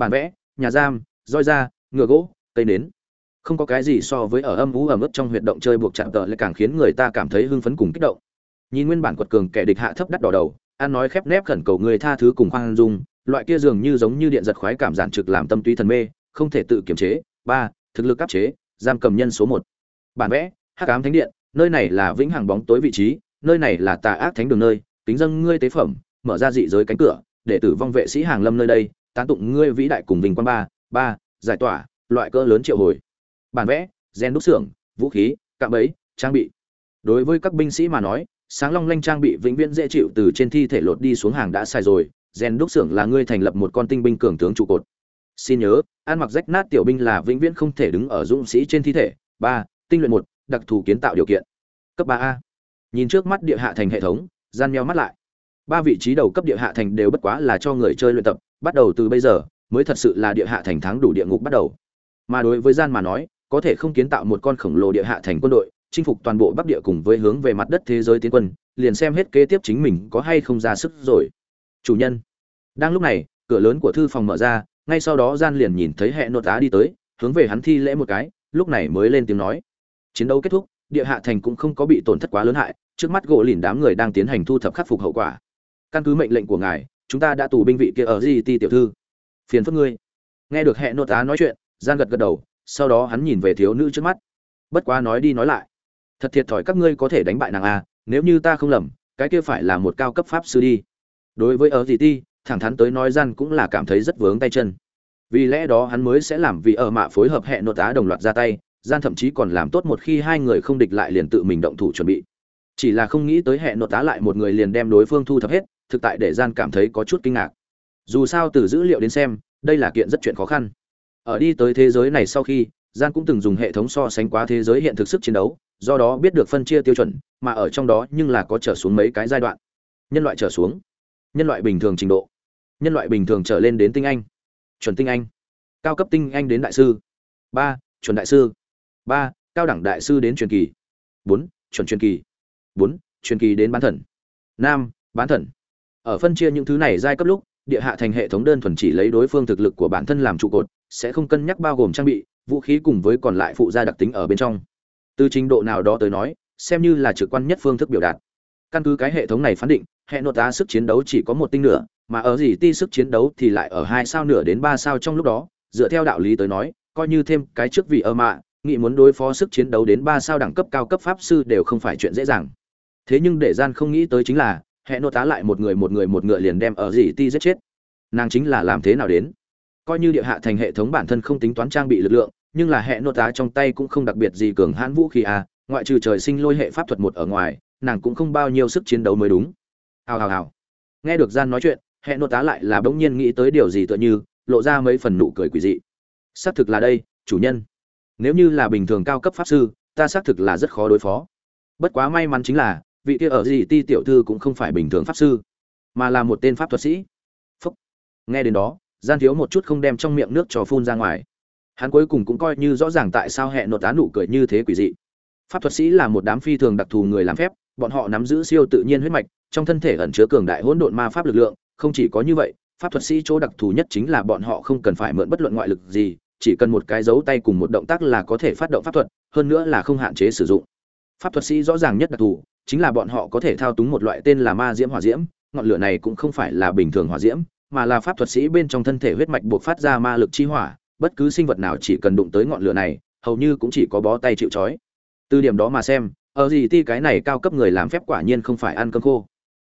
bản vẽ, nhà giam, roi da ngựa gỗ, cây nến. Không có cái gì so với ở âm vũ ẩm ướt trong huyệt động chơi buộc chạm tợ lại càng khiến người ta cảm thấy hưng phấn cùng kích động. Nhìn nguyên bản quật cường kẻ địch hạ thấp đắt đỏ đầu, ăn nói khép nép khẩn cầu người tha thứ cùng khoan dung, loại kia dường như giống như điện giật khoái cảm giản trực làm tâm túy thần mê, không thể tự kiềm chế. Ba, thực lực áp chế, giam cầm nhân số một. Bản vẽ, hắc ám thánh điện, nơi này là vĩnh hằng bóng tối vị trí, nơi này là tà ác thánh đường nơi, kính dâng ngươi tế phẩm, mở ra dị giới cánh cửa, để tử vong vệ sĩ hàng lâm nơi đây tán tụng ngươi vĩ đại cùng vinh quan ba ba, giải tỏa loại cỡ lớn triệu hồi. Bản vẽ gen đúc xưởng, vũ khí, cạm bẫy, trang bị. Đối với các binh sĩ mà nói, sáng long lanh trang bị vĩnh viễn dễ chịu từ trên thi thể lột đi xuống hàng đã sai rồi gen đúc xưởng là ngươi thành lập một con tinh binh cường tướng trụ cột. Xin nhớ, ăn mặc rách nát tiểu binh là vĩnh viễn không thể đứng ở dũng sĩ trên thi thể. Ba, tinh luyện một, đặc thù kiến tạo điều kiện. Cấp ba a. Nhìn trước mắt địa hạ thành hệ thống, gian meo mắt lại. Ba vị trí đầu cấp địa hạ thành đều bất quá là cho người chơi luyện tập bắt đầu từ bây giờ mới thật sự là địa hạ thành thắng đủ địa ngục bắt đầu. Mà đối với gian mà nói, có thể không kiến tạo một con khổng lồ địa hạ thành quân đội, chinh phục toàn bộ bắc địa cùng với hướng về mặt đất thế giới tiến quân, liền xem hết kế tiếp chính mình có hay không ra sức rồi. Chủ nhân. Đang lúc này, cửa lớn của thư phòng mở ra, ngay sau đó gian liền nhìn thấy hệ nội tá đi tới, hướng về hắn thi lễ một cái, lúc này mới lên tiếng nói. Chiến đấu kết thúc, địa hạ thành cũng không có bị tổn thất quá lớn hại, trước mắt gỗ lìn đám người đang tiến hành thu thập khắc phục hậu quả. Căn cứ mệnh lệnh của ngài chúng ta đã tù binh vị kia ở GT ti tiểu thư. Phiền phức ngươi. Nghe được hệ nội tá nói chuyện gian gật gật đầu, sau đó hắn nhìn về thiếu nữ trước mắt. Bất quá nói đi nói lại. Thật thiệt thòi các ngươi có thể đánh bại nàng a nếu như ta không lầm, cái kia phải là một cao cấp pháp sư đi. Đối với ở gì ti, thẳng thắn tới nói gian cũng là cảm thấy rất vướng tay chân. Vì lẽ đó hắn mới sẽ làm vì ở mạ phối hợp hệ nội tá đồng loạt ra tay gian thậm chí còn làm tốt một khi hai người không địch lại liền tự mình động thủ chuẩn bị. Chỉ là không nghĩ tới hệ nội tá lại một người liền đem đối phương thu thập hết thực tại để gian cảm thấy có chút kinh ngạc. Dù sao từ dữ liệu đến xem, đây là kiện rất chuyện khó khăn. Ở đi tới thế giới này sau khi, gian cũng từng dùng hệ thống so sánh quá thế giới hiện thực sức chiến đấu, do đó biết được phân chia tiêu chuẩn, mà ở trong đó nhưng là có trở xuống mấy cái giai đoạn. Nhân loại trở xuống, nhân loại bình thường trình độ, nhân loại bình thường trở lên đến tinh anh, chuẩn tinh anh, cao cấp tinh anh đến đại sư. Ba, chuẩn đại sư. Ba, cao đẳng đại sư đến truyền kỳ. Bốn, chuẩn truyền kỳ. Bốn, truyền kỳ đến bán thần. Năm, bán thần ở phân chia những thứ này giai cấp lúc, địa hạ thành hệ thống đơn thuần chỉ lấy đối phương thực lực của bản thân làm trụ cột, sẽ không cân nhắc bao gồm trang bị, vũ khí cùng với còn lại phụ gia đặc tính ở bên trong. Từ trình độ nào đó tới nói, xem như là trực quan nhất phương thức biểu đạt. Căn cứ cái hệ thống này phán định, hệ nội tá sức chiến đấu chỉ có một tinh nửa, mà ở gì ti sức chiến đấu thì lại ở hai sao nửa đến ba sao trong lúc đó. Dựa theo đạo lý tới nói, coi như thêm cái trước vị ở mạ nghị muốn đối phó sức chiến đấu đến ba sao đẳng cấp cao cấp pháp sư đều không phải chuyện dễ dàng. Thế nhưng để gian không nghĩ tới chính là hệ nô tá lại một người một người một ngựa liền đem ở gì ti giết chết. Nàng chính là làm thế nào đến? Coi như địa hạ thành hệ thống bản thân không tính toán trang bị lực lượng, nhưng là hệ nô tá trong tay cũng không đặc biệt gì cường hãn vũ khí à ngoại trừ trời sinh lôi hệ pháp thuật một ở ngoài, nàng cũng không bao nhiêu sức chiến đấu mới đúng. Hào hào hào. Nghe được gian nói chuyện hệ nô tá lại là bỗng nhiên nghĩ tới điều gì tựa như, lộ ra mấy phần nụ cười quỷ dị. Xác thực là đây, chủ nhân. Nếu như là bình thường cao cấp pháp sư, ta xác thực là rất khó đối phó. Bất quá may mắn chính là vị kia ở gì ti tiểu thư cũng không phải bình thường pháp sư, mà là một tên pháp thuật sĩ. Phúc. nghe đến đó, gian thiếu một chút không đem trong miệng nước cho phun ra ngoài. Hắn cuối cùng cũng coi như rõ ràng tại sao hẹn nột tá nụ cười như thế quỷ dị. Pháp thuật sĩ là một đám phi thường đặc thù người làm phép, bọn họ nắm giữ siêu tự nhiên huyết mạch, trong thân thể ẩn chứa cường đại hỗn độn ma pháp lực lượng, không chỉ có như vậy, pháp thuật sĩ chỗ đặc thù nhất chính là bọn họ không cần phải mượn bất luận ngoại lực gì, chỉ cần một cái dấu tay cùng một động tác là có thể phát động pháp thuật, hơn nữa là không hạn chế sử dụng. Pháp thuật sĩ rõ ràng nhất đặc thù chính là bọn họ có thể thao túng một loại tên là ma diễm hỏa diễm, ngọn lửa này cũng không phải là bình thường hỏa diễm, mà là pháp thuật sĩ bên trong thân thể huyết mạch buộc phát ra ma lực chi hỏa, bất cứ sinh vật nào chỉ cần đụng tới ngọn lửa này, hầu như cũng chỉ có bó tay chịu trói. Từ điểm đó mà xem, ở gì ti cái này cao cấp người làm phép quả nhiên không phải ăn cơm khô.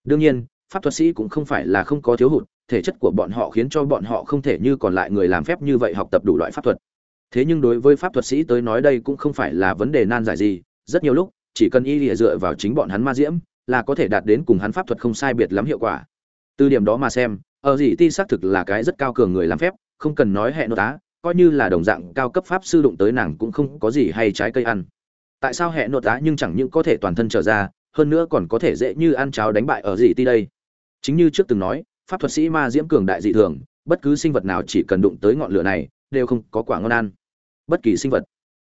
Đương nhiên, pháp thuật sĩ cũng không phải là không có thiếu hụt, thể chất của bọn họ khiến cho bọn họ không thể như còn lại người làm phép như vậy học tập đủ loại pháp thuật. Thế nhưng đối với pháp thuật sĩ tới nói đây cũng không phải là vấn đề nan giải gì, rất nhiều lúc chỉ cần y lìa dựa vào chính bọn hắn ma diễm, là có thể đạt đến cùng hắn pháp thuật không sai biệt lắm hiệu quả. Từ điểm đó mà xem, ở gì ti xác thực là cái rất cao cường người làm phép, không cần nói hẹn nô tá, coi như là đồng dạng cao cấp pháp sư đụng tới nàng cũng không có gì hay trái cây ăn. Tại sao hẹn nô tá nhưng chẳng những có thể toàn thân trở ra, hơn nữa còn có thể dễ như ăn cháo đánh bại ở gì ti đây? Chính như trước từng nói, pháp thuật sĩ ma diễm cường đại dị thường, bất cứ sinh vật nào chỉ cần đụng tới ngọn lửa này, đều không có quả ngon ăn. Bất kỳ sinh vật.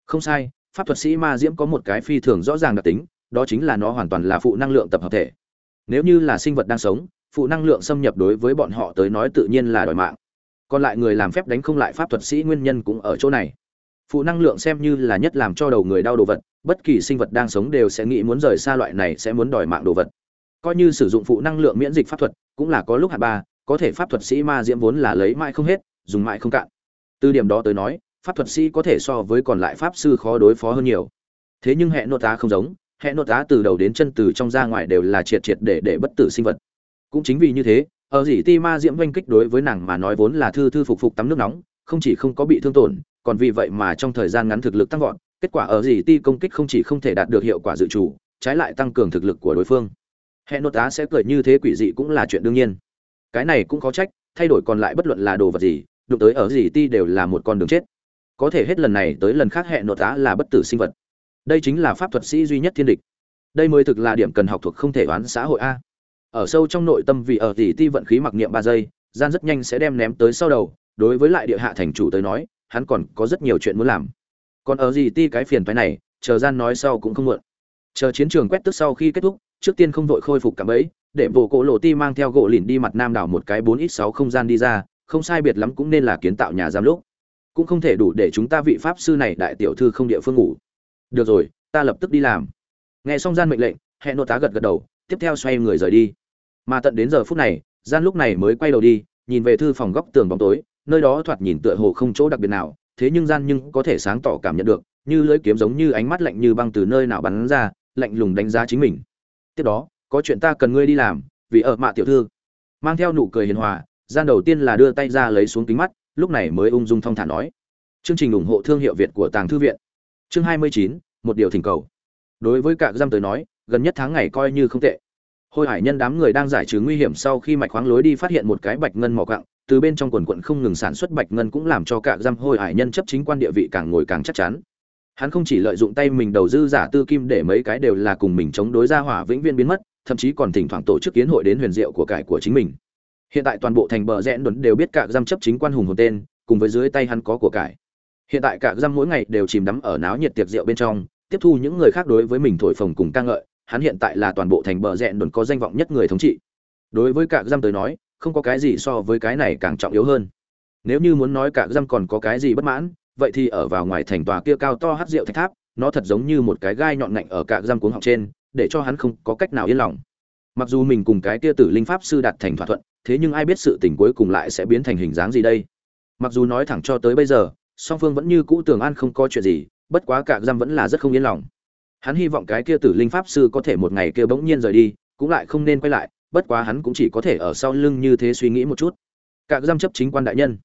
Không sai pháp thuật sĩ ma diễm có một cái phi thường rõ ràng đặc tính, đó chính là nó hoàn toàn là phụ năng lượng tập hợp thể. Nếu như là sinh vật đang sống, phụ năng lượng xâm nhập đối với bọn họ tới nói tự nhiên là đòi mạng. Còn lại người làm phép đánh không lại pháp thuật sĩ nguyên nhân cũng ở chỗ này. Phụ năng lượng xem như là nhất làm cho đầu người đau đồ vật, bất kỳ sinh vật đang sống đều sẽ nghĩ muốn rời xa loại này sẽ muốn đòi mạng đồ vật. Coi như sử dụng phụ năng lượng miễn dịch pháp thuật, cũng là có lúc hạ ba, có thể pháp thuật sĩ ma diễm vốn là lấy mãi không hết, dùng mãi không cạn. Từ điểm đó tới nói pháp thuật sĩ có thể so với còn lại pháp sư khó đối phó hơn nhiều. Thế nhưng hệ nô tá không giống, hệ nô tá từ đầu đến chân từ trong ra ngoài đều là triệt triệt để để bất tử sinh vật. Cũng chính vì như thế, ở dĩ ti ma diễm oanh kích đối với nàng mà nói vốn là thư thư phục phục tắm nước nóng, không chỉ không có bị thương tổn, còn vì vậy mà trong thời gian ngắn thực lực tăng vọt, kết quả ở dĩ ti công kích không chỉ không thể đạt được hiệu quả dự trù, trái lại tăng cường thực lực của đối phương. Hệ nội tá sẽ cười như thế quỷ dị cũng là chuyện đương nhiên. Cái này cũng có trách, thay đổi còn lại bất luận là đồ vật gì, đụng tới ở dĩ ti đều là một con đường chết có thể hết lần này tới lần khác hệ nội tá là bất tử sinh vật. Đây chính là pháp thuật sĩ duy nhất thiên địch. Đây mới thực là điểm cần học thuộc không thể đoán xã hội a. Ở sâu trong nội tâm vì ở tỷ ti vận khí mặc niệm ba giây, gian rất nhanh sẽ đem ném tới sau đầu, đối với lại địa hạ thành chủ tới nói, hắn còn có rất nhiều chuyện muốn làm. Còn ở gì ti cái phiền phái này, chờ gian nói sau cũng không muộn. Chờ chiến trường quét tức sau khi kết thúc, trước tiên không vội khôi phục cảm ấy để bộ cổ lộ ti mang theo gỗ lìn đi mặt nam đảo một cái bốn ít sáu không gian đi ra, không sai biệt lắm cũng nên là kiến tạo nhà giam lúc cũng không thể đủ để chúng ta vị pháp sư này đại tiểu thư không địa phương ngủ. Được rồi, ta lập tức đi làm. Nghe xong gian mệnh lệnh hẹn nội tá gật gật đầu, tiếp theo xoay người rời đi. Mà tận đến giờ phút này, gian lúc này mới quay đầu đi, nhìn về thư phòng góc tường bóng tối, nơi đó thoạt nhìn tựa hồ không chỗ đặc biệt nào, thế nhưng gian nhưng có thể sáng tỏ cảm nhận được, như lưỡi kiếm giống như ánh mắt lạnh như băng từ nơi nào bắn ra, lạnh lùng đánh giá chính mình. Tiếp đó, có chuyện ta cần ngươi đi làm, vì ở mạ tiểu thư. Mang theo nụ cười hiền hòa, gian đầu tiên là đưa tay ra lấy xuống kính mắt lúc này mới ung dung thong thả nói chương trình ủng hộ thương hiệu việt của tàng thư viện chương 29, một điều thỉnh cầu đối với cả giam tới nói gần nhất tháng ngày coi như không tệ Hôi hải nhân đám người đang giải trừ nguy hiểm sau khi mạch khoáng lối đi phát hiện một cái bạch ngân mỏ quặng, từ bên trong quần quần không ngừng sản xuất bạch ngân cũng làm cho cả giam hôi hải nhân chấp chính quan địa vị càng ngồi càng chắc chắn. Hắn không chỉ lợi dụng tay mình đầu dư giả tư kim để mấy cái đều là cùng mình chống đối ra hỏa vĩnh Viên biến mất, thậm chí còn thỉnh thoảng tổ chức kiến hội đến huyền diệu của cải của chính mình. Hiện tại toàn bộ thành bờ rẽn đồn đều biết cả giam chấp chính quan hùng hồn tên, cùng với dưới tay hắn có của cải. Hiện tại cả giam mỗi ngày đều chìm đắm ở náo nhiệt tiệc rượu bên trong, tiếp thu những người khác đối với mình thổi phồng cùng ca ngợi, hắn hiện tại là toàn bộ thành bờ rẽn đồn có danh vọng nhất người thống trị. Đối với cả giam tới nói không có cái gì so với cái này càng trọng yếu hơn. Nếu như muốn nói cả giam còn có cái gì bất mãn vậy thì ở vào ngoài thành tòa kia cao to hát rượu thạch tháp nó thật giống như một cái gai nhọn ngạnh ở cả giam cuống học trên để cho hắn không có cách nào yên lòng. Mặc dù mình cùng cái kia tử linh pháp sư đạt thành thỏa thuận thế nhưng ai biết sự tình cuối cùng lại sẽ biến thành hình dáng gì đây mặc dù nói thẳng cho tới bây giờ song phương vẫn như cũ tường an không có chuyện gì bất quá cả giam vẫn là rất không yên lòng Hắn hy vọng cái kia Tử Linh pháp sư có thể một ngày kia bỗng nhiên rời đi, cũng lại không nên quay lại, bất quá hắn cũng chỉ có thể ở sau lưng như thế suy nghĩ một chút. Cả giam chấp chính quan đại nhân.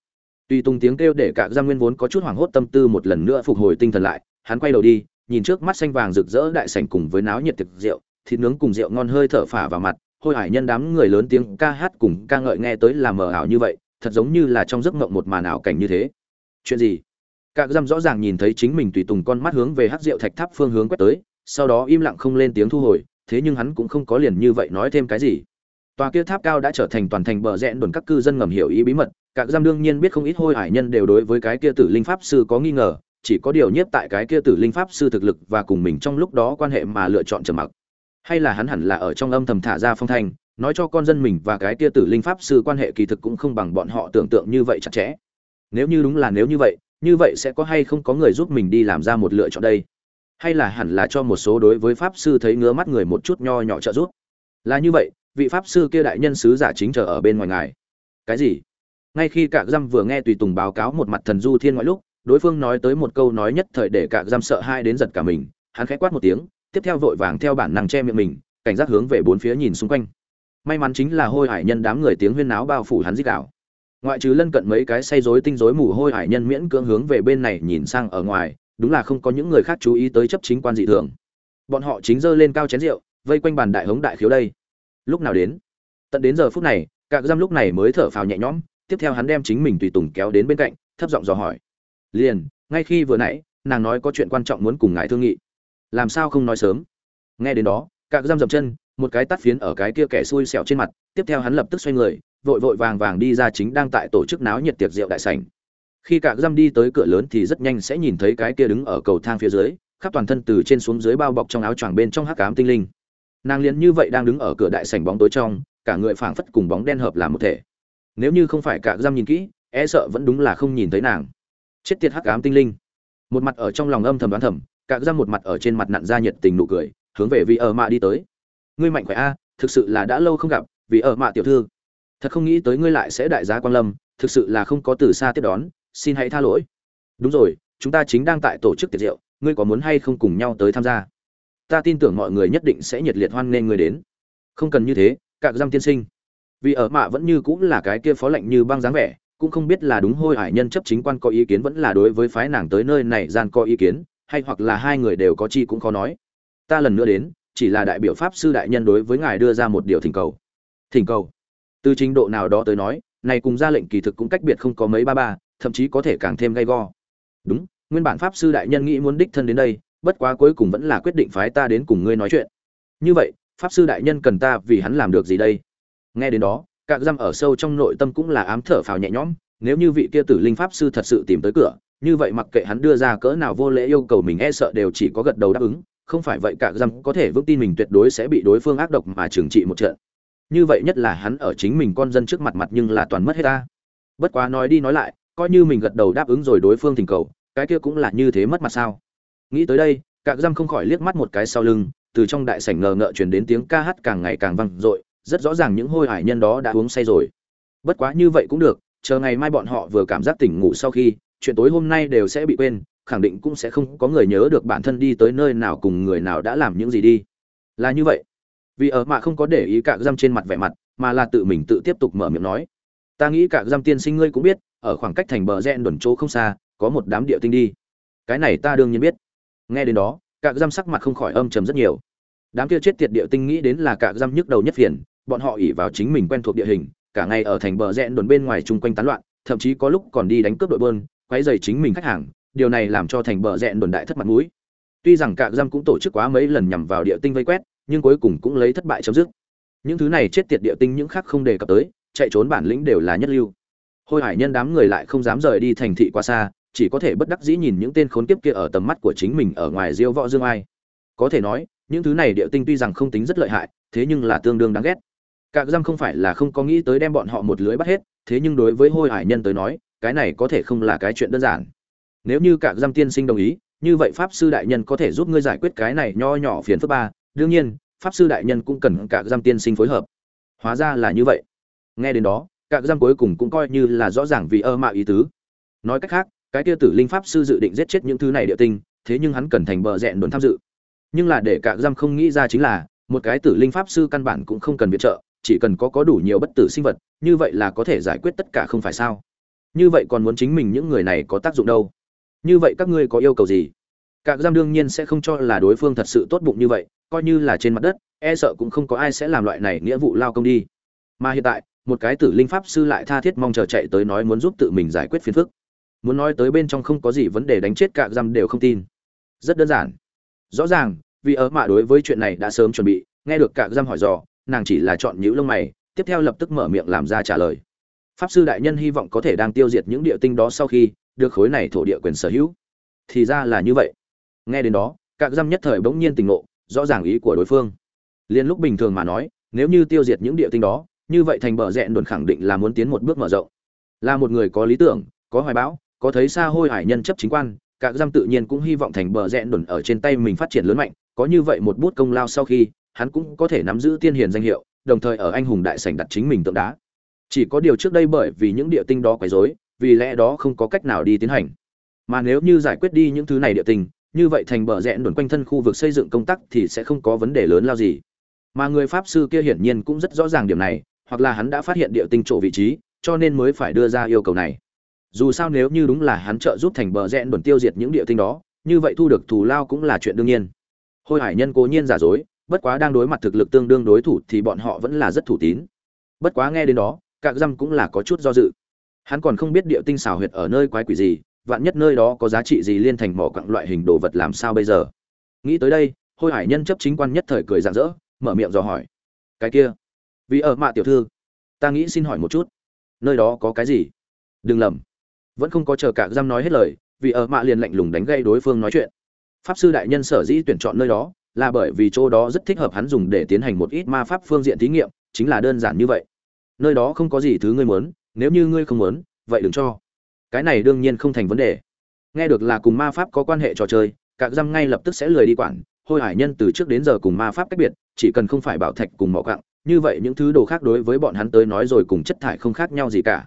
Tuy tung tiếng kêu để cả giam nguyên vốn có chút hoảng hốt tâm tư một lần nữa phục hồi tinh thần lại, hắn quay đầu đi, nhìn trước mắt xanh vàng rực rỡ đại sảnh cùng với náo nhiệt thực rượu, thịt nướng cùng rượu ngon hơi thở phả vào mặt, hôi hải nhân đám người lớn tiếng ca hát cùng ca ngợi nghe tới là mờ ảo như vậy, thật giống như là trong giấc mộng một màn ảo cảnh như thế. Chuyện gì? Cạc Dăm rõ ràng nhìn thấy chính mình tùy tùng con mắt hướng về hắc rượu thạch tháp phương hướng quét tới, sau đó im lặng không lên tiếng thu hồi, thế nhưng hắn cũng không có liền như vậy nói thêm cái gì. Tòa kia tháp cao đã trở thành toàn thành bờ rẽn đồn các cư dân ngầm hiểu ý bí mật, Cạc Dăm đương nhiên biết không ít hôi hải nhân đều đối với cái kia tử linh pháp sư có nghi ngờ, chỉ có điều nhất tại cái kia tử linh pháp sư thực lực và cùng mình trong lúc đó quan hệ mà lựa chọn trầm mặc. Hay là hắn hẳn là ở trong âm thầm thả ra phong thanh, nói cho con dân mình và cái tia tử linh pháp sư quan hệ kỳ thực cũng không bằng bọn họ tưởng tượng như vậy chặt chẽ. Nếu như đúng là nếu như vậy, như vậy sẽ có hay không có người giúp mình đi làm ra một lựa chọn đây? Hay là hẳn là cho một số đối với pháp sư thấy ngứa mắt người một chút nho nhỏ trợ giúp? Là như vậy vị pháp sư kia đại nhân sứ giả chính chờ ở bên ngoài ngài. Cái gì? Ngay khi cạc dăm vừa nghe tùy tùng báo cáo một mặt thần du thiên ngoại lúc đối phương nói tới một câu nói nhất thời để cạc dăm sợ hai đến giật cả mình hắn khẽ quát một tiếng tiếp theo vội vàng theo bản năng che miệng mình, cảnh giác hướng về bốn phía nhìn xung quanh. May mắn chính là hôi hải nhân đám người tiếng huyên náo bao phủ hắn dích đạo. Ngoại trừ lân cận mấy cái say rối tinh rối mù hôi hải nhân miễn cưỡng hướng về bên này nhìn sang ở ngoài, đúng là không có những người khác chú ý tới chấp chính quan dị thường. Bọn họ chính giơ lên cao chén rượu, vây quanh bàn đại hống đại khiếu đây. Lúc nào đến? Tận đến giờ phút này cạc giam lúc này mới thở phào nhẹ nhõm, tiếp theo hắn đem chính mình tùy tùng kéo đến bên cạnh, thấp giọng dò hỏi. Liền, ngay khi vừa nãy, nàng nói có chuyện quan trọng muốn cùng ngài thương nghị làm sao không nói sớm? Nghe đến đó cạc giam dậm chân, một cái tắt phiến ở cái kia kẻ xui xẻo trên mặt, tiếp theo hắn lập tức xoay người, vội vội vàng vàng đi ra chính đang tại tổ chức náo nhiệt tiệc rượu đại sảnh. Khi cạc giam đi tới cửa lớn thì rất nhanh sẽ nhìn thấy cái kia đứng ở cầu thang phía dưới, khắp toàn thân từ trên xuống dưới bao bọc trong áo choàng bên trong hắc ám tinh linh. Nàng liền như vậy đang đứng ở cửa đại sảnh bóng tối trong, cả người phảng phất cùng bóng đen hợp làm một thể. Nếu như không phải cạc giam nhìn kỹ e sợ vẫn đúng là không nhìn thấy nàng. Chết tiệt hắc ám tinh linh. Một mặt ở trong lòng âm thầm đoán thầm cạc ra một mặt ở trên mặt nặn ra nhiệt tình nụ cười, hướng về vị ở mạ đi tới. Ngươi mạnh khỏe a, thực sự là đã lâu không gặp vì ở mạ tiểu thư. Thật không nghĩ tới ngươi lại sẽ đại giá quan lâm, thực sự là không có từ xa tiếp đón, xin hãy tha lỗi. Đúng rồi, chúng ta chính đang tại tổ chức tiệc rượu, ngươi có muốn hay không cùng nhau tới tham gia? Ta tin tưởng mọi người nhất định sẽ nhiệt liệt hoan nghênh ngươi đến. Không cần như thế cạc giam tiên sinh. Vì ở mạ vẫn như cũng là cái kia phó lệnh như băng dáng vẻ, cũng không biết là đúng hôi hải nhân chấp chính quan có ý kiến vẫn là đối với phái nàng tới nơi này gian có ý kiến hay hoặc là hai người đều có chi cũng khó nói. Ta lần nữa đến, chỉ là đại biểu pháp sư đại nhân đối với ngài đưa ra một điều thỉnh cầu. Thỉnh cầu? Từ trình độ nào đó tới nói, này cùng ra lệnh kỳ thực cũng cách biệt không có mấy ba ba, thậm chí có thể càng thêm gay go. Đúng, nguyên bản pháp sư đại nhân nghĩ muốn đích thân đến đây, bất quá cuối cùng vẫn là quyết định phái ta đến cùng ngươi nói chuyện. Như vậy, pháp sư đại nhân cần ta vì hắn làm được gì đây? Nghe đến đó, cạc răm ở sâu trong nội tâm cũng là ám thở phào nhẹ nhõm, nếu như vị kia tử linh pháp sư thật sự tìm tới cửa như vậy mặc kệ hắn đưa ra cỡ nào vô lễ yêu cầu mình e sợ đều chỉ có gật đầu đáp ứng, không phải vậy cả. răm có thể vững tin mình tuyệt đối sẽ bị đối phương ác độc mà trừng trị một trận. Như vậy nhất là hắn ở chính mình con dân trước mặt mặt nhưng là toàn mất hết ta. Bất quá nói đi nói lại, coi như mình gật đầu đáp ứng rồi đối phương thỉnh cầu, cái kia cũng là như thế mất mặt sao? Nghĩ tới đây cạc răm không khỏi liếc mắt một cái sau lưng, từ trong đại sảnh ngờ ngợ truyền đến tiếng ca hát càng ngày càng vang dội, rất rõ ràng những hôi hải nhân đó đã uống say rồi. Bất quá như vậy cũng được, chờ ngày mai bọn họ vừa cảm giác tỉnh ngủ sau khi chuyện tối hôm nay đều sẽ bị quên, khẳng định cũng sẽ không có người nhớ được bản thân đi tới nơi nào cùng người nào đã làm những gì đi. Là như vậy. Vì ở mạ không có để ý cả giam trên mặt vẻ mặt, mà là tự mình tự tiếp tục mở miệng nói. Ta nghĩ cả giam tiên sinh ngươi cũng biết, ở khoảng cách thành bờ rẽ đồn chỗ không xa, có một đám địa tinh đi. Cái này ta đương nhiên biết. Nghe đến đó cả giam sắc mặt không khỏi âm trầm rất nhiều. Đám kia chết tiệt địa tinh nghĩ đến là cả giam nhức đầu nhất phiền, bọn họ ỉ vào chính mình quen thuộc địa hình, cả ngày ở thành bờ rẽ đồn bên ngoài chung quanh tán loạn, thậm chí có lúc còn đi đánh cướp đội bơn quấy rầy chính mình khách hàng điều này làm cho thành bờ rẹn đồn đại thất mặt mũi. Tuy rằng cả giam cũng tổ chức quá mấy lần nhằm vào địa tinh vây quét nhưng cuối cùng cũng lấy thất bại chấm dứt. Những thứ này chết tiệt địa tinh những khác không đề cập tới chạy trốn bản lĩnh đều là nhất lưu. Hôi hải nhân đám người lại không dám rời đi thành thị quá xa chỉ có thể bất đắc dĩ nhìn những tên khốn kiếp kia ở tầm mắt của chính mình ở ngoài diêu võ dương ai. Có thể nói những thứ này địa tinh tuy rằng không tính rất lợi hại thế nhưng là tương đương đáng ghét. Cạc Giam không phải là không có nghĩ tới đem bọn họ một lưới bắt hết, thế nhưng đối với Hôi Hải Nhân tới nói, cái này có thể không là cái chuyện đơn giản. Nếu như cả Giam tiên sinh đồng ý, như vậy pháp sư đại nhân có thể giúp ngươi giải quyết cái này nho nhỏ phiền phức ba, đương nhiên, pháp sư đại nhân cũng cần cả Giam tiên sinh phối hợp. Hóa ra là như vậy. Nghe đến đó, cả Giam cuối cùng cũng coi như là rõ ràng vì ơ mạ ý tứ. Nói cách khác, cái kia tử linh pháp sư dự định giết chết những thứ này địa tinh, thế nhưng hắn cần thành bờ rẹn đồn tham dự. Nhưng là để cả Giam không nghĩ ra chính là, một cái tử linh pháp sư căn bản cũng không cần viện trợ, chỉ cần có có đủ nhiều bất tử sinh vật như vậy là có thể giải quyết tất cả không phải sao như vậy còn muốn chính mình những người này có tác dụng đâu? Như vậy các ngươi có yêu cầu gì? Các giam đương nhiên sẽ không cho là đối phương thật sự tốt bụng như vậy, coi như là trên mặt đất e sợ cũng không có ai sẽ làm loại này nghĩa vụ lao công đi. Mà hiện tại, một cái tử linh pháp sư lại tha thiết mong chờ chạy tới nói muốn giúp tự mình giải quyết phiền phức. Muốn nói tới bên trong không có gì vấn đề đánh chết cả giam đều không tin. Rất đơn giản. Rõ ràng, vì ở mạ đối với chuyện này đã sớm chuẩn bị, nghe được Cả giam hỏi dò, nàng chỉ là chọn nhữ lông mày, tiếp theo lập tức mở miệng làm ra trả lời pháp sư đại nhân hy vọng có thể đang tiêu diệt những địa tinh đó sau khi được khối này thổ địa quyền sở hữu. Thì ra là như vậy. Nghe đến đó các dăm nhất thời bỗng nhiên tình ngộ rõ ràng ý của đối phương. Liên lúc bình thường mà nói nếu như tiêu diệt những địa tinh đó như vậy thành bờ rẽn đồn khẳng định là muốn tiến một bước mở rộng. Là một người có lý tưởng có hoài bão có thấy xa hôi hải nhân chấp chính quan các dăm tự nhiên cũng hy vọng thành bờ rẽn đồn ở trên tay mình phát triển lớn mạnh có như vậy một bút công lao sau khi hắn cũng có thể nắm giữ tiên hiền danh hiệu, đồng thời ở anh hùng đại sảnh đặt chính mình tượng đá. Chỉ có điều trước đây bởi vì những địa tinh đó quấy rối, vì lẽ đó không có cách nào đi tiến hành. Mà nếu như giải quyết đi những thứ này địa tinh, như vậy thành bờ rẽ đồn quanh thân khu vực xây dựng công tác thì sẽ không có vấn đề lớn lao gì. Mà người pháp sư kia hiển nhiên cũng rất rõ ràng điểm này, hoặc là hắn đã phát hiện địa tinh chỗ vị trí, cho nên mới phải đưa ra yêu cầu này. Dù sao nếu như đúng là hắn trợ giúp thành bờ rẽ đồn tiêu diệt những địa tinh đó, như vậy thu được thù lao cũng là chuyện đương nhiên. Hôi Hải Nhân cố nhiên giả dối, bất quá đang đối mặt thực lực tương đương đối thủ thì bọn họ vẫn là rất thủ tín bất quá nghe đến đó cạc răm cũng là có chút do dự. Hắn còn không biết địa tinh xào huyệt ở nơi quái quỷ gì vạn nhất nơi đó có giá trị gì liên thành mỏ quặng loại hình đồ vật làm sao bây giờ? Nghĩ tới đây hôi hải nhân chấp chính quan nhất thời cười rạng rỡ mở miệng dò hỏi. Cái kia vì ở mạ tiểu thư ta nghĩ xin hỏi một chút nơi đó có cái gì? Đừng lầm vẫn không có chờ cạc giam nói hết lời vì ở mạ liền lạnh lùng đánh gây đối phương nói chuyện. Pháp sư đại nhân sở dĩ tuyển chọn nơi đó là bởi vì chỗ đó rất thích hợp hắn dùng để tiến hành một ít ma pháp phương diện thí nghiệm, chính là đơn giản như vậy. Nơi đó không có gì thứ ngươi muốn, nếu như ngươi không muốn, vậy đừng cho. Cái này đương nhiên không thành vấn đề. Nghe được là cùng ma pháp có quan hệ trò chơi các răm ngay lập tức sẽ lười đi quản hôi hải nhân từ trước đến giờ cùng ma pháp cách biệt chỉ cần không phải bảo thạch cùng mỏ cặng như vậy những thứ đồ khác đối với bọn hắn tới nói rồi cùng chất thải không khác nhau gì cả.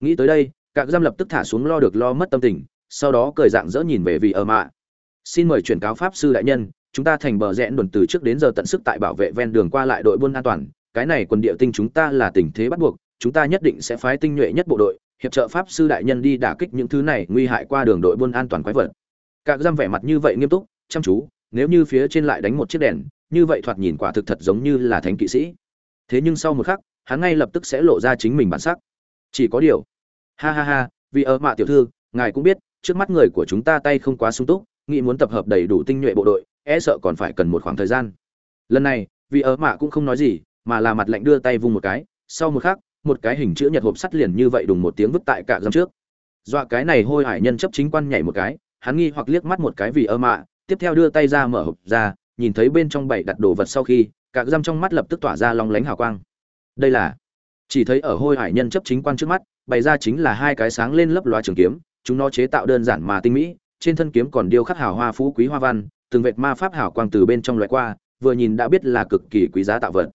Nghĩ tới đây các răm lập tức thả xuống lo được lo mất tâm tình sau đó cười dạng dỡ nhìn về vị ở mạ. Xin mời chuyển cáo pháp sư đại nhân chúng ta thành bờ rẽ đồn từ trước đến giờ tận sức tại bảo vệ ven đường qua lại đội buôn an toàn cái này quần địa tinh chúng ta là tình thế bắt buộc, chúng ta nhất định sẽ phái tinh nhuệ nhất bộ đội, hiệp trợ pháp sư đại nhân đi đả kích những thứ này nguy hại qua đường đội buôn an toàn quái vật. Các giam vẻ mặt như vậy nghiêm túc, chăm chú, nếu như phía trên lại đánh một chiếc đèn, như vậy thoạt nhìn quả thực thật giống như là thánh kỵ sĩ. Thế nhưng sau một khắc, hắn ngay lập tức sẽ lộ ra chính mình bản sắc. Chỉ có điều, ha ha ha, vì ở mạ tiểu thư, ngài cũng biết, trước mắt người của chúng ta tay không quá sung túc, nghĩ muốn tập hợp đầy đủ tinh nhuệ bộ đội e sợ còn phải cần một khoảng thời gian. Lần này, vì ở mạ cũng không nói gì mà là mặt lạnh đưa tay vung một cái, sau một khắc, một cái hình chữ nhật hộp sắt liền như vậy đùng một tiếng vứt tại cả dâm trước. Dọa cái này hôi hải nhân chấp chính quan nhảy một cái, hắn nghi hoặc liếc mắt một cái vì ơ mạ, tiếp theo đưa tay ra mở hộp ra, nhìn thấy bên trong bảy đặt đồ vật sau khi, cả dâm trong mắt lập tức tỏa ra long lánh hào quang. Đây là, chỉ thấy ở hôi hải nhân chấp chính quan trước mắt, bày ra chính là hai cái sáng lên lấp loa trường kiếm, chúng nó chế tạo đơn giản mà tinh mỹ, trên thân kiếm còn điêu khắc hào hoa phú quý hoa văn, từng vệt ma pháp hào quang từ bên trong loại qua, vừa nhìn đã biết là cực kỳ quý giá tạo vật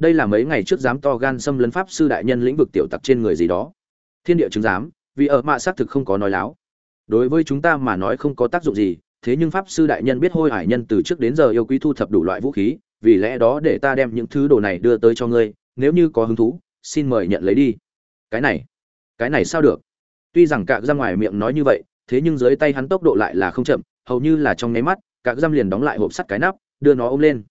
đây là mấy ngày trước dám to gan xâm lấn pháp sư đại nhân lĩnh vực tiểu tặc trên người gì đó. Thiên địa chứng giám, vì ở mạ xác thực không có nói láo. Đối với chúng ta mà nói không có tác dụng gì, thế nhưng pháp sư đại nhân biết hôi hải nhân từ trước đến giờ yêu quý thu thập đủ loại vũ khí, vì lẽ đó để ta đem những thứ đồ này đưa tới cho ngươi, nếu như có hứng thú, xin mời nhận lấy đi. Cái này cái này sao được? Tuy rằng cạc ra ngoài miệng nói như vậy, thế nhưng dưới tay hắn tốc độ lại là không chậm, hầu như là trong nháy mắt cạc giam liền đóng lại hộp sắt cái nắp, đưa nó ôm lên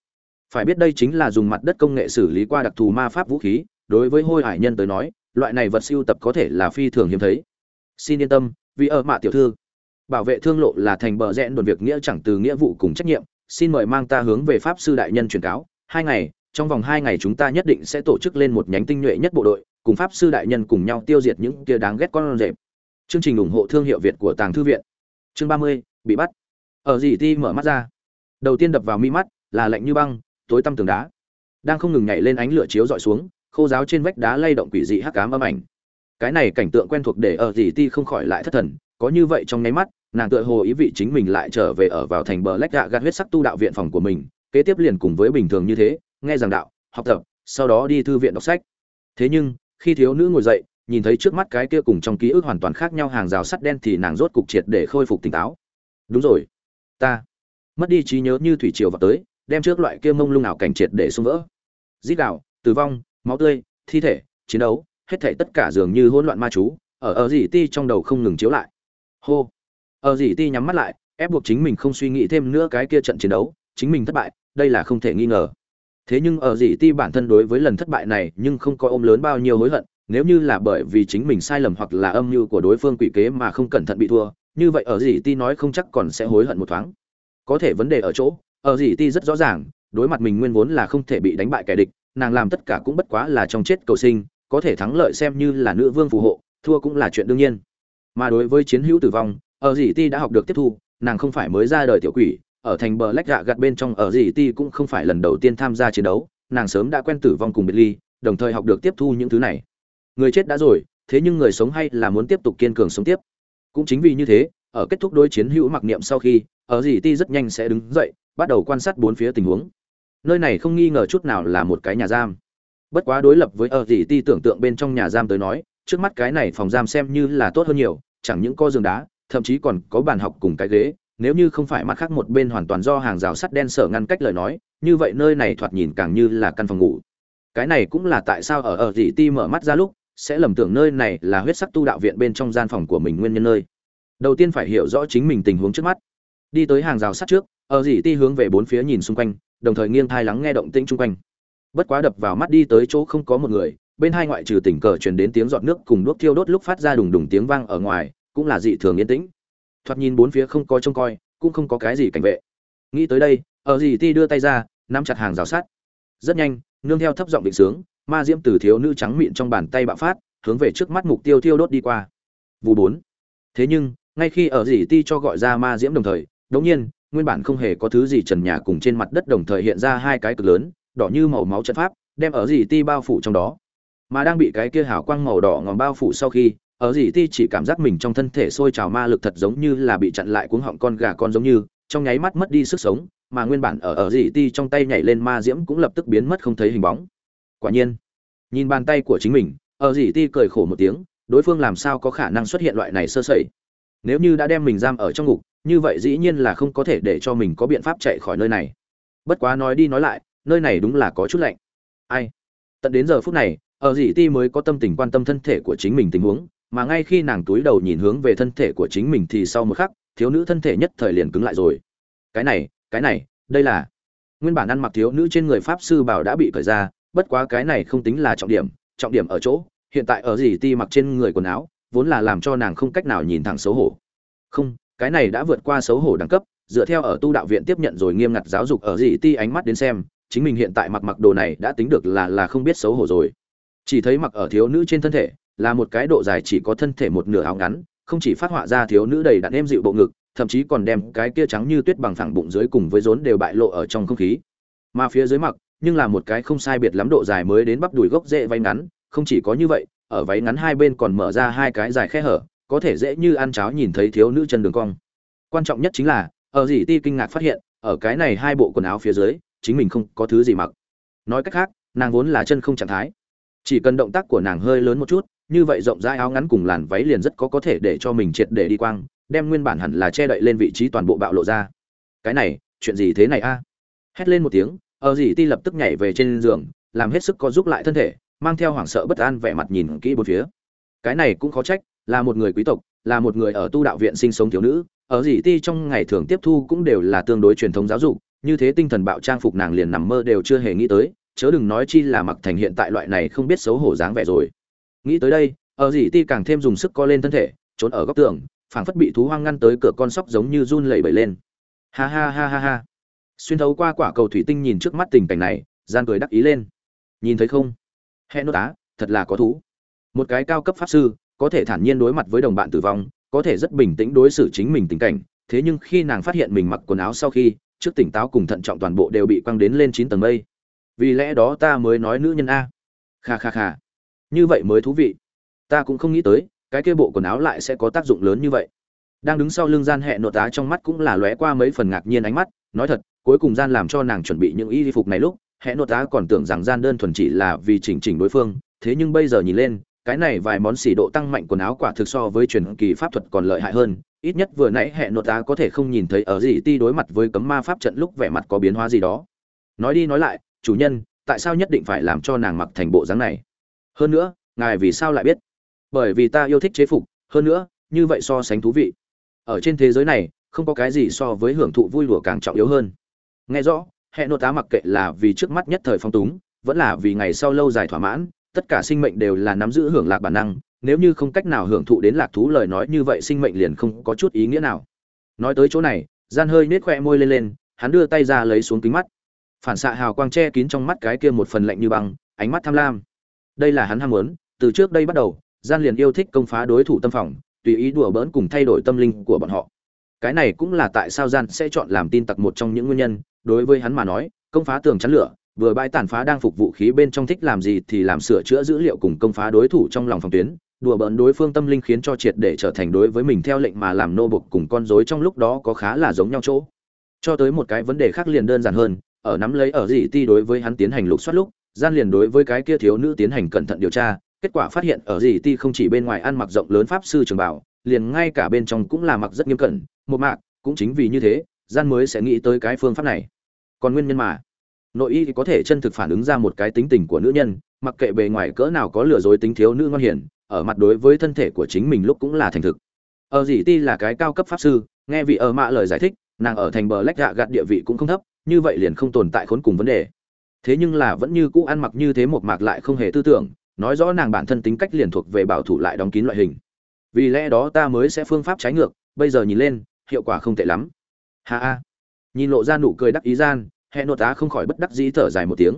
phải biết đây chính là dùng mặt đất công nghệ xử lý qua đặc thù ma pháp vũ khí, đối với hôi hải nhân tới nói, loại này vật siêu tập có thể là phi thường hiếm thấy. Xin yên tâm, vì ở mạ tiểu thư. Bảo vệ thương lộ là thành bờ rẽ đồn việc nghĩa chẳng từ nghĩa vụ cùng trách nhiệm. Xin mời mang ta hướng về pháp sư đại nhân truyền cáo. Hai ngày, trong vòng hai ngày chúng ta nhất định sẽ tổ chức lên một nhánh tinh nhuệ nhất bộ đội, cùng pháp sư đại nhân cùng nhau tiêu diệt những kia đáng ghét con rệp. Chương trình ủng hộ thương hiệu việt của tàng thư viện. Chương ba mươi, bị bắt. Ở gì ti mở mắt ra. Đầu tiên đập vào mi mắt, là lạnh như băng tối tăm tường đá. Đang không ngừng nhảy lên ánh lửa chiếu dọi xuống, khô giáo trên vách đá lay động quỷ dị hắc cám âm ảnh. Cái này cảnh tượng quen thuộc để ở dì ti không khỏi lại thất thần, có như vậy trong nháy mắt, nàng tựa hồ ý vị chính mình lại trở về ở vào thành bờ lách gạ gạt huyết sắc tu đạo viện phòng của mình, kế tiếp liền cùng với bình thường như thế, nghe giảng đạo, học tập, sau đó đi thư viện đọc sách. Thế nhưng, khi thiếu nữ ngồi dậy, nhìn thấy trước mắt cái kia cùng trong ký ức hoàn toàn khác nhau hàng rào sắt đen thì nàng rốt cục triệt để khôi phục tỉnh táo. Đúng rồi, ta. Mất đi trí nhớ như thủy triều vào tới đem trước loại kia mông lung nào cảnh triệt để xung vỡ. Dít đạo tử vong, máu tươi, thi thể, chiến đấu, hết thảy tất cả dường như hỗn loạn ma chú, ở ở dì ti trong đầu không ngừng chiếu lại. Hô. Ở dì ti nhắm mắt lại, ép buộc chính mình không suy nghĩ thêm nữa cái kia trận chiến đấu, chính mình thất bại, đây là không thể nghi ngờ. Thế nhưng ở dì ti bản thân đối với lần thất bại này nhưng không có ôm lớn bao nhiêu hối hận, nếu như là bởi vì chính mình sai lầm hoặc là âm mưu của đối phương quỷ kế mà không cẩn thận bị thua, như vậy ở dì ti nói không chắc còn sẽ hối hận một thoáng. Có thể vấn đề ở chỗ ở gì ti rất rõ ràng, đối mặt mình nguyên vốn là không thể bị đánh bại kẻ địch, nàng làm tất cả cũng bất quá là trong chết cầu sinh, có thể thắng lợi xem như là nữ vương phù hộ, thua cũng là chuyện đương nhiên. Mà đối với chiến hữu tử vong, ở gì ti đã học được tiếp thu, nàng không phải mới ra đời tiểu quỷ, ở thành bờ lách gạ gạt bên trong ở gì ti cũng không phải lần đầu tiên tham gia chiến đấu, nàng sớm đã quen tử vong cùng biệt ly, đồng thời học được tiếp thu những thứ này. Người chết đã rồi, thế nhưng người sống hay là muốn tiếp tục kiên cường sống tiếp. Cũng chính vì như thế, ở kết thúc đối chiến hữu mặc niệm sau khi ở gì ti rất nhanh sẽ đứng dậy, bắt đầu quan sát bốn phía tình huống. Nơi này không nghi ngờ chút nào là một cái nhà giam. Bất quá đối lập với ở gì ti tưởng tượng bên trong nhà giam tới nói, trước mắt cái này phòng giam xem như là tốt hơn nhiều, chẳng những có giường đá, thậm chí còn có bàn học cùng cái ghế, nếu như không phải mặt khác một bên hoàn toàn do hàng rào sắt đen sở ngăn cách lời nói, như vậy nơi này thoạt nhìn càng như là căn phòng ngủ. Cái này cũng là tại sao ở ở dị ti mở mắt ra lúc, sẽ lầm tưởng nơi này là huyết sắc tu đạo viện bên trong gian phòng của mình nguyên nhân nơi. Đầu tiên phải hiểu rõ chính mình tình huống trước mắt đi tới hàng rào sắt trước ờ ở dì ti hướng về bốn phía nhìn xung quanh, đồng thời nghiêng thai lắng nghe động tĩnh chung quanh. Bất quá đập vào mắt đi tới chỗ không có một người, bên hai ngoại trừ tỉnh cờ truyền đến tiếng giọt nước cùng đuốc thiêu đốt lúc phát ra đùng đùng tiếng vang ở ngoài, cũng là dị thường yên tĩnh. Thoạt nhìn bốn phía không có trông coi, cũng không có cái gì cảnh vệ. Nghĩ tới đây ờ ở dì ti đưa tay ra, nắm chặt hàng rào sắt. Rất nhanh, nương theo thấp giọng định sướng, ma diễm từ thiếu nữ trắng mịn trong bàn tay bạo phát, hướng về trước mắt mục tiêu thiêu đốt đi qua. Vụ bốn. Thế nhưng, ngay khi ờ ở dì ti cho gọi ra ma diễm đồng thời đống nhiên, nguyên bản không hề có thứ gì trần nhà cùng trên mặt đất đồng thời hiện ra hai cái cực lớn, đỏ như màu máu trận pháp, đem ở dì ti bao phủ trong đó. Mà đang bị cái kia hào quang màu đỏ ngòm bao phủ sau khi, ở gì ti chỉ cảm giác mình trong thân thể sôi trào ma lực thật giống như là bị chặn lại cuống họng con gà con giống như, trong nháy mắt mất đi sức sống, mà nguyên bản ở ở gì ti trong tay nhảy lên ma diễm cũng lập tức biến mất không thấy hình bóng. Quả nhiên, nhìn bàn tay của chính mình, ở gì ti cười khổ một tiếng, đối phương làm sao có khả năng xuất hiện loại này sơ sẩy? Nếu như đã đem mình giam ở trong ngục, như vậy dĩ nhiên là không có thể để cho mình có biện pháp chạy khỏi nơi này. Bất quá nói đi nói lại, nơi này đúng là có chút lạnh. Ai? Tận đến giờ phút này, ở dĩ ti mới có tâm tình quan tâm thân thể của chính mình tình huống, mà ngay khi nàng túi đầu nhìn hướng về thân thể của chính mình thì sau một khắc, thiếu nữ thân thể nhất thời liền cứng lại rồi. Cái này cái này, đây là nguyên bản ăn mặc thiếu nữ trên người pháp sư bảo đã bị cởi ra, bất quá cái này không tính là trọng điểm trọng điểm ở chỗ, hiện tại ở Dị ti mặc trên người quần áo vốn là làm cho nàng không cách nào nhìn thẳng xấu hổ. Không cái này đã vượt qua xấu hổ đẳng cấp dựa theo ở tu đạo viện tiếp nhận rồi nghiêm ngặt giáo dục ở gì, ti ánh mắt đến xem chính mình hiện tại mặc mặc đồ này đã tính được là là không biết xấu hổ rồi. Chỉ thấy mặc ở thiếu nữ trên thân thể là một cái độ dài chỉ có thân thể một nửa áo ngắn không chỉ phát họa ra thiếu nữ đầy đặn êm dịu bộ ngực thậm chí còn đem cái kia trắng như tuyết bằng phẳng bụng dưới cùng với rốn đều bại lộ ở trong không khí. Mà phía dưới mặc nhưng là một cái không sai biệt lắm độ dài mới đến bắp đùi gốc dễ vay ngắn không chỉ có như vậy ở váy ngắn hai bên còn mở ra hai cái dài khe hở, có thể dễ như ăn cháo nhìn thấy thiếu nữ chân đường cong. Quan trọng nhất chính là, ở dì ti kinh ngạc phát hiện, ở cái này hai bộ quần áo phía dưới, chính mình không có thứ gì mặc. Nói cách khác, nàng vốn là chân không trạng thái. Chỉ cần động tác của nàng hơi lớn một chút, như vậy rộng rãi áo ngắn cùng làn váy liền rất có có thể để cho mình triệt để đi quang, đem nguyên bản hẳn là che đậy lên vị trí toàn bộ bạo lộ ra. Cái này, chuyện gì thế này a? Hét lên một tiếng, ở dì ti lập tức nhảy về trên giường, làm hết sức có giúp lại thân thể mang theo hoảng sợ bất an vẻ mặt nhìn kỹ bốn phía. Cái này cũng khó trách, là một người quý tộc, là một người ở tu đạo viện sinh sống thiếu nữ, ở dì ti trong ngày thường tiếp thu cũng đều là tương đối truyền thống giáo dục, như thế tinh thần bạo trang phục nàng liền nằm mơ đều chưa hề nghĩ tới, chớ đừng nói chi là mặc thành hiện tại loại này không biết xấu hổ dáng vẻ rồi. Nghĩ tới đây, ở dì ti càng thêm dùng sức co lên thân thể, trốn ở góc tường, phảng phất bị thú hoang ngăn tới cửa con sóc giống như run lẩy bẩy lên. Ha ha ha ha ha. Xuyên thấu qua quả cầu thủy tinh nhìn trước mắt tình cảnh này, gian cười đắc ý lên. Nhìn thấy không? Hẹn nô tá, thật là có thú. Một cái cao cấp pháp sư, có thể thản nhiên đối mặt với đồng bạn tử vong, có thể rất bình tĩnh đối xử chính mình tình cảnh, thế nhưng khi nàng phát hiện mình mặc quần áo sau khi, trước tỉnh táo cùng thận trọng toàn bộ đều bị quăng đến lên chín tầng mây. Vì lẽ đó ta mới nói nữ nhân a. Kha kha kha. Như vậy mới thú vị. Ta cũng không nghĩ tới, cái kia bộ quần áo lại sẽ có tác dụng lớn như vậy. Đang đứng sau lưng gian hẹn nội tá trong mắt cũng là lóe qua mấy phần ngạc nhiên ánh mắt, nói thật, cuối cùng gian làm cho nàng chuẩn bị những y phục này lúc hẹn nội tá còn tưởng rằng gian đơn thuần chỉ là vì chỉnh chỉnh đối phương, thế nhưng bây giờ nhìn lên, cái này vài món xỉ độ tăng mạnh quần áo quả thực so với truyền kỳ pháp thuật còn lợi hại hơn, ít nhất vừa nãy hẹn nội tá có thể không nhìn thấy ở gì ti đối mặt với cấm ma pháp trận lúc vẻ mặt có biến hóa gì đó. Nói đi nói lại, chủ nhân, tại sao nhất định phải làm cho nàng mặc thành bộ dáng này? Hơn nữa, ngài vì sao lại biết? Bởi vì ta yêu thích chế phục, hơn nữa, như vậy so sánh thú vị. Ở trên thế giới này, không có cái gì so với hưởng thụ vui lùa càng trọng yếu hơn. Nghe rõ hệ nội tá mặc kệ là vì trước mắt nhất thời phong túng, vẫn là vì ngày sau lâu dài thỏa mãn, tất cả sinh mệnh đều là nắm giữ hưởng lạc bản năng, nếu như không cách nào hưởng thụ đến lạc thú lời nói như vậy sinh mệnh liền không có chút ý nghĩa nào. Nói tới chỗ này, gian hơi nết khoe môi lên lên, hắn đưa tay ra lấy xuống kính mắt. Phản xạ hào quang che kín trong mắt cái kia một phần lạnh như băng, ánh mắt tham lam. Đây là hắn ham muốn, từ trước đây bắt đầu, gian liền yêu thích công phá đối thủ tâm phòng, tùy ý đùa bỡn cùng thay đổi tâm linh của bọn họ cái này cũng là tại sao gian sẽ chọn làm tin tặc một trong những nguyên nhân. Đối với hắn mà nói, công phá tường chắn lửa, vừa bãi tàn phá đang phục vũ khí bên trong thích làm gì thì làm sửa chữa dữ liệu cùng công phá đối thủ trong lòng phòng tuyến. Đùa bỡn đối phương tâm linh khiến cho triệt để trở thành đối với mình theo lệnh mà làm nô bộc cùng con rối trong lúc đó có khá là giống nhau chỗ. Cho tới một cái vấn đề khác liền đơn giản hơn, ở nắm lấy ở gì ti đối với hắn tiến hành lục soát lúc, gian liền đối với cái kia thiếu nữ tiến hành cẩn thận điều tra. Kết quả phát hiện ở gì ti không chỉ bên ngoài ăn mặc rộng lớn pháp sư trường bảo liền ngay cả bên trong cũng là mặc rất nghiêm cẩn, một mạc, cũng chính vì như thế, gian mới sẽ nghĩ tới cái phương pháp này. Còn nguyên nhân mà, nội y thì có thể chân thực phản ứng ra một cái tính tình của nữ nhân, mặc kệ bề ngoài cỡ nào có lừa dối tính thiếu nữ ngoan hiển ở mặt đối với thân thể của chính mình lúc cũng là thành thực. Ờ ở dĩ ti là cái cao cấp pháp sư, nghe vị ở mạ lời giải thích, nàng ở thành bờ lách gạ gạt địa vị cũng không thấp, như vậy liền không tồn tại khốn cùng vấn đề. Thế nhưng là vẫn như cũ ăn mặc như thế một mạc lại không hề tư tưởng, nói rõ nàng bản thân tính cách liền thuộc về bảo thủ lại đóng kín loại hình vì lẽ đó ta mới sẽ phương pháp trái ngược, bây giờ nhìn lên, hiệu quả không tệ lắm. Ha ha. Nhìn lộ ra nụ cười đắc ý gian hệ nội tá không khỏi bất đắc dĩ thở dài một tiếng.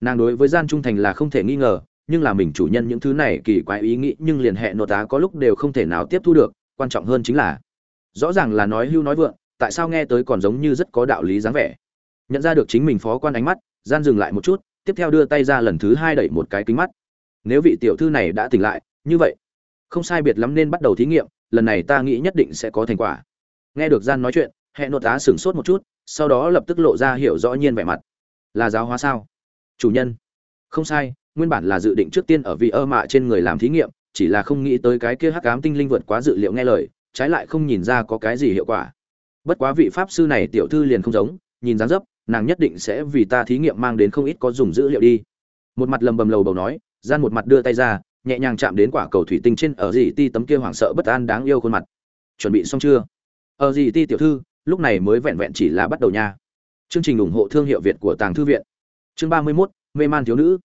Nàng đối với gian trung thành là không thể nghi ngờ, nhưng là mình chủ nhân những thứ này kỳ quái ý nghĩ nhưng liền hệ nội tá có lúc đều không thể nào tiếp thu được, quan trọng hơn chính là, rõ ràng là nói hưu nói vượng, tại sao nghe tới còn giống như rất có đạo lý dáng vẻ. Nhận ra được chính mình phó quan ánh mắt, gian dừng lại một chút, tiếp theo đưa tay ra lần thứ hai đẩy một cái kính mắt. Nếu vị tiểu thư này đã tỉnh lại, như vậy không sai biệt lắm nên bắt đầu thí nghiệm, lần này ta nghĩ nhất định sẽ có thành quả. Nghe được gian nói chuyện hệ nội tá sửng sốt một chút, sau đó lập tức lộ ra hiểu rõ nhiên vẻ mặt. Là giáo hóa sao? Chủ nhân. Không sai, nguyên bản là dự định trước tiên ở vị ơ mạ trên người làm thí nghiệm, chỉ là không nghĩ tới cái kia hắc ám tinh linh vượt quá dự liệu nghe lời, trái lại không nhìn ra có cái gì hiệu quả. Bất quá vị pháp sư này tiểu thư liền không giống, nhìn dáng dấp, nàng nhất định sẽ vì ta thí nghiệm mang đến không ít có dùng dữ liệu đi. Một mặt lầm bầm lầu bầu nói, gian một mặt đưa tay ra nhẹ nhàng chạm đến quả cầu thủy tinh trên ở dì ti tấm kia hoảng sợ bất an đáng yêu khuôn mặt. Chuẩn bị xong chưa? Ở dì ti tiểu thư lúc này mới vẹn vẹn chỉ là bắt đầu nha. Chương trình ủng hộ thương hiệu việt của tàng thư viện. Chương ba mươi 31, mê man thiếu nữ.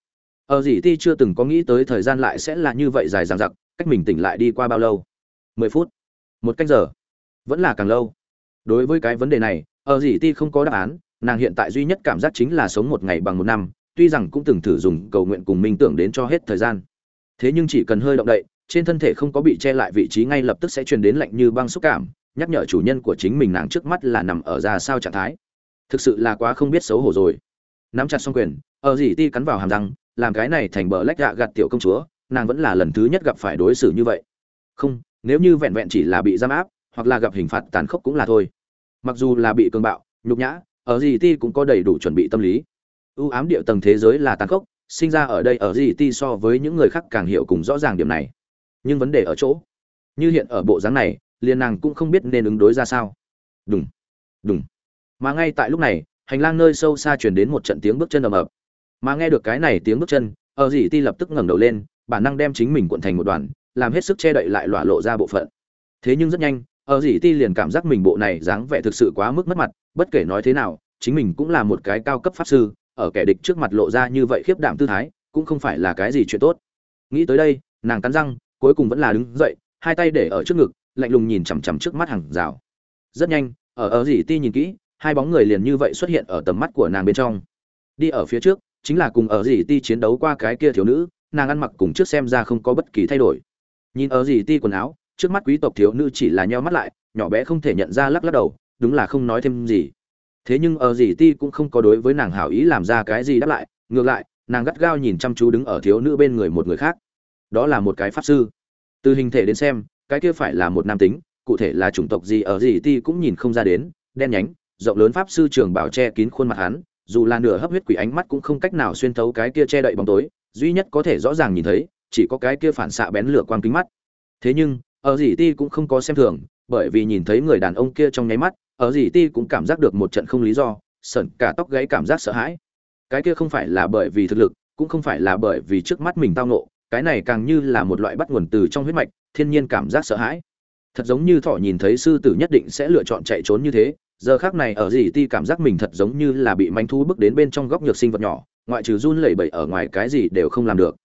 Ở dì ti chưa từng có nghĩ tới thời gian lại sẽ là như vậy dài dằng dặc cách mình tỉnh lại đi qua bao lâu? Mười phút. Một cách giờ. Vẫn là càng lâu. Đối với cái vấn đề này ở dì ti không có đáp án nàng hiện tại duy nhất cảm giác chính là sống một ngày bằng một năm tuy rằng cũng từng thử dùng cầu nguyện cùng minh tưởng đến cho hết thời gian thế nhưng chỉ cần hơi động đậy, trên thân thể không có bị che lại vị trí ngay lập tức sẽ truyền đến lạnh như băng xúc cảm, nhắc nhở chủ nhân của chính mình nàng trước mắt là nằm ở ra sao trạng thái. Thực sự là quá không biết xấu hổ rồi. Nắm chặt xong quyền, ở dì ti cắn vào hàm răng, làm cái này thành bờ lách gạ gạt tiểu công chúa, nàng vẫn là lần thứ nhất gặp phải đối xử như vậy. Không, nếu như vẹn vẹn chỉ là bị giam áp, hoặc là gặp hình phạt tàn khốc cũng là thôi. Mặc dù là bị cường bạo, nhục nhã, ở dì ti cũng có đầy đủ chuẩn bị tâm lý. Ưu ám địa tầng thế giới là tàn khốc sinh ra ở đây ở GT ti so với những người khác càng hiểu cùng rõ ràng điểm này. Nhưng vấn đề ở chỗ, như hiện ở bộ dáng này, liền nàng cũng không biết nên ứng đối ra sao. Đùng đùng. Mà ngay tại lúc này, hành lang nơi sâu xa truyền đến một trận tiếng bước chân ầm ầm mà nghe được cái này tiếng bước chân, ở GT ti lập tức ngẩng đầu lên, bản năng đem chính mình cuộn thành một đoàn, làm hết sức che đậy lại lỏa lộ ra bộ phận. Thế nhưng rất nhanh, ở dì ti liền cảm giác mình bộ này dáng vẻ thực sự quá mức mất mặt, bất kể nói thế nào, chính mình cũng là một cái cao cấp pháp sư ở kẻ địch trước mặt lộ ra như vậy khiếp đảm tư thái, cũng không phải là cái gì chuyện tốt. Nghĩ tới đây, nàng cắn răng, cuối cùng vẫn là đứng dậy, hai tay để ở trước ngực, lạnh lùng nhìn chằm chằm trước mắt hàng rào. Rất nhanh, ở ở dì ti nhìn kỹ, hai bóng người liền như vậy xuất hiện ở tầm mắt của nàng bên trong. Đi ở phía trước, chính là cùng ở dì ti chiến đấu qua cái kia thiếu nữ, nàng ăn mặc cùng trước xem ra không có bất kỳ thay đổi. Nhìn ở dì ti quần áo, trước mắt quý tộc thiếu nữ chỉ là nheo mắt lại, nhỏ bé không thể nhận ra lắc lắc đầu, đúng là không nói thêm gì thế nhưng ở dì ti cũng không có đối với nàng hảo ý làm ra cái gì đáp lại, ngược lại, nàng gắt gao nhìn chăm chú đứng ở thiếu nữ bên người một người khác. Đó là một cái pháp sư. Từ hình thể đến xem, cái kia phải là một nam tính, cụ thể là chủng tộc gì ở gì ti cũng nhìn không ra đến, đen nhánh, rộng lớn pháp sư trường bảo che kín khuôn mặt hắn, dù là nửa hấp huyết quỷ ánh mắt cũng không cách nào xuyên thấu cái kia che đậy bóng tối, duy nhất có thể rõ ràng nhìn thấy, chỉ có cái kia phản xạ bén lửa quang kính mắt. Thế nhưng, ở gì ti cũng không có xem thường, bởi vì nhìn thấy người đàn ông kia trong nháy mắt ở gì ti cũng cảm giác được một trận không lý do sẩn cả tóc gáy cảm giác sợ hãi. Cái kia không phải là bởi vì thực lực, cũng không phải là bởi vì trước mắt mình tao nộ cái này càng như là một loại bắt nguồn từ trong huyết mạch, thiên nhiên cảm giác sợ hãi. Thật giống như thỏ nhìn thấy sư tử nhất định sẽ lựa chọn chạy trốn như thế, giờ khác này ở gì ti cảm giác mình thật giống như là bị manh thú bước đến bên trong góc nhược sinh vật nhỏ, ngoại trừ run lẩy bẩy ở ngoài cái gì đều không làm được.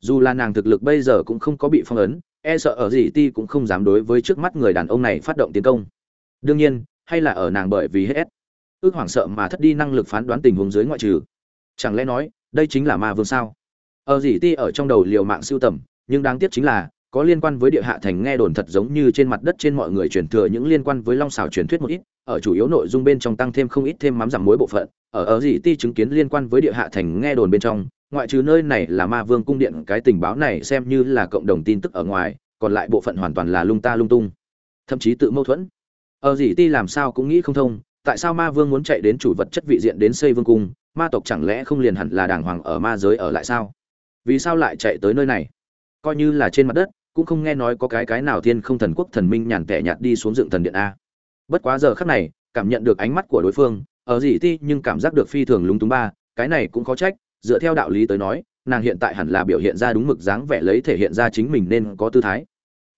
Dù là nàng thực lực bây giờ cũng không có bị phong ấn e sợ ở gì ti cũng không dám đối với trước mắt người đàn ông này phát động tiến công. Đương nhiên hay là ở nàng bởi vì hết ước hoảng sợ mà thất đi năng lực phán đoán tình huống dưới ngoại trừ. Chẳng lẽ nói, đây chính là ma vương sao? Ờ ở dì ti ở trong đầu liều mạng siêu tầm, nhưng đáng tiếc chính là, có liên quan với địa hạ thành nghe đồn thật giống như trên mặt đất trên mọi người truyền thừa những liên quan với long xào truyền thuyết một ít, ở chủ yếu nội dung bên trong tăng thêm không ít thêm mắm giảm muối bộ phận. Ở ở gì ti chứng kiến liên quan với địa hạ thành nghe đồn bên trong, ngoại trừ nơi này là ma vương cung điện, cái tình báo này xem như là cộng đồng tin tức ở ngoài, còn lại bộ phận hoàn toàn là lung ta lung tung. Thậm chí tự mâu thuẫn ở gì ti làm sao cũng nghĩ không thông, tại sao ma vương muốn chạy đến chủ vật chất vị diện đến xây vương cung, ma tộc chẳng lẽ không liền hẳn là đàng hoàng ở ma giới ở lại sao? Vì sao lại chạy tới nơi này? Coi như là trên mặt đất, cũng không nghe nói có cái cái nào thiên không thần quốc thần minh nhàn tẻ nhạt đi xuống dựng thần điện a. Bất quá giờ khắc này, cảm nhận được ánh mắt của đối phương ở gì ti nhưng cảm giác được phi thường lúng túng ba, cái này cũng có trách, dựa theo đạo lý tới nói, nàng hiện tại hẳn là biểu hiện ra đúng mực dáng vẻ lấy thể hiện ra chính mình nên có tư thái.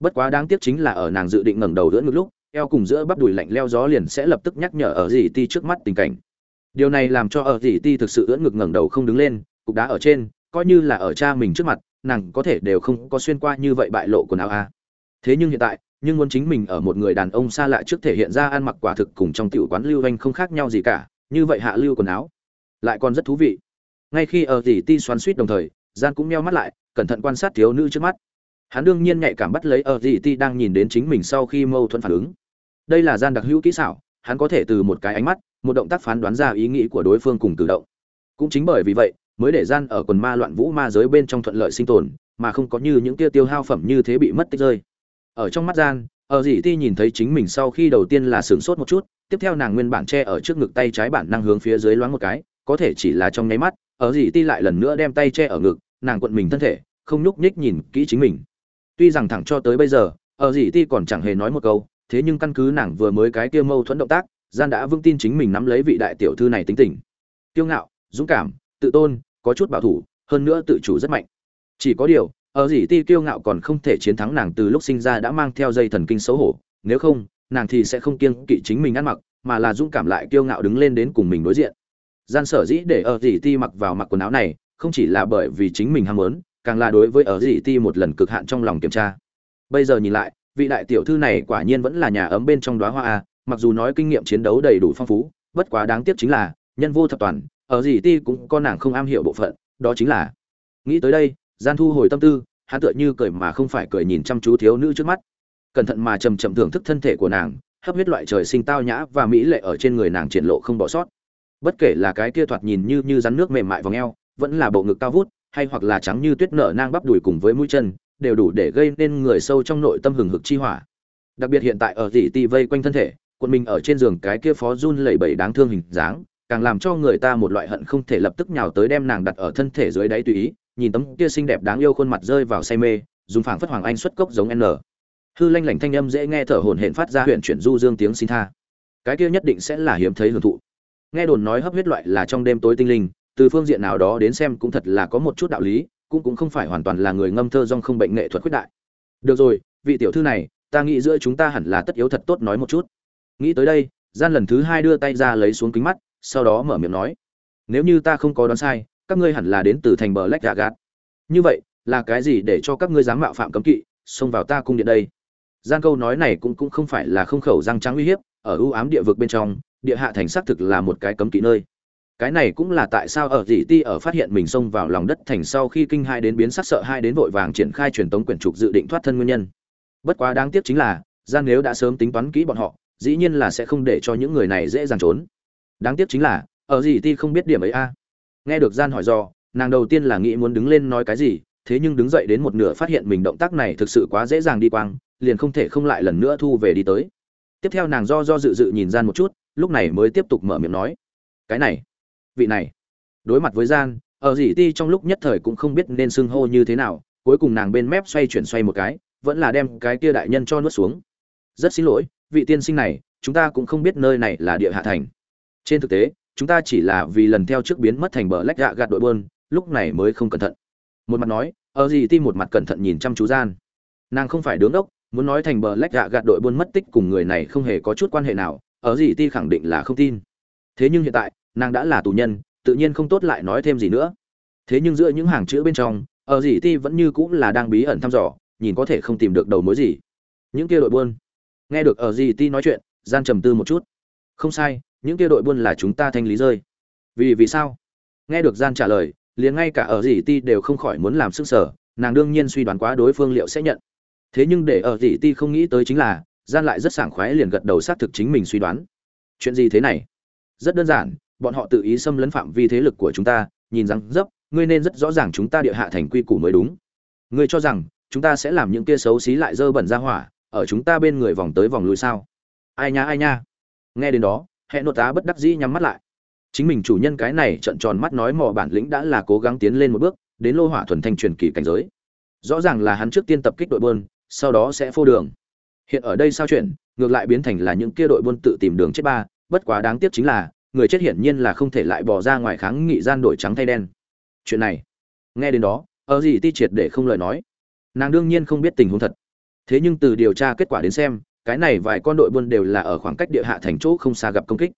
Bất quá đáng tiếc chính là ở nàng dự định ngẩng đầu giữa ngực lúc eo cùng giữa bắp đùi lạnh leo gió liền sẽ lập tức nhắc nhở ở gì ti trước mắt tình cảnh. Điều này làm cho ở gì ti thực sự ưỡn ngực ngẩng đầu không đứng lên, cục đá ở trên, coi như là ở cha mình trước mặt, nàng có thể đều không có xuyên qua như vậy bại lộ quần áo a. Thế nhưng hiện tại, nhưng muốn chính mình ở một người đàn ông xa lạ trước thể hiện ra ăn mặc quả thực cùng trong tiểu quán lưu anh không khác nhau gì cả, như vậy hạ lưu quần áo, lại còn rất thú vị. Ngay khi ở dì ti xoắn suýt đồng thời, gian cũng meo mắt lại, cẩn thận quan sát thiếu nữ trước mắt hắn đương nhiên nhạy cảm bắt lấy ở gì ti đang nhìn đến chính mình sau khi mâu thuẫn phản ứng. Đây là gian đặc hữu kỹ xảo, hắn có thể từ một cái ánh mắt, một động tác phán đoán ra ý nghĩ của đối phương cùng cử động. Cũng chính bởi vì vậy, mới để gian ở quần ma loạn vũ ma giới bên trong thuận lợi sinh tồn, mà không có như những tiêu tiêu hao phẩm như thế bị mất tích rơi. Ở trong mắt gian, ở dì ti nhìn thấy chính mình sau khi đầu tiên là sửng sốt một chút, tiếp theo nàng nguyên bản che ở trước ngực tay trái bản năng hướng phía dưới loáng một cái, có thể chỉ là trong nháy mắt, ở dì ti lại lần nữa đem tay che ở ngực, nàng quận mình thân thể, không nhúc nhích nhìn kỹ chính mình tuy rằng thẳng cho tới bây giờ, ở dì ti còn chẳng hề nói một câu, thế nhưng căn cứ nàng vừa mới cái kia mâu thuẫn động tác, gian đã vững tin chính mình nắm lấy vị đại tiểu thư này tính tình. Kiêu ngạo, dũng cảm, tự tôn, có chút bảo thủ, hơn nữa tự chủ rất mạnh. Chỉ có điều, ở dì ti kiêu ngạo còn không thể chiến thắng nàng từ lúc sinh ra đã mang theo dây thần kinh xấu hổ, nếu không, nàng thì sẽ không kiêng kỵ chính mình ăn mặc, mà là dũng cảm lại kiêu ngạo đứng lên đến cùng mình đối diện. Gian sở dĩ để ở dì ti mặc vào mặc quần áo này, không chỉ là bởi vì chính mình ham muốn càng là đối với ở Dị ti một lần cực hạn trong lòng kiểm tra. Bây giờ nhìn lại, vị đại tiểu thư này quả nhiên vẫn là nhà ấm bên trong đóa hoa a, mặc dù nói kinh nghiệm chiến đấu đầy đủ phong phú, bất quá đáng tiếc chính là, nhân vô thập toàn, ở Dị ti cũng có nàng không am hiểu bộ phận, đó chính là, nghĩ tới đây, gian thu hồi tâm tư, hắn tựa như cười mà không phải cười nhìn chăm chú thiếu nữ trước mắt. Cẩn thận mà chầm chậm thưởng thức thân thể của nàng, hấp huyết loại trời sinh tao nhã và mỹ lệ ở trên người nàng triển lộ không bỏ sót. Bất kể là cái kia thoạt nhìn như như rắn nước mềm mại vòng eo, vẫn là bộ ngực cao vút hay hoặc là trắng như tuyết nở nang bắp đùi cùng với mũi chân, đều đủ để gây nên người sâu trong nội tâm hừng hực chi hỏa. Đặc biệt hiện tại ở dị ti vây quanh thân thể quân mình ở trên giường cái kia phó run lẩy bẩy đáng thương hình dáng, càng làm cho người ta một loại hận không thể lập tức nhào tới đem nàng đặt ở thân thể dưới đáy tùy ý, nhìn tấm kia xinh đẹp đáng yêu khuôn mặt rơi vào say mê, dùng phảng phất hoàng anh xuất cốc giống n. Hư lanh lảnh thanh âm dễ nghe thở hổn hển phát ra huyện chuyển du dương tiếng xin tha. Cái kia nhất định sẽ là hiếm thấy hưởng thụ. Nghe đồn nói hấp huyết loại là trong đêm tối tinh linh từ phương diện nào đó đến xem cũng thật là có một chút đạo lý, cũng cũng không phải hoàn toàn là người ngâm thơ dong không bệnh nghệ thuật khuyết đại. Được rồi, vị tiểu thư này, ta nghĩ giữa chúng ta hẳn là tất yếu thật tốt nói một chút. Nghĩ tới đây, gian lần thứ hai đưa tay ra lấy xuống kính mắt, sau đó mở miệng nói, nếu như ta không có đoán sai, các ngươi hẳn là đến từ thành bờ lách gà gạt. Như vậy, là cái gì để cho các ngươi dám mạo phạm cấm kỵ, xông vào ta cung điện đây? Gian câu nói này cũng cũng không phải là không khẩu răng trắng uy hiếp, ở ưu ám địa vực bên trong, địa hạ thành xác thực là một cái cấm kỵ nơi cái này cũng là tại sao ở dị ti ở phát hiện mình xông vào lòng đất thành sau khi kinh hai đến biến sắc sợ hai đến vội vàng triển khai truyền tống quyển trục dự định thoát thân nguyên nhân. Bất quá đáng tiếc chính là gian nếu đã sớm tính toán kỹ bọn họ, dĩ nhiên là sẽ không để cho những người này dễ dàng trốn. Đáng tiếc chính là, ở dị ti không biết điểm ấy a. Nghe được gian hỏi do, nàng đầu tiên là nghĩ muốn đứng lên nói cái gì, thế nhưng đứng dậy đến một nửa phát hiện mình động tác này thực sự quá dễ dàng đi quang, liền không thể không lại lần nữa thu về đi tới. Tiếp theo nàng do do dự dự nhìn gian một chút, lúc này mới tiếp tục mở miệng nói, cái này vị này. Đối mặt với gian, ở dì ti trong lúc nhất thời cũng không biết nên xưng hô như thế nào, cuối cùng nàng bên mép xoay chuyển xoay một cái, vẫn là đem cái kia đại nhân cho nuốt xuống. Rất xin lỗi, vị tiên sinh này, chúng ta cũng không biết nơi này là địa hạ thành. Trên thực tế, chúng ta chỉ là vì lần theo trước biến mất thành bờ lách gạ gạt đội bơn lúc này mới không cẩn thận. Một mặt nói, ở gì ti một mặt cẩn thận nhìn chăm chú gian. Nàng không phải đứng đốc, muốn nói thành bờ lách gạ gạt đội buôn mất tích cùng người này không hề có chút quan hệ nào, ở gì ti khẳng định là không tin. Thế nhưng hiện tại nàng đã là tù nhân, tự nhiên không tốt lại nói thêm gì nữa. Thế nhưng giữa những hàng chữ bên trong, ở gì ti vẫn như cũng là đang bí ẩn thăm dò, nhìn có thể không tìm được đầu mối gì. Những kia đội buôn. Nghe được ở gì ti nói chuyện gian trầm tư một chút. Không sai, những kia đội buôn là chúng ta thanh lý rơi. Vì vì sao? Nghe được gian trả lời, liền ngay cả ở gì ti đều không khỏi muốn làm sức sở, nàng đương nhiên suy đoán quá đối phương liệu sẽ nhận. Thế nhưng để ở gì ti không nghĩ tới chính là gian lại rất sảng khoái liền gật đầu xác thực chính mình suy đoán. Chuyện gì thế này? Rất đơn giản bọn họ tự ý xâm lấn phạm vi thế lực của chúng ta, nhìn rằng dấp ngươi nên rất rõ ràng chúng ta địa hạ thành quy củ mới đúng. Ngươi cho rằng, chúng ta sẽ làm những kia xấu xí lại dơ bẩn ra hỏa, ở chúng ta bên người vòng tới vòng lui sao? Ai nha ai nha. Nghe đến đó hệ nội tá bất đắc dĩ nhắm mắt lại. Chính mình chủ nhân cái này trận tròn mắt nói mò bản lĩnh đã là cố gắng tiến lên một bước, đến lô hỏa thuần thanh truyền kỳ cảnh giới. Rõ ràng là hắn trước tiên tập kích đội buôn, sau đó sẽ phô đường. Hiện ở đây sao chuyện, ngược lại biến thành là những kia đội buôn tự tìm đường chết ba, bất quá đáng tiếc chính là người chết hiển nhiên là không thể lại bỏ ra ngoài kháng nghị gian đổi trắng thay đen. Chuyện này, nghe đến đó, ở gì ti triệt để không lời nói. Nàng đương nhiên không biết tình huống thật. Thế nhưng từ điều tra kết quả đến xem, cái này vài con đội buôn đều là ở khoảng cách địa hạ thành chỗ không xa gặp công kích.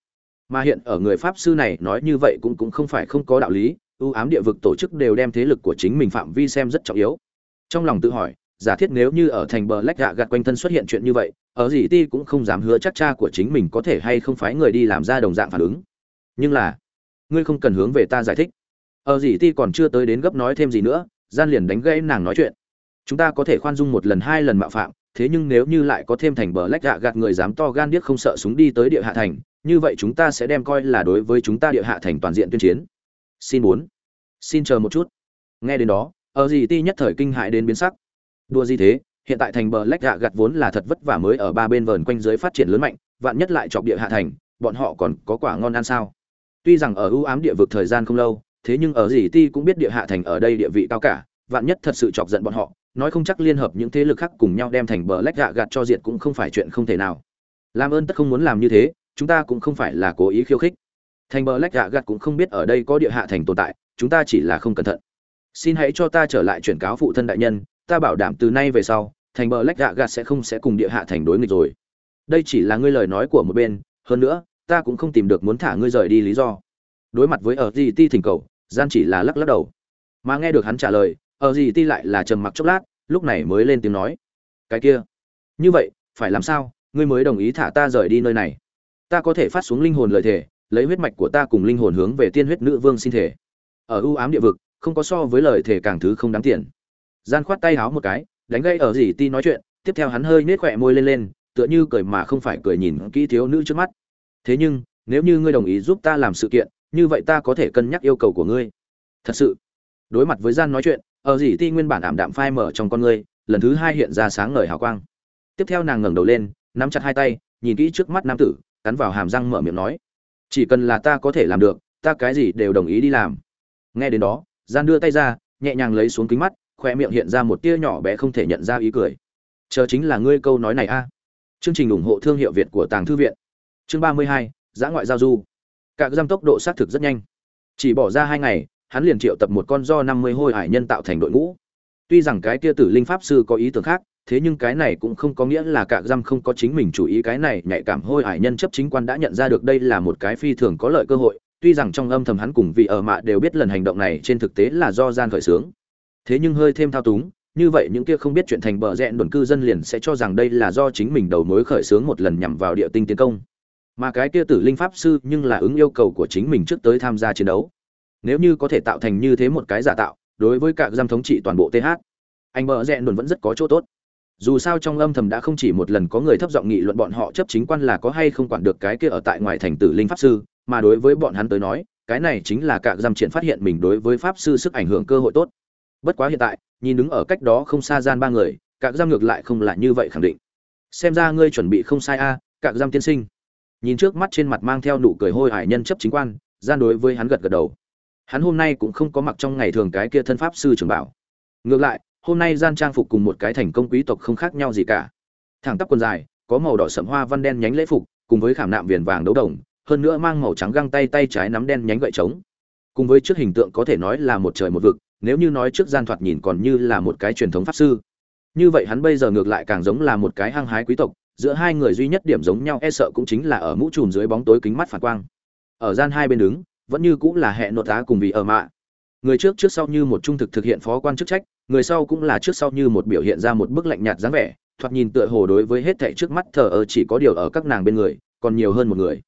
Mà hiện ở người pháp sư này nói như vậy cũng cũng không phải không có đạo lý, ưu ám địa vực tổ chức đều đem thế lực của chính mình phạm vi xem rất trọng yếu. Trong lòng tự hỏi giả thiết nếu như ở thành bờ lách gạ gạt quanh thân xuất hiện chuyện như vậy, ở gì ti cũng không dám hứa chắc cha của chính mình có thể hay không phái người đi làm ra đồng dạng phản ứng. Nhưng là, ngươi không cần hướng về ta giải thích. Ở gì ti còn chưa tới đến gấp nói thêm gì nữa, gian liền đánh gãy nàng nói chuyện. Chúng ta có thể khoan dung một lần hai lần mạo phạm, thế nhưng nếu như lại có thêm thành bờ lách gạ gạt người dám to gan điếc không sợ súng đi tới địa hạ thành, như vậy chúng ta sẽ đem coi là đối với chúng ta địa hạ thành toàn diện tuyên chiến. Xin muốn xin chờ một chút. Nghe đến đó, ở gì ti nhất thời kinh hại đến biến sắc đua gì thế? Hiện tại thành bờ lách gạ gặt vốn là thật vất vả mới ở ba bên vờn quanh dưới phát triển lớn mạnh, vạn nhất lại chọc địa hạ thành, bọn họ còn có quả ngon ăn sao? Tuy rằng ở ưu ám địa vực thời gian không lâu, thế nhưng ở gì ti cũng biết địa hạ thành ở đây địa vị cao cả, vạn nhất thật sự chọc giận bọn họ, nói không chắc liên hợp những thế lực khác cùng nhau đem thành bờ lách gạ gạt cho diệt cũng không phải chuyện không thể nào. Làm ơn tất không muốn làm như thế, chúng ta cũng không phải là cố ý khiêu khích. Thành bờ lách gạ gạt cũng không biết ở đây có địa hạ thành tồn tại, chúng ta chỉ là không cẩn thận. Xin hãy cho ta trở lại chuyển cáo phụ thân đại nhân ta bảo đảm từ nay về sau, thành bờ lách gạ gạt sẽ không sẽ cùng địa hạ thành đối nghịch rồi. Đây chỉ là ngươi lời nói của một bên, hơn nữa, ta cũng không tìm được muốn thả ngươi rời đi lý do. Đối mặt với ở gì ti thỉnh cầu, gian chỉ là lắc lắc đầu. Mà nghe được hắn trả lời ở gì ti lại là trầm mặc chốc lát, lúc này mới lên tiếng nói. Cái kia, như vậy, phải làm sao? Ngươi mới đồng ý thả ta rời đi nơi này. Ta có thể phát xuống linh hồn lời thề, lấy huyết mạch của ta cùng linh hồn hướng về tiên huyết nữ vương xin thể ở ưu ám địa vực, không có so với lời thể càng thứ không đáng tiền gian khoát tay háo một cái, đánh gây ở gì ti nói chuyện, tiếp theo hắn hơi nết khỏe môi lên lên, tựa như cười mà không phải cười nhìn kỹ thiếu nữ trước mắt. Thế nhưng, nếu như ngươi đồng ý giúp ta làm sự kiện, như vậy ta có thể cân nhắc yêu cầu của ngươi. Thật sự, đối mặt với gian nói chuyện, ở gì ti nguyên bản ảm đạm phai mở trong con ngươi, lần thứ hai hiện ra sáng ngời hào quang. Tiếp theo nàng ngẩng đầu lên, nắm chặt hai tay, nhìn kỹ trước mắt nam tử, cắn vào hàm răng mở miệng nói, chỉ cần là ta có thể làm được, ta cái gì đều đồng ý đi làm. Nghe đến đó, gian đưa tay ra, nhẹ nhàng lấy xuống kính mắt khoe miệng hiện ra một tia nhỏ bé không thể nhận ra ý cười. Chờ chính là ngươi câu nói này a. Chương trình ủng hộ thương hiệu việt của tàng thư viện. Chương ba mươi hai, giã ngoại giao du. Cả giam tốc độ xác thực rất nhanh. Chỉ bỏ ra hai ngày, hắn liền triệu tập một con do năm mươi hôi hải nhân tạo thành đội ngũ. Tuy rằng cái kia tử linh pháp sư có ý tưởng khác, thế nhưng cái này cũng không có nghĩa là cả giam không có chính mình chủ ý. Cái này nhạy cảm hôi hải nhân chấp chính quan đã nhận ra được đây là một cái phi thường có lợi cơ hội. Tuy rằng trong âm thầm hắn cùng vị ở mạ đều biết lần hành động này, trên thực tế là do gian khởi xướng thế nhưng hơi thêm thao túng, như vậy những kia không biết chuyện thành bờ rẽ đồn cư dân liền sẽ cho rằng đây là do chính mình đầu mối khởi xướng một lần nhằm vào địa tinh tiến công. Mà cái kia tử linh pháp sư nhưng là ứng yêu cầu của chính mình trước tới tham gia chiến đấu. Nếu như có thể tạo thành như thế một cái giả tạo, đối với cả giam thống trị toàn bộ th anh bờ rẽ đồn vẫn rất có chỗ tốt. Dù sao trong âm thầm đã không chỉ một lần có người thấp giọng nghị luận bọn họ chấp chính quan là có hay không quản được cái kia ở tại ngoài thành tử linh pháp sư, mà đối với bọn hắn tới nói, cái này chính là cả giam triển phát hiện mình đối với pháp sư sức ảnh hưởng cơ hội tốt bất quá hiện tại nhìn đứng ở cách đó không xa gian ba người cạc giam ngược lại không là như vậy khẳng định. Xem ra ngươi chuẩn bị không sai a à, cả giam tiên sinh. Nhìn trước mắt trên mặt mang theo nụ cười hôi hải nhân chấp chính quan gian đối với hắn gật gật đầu. Hắn hôm nay cũng không có mặc trong ngày thường cái kia thân pháp sư trưởng bảo. Ngược lại hôm nay gian trang phục cùng một cái thành công quý tộc không khác nhau gì cả. Thẳng tắp quần dài có màu đỏ sẫm hoa văn đen nhánh lễ phục cùng với khảm nạm viền vàng đấu đồng hơn nữa mang màu trắng găng tay tay trái nắm đen nhánh gậy trống cùng với trước hình tượng có thể nói là một trời một vực, nếu như nói trước gian thoạt nhìn còn như là một cái truyền thống pháp sư. Như vậy hắn bây giờ ngược lại càng giống là một cái hăng hái quý tộc, giữa hai người duy nhất điểm giống nhau e sợ cũng chính là ở mũ trùm dưới bóng tối kính mắt phản quang. Ở gian hai bên đứng, vẫn như cũng là hệ nội tá cùng vì ở mạ. Người trước trước sau như một trung thực thực hiện phó quan chức trách, người sau cũng là trước sau như một biểu hiện ra một bức lạnh nhạt dáng vẻ, thoạt nhìn tựa hồ đối với hết thảy trước mắt thờ ơ chỉ có điều ở các nàng bên người, còn nhiều hơn một người.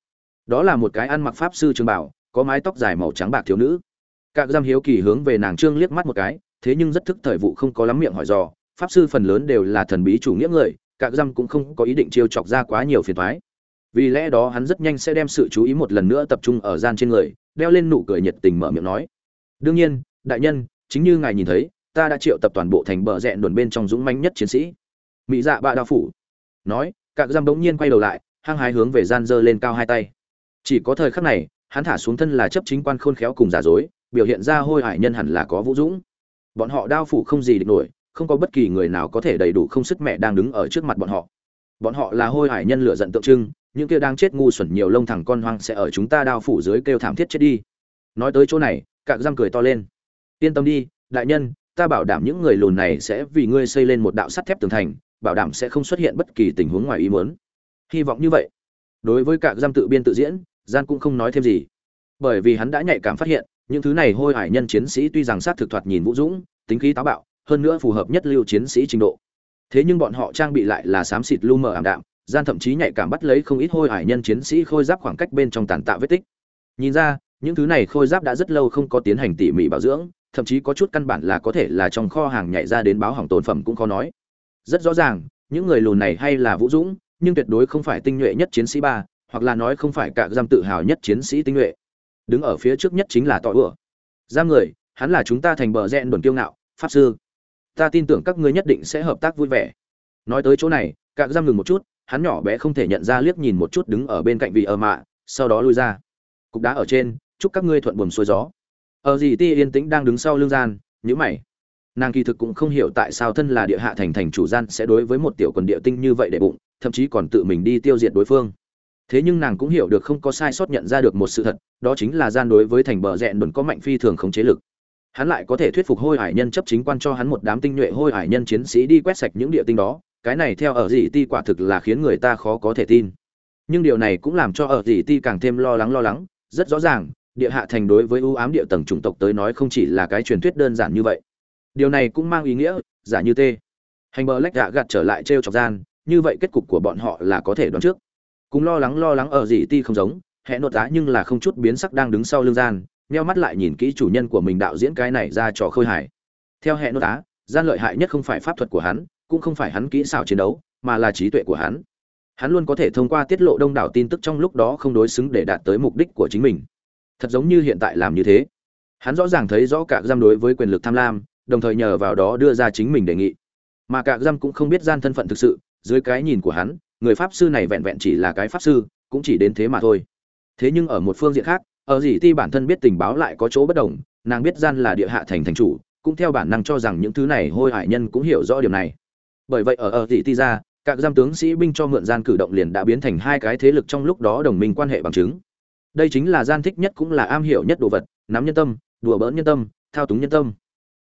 Đó là một cái ăn mặc pháp sư trường bảo có mái tóc dài màu trắng bạc thiếu nữ. Các giam hiếu kỳ hướng về nàng trương liếc mắt một cái, thế nhưng rất thức thời vụ không có lắm miệng hỏi dò, pháp sư phần lớn đều là thần bí chủ nghĩa người các giam cũng không có ý định chiêu chọc ra quá nhiều phiền toái. Vì lẽ đó hắn rất nhanh sẽ đem sự chú ý một lần nữa tập trung ở gian trên người, đeo lên nụ cười nhiệt tình mở miệng nói. Đương nhiên, đại nhân, chính như ngài nhìn thấy, ta đã triệu tập toàn bộ thành bờ rẽ đồn bên trong dũng mãnh nhất chiến sĩ. Mỹ dạ bạ đao phủ nói cạc giam bỗng nhiên quay đầu lại, hăng hái hướng về gian dơ lên cao hai tay. Chỉ có thời khắc này hắn thả xuống thân là chấp chính quan khôn khéo cùng giả dối, biểu hiện ra hôi hải nhân hẳn là có vũ dũng. Bọn họ đao phủ không gì địch nổi, không có bất kỳ người nào có thể đầy đủ không sức mẹ đang đứng ở trước mặt bọn họ. Bọn họ là hôi hải nhân lựa giận tượng trưng, những kia đang chết ngu xuẩn nhiều lông thẳng con hoang sẽ ở chúng ta đao phủ dưới kêu thảm thiết chết đi. Nói tới chỗ này, cạc răng cười to lên. Yên tâm đi, đại nhân, ta bảo đảm những người lùn này sẽ vì ngươi xây lên một đạo sắt thép tường thành, bảo đảm sẽ không xuất hiện bất kỳ tình huống ngoài ý muốn. Hy vọng như vậy. Đối với cạc giam tự biên tự diễn gian cũng không nói thêm gì. Bởi vì hắn đã nhạy cảm phát hiện, những thứ này hôi hải nhân chiến sĩ tuy rằng sát thực thoạt nhìn vũ dũng, tính khí táo bạo, hơn nữa phù hợp nhất lưu chiến sĩ trình độ. Thế nhưng bọn họ trang bị lại là xám xịt lu mờ ảm đạm, gian thậm chí nhạy cảm bắt lấy không ít hôi hải nhân chiến sĩ khôi giáp khoảng cách bên trong tàn tạ vết tích. Nhìn ra, những thứ này khôi giáp đã rất lâu không có tiến hành tỉ mỉ bảo dưỡng, thậm chí có chút căn bản là có thể là trong kho hàng nhảy ra đến báo hỏng tồn phẩm cũng khó nói. Rất rõ ràng, những người lùn này hay là vũ dũng, nhưng tuyệt đối không phải tinh nhuệ nhất chiến sĩ ba hoặc là nói không phải cả giam tự hào nhất chiến sĩ tinh nhuệ. Đứng ở phía trước nhất chính là tỏi ủa. Giam người, hắn là chúng ta thành bờ rẽn đồn kiêu ngạo, pháp sư. Ta tin tưởng các ngươi nhất định sẽ hợp tác vui vẻ. Nói tới chỗ này cạc giam ngừng một chút, hắn nhỏ bé không thể nhận ra liếc nhìn một chút đứng ở bên cạnh vị ở mạ, sau đó lui ra. Cục đá ở trên, chúc các ngươi thuận buồm xuôi gió. Ở gì ti yên tĩnh đang đứng sau lưng gian nhữ mày. Nàng kỳ thực cũng không hiểu tại sao thân là địa hạ thành thành chủ gian sẽ đối với một tiểu quần địa tinh như vậy để bụng, thậm chí còn tự mình đi tiêu diệt đối phương thế nhưng nàng cũng hiểu được không có sai sót nhận ra được một sự thật, đó chính là gian đối với thành bờ rẽ đồn có mạnh phi thường không chế lực. Hắn lại có thể thuyết phục hôi hải nhân chấp chính quan cho hắn một đám tinh nhuệ hôi hải nhân chiến sĩ đi quét sạch những địa tinh đó, cái này theo ở dị ti quả thực là khiến người ta khó có thể tin. Nhưng điều này cũng làm cho ở dị ti càng thêm lo lắng lo lắng, rất rõ ràng, địa hạ thành đối với ưu ám địa tầng chủng tộc tới nói không chỉ là cái truyền thuyết đơn giản như vậy. Điều này cũng mang ý nghĩa, giả như tê. Hành bờ lách gạ gạt trở lại t r e o chọc gian, như vậy kết cục của bọn họ là có thể đoán trước cùng lo lắng lo lắng ở dị ti không giống, hẹn nội tá nhưng là không chút biến sắc đang đứng sau lưng gian neo mắt lại nhìn kỹ chủ nhân của mình đạo diễn cái này ra trò khơi hài. Theo hẹn nội tá gian lợi hại nhất không phải pháp thuật của hắn, cũng không phải hắn kỹ xảo chiến đấu, mà là trí tuệ của hắn. Hắn luôn có thể thông qua tiết lộ đông đảo tin tức trong lúc đó không đối xứng để đạt tới mục đích của chính mình. Thật giống như hiện tại làm như thế. Hắn rõ ràng thấy rõ cả giam đối với quyền lực tham lam, đồng thời nhờ vào đó đưa ra chính mình đề nghị. Mà cả giam cũng không biết gian thân phận thực sự, dưới cái nhìn của hắn người pháp sư này vẹn vẹn chỉ là cái pháp sư, cũng chỉ đến thế mà thôi. Thế nhưng ở một phương diện khác, ở dì ti bản thân biết tình báo lại có chỗ bất đồng, nàng biết gian là địa hạ thành thành chủ, cũng theo bản năng cho rằng những thứ này hôi hải nhân cũng hiểu rõ điều này. Bởi vậy ở ở dì ti ra, các giam tướng sĩ binh cho mượn gian cử động liền đã biến thành hai cái thế lực trong lúc đó đồng minh quan hệ bằng chứng. Đây chính là gian thích nhất cũng là am hiểu nhất đồ vật, nắm nhân tâm, đùa bỡn nhân tâm, thao túng nhân tâm.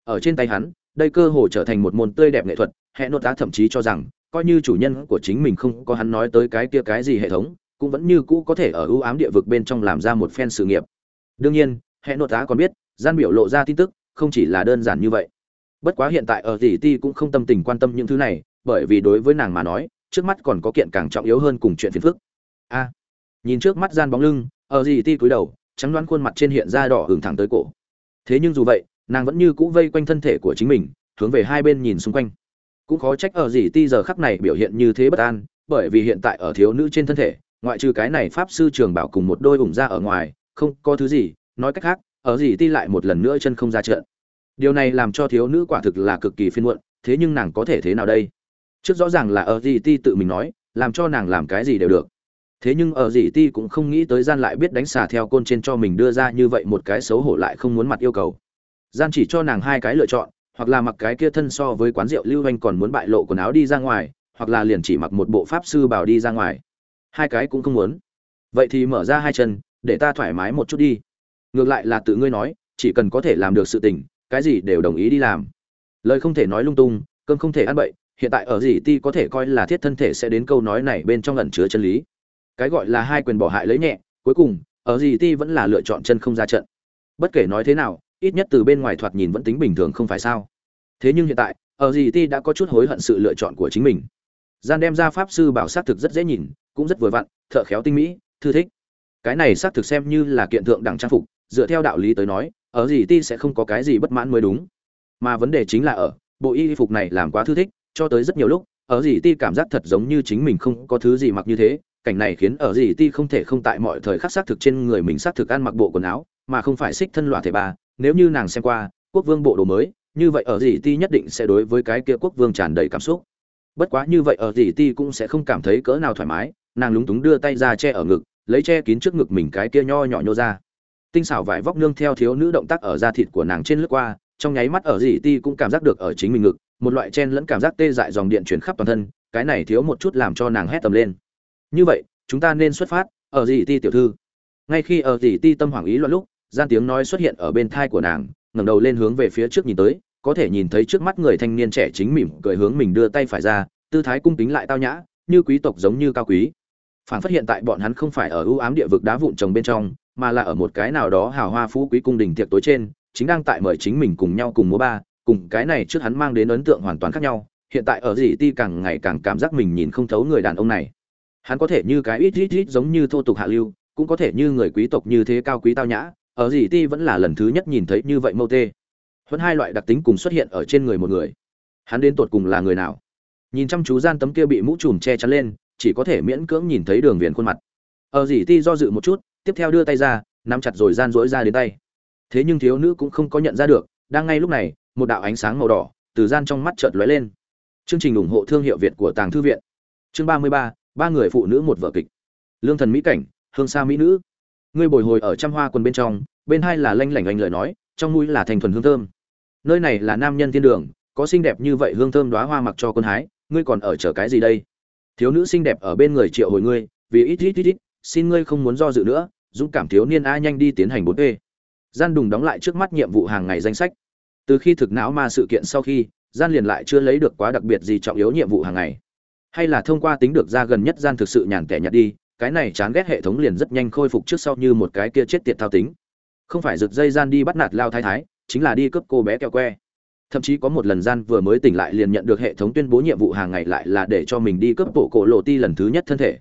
Ở trên tay hắn, đây cơ hồ trở thành một môn tươi đẹp nghệ thuật hệ nốt tá thậm chí cho rằng coi như chủ nhân của chính mình không có hắn nói tới cái kia cái gì hệ thống, cũng vẫn như cũ có thể ở ưu ám địa vực bên trong làm ra một phen sự nghiệp. Đương nhiên, hệ nội tá còn biết, gian biểu lộ ra tin tức, không chỉ là đơn giản như vậy. Bất quá hiện tại ở tỷ ti cũng không tâm tình quan tâm những thứ này, bởi vì đối với nàng mà nói, trước mắt còn có kiện càng trọng yếu hơn cùng chuyện phiền phức. A, nhìn trước mắt gian bóng lưng, ở gì ti cúi đầu, trắng đoán khuôn mặt trên hiện ra đỏ hưởng thẳng tới cổ. Thế nhưng dù vậy, nàng vẫn như cũ vây quanh thân thể của chính mình, hướng về hai bên nhìn xung quanh cũng khó trách ở gì ti giờ khắc này biểu hiện như thế bất an, bởi vì hiện tại ở thiếu nữ trên thân thể, ngoại trừ cái này pháp sư trường bảo cùng một đôi ủng ra ở ngoài, không có thứ gì. Nói cách khác, ở gì ti lại một lần nữa chân không ra trận. Điều này làm cho thiếu nữ quả thực là cực kỳ phiên muộn, thế nhưng nàng có thể thế nào đây? Trước rõ ràng là ở gì ti tự mình nói, làm cho nàng làm cái gì đều được. Thế nhưng ở gì ti cũng không nghĩ tới gian lại biết đánh xả theo côn trên cho mình đưa ra như vậy một cái xấu hổ lại không muốn mặt yêu cầu. Gian chỉ cho nàng hai cái lựa chọn hoặc là mặc cái kia thân so với quán rượu lưu anh còn muốn bại lộ quần áo đi ra ngoài, hoặc là liền chỉ mặc một bộ pháp sư bảo đi ra ngoài. Hai cái cũng không muốn. Vậy thì mở ra hai chân, để ta thoải mái một chút đi. Ngược lại là tự ngươi nói, chỉ cần có thể làm được sự tình, cái gì đều đồng ý đi làm. Lời không thể nói lung tung, cơm không thể ăn bậy, hiện tại ở gì ti có thể coi là thiết thân thể sẽ đến câu nói này bên trong ẩn chứa chân lý. Cái gọi là hai quyền bỏ hại lấy nhẹ, cuối cùng, ở gì ti vẫn là lựa chọn chân không ra trận. Bất kể nói thế nào, ít nhất từ bên ngoài thoạt nhìn vẫn tính bình thường không phải sao thế nhưng hiện tại, ở gì ti đã có chút hối hận sự lựa chọn của chính mình. Gian đem ra pháp sư bảo xác thực rất dễ nhìn, cũng rất vừa vặn, thợ khéo tinh mỹ, thư thích. Cái này xác thực xem như là kiện thượng đẳng trang phục, dựa theo đạo lý tới nói, ở gì ti sẽ không có cái gì bất mãn mới đúng. Mà vấn đề chính là ở, bộ y phục này làm quá thư thích, cho tới rất nhiều lúc, ở gì ti cảm giác thật giống như chính mình không có thứ gì mặc như thế. Cảnh này khiến ở gì ti không thể không tại mọi thời khắc xác thực trên người mình xác thực ăn mặc bộ quần áo, mà không phải xích thân loại thể ba nếu như nàng xem qua, quốc vương bộ đồ mới như vậy ở gì ti nhất định sẽ đối với cái kia quốc vương tràn đầy cảm xúc. Bất quá như vậy ở gì ti cũng sẽ không cảm thấy cỡ nào thoải mái, nàng lúng túng đưa tay ra che ở ngực, lấy che kín trước ngực mình cái kia nho nhỏ nhô ra. Tinh xảo vải vóc nương theo thiếu nữ động tác ở da thịt của nàng trên lướt qua, trong nháy mắt ở gì ti cũng cảm giác được ở chính mình ngực, một loại chen lẫn cảm giác tê dại dòng điện chuyển khắp toàn thân, cái này thiếu một chút làm cho nàng hét tầm lên. Như vậy, chúng ta nên xuất phát, ở gì ti tiểu thư. Ngay khi ở gì ti tâm hoảng ý loạn lúc, gian tiếng nói xuất hiện ở bên thai của nàng ngẩng đầu lên hướng về phía trước nhìn tới, có thể nhìn thấy trước mắt người thanh niên trẻ chính mỉm cười hướng mình đưa tay phải ra, tư thái cung kính lại tao nhã, như quý tộc giống như cao quý. Phản phát hiện tại bọn hắn không phải ở ưu ám địa vực đá vụn trồng bên trong, mà là ở một cái nào đó hào hoa phú quý cung đình tiệc tối trên, chính đang tại mời chính mình cùng nhau cùng múa ba, cùng cái này trước hắn mang đến ấn tượng hoàn toàn khác nhau. Hiện tại ở gì ti càng ngày càng cảm giác mình nhìn không thấu người đàn ông này. Hắn có thể như cái ít ít ít giống như thô tục hạ lưu, cũng có thể như người quý tộc như thế cao quý tao nhã ở gì ti vẫn là lần thứ nhất nhìn thấy như vậy mâu tê. Huấn hai loại đặc tính cùng xuất hiện ở trên người một người. Hắn đến tột cùng là người nào? Nhìn chăm chú gian tấm kia bị mũ trùm che chắn lên, chỉ có thể miễn cưỡng nhìn thấy đường viền khuôn mặt. Ở gì ti do dự một chút, tiếp theo đưa tay ra, nắm chặt rồi gian rỗi ra đến tay. Thế nhưng thiếu nữ cũng không có nhận ra được, đang ngay lúc này, một đạo ánh sáng màu đỏ từ gian trong mắt chợt lóe lên. Chương trình ủng hộ thương hiệu việt của tàng thư viện. Chương ba mươi ba ba người phụ nữ một vở kịch. Lương thần mỹ cảnh, hương sa mỹ nữ ngươi bồi hồi ở trăm hoa quần bên trong, bên hai là lanh lảnh anh lời nói, trong mũi là thành thuần hương thơm. Nơi này là nam nhân thiên đường, có xinh đẹp như vậy hương thơm đóa hoa mặc cho con hái, ngươi còn ở chờ cái gì đây? Thiếu nữ xinh đẹp ở bên người triệu hồi ngươi, vì ít ít ít ít, xin ngươi không muốn do dự nữa, dũng cảm thiếu niên a nhanh đi tiến hành bốn p gian đùng đóng lại trước mắt nhiệm vụ hàng ngày danh sách. Từ khi thực não ma sự kiện sau khi, gian liền lại chưa lấy được quá đặc biệt gì trọng yếu nhiệm vụ hàng ngày. Hay là thông qua tính được ra gần nhất gian thực sự nhàn tẻ nhạt đi cái này chán ghét hệ thống liền rất nhanh khôi phục trước sau như một cái kia chết tiệt thao tính. Không phải rực dây gian đi bắt nạt lao thái thái, chính là đi cướp cô bé keo que. Thậm chí có một lần gian vừa mới tỉnh lại liền nhận được hệ thống tuyên bố nhiệm vụ hàng ngày lại là để cho mình đi cướp bộ cổ lộ ti lần thứ nhất thân thể.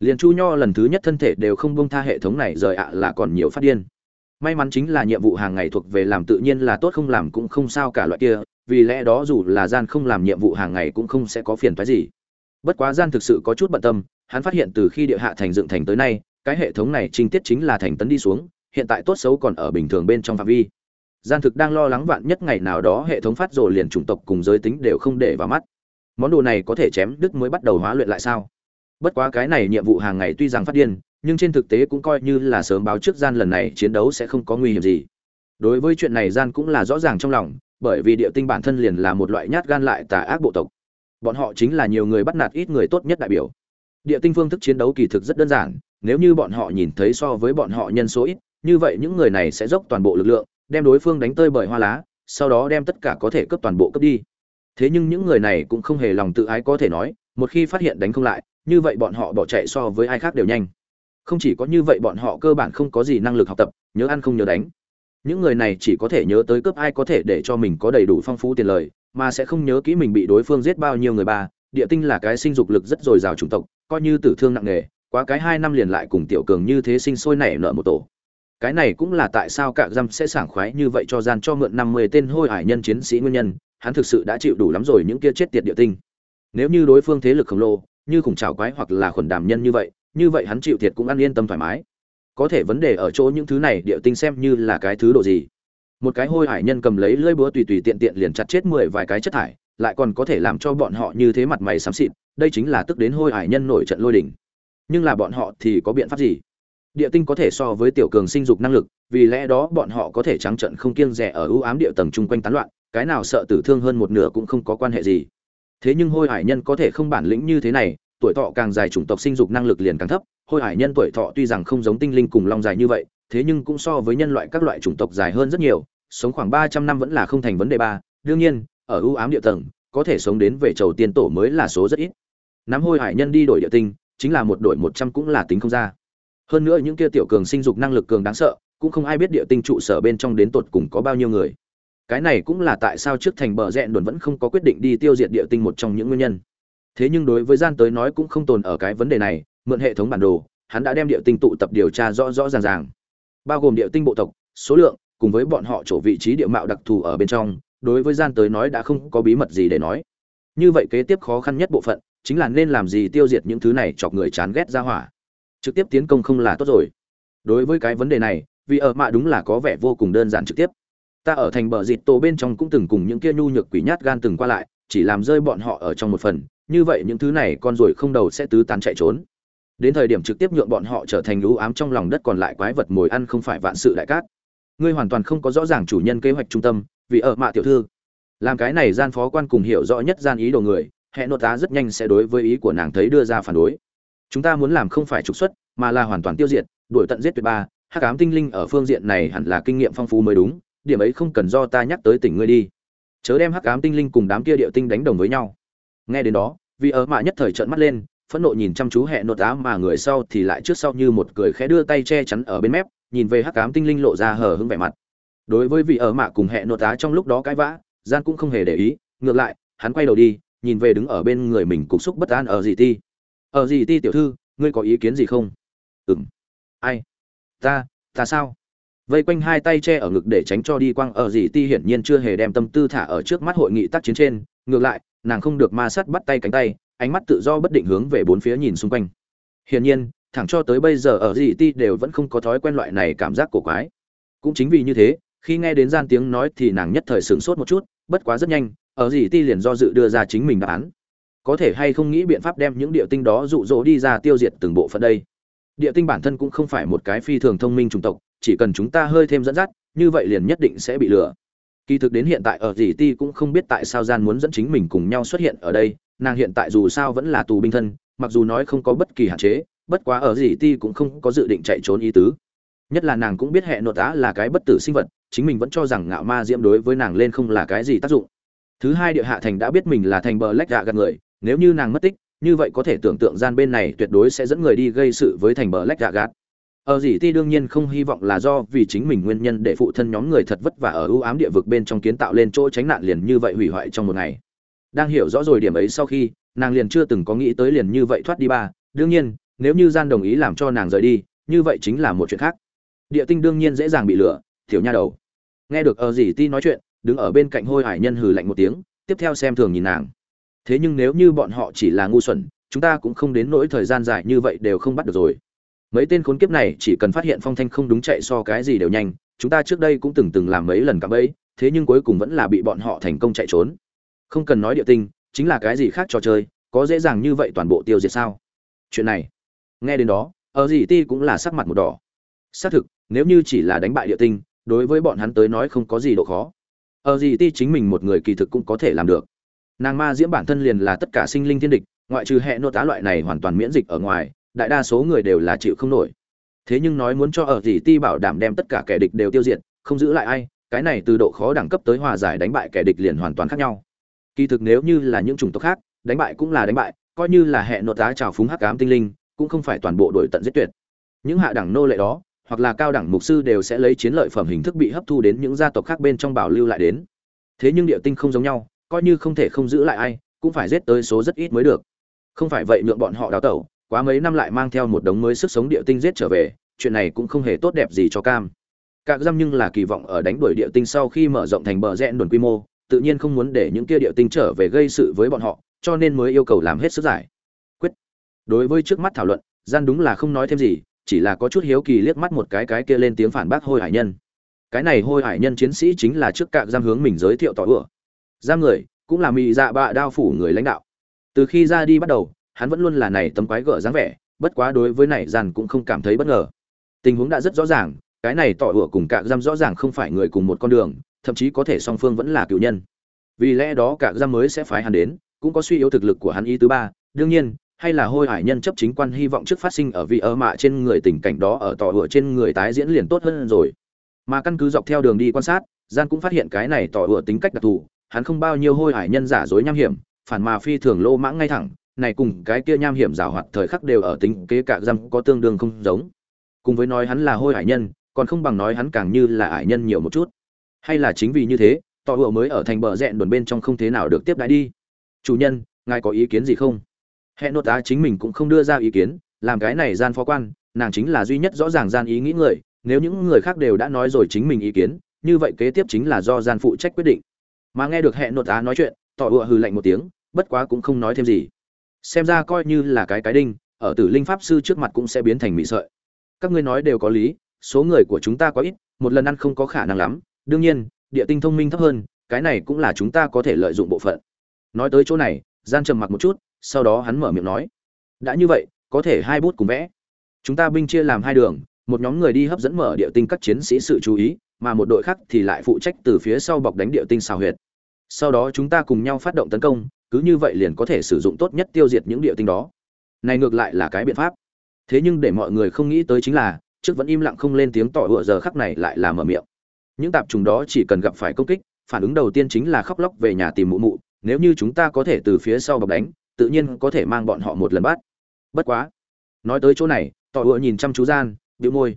Liền chu nho lần thứ nhất thân thể đều không bông tha hệ thống này rời ạ là còn nhiều phát điên. May mắn chính là nhiệm vụ hàng ngày thuộc về làm tự nhiên là tốt không làm cũng không sao cả loại kia, vì lẽ đó dù là gian không làm nhiệm vụ hàng ngày cũng không sẽ có phiền phái gì. Bất quá gian thực sự có chút bận tâm hắn phát hiện từ khi địa hạ thành dựng thành tới nay, cái hệ thống này trinh tiết chính là thành tấn đi xuống, hiện tại tốt xấu còn ở bình thường bên trong phạm vi. Gian thực đang lo lắng vạn nhất ngày nào đó hệ thống phát rồ liền chủng tộc cùng giới tính đều không để vào mắt. Món đồ này có thể chém đứt mới bắt đầu hóa luyện lại sao? Bất quá cái này nhiệm vụ hàng ngày tuy rằng phát điên, nhưng trên thực tế cũng coi như là sớm báo trước gian lần này chiến đấu sẽ không có nguy hiểm gì. Đối với chuyện này gian cũng là rõ ràng trong lòng, bởi vì địa tinh bản thân liền là một loại nhát gan lại tà ác bộ tộc. Bọn họ chính là nhiều người bắt nạt ít người tốt nhất đại biểu địa tinh phương thức chiến đấu kỳ thực rất đơn giản, nếu như bọn họ nhìn thấy so với bọn họ nhân số ít, như vậy những người này sẽ dốc toàn bộ lực lượng, đem đối phương đánh tơi bởi hoa lá, sau đó đem tất cả có thể cướp toàn bộ cướp đi. Thế nhưng những người này cũng không hề lòng tự ái có thể nói, một khi phát hiện đánh không lại, như vậy bọn họ bỏ chạy so với ai khác đều nhanh. Không chỉ có như vậy bọn họ cơ bản không có gì năng lực học tập, nhớ ăn không nhớ đánh. Những người này chỉ có thể nhớ tới cướp ai có thể để cho mình có đầy đủ phong phú tiền lời, mà sẽ không nhớ kỹ mình bị đối phương giết bao nhiêu người ba. Địa tinh là cái sinh dục lực rất dồi dào chủng tộc coi như tử thương nặng nề, quá cái hai năm liền lại cùng tiểu cường như thế sinh sôi nảy nở một tổ. Cái này cũng là tại sao cả dăm sẽ sảng khoái như vậy cho gian cho mượn năm mươi tên hôi hải nhân chiến sĩ nguyên nhân, hắn thực sự đã chịu đủ lắm rồi những kia chết tiệt địa tinh. Nếu như đối phương thế lực khổng lồ, như khủng trào quái hoặc là khuẩn đàm nhân như vậy như vậy hắn chịu thiệt cũng ăn yên tâm thoải mái. Có thể vấn đề ở chỗ những thứ này địa tinh xem như là cái thứ độ gì. Một cái hôi hải nhân cầm lấy lưỡi búa tùy tùy tiện tiện liền chặt chết mười vài cái chất thải lại còn có thể làm cho bọn họ như thế mặt mày xám xịt, đây chính là tức đến hôi hải nhân nổi trận lôi đình. nhưng là bọn họ thì có biện pháp gì? Địa tinh có thể so với tiểu cường sinh dục năng lực, vì lẽ đó bọn họ có thể trắng trận không kiêng rẻ ở ưu ám địa tầng chung quanh tán loạn, cái nào sợ tử thương hơn một nửa cũng không có quan hệ gì. Thế nhưng hôi hải nhân có thể không bản lĩnh như thế này, tuổi thọ càng dài chủng tộc sinh dục năng lực liền càng thấp, hôi hải nhân tuổi thọ tuy rằng không giống tinh linh cùng long dài như vậy, thế nhưng cũng so với nhân loại các loại chủng tộc dài hơn rất nhiều, sống khoảng ba trăm năm vẫn là không thành vấn đề ba. Đương nhiên ở ưu ám địa tầng, có thể sống đến về chầu tiên tổ mới là số rất ít. Nắm hôi hải nhân đi đổi địa tinh, chính là một đội một trăm cũng là tính không ra. Hơn nữa những kia tiểu cường sinh dục năng lực cường đáng sợ, cũng không ai biết địa tinh trụ sở bên trong đến tột cùng có bao nhiêu người. Cái này cũng là tại sao trước thành bờ rẽ đồn vẫn không có quyết định đi tiêu diệt địa tinh một trong những nguyên nhân. Thế nhưng đối với gian tới nói cũng không tồn ở cái vấn đề này, mượn hệ thống bản đồ, hắn đã đem địa tinh tụ tập điều tra rõ rõ ràng ràng. Bao gồm địa tinh bộ tộc, số lượng, cùng với bọn họ chỗ vị trí địa mạo đặc thù ở bên trong đối với gian tới nói đã không có bí mật gì để nói. Như vậy kế tiếp khó khăn nhất bộ phận, chính là nên làm gì tiêu diệt những thứ này chọc người chán ghét ra hỏa. Trực tiếp tiến công không là tốt rồi. Đối với cái vấn đề này, vì ở mạ đúng là có vẻ vô cùng đơn giản trực tiếp. Ta ở thành bờ dịt tổ bên trong cũng từng cùng những kia nhu nhược quỷ nhát gan từng qua lại, chỉ làm rơi bọn họ ở trong một phần, như vậy những thứ này con ruồi không đầu sẽ tứ tán chạy trốn. Đến thời điểm trực tiếp nhượng bọn họ trở thành lũ ám trong lòng đất còn lại quái vật mồi ăn không phải vạn sự đại cát. Ngươi hoàn toàn không có rõ ràng chủ nhân kế hoạch trung tâm vì ở mạ tiểu thư. Làm cái này gian phó quan cùng hiểu rõ nhất gian ý đồ người hệ nội tá rất nhanh sẽ đối với ý của nàng thấy đưa ra phản đối. Chúng ta muốn làm không phải trục xuất, mà là hoàn toàn tiêu diệt, đuổi tận giết tuyệt ba, hắc ám tinh linh ở phương diện này hẳn là kinh nghiệm phong phú mới đúng, điểm ấy không cần do ta nhắc tới tỉnh ngươi đi. Chớ đem hắc ám tinh linh cùng đám kia địa tinh đánh đồng với nhau. Nghe đến đó, vì ở mạ nhất thời trợn mắt lên, phẫn nộ nhìn chăm chú hệ nội tá mà người sau thì lại trước sau như một cười khẽ đưa tay che chắn ở bên mép, nhìn về hắc ám tinh linh lộ ra hờ hững vẻ mặt đối với vị ở mạ cùng hệ nội tá trong lúc đó cãi vã, gian cũng không hề để ý, ngược lại, hắn quay đầu đi, nhìn về đứng ở bên người mình cục xúc bất an ở gì ti. Ở gì ti tiểu thư, ngươi có ý kiến gì không? Ừm. ai? Ta ta sao? Vây quanh hai tay che ở ngực để tránh cho đi quang ở gì ti hiển nhiên chưa hề đem tâm tư thả ở trước mắt hội nghị tác chiến trên, ngược lại, nàng không được ma sát bắt tay cánh tay, ánh mắt tự do bất định hướng về bốn phía nhìn xung quanh. Hiển nhiên, thẳng cho tới bây giờ ở gì ti đều vẫn không có thói quen loại này cảm giác cổ quái. Cũng chính vì như thế khi nghe đến gian tiếng nói thì nàng nhất thời sửng sốt một chút, bất quá rất nhanh, ở gì ti liền do dự đưa ra chính mình đáp án. Có thể hay không nghĩ biện pháp đem những địa tinh đó dụ dỗ đi ra tiêu diệt từng bộ phận đây? Địa tinh bản thân cũng không phải một cái phi thường thông minh chủng tộc, chỉ cần chúng ta hơi thêm dẫn dắt, như vậy liền nhất định sẽ bị lừa. Kỳ thực đến hiện tại ở dì ti cũng không biết tại sao gian muốn dẫn chính mình cùng nhau xuất hiện ở đây, nàng hiện tại dù sao vẫn là tù binh thân, mặc dù nói không có bất kỳ hạn chế, bất quá ở dì ti cũng không có dự định chạy trốn ý tứ. Nhất là nàng cũng biết hệ nội tá là cái bất tử sinh vật chính mình vẫn cho rằng ngạo ma diễm đối với nàng lên không là cái gì tác dụng. Thứ hai địa hạ thành đã biết mình là thành bờ lách gạ gạt người, nếu như nàng mất tích, như vậy có thể tưởng tượng gian bên này tuyệt đối sẽ dẫn người đi gây sự với thành bờ lách gạ gạt. Ở dì ti đương nhiên không hy vọng là do vì chính mình nguyên nhân để phụ thân nhóm người thật vất vả ở ưu ám địa vực bên trong kiến tạo lên chỗ tránh nạn liền như vậy hủy hoại trong một ngày. Đang hiểu rõ rồi điểm ấy sau khi, nàng liền chưa từng có nghĩ tới liền như vậy thoát đi ba. Đương nhiên, nếu như gian đồng ý làm cho nàng rời đi, như vậy chính là một chuyện khác. Địa tinh đương nhiên dễ dàng bị lừa thiểu nha đầu. Nghe được ở gì ti nói chuyện, đứng ở bên cạnh hôi hải nhân hừ lạnh một tiếng, tiếp theo xem thường nhìn nàng. Thế nhưng nếu như bọn họ chỉ là ngu xuẩn, chúng ta cũng không đến nỗi thời gian dài như vậy đều không bắt được rồi. Mấy tên khốn kiếp này chỉ cần phát hiện phong thanh không đúng chạy so cái gì đều nhanh, chúng ta trước đây cũng từng từng làm mấy lần cạm bẫy, thế nhưng cuối cùng vẫn là bị bọn họ thành công chạy trốn. Không cần nói địa tinh, chính là cái gì khác trò chơi, có dễ dàng như vậy toàn bộ tiêu diệt sao? Chuyện này, nghe đến đó ở gì ti cũng là sắc mặt một đỏ. Xác thực, nếu như chỉ là đánh bại địa tinh đối với bọn hắn tới nói không có gì độ khó. Ở gì ti chính mình một người kỳ thực cũng có thể làm được. Nàng ma diễm bản thân liền là tất cả sinh linh thiên địch, ngoại trừ hệ nô tá loại này hoàn toàn miễn dịch ở ngoài, đại đa số người đều là chịu không nổi. Thế nhưng nói muốn cho ở gì ti bảo đảm đem tất cả kẻ địch đều tiêu diệt, không giữ lại ai, cái này từ độ khó đẳng cấp tới hòa giải đánh bại kẻ địch liền hoàn toàn khác nhau. Kỳ thực nếu như là những chủng tộc khác, đánh bại cũng là đánh bại, coi như là hệ nô tá trào phúng hắc ám tinh linh, cũng không phải toàn bộ đội tận giết tuyệt. Những hạ đẳng nô lệ đó hoặc là cao đẳng mục sư đều sẽ lấy chiến lợi phẩm hình thức bị hấp thu đến những gia tộc khác bên trong bảo lưu lại đến. Thế nhưng địa tinh không giống nhau, coi như không thể không giữ lại ai, cũng phải giết tới số rất ít mới được. Không phải vậy nhượng bọn họ đào tẩu, quá mấy năm lại mang theo một đống mới sức sống địa tinh giết trở về, chuyện này cũng không hề tốt đẹp gì cho cam. Cạc giam nhưng là kỳ vọng ở đánh đuổi địa tinh sau khi mở rộng thành bờ rẽ đồn quy mô, tự nhiên không muốn để những kia địa tinh trở về gây sự với bọn họ, cho nên mới yêu cầu làm hết sức giải quyết. Đối với trước mắt thảo luận, gian đúng là không nói thêm gì chỉ là có chút hiếu kỳ liếc mắt một cái cái kia lên tiếng phản bác hôi hải nhân. Cái này hôi hải nhân chiến sĩ chính là trước cạc giam hướng mình giới thiệu tỏ ửa giam người, cũng là mị dạ bạ đao phủ người lãnh đạo. Từ khi ra đi bắt đầu, hắn vẫn luôn là này tấm quái gở dáng vẻ, bất quá đối với này dàn cũng không cảm thấy bất ngờ. Tình huống đã rất rõ ràng, cái này tỏ ửa cùng cạc giam rõ ràng không phải người cùng một con đường, thậm chí có thể song phương vẫn là cựu nhân. Vì lẽ đó cạc giam mới sẽ phái hắn đến, cũng có suy yếu thực lực của hắn ý thứ ba. Đương nhiên hay là hôi hải nhân chấp chính quan hy vọng trước phát sinh ở vị ơ mạ trên người tình cảnh đó ở tỏ hựa trên người tái diễn liền tốt hơn rồi. Mà căn cứ dọc theo đường đi quan sát, gian cũng phát hiện cái này tỏ hựa tính cách đặc thù, hắn không bao nhiêu hôi hải nhân giả dối nham hiểm, phản mà phi thường lô mãng ngay thẳng, này cùng cái kia nham hiểm rào hoạt thời khắc đều ở tính kế cả răm có tương đương không giống. Cùng với nói hắn là hôi hải nhân, còn không bằng nói hắn càng như là hải nhân nhiều một chút. Hay là chính vì như thế, tỏ hựa mới ở thành bờ rẹn đồn bên trong không thế nào được tiếp đãi đi. Chủ nhân, ngài có ý kiến gì không? Hẹn nốt á chính mình cũng không đưa ra ý kiến, làm cái này gian phó quan, nàng chính là duy nhất rõ ràng gian ý nghĩ người, nếu những người khác đều đã nói rồi chính mình ý kiến, như vậy kế tiếp chính là do gian phụ trách quyết định. Mà nghe được hẹn nốt á nói chuyện, tỏ ựa hừ lạnh một tiếng, bất quá cũng không nói thêm gì. Xem ra coi như là cái cái đinh, ở tử linh pháp sư trước mặt cũng sẽ biến thành mị sợi. Các ngươi nói đều có lý, số người của chúng ta quá ít, một lần ăn không có khả năng lắm. Đương nhiên, địa tinh thông minh thấp hơn, cái này cũng là chúng ta có thể lợi dụng bộ phận. Nói tới chỗ này, gian trầm mặc một chút sau đó hắn mở miệng nói, đã như vậy, có thể hai bút cùng vẽ. Chúng ta binh chia làm hai đường, một nhóm người đi hấp dẫn mở địa tinh các chiến sĩ sự chú ý, mà một đội khác thì lại phụ trách từ phía sau bọc đánh địa tinh xào huyệt. Sau đó chúng ta cùng nhau phát động tấn công, cứ như vậy liền có thể sử dụng tốt nhất tiêu diệt những địa tinh đó. Này ngược lại là cái biện pháp. Thế nhưng để mọi người không nghĩ tới chính là, trước vẫn im lặng không lên tiếng tỏ ựa giờ khắc này lại là mở miệng. Những tạp trùng đó chỉ cần gặp phải công kích, phản ứng đầu tiên chính là khóc lóc về nhà tìm mụ mụ, nếu như chúng ta có thể từ phía sau bọc đánh tự nhiên có thể mang bọn họ một lần bắt. Bất quá, nói tới chỗ này, tỏ ựa nhìn chăm chú gian, bĩu môi.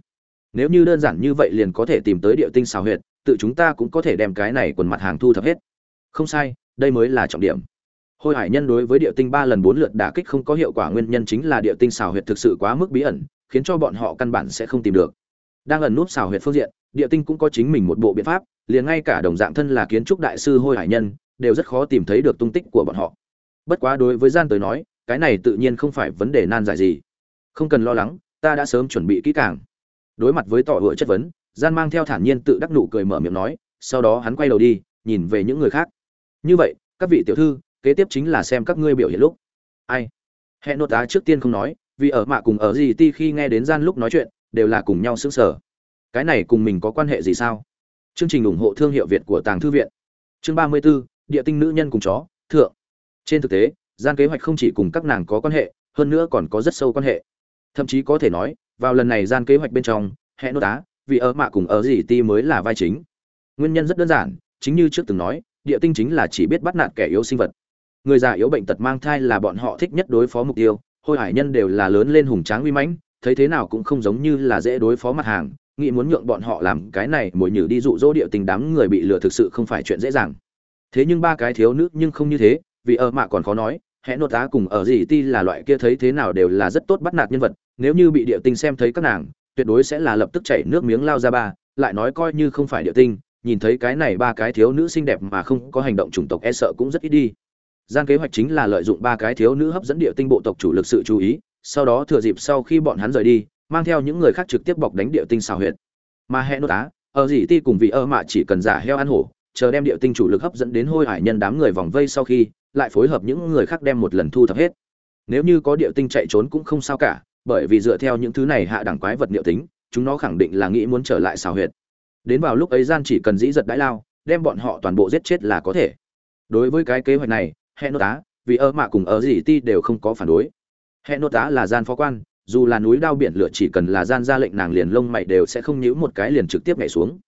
Nếu như đơn giản như vậy liền có thể tìm tới địa tinh xào huyệt, tự chúng ta cũng có thể đem cái này quần mặt hàng thu thập hết. Không sai, đây mới là trọng điểm. Hôi hải nhân đối với địa tinh ba lần bốn lượt đả kích không có hiệu quả nguyên nhân chính là địa tinh xào huyệt thực sự quá mức bí ẩn, khiến cho bọn họ căn bản sẽ không tìm được. Đang ẩn núp xào huyệt phương diện, địa tinh cũng có chính mình một bộ biện pháp, liền ngay cả đồng dạng thân là kiến trúc đại sư hôi hải nhân, đều rất khó tìm thấy được tung tích của bọn họ bất quá đối với gian tới nói cái này tự nhiên không phải vấn đề nan giải gì. Không cần lo lắng ta đã sớm chuẩn bị kỹ càng. Đối mặt với tỏ hựa chất vấn gian mang theo thản nhiên tự đắc nụ cười mở miệng nói sau đó hắn quay đầu đi nhìn về những người khác. Như vậy các vị tiểu thư kế tiếp chính là xem các ngươi biểu hiện lúc. Ai? Hẹn nốt á trước tiên không nói vì ở mạ cùng ở gì ti khi nghe đến gian lúc nói chuyện đều là cùng nhau sững sở cái này cùng mình có quan hệ gì sao? Chương trình ủng hộ thương hiệu việt của tàng thư viện. Chương ba mươi 34, địa tinh nữ nhân cùng chó thượng trên thực tế, gian kế hoạch không chỉ cùng các nàng có quan hệ, hơn nữa còn có rất sâu quan hệ. Thậm chí có thể nói, vào lần này gian kế hoạch bên trong hẹn nô tá, vì ở mạ cùng ở gì ti mới là vai chính. Nguyên nhân rất đơn giản, chính như trước từng nói, địa tinh chính là chỉ biết bắt nạt kẻ yếu sinh vật. Người già yếu bệnh tật mang thai là bọn họ thích nhất đối phó mục tiêu, hôi hải nhân đều là lớn lên hùng tráng uy mãnh, thấy thế nào cũng không giống như là dễ đối phó mặt hàng, nghĩ muốn nhượng bọn họ làm cái này mồi nhử đi dụ dỗ địa tình đám người bị lừa thực sự không phải chuyện dễ dàng. Thế nhưng ba cái thiếu nữ nhưng không như thế vì ở mạ còn khó nói, hẽ nốt tá cùng ở gì ti là loại kia thấy thế nào đều là rất tốt bắt nạt nhân vật, nếu như bị địa tinh xem thấy các nàng, tuyệt đối sẽ là lập tức chảy nước miếng lao ra ba, lại nói coi như không phải địa tinh, nhìn thấy cái này ba cái thiếu nữ xinh đẹp mà không có hành động chủng tộc e sợ cũng rất ít đi. Gian kế hoạch chính là lợi dụng ba cái thiếu nữ hấp dẫn địa tinh bộ tộc chủ lực sự chú ý, sau đó thừa dịp sau khi bọn hắn rời đi, mang theo những người khác trực tiếp bọc đánh địa tinh xào huyệt. Mà hẹn nốt á, ở gì ti cùng vị ơ mạ chỉ cần giả heo ăn hổ, chờ đem địa tinh chủ lực hấp dẫn đến hôi hải nhân đám người vòng vây sau khi lại phối hợp những người khác đem một lần thu thập hết. Nếu như có địa tinh chạy trốn cũng không sao cả, bởi vì dựa theo những thứ này hạ đẳng quái vật liệu tính, chúng nó khẳng định là nghĩ muốn trở lại xào huyệt. Đến vào lúc ấy gian chỉ cần dĩ giật đãi lao, đem bọn họ toàn bộ giết chết là có thể. Đối với cái kế hoạch này, hệ nốt tá, vì ơ mạ cùng ở gì ti đều không có phản đối. Hệ nốt tá là gian phó quan, dù là núi đao biển lửa chỉ cần là gian ra lệnh nàng liền lông mày đều sẽ không nhíu một cái liền trực tiếp nhảy xuống.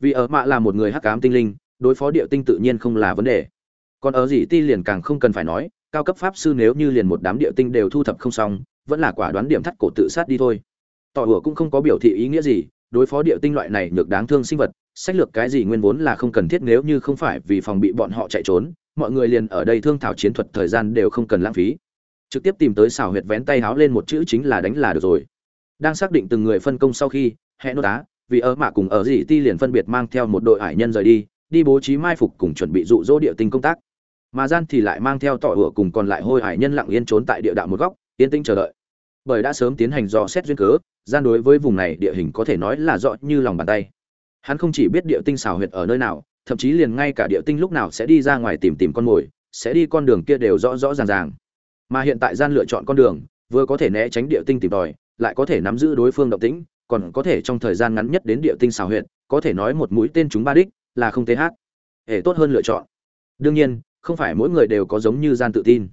Vì ở mạ là một người hắc ám tinh linh, đối phó địa tinh tự nhiên không là vấn đề còn ở gì ti liền càng không cần phải nói, cao cấp pháp sư nếu như liền một đám địa tinh đều thu thập không xong, vẫn là quả đoán điểm thắt cổ tự sát đi thôi. Tỏ hủa cũng không có biểu thị ý nghĩa gì, đối phó địa tinh loại này nhược đáng thương sinh vật, sách lược cái gì nguyên vốn là không cần thiết nếu như không phải vì phòng bị bọn họ chạy trốn, mọi người liền ở đây thương thảo chiến thuật thời gian đều không cần lãng phí. Trực tiếp tìm tới xào huyệt vén tay háo lên một chữ chính là đánh là được rồi. Đang xác định từng người phân công sau khi hẹn nô tá, vì ở mạ cùng ở dị ti liền phân biệt mang theo một đội hải nhân rời đi đi bố trí mai phục cùng chuẩn bị dụ dỗ địa tinh công tác mà gian thì lại mang theo tỏ hựa cùng còn lại hôi hải nhân lặng yên trốn tại địa đạo một góc, yên tĩnh chờ đợi. Bởi đã sớm tiến hành dò xét duyên cớ, gian đối với vùng này địa hình có thể nói là rõ như lòng bàn tay. Hắn không chỉ biết địa tinh xào huyệt ở nơi nào, thậm chí liền ngay cả địa tinh lúc nào sẽ đi ra ngoài tìm tìm con mồi, sẽ đi con đường kia đều rõ rõ ràng ràng. Mà hiện tại gian lựa chọn con đường, vừa có thể né tránh địa tinh tìm tòi, lại có thể nắm giữ đối phương động tĩnh, còn có thể trong thời gian ngắn nhất đến địa tinh xào huyệt, có thể nói một mũi tên chúng ba đích là không th hệ tốt hơn lựa chọn. Đương nhiên không phải mỗi người đều có giống như gian tự tin.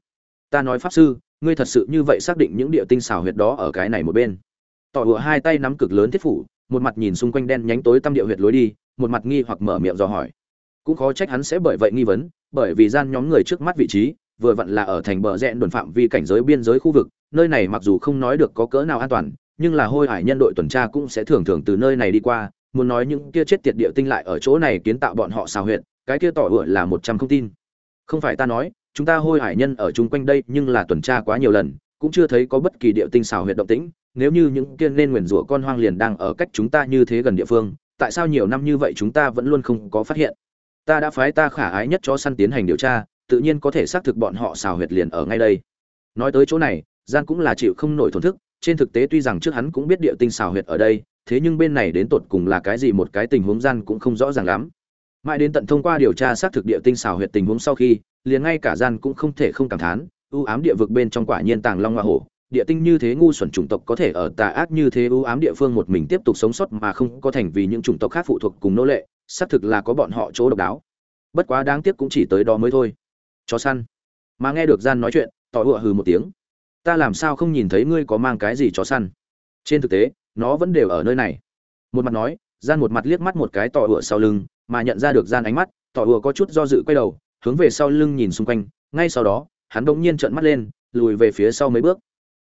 Ta nói pháp sư, ngươi thật sự như vậy xác định những địa tinh xào huyệt đó ở cái này một bên. Tỏ hựa hai tay nắm cực lớn thiết phủ, một mặt nhìn xung quanh đen nhánh tối tăm địa huyệt lối đi, một mặt nghi hoặc mở miệng dò hỏi. Cũng khó trách hắn sẽ bởi vậy nghi vấn, bởi vì gian nhóm người trước mắt vị trí, vừa vặn là ở thành bờ rẽ đồn phạm vi cảnh giới biên giới khu vực, nơi này mặc dù không nói được có cỡ nào an toàn, nhưng là hôi hải nhân đội tuần tra cũng sẽ thường thường từ nơi này đi qua, muốn nói những kia chết tiệt địa tinh lại ở chỗ này kiến tạo bọn họ xào huyệt, cái kia tỏ hựa là một trăm không tin không phải ta nói, chúng ta hôi hải nhân ở chung quanh đây nhưng là tuần tra quá nhiều lần, cũng chưa thấy có bất kỳ địa tinh xào huyệt động tĩnh. Nếu như những kia nên nguyền rủa con hoang liền đang ở cách chúng ta như thế gần địa phương, tại sao nhiều năm như vậy chúng ta vẫn luôn không có phát hiện? Ta đã phái ta khả ái nhất cho săn tiến hành điều tra, tự nhiên có thể xác thực bọn họ xào huyệt liền ở ngay đây. Nói tới chỗ này gian cũng là chịu không nổi thổn thức, trên thực tế tuy rằng trước hắn cũng biết địa tinh xào huyệt ở đây, thế nhưng bên này đến tột cùng là cái gì một cái tình huống gian cũng không rõ ràng lắm mãi đến tận thông qua điều tra xác thực địa tinh xảo huyệt tình huống sau khi, liền ngay cả gian cũng không thể không cảm thán ưu ám địa vực bên trong quả nhiên tàng long hoa hổ. Địa tinh như thế ngu xuẩn chủng tộc có thể ở tà ác như thế ưu ám địa phương một mình tiếp tục sống sót mà không có thành vì những chủng tộc khác phụ thuộc cùng nô lệ, xác thực là có bọn họ chỗ độc đáo. Bất quá đáng tiếc cũng chỉ tới đó mới thôi. Chó săn. Mà nghe được gian nói chuyện, tỏ hựa hừ một tiếng. Ta làm sao không nhìn thấy ngươi có mang cái gì chó săn? Trên thực tế, nó vẫn đều ở nơi này. Một mặt nói, gian một mặt liếc mắt một cái tỏ hựa sau lưng mà nhận ra được gian ánh mắt tỏ ùa có chút do dự quay đầu, hướng về sau lưng nhìn xung quanh, ngay sau đó, hắn bỗng nhiên trợn mắt lên, lùi về phía sau mấy bước.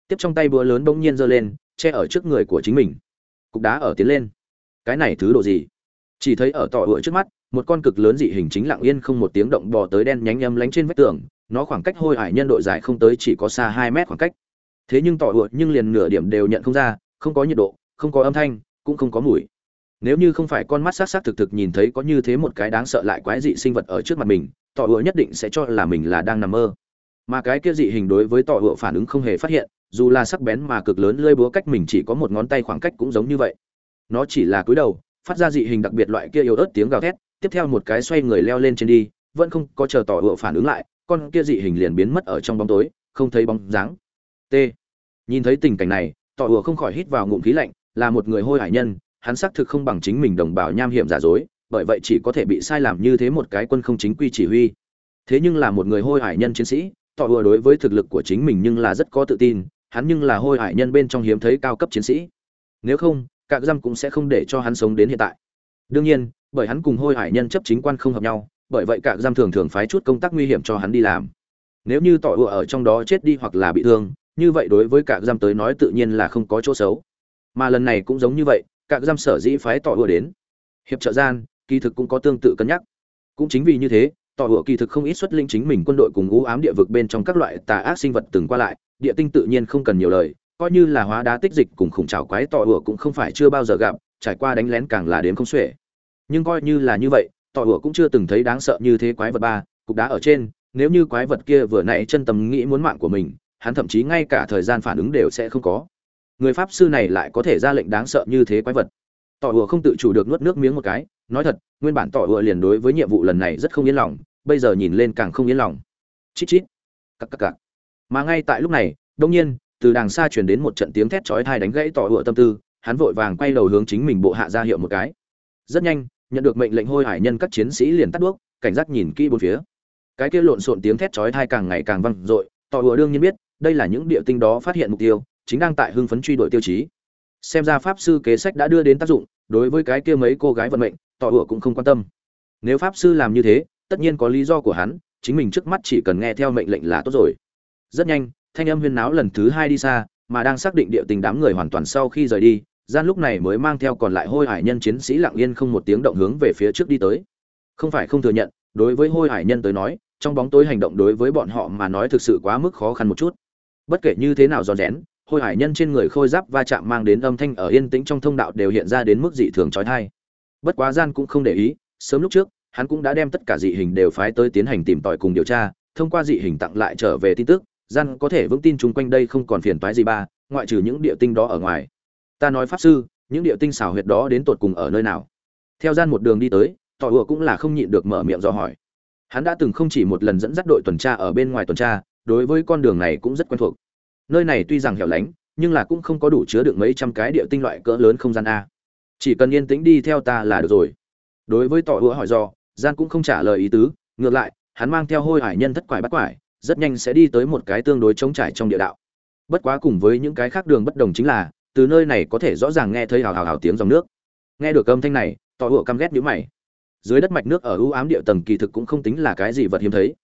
Tiếp trong tay búa lớn bỗng nhiên giơ lên, che ở trước người của chính mình. Cục đá ở tiến lên. Cái này thứ đồ gì? Chỉ thấy ở tỏ ùa trước mắt, một con cực lớn dị hình chính lặng yên không một tiếng động bò tới đen nhánh âm lánh trên vách tường, nó khoảng cách hôi hải nhân đội dài không tới chỉ có xa hai mét khoảng cách. Thế nhưng tỏ ùa nhưng liền nửa điểm đều nhận không ra, không có nhiệt độ, không có âm thanh, cũng không có mùi nếu như không phải con mắt sát sát thực thực nhìn thấy có như thế một cái đáng sợ lại quái dị sinh vật ở trước mặt mình tỏ hựa nhất định sẽ cho là mình là đang nằm mơ. Mà cái kia dị hình đối với tỏ hựa phản ứng không hề phát hiện, dù là sắc bén mà cực lớn lơi búa cách mình chỉ có một ngón tay khoảng cách cũng giống như vậy. Nó chỉ là cúi đầu, phát ra dị hình đặc biệt loại kia yếu ớt tiếng gào thét, tiếp theo một cái xoay người leo lên trên đi, vẫn không có chờ tỏ ựa phản ứng lại, con kia dị hình liền biến mất ở trong bóng tối, không thấy bóng dáng. T. Nhìn thấy tình cảnh này tỏ ựa không khỏi hít vào ngụm khí lạnh, là một người hôi hải nhân hắn xác thực không bằng chính mình đồng bào nham hiểm giả dối, bởi vậy chỉ có thể bị sai làm như thế một cái quân không chính quy chỉ huy. Thế nhưng là một người hôi hải nhân chiến sĩ, tỏ ựa đối với thực lực của chính mình nhưng là rất có tự tin, hắn nhưng là hôi hải nhân bên trong hiếm thấy cao cấp chiến sĩ. Nếu không cạc dăm cũng sẽ không để cho hắn sống đến hiện tại. Đương nhiên, bởi hắn cùng hôi hải nhân chấp chính quan không hợp nhau, bởi vậy cạc dăm thường thường phái chút công tác nguy hiểm cho hắn đi làm. Nếu như tỏ ựa ở trong đó chết đi hoặc là bị thương, như vậy đối với cạc dăm tới nói tự nhiên là không có chỗ xấu. Mà lần này cũng giống như vậy các giam sở dĩ phái tỏ Hùa đến. Hiệp trợ gian, kỳ thực cũng có tương tự cân nhắc. Cũng chính vì như thế, tỏ Hùa kỳ thực không ít xuất linh chính mình quân đội cùng u ám địa vực bên trong các loại tà ác sinh vật từng qua lại, địa tinh tự nhiên không cần nhiều lời, coi như là hóa đá tích dịch cùng khủng trào quái tỏ Hùa cũng không phải chưa bao giờ gặp, trải qua đánh lén càng là đếm không xuể. Nhưng coi như là như vậy, tỏ Hùa cũng chưa từng thấy đáng sợ như thế quái vật ba, cục đá ở trên, nếu như quái vật kia vừa nãy chân tâm nghĩ muốn mạng của mình, hắn thậm chí ngay cả thời gian phản ứng đều sẽ không có người pháp sư này lại có thể ra lệnh đáng sợ như thế quái vật. Tỏ ùa không tự chủ được nuốt nước miếng một cái, nói thật, nguyên bản tỏ ùa liền đối với nhiệm vụ lần này rất không yên lòng, bây giờ nhìn lên càng không yên lòng. Chít chít. Cắc cắc cắc mà ngay tại lúc này đông nhiên, từ đàng xa chuyển đến một trận tiếng thét chói tai đánh gãy tỏ ùa tâm tư, hắn vội vàng quay đầu hướng chính mình bộ hạ ra hiệu một cái. Rất nhanh, nhận được mệnh lệnh hôi hải nhân các chiến sĩ liền tắt đuốc, cảnh giác nhìn kỹ bốn phía. Cái kia lộn xộn tiếng thét chói tai càng ngày càng vang dội tỏ ùa đương nhiên biết, đây là những địa tinh đó phát hiện mục tiêu chính đang tại hưng phấn truy đuổi tiêu chí. Xem ra pháp sư kế sách đã đưa đến tác dụng, đối với cái kia mấy cô gái vận mệnh, tỏ hựa cũng không quan tâm. Nếu pháp sư làm như thế, tất nhiên có lý do của hắn, chính mình trước mắt chỉ cần nghe theo mệnh lệnh là tốt rồi. Rất nhanh, thanh âm huyên náo lần thứ hai đi xa, mà đang xác định địa tình đám người hoàn toàn sau khi rời đi, gian lúc này mới mang theo còn lại hôi hải nhân chiến sĩ lặng yên không một tiếng động hướng về phía trước đi tới. Không phải không thừa nhận, đối với hôi hải nhân tới nói, trong bóng tối hành động đối với bọn họ mà nói thực sự quá mức khó khăn một chút. Bất kể như thế nào giòn rén hôi hải nhân trên người khôi giáp va chạm mang đến âm thanh ở yên tĩnh trong thông đạo đều hiện ra đến mức dị thường trói thai. Bất quá gian cũng không để ý, sớm lúc trước, hắn cũng đã đem tất cả dị hình đều phái tới tiến hành tìm tòi cùng điều tra, thông qua dị hình tặng lại trở về tin tức, gian có thể vững tin chung quanh đây không còn phiền toái gì ba, ngoại trừ những địa tinh đó ở ngoài. Ta nói pháp sư, những địa tinh xảo huyệt đó đến tột cùng ở nơi nào? Theo gian một đường đi tới tỏ ủa cũng là không nhịn được mở miệng do hỏi. Hắn đã từng không chỉ một lần dẫn dắt đội tuần tra ở bên ngoài tuần tra, đối với con đường này cũng rất quen thuộc nơi này tuy rằng hẻo lánh, nhưng là cũng không có đủ chứa được mấy trăm cái địa tinh loại cỡ lớn không gian a. Chỉ cần yên tĩnh đi theo ta là được rồi. Đối với tỏ hứa hỏi do gian cũng không trả lời ý tứ, ngược lại, hắn mang theo hôi hải nhân thất quải bắt quải, rất nhanh sẽ đi tới một cái tương đối trống trải trong địa đạo. Bất quá cùng với những cái khác đường bất đồng chính là, từ nơi này có thể rõ ràng nghe thấy hào hào hào tiếng dòng nước. Nghe được âm thanh này, tỏ hứa căm ghét nhíu mày. Dưới đất mạch nước ở ưu ám địa tầng kỳ thực cũng không tính là cái gì vật hiếm thấy.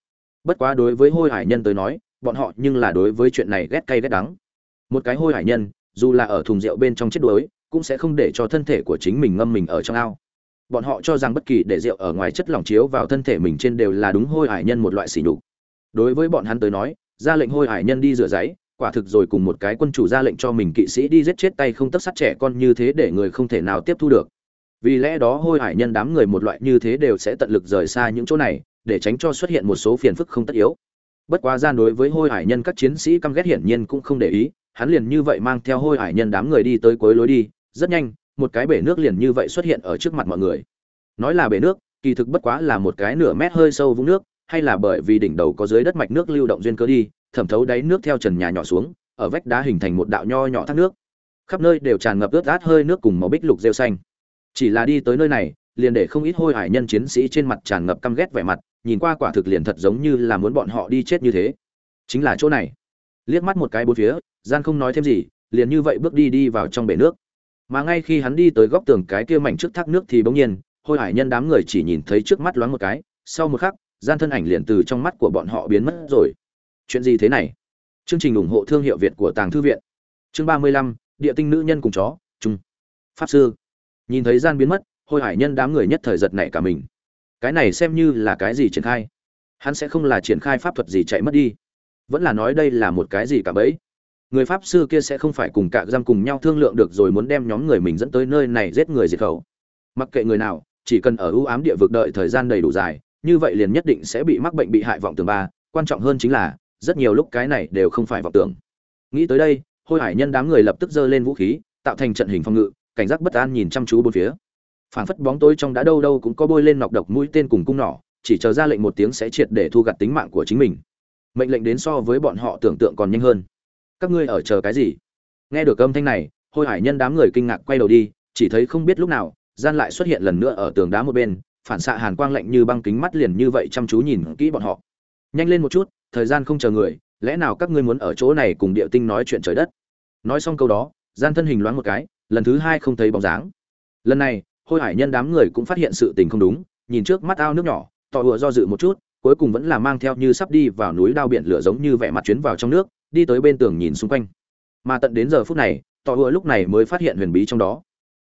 Bất quá đối với hôi hải nhân tới nói bọn họ nhưng là đối với chuyện này ghét cay ghét đắng. Một cái hôi hải nhân, dù là ở thùng rượu bên trong chết đuối, cũng sẽ không để cho thân thể của chính mình ngâm mình ở trong ao. Bọn họ cho rằng bất kỳ để rượu ở ngoài chất lỏng chiếu vào thân thể mình trên đều là đúng hôi hải nhân một loại sỉ nhục. Đối với bọn hắn tới nói, ra lệnh hôi hải nhân đi rửa giấy, quả thực rồi cùng một cái quân chủ ra lệnh cho mình kỵ sĩ đi giết chết tay không tất sát trẻ con như thế để người không thể nào tiếp thu được. Vì lẽ đó hôi hải nhân đám người một loại như thế đều sẽ tận lực rời xa những chỗ này, để tránh cho xuất hiện một số phiền phức không tất yếu bất quá gian đối với hôi hải nhân các chiến sĩ căm ghét hiển nhiên cũng không để ý, hắn liền như vậy mang theo hôi hải nhân đám người đi tới cuối lối đi, rất nhanh, một cái bể nước liền như vậy xuất hiện ở trước mặt mọi người. Nói là bể nước, kỳ thực bất quá là một cái nửa mét hơi sâu vũng nước, hay là bởi vì đỉnh đầu có dưới đất mạch nước lưu động duyên cơ đi, thẩm thấu đáy nước theo trần nhà nhỏ xuống, ở vách đá hình thành một đạo nho nhỏ thác nước. Khắp nơi đều tràn ngập ướt át hơi nước cùng màu bích lục rêu xanh. Chỉ là đi tới nơi này liền để không ít hôi hải nhân chiến sĩ trên mặt tràn ngập căm ghét vẻ mặt, nhìn qua quả thực liền thật giống như là muốn bọn họ đi chết như thế. Chính là chỗ này. Liếc mắt một cái bốn phía gian không nói thêm gì, liền như vậy bước đi đi vào trong bể nước. Mà ngay khi hắn đi tới góc tường cái kia mảnh trước thác nước thì bỗng nhiên, hôi hải nhân đám người chỉ nhìn thấy trước mắt loáng một cái, sau một khắc, gian thân ảnh liền từ trong mắt của bọn họ biến mất rồi. Chuyện gì thế này? Chương trình ủng hộ thương hiệu việt của tàng thư viện. Chương ba mươi lăm, địa tinh nữ nhân cùng chó, trung. Pháp sư. Nhìn thấy gian biến mất hôi hải nhân đám người nhất thời giật nảy cả mình. Cái này xem như là cái gì triển khai? Hắn sẽ không là triển khai pháp thuật gì chạy mất đi. Vẫn là nói đây là một cái gì cả bấy người pháp sư kia sẽ không phải cùng cạ giam cùng nhau thương lượng được rồi muốn đem nhóm người mình dẫn tới nơi này giết người diệt khẩu. Mặc kệ người nào, chỉ cần ở ưu ám địa vực đợi thời gian đầy đủ dài, như vậy liền nhất định sẽ bị mắc bệnh bị hại vọng tưởng ba. Quan trọng hơn chính là, rất nhiều lúc cái này đều không phải vọng tưởng. Nghĩ tới đây, hôi hải nhân đám người lập tức giơ lên vũ khí, tạo thành trận hình phòng ngự, cảnh giác bất an nhìn chăm chú bốn phía phảng phất bóng tối trong đã đâu đâu cũng có bôi lên nọc độc mũi tên cùng cung nỏ, chỉ chờ ra lệnh một tiếng sẽ triệt để thu gặt tính mạng của chính mình. Mệnh lệnh đến so với bọn họ tưởng tượng còn nhanh hơn. Các ngươi ở chờ cái gì? Nghe được âm thanh này, hôi hải nhân đám người kinh ngạc quay đầu đi, chỉ thấy không biết lúc nào, gian lại xuất hiện lần nữa ở tường đá một bên, phản xạ hàn quang lạnh như băng kính mắt liền như vậy chăm chú nhìn kỹ bọn họ. Nhanh lên một chút, thời gian không chờ người, lẽ nào các ngươi muốn ở chỗ này cùng địa tinh nói chuyện trời đất? Nói xong câu đó, gian thân hình loáng một cái, lần thứ hai không thấy bóng dáng. Lần này hôi hải nhân đám người cũng phát hiện sự tình không đúng, nhìn trước mắt ao nước nhỏ tỏ hùa do dự một chút, cuối cùng vẫn là mang theo như sắp đi vào núi đao biển lửa giống như vẻ mặt chuyến vào trong nước, đi tới bên tường nhìn xung quanh. Mà tận đến giờ phút này tỏ hùa lúc này mới phát hiện huyền bí trong đó.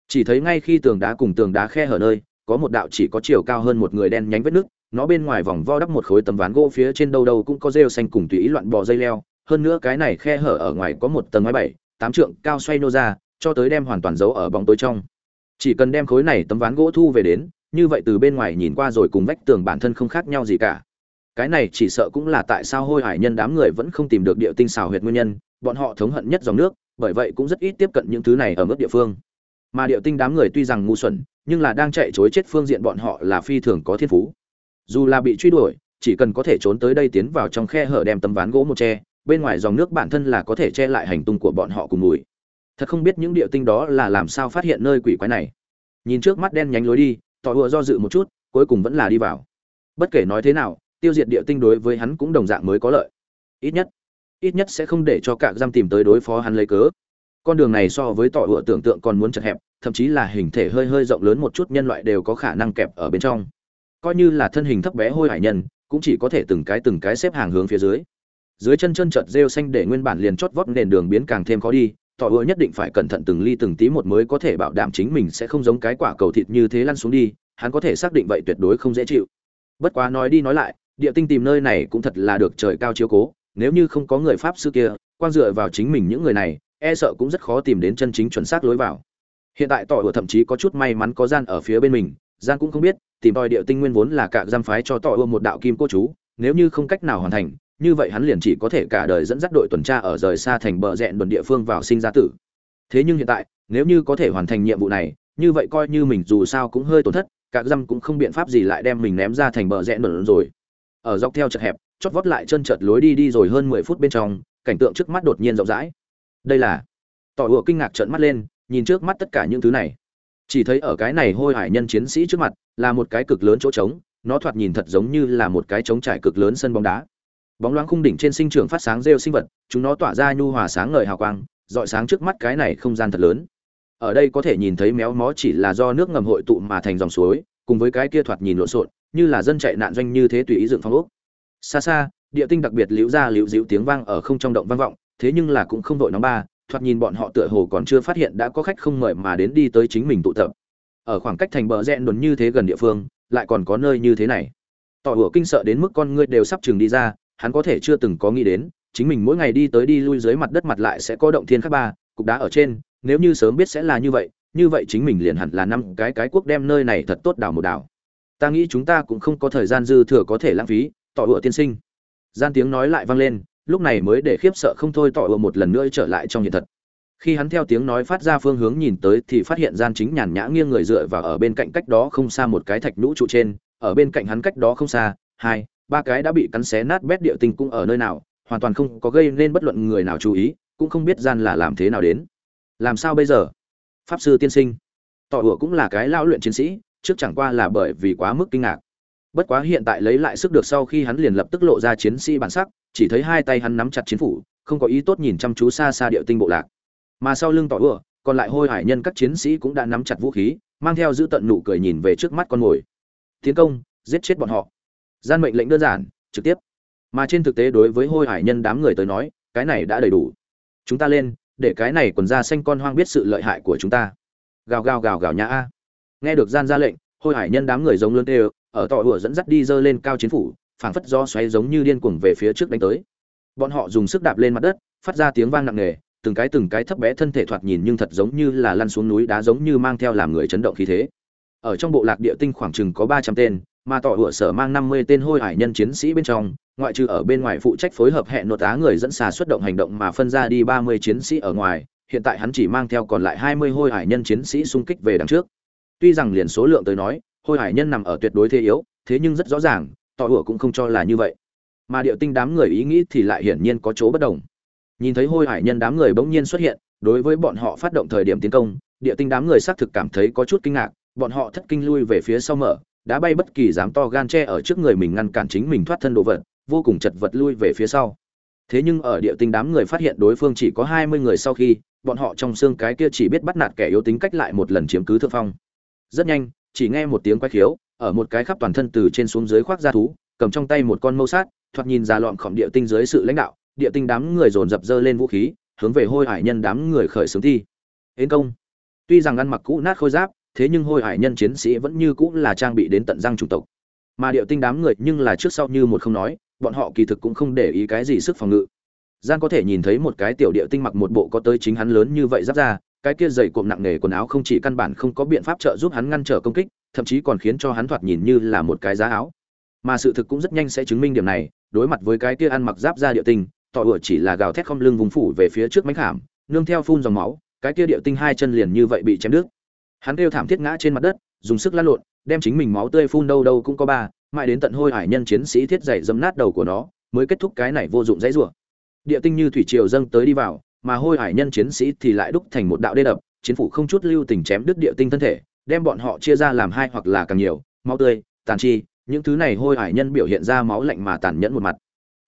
Chỉ thấy ngay khi tường đá cùng tường đá khe hở nơi, có một đạo chỉ có chiều cao hơn một người đen nhánh vết nước nó bên ngoài vòng vo đắp một khối tấm ván gỗ phía trên đâu đâu cũng có rêu xanh cùng tùy ý loạn bò dây leo, hơn nữa cái này khe hở ở ngoài có một tầng mái bảy, tám trượng cao xoay nô ra, cho tới đem hoàn toàn giấu ở bóng tối trong chỉ cần đem khối này tấm ván gỗ thu về đến, như vậy từ bên ngoài nhìn qua rồi cùng vách tường bản thân không khác nhau gì cả. Cái này chỉ sợ cũng là tại sao hôi hải nhân đám người vẫn không tìm được địa tinh xào huyệt nguyên nhân, bọn họ thống hận nhất dòng nước, bởi vậy cũng rất ít tiếp cận những thứ này ở mức địa phương. Mà địa tinh đám người tuy rằng ngu xuẩn, nhưng là đang chạy chối chết phương diện bọn họ là phi thường có thiên phú. Dù là bị truy đuổi, chỉ cần có thể trốn tới đây tiến vào trong khe hở đem tấm ván gỗ một che, bên ngoài dòng nước bản thân là có thể che lại hành tung của bọn họ cùng mùi thật không biết những địa tinh đó là làm sao phát hiện nơi quỷ quái này. Nhìn trước mắt đen nhánh lối đi tỏ ùa do dự một chút, cuối cùng vẫn là đi vào. Bất kể nói thế nào, tiêu diệt địa tinh đối với hắn cũng đồng dạng mới có lợi. Ít nhất ít nhất sẽ không để cho cả giam tìm tới đối phó hắn lấy cớ. Con đường này so với tỏ ùa tưởng tượng còn muốn chật hẹp, thậm chí là hình thể hơi hơi rộng lớn một chút nhân loại đều có khả năng kẹp ở bên trong. Coi như là thân hình thấp bé hôi hải nhân, cũng chỉ có thể từng cái từng cái xếp hàng hướng phía dưới. Dưới chân chân chợt rêu xanh để nguyên bản liền chót vót nền đường biến càng thêm khó đi tỏ ưa nhất định phải cẩn thận từng ly từng tí một mới có thể bảo đảm chính mình sẽ không giống cái quả cầu thịt như thế lăn xuống đi, hắn có thể xác định vậy tuyệt đối không dễ chịu. Bất quá nói đi nói lại, địa tinh tìm nơi này cũng thật là được trời cao chiếu cố, nếu như không có người pháp sư kia, quan dựa vào chính mình những người này e sợ cũng rất khó tìm đến chân chính chuẩn xác lối vào. Hiện tại tỏ ưa thậm chí có chút may mắn có gian ở phía bên mình, gian cũng không biết, tìm tòi địa tinh nguyên vốn là cả giam phái cho tỏ ưa một đạo kim cô chú, nếu như không cách nào hoàn thành như vậy hắn liền chỉ có thể cả đời dẫn dắt đội tuần tra ở rời xa thành bờ rẹn đồn địa phương vào sinh ra tử. Thế nhưng hiện tại, nếu như có thể hoàn thành nhiệm vụ này, như vậy coi như mình dù sao cũng hơi tổn thất các dăm cũng không biện pháp gì lại đem mình ném ra thành bờ rẽn đồn rồi. Ở dọc theo chật hẹp, chót vót lại chân chợt lối đi đi rồi hơn mười phút bên trong, cảnh tượng trước mắt đột nhiên rộng rãi. Đây là, tỏ ủa kinh ngạc trợn mắt lên, nhìn trước mắt tất cả những thứ này. Chỉ thấy ở cái này hôi hải nhân chiến sĩ trước mặt, là một cái cực lớn chỗ trống, nó thoạt nhìn thật giống như là một cái trống trải cực lớn sân bóng đá bóng loáng khung đỉnh trên sinh trưởng phát sáng rêu sinh vật, chúng nó tỏa ra nhu hòa sáng ngời hào quang, dọi sáng trước mắt cái này không gian thật lớn. Ở đây có thể nhìn thấy méo mó chỉ là do nước ngầm hội tụ mà thành dòng suối, cùng với cái kia thoạt nhìn lộn xộn, như là dân chạy nạn doanh như thế tùy ý dựng phong ốc. Xa xa, địa tinh đặc biệt liễu ra liễu dịu tiếng vang ở không trong động vang vọng, thế nhưng là cũng không vội nóng ba, thoạt nhìn bọn họ tựa hồ còn chưa phát hiện đã có khách không mời mà đến đi tới chính mình tụ tập. Ở khoảng cách thành bờ rẽ đồn như thế gần địa phương, lại còn có nơi như thế này. Tỏ hủa kinh sợ đến mức con ngươi đều sắp chừng đi ra hắn có thể chưa từng có nghĩ đến, chính mình mỗi ngày đi tới đi lui dưới mặt đất mặt lại sẽ có động thiên khác ba, cục đá ở trên, nếu như sớm biết sẽ là như vậy như vậy chính mình liền hẳn là năm cái cái quốc đem nơi này thật tốt đảo một đảo ta nghĩ chúng ta cũng không có thời gian dư thừa có thể lãng phí, tỏ ựa tiên sinh. Gian tiếng nói lại vang lên, lúc này mới để khiếp sợ không thôi tỏ ựa một lần nữa trở lại trong hiện thật. Khi hắn theo tiếng nói phát ra phương hướng nhìn tới thì phát hiện gian chính nhàn nhã nghiêng người dựa vào ở bên cạnh cách đó không xa một cái thạch nhũ trụ trên, ở bên cạnh hắn cách đó không xa, hai ba cái đã bị cắn xé nát bét địa tinh cũng ở nơi nào, hoàn toàn không có gây nên bất luận người nào chú ý, cũng không biết gian là làm thế nào đến. Làm sao bây giờ? Pháp sư tiên sinh. Tỏ ủa cũng là cái lao luyện chiến sĩ, trước chẳng qua là bởi vì quá mức kinh ngạc. Bất quá hiện tại lấy lại sức được sau khi hắn liền lập tức lộ ra chiến sĩ bản sắc, chỉ thấy hai tay hắn nắm chặt chiến phủ, không có ý tốt nhìn chăm chú xa xa địa tinh bộ lạc. Mà sau lưng tỏ ủa, còn lại hôi hải nhân các chiến sĩ cũng đã nắm chặt vũ khí, mang theo giữ tận nụ cười nhìn về trước mắt con mồi. Tiến công, giết chết bọn họ gian mệnh lệnh đơn giản, trực tiếp. Mà trên thực tế đối với hôi hải nhân đám người tới nói, cái này đã đầy đủ. Chúng ta lên, để cái này quần da xanh con hoang biết sự lợi hại của chúng ta. Gào gào gào gào nhã a. Nghe được gian ra lệnh, hôi hải nhân đám người giống lớn tê ở tọ hùa dẫn dắt đi dơ lên cao chiến phủ, phảng phất do xoáy giống như điên cuồng về phía trước đánh tới. Bọn họ dùng sức đạp lên mặt đất, phát ra tiếng vang nặng nề, từng cái từng cái thấp bé thân thể thoạt nhìn nhưng thật giống như là lăn xuống núi đá giống như mang theo làm người chấn động khí thế. Ở trong bộ lạc địa tinh khoảng chừng có ba trăm tên mà tỏ hựa sở mang năm mươi tên hôi hải nhân chiến sĩ bên trong, ngoại trừ ở bên ngoài phụ trách phối hợp hẹn nội á người dẫn xà xuất động hành động mà phân ra đi ba mươi chiến sĩ ở ngoài, hiện tại hắn chỉ mang theo còn lại hai mươi hôi hải nhân chiến sĩ xung kích về đằng trước. Tuy rằng liền số lượng tới nói, hôi hải nhân nằm ở tuyệt đối thế yếu, thế nhưng rất rõ ràng, tỏ ủa cũng không cho là như vậy. Mà điệu tinh đám người ý nghĩ thì lại hiển nhiên có chỗ bất đồng. Nhìn thấy hôi hải nhân đám người bỗng nhiên xuất hiện, đối với bọn họ phát động thời điểm tiến công địa tinh đám người xác thực cảm thấy có chút kinh ngạc, bọn họ thất kinh lui về phía sau mở đã bay bất kỳ dám to gan che ở trước người mình ngăn cản chính mình thoát thân đồ vật, vô cùng chật vật lui về phía sau. Thế nhưng ở địa tinh đám người phát hiện đối phương chỉ có hai mươi người sau khi, bọn họ trong xương cái kia chỉ biết bắt nạt kẻ yếu tính cách lại một lần chiếm cứ thượng phong. Rất nhanh, chỉ nghe một tiếng quay khiếu, ở một cái khắp toàn thân từ trên xuống dưới khoác ra thú, cầm trong tay một con mâu sát, thoạt nhìn ra lọn khổng địa tinh dưới sự lãnh đạo, địa tinh đám người dồn dập dơ lên vũ khí, hướng về hôi hải nhân đám người khởi xướng thi. Hến công. Tuy rằng ăn mặc cũ nát khôi giáp thế nhưng hôi hải nhân chiến sĩ vẫn như cũ là trang bị đến tận răng chủng tộc. Mà điệu tinh đám người nhưng là trước sau như một không nói, bọn họ kỳ thực cũng không để ý cái gì sức phòng ngự. Gian có thể nhìn thấy một cái tiểu điệu tinh mặc một bộ có tới chính hắn lớn như vậy giáp ra, cái kia dày cộm nặng nề quần áo không chỉ căn bản không có biện pháp trợ giúp hắn ngăn trở công kích, thậm chí còn khiến cho hắn thoạt nhìn như là một cái giá áo. Mà sự thực cũng rất nhanh sẽ chứng minh điểm này, đối mặt với cái kia ăn mặc giáp ra điệu tinh, tỏ ủa chỉ là gào thét không lưng vùng phủ về phía trước mánh khảm, nương theo phun dòng máu, cái kia điệu tinh hai chân liền như vậy bị chém đứt hắn kêu thảm thiết ngã trên mặt đất, dùng sức lăn lộn, đem chính mình máu tươi phun đâu đâu cũng có ba, mãi đến tận hôi hải nhân chiến sĩ thiết dày dấm nát đầu của nó, mới kết thúc cái này vô dụng dãy rủa. Địa tinh như thủy triều dâng tới đi vào, mà hôi hải nhân chiến sĩ thì lại đúc thành một đạo đê đập, chiến phủ không chút lưu tình chém đứt địa tinh thân thể, đem bọn họ chia ra làm hai hoặc là càng nhiều, máu tươi, tàn chi, những thứ này hôi hải nhân biểu hiện ra máu lạnh mà tàn nhẫn một mặt.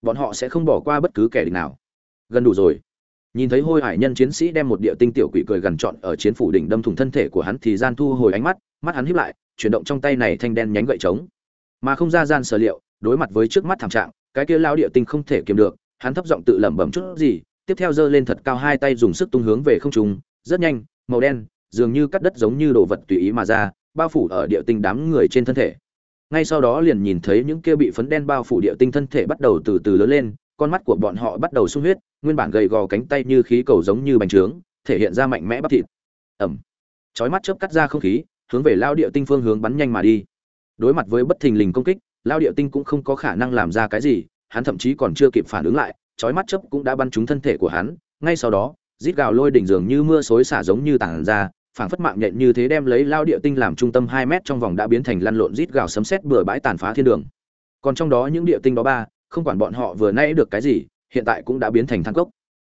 Bọn họ sẽ không bỏ qua bất cứ kẻ địch nào. Gần đủ rồi nhìn thấy hôi hải nhân chiến sĩ đem một địa tinh tiểu quỷ cười gần trọn ở chiến phủ đỉnh đâm thủng thân thể của hắn thì gian thu hồi ánh mắt mắt hắn híp lại, chuyển động trong tay này thanh đen nhánh gậy trống. Mà không ra gian sở liệu, đối mặt với trước mắt thảm trạng, cái kia lao địa tinh không thể kiềm được, hắn thấp giọng tự lẩm bẩm chút gì, tiếp theo giơ lên thật cao hai tay dùng sức tung hướng về không trung, rất nhanh, màu đen, dường như cắt đất giống như đồ vật tùy ý mà ra, bao phủ ở địa tinh đám người trên thân thể. Ngay sau đó liền nhìn thấy những kia bị phấn đen bao phủ địa tinh thân thể bắt đầu từ từ lớn lên con mắt của bọn họ bắt đầu sung huyết, nguyên bản gầy gò cánh tay như khí cầu giống như bành trướng, thể hiện ra mạnh mẽ bắp thịt. Ẩm. Chói mắt chớp cắt ra không khí, hướng về lao địa tinh phương hướng bắn nhanh mà đi. Đối mặt với bất thình lình công kích lao địa tinh cũng không có khả năng làm ra cái gì, hắn thậm chí còn chưa kịp phản ứng lại, chói mắt chớp cũng đã bắn trúng thân thể của hắn. Ngay sau đó, rít gào lôi đỉnh dường như mưa xối xả giống như tảng ra, phảng phất mạng nhện như thế đem lấy lao địa tinh làm trung tâm hai mét trong vòng đã biến thành lăn lộn rít gào sấm sét bừa bãi tàn phá thiên đường. Còn trong đó những địa tinh đó ba không quản bọn họ vừa nãy được cái gì, hiện tại cũng đã biến thành thang cốc.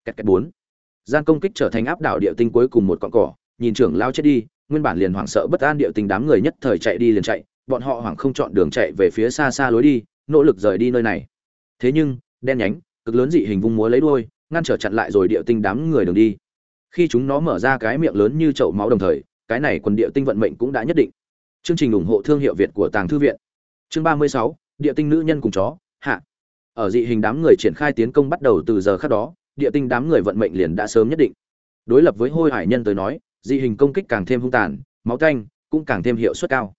Kẹt kẹt bốn. Gian công kích trở thành áp đảo địa tinh cuối cùng một cọn cỏ, nhìn trưởng lao chết đi, nguyên bản liền hoảng sợ bất an địa tinh đám người nhất thời chạy đi liền chạy, bọn họ hoảng không chọn đường chạy về phía xa xa lối đi, nỗ lực rời đi nơi này. Thế nhưng, đen nhánh, cực lớn dị hình vung múa lấy đuôi, ngăn trở chặn lại rồi địa tinh đám người đường đi. Khi chúng nó mở ra cái miệng lớn như chậu máu đồng thời, cái này quần địa tinh vận mệnh cũng đã nhất định. Chương trình ủng hộ thương hiệu việt của tàng thư viện. Chương ba mươi sáu, địa tinh nữ nhân cùng chó, hạ ở dị hình đám người triển khai tiến công bắt đầu từ giờ khác đó, địa tinh đám người vận mệnh liền đã sớm nhất định. Đối lập với hôi hải nhân tới nói, dị hình công kích càng thêm hung tàn, máu canh cũng càng thêm hiệu suất cao.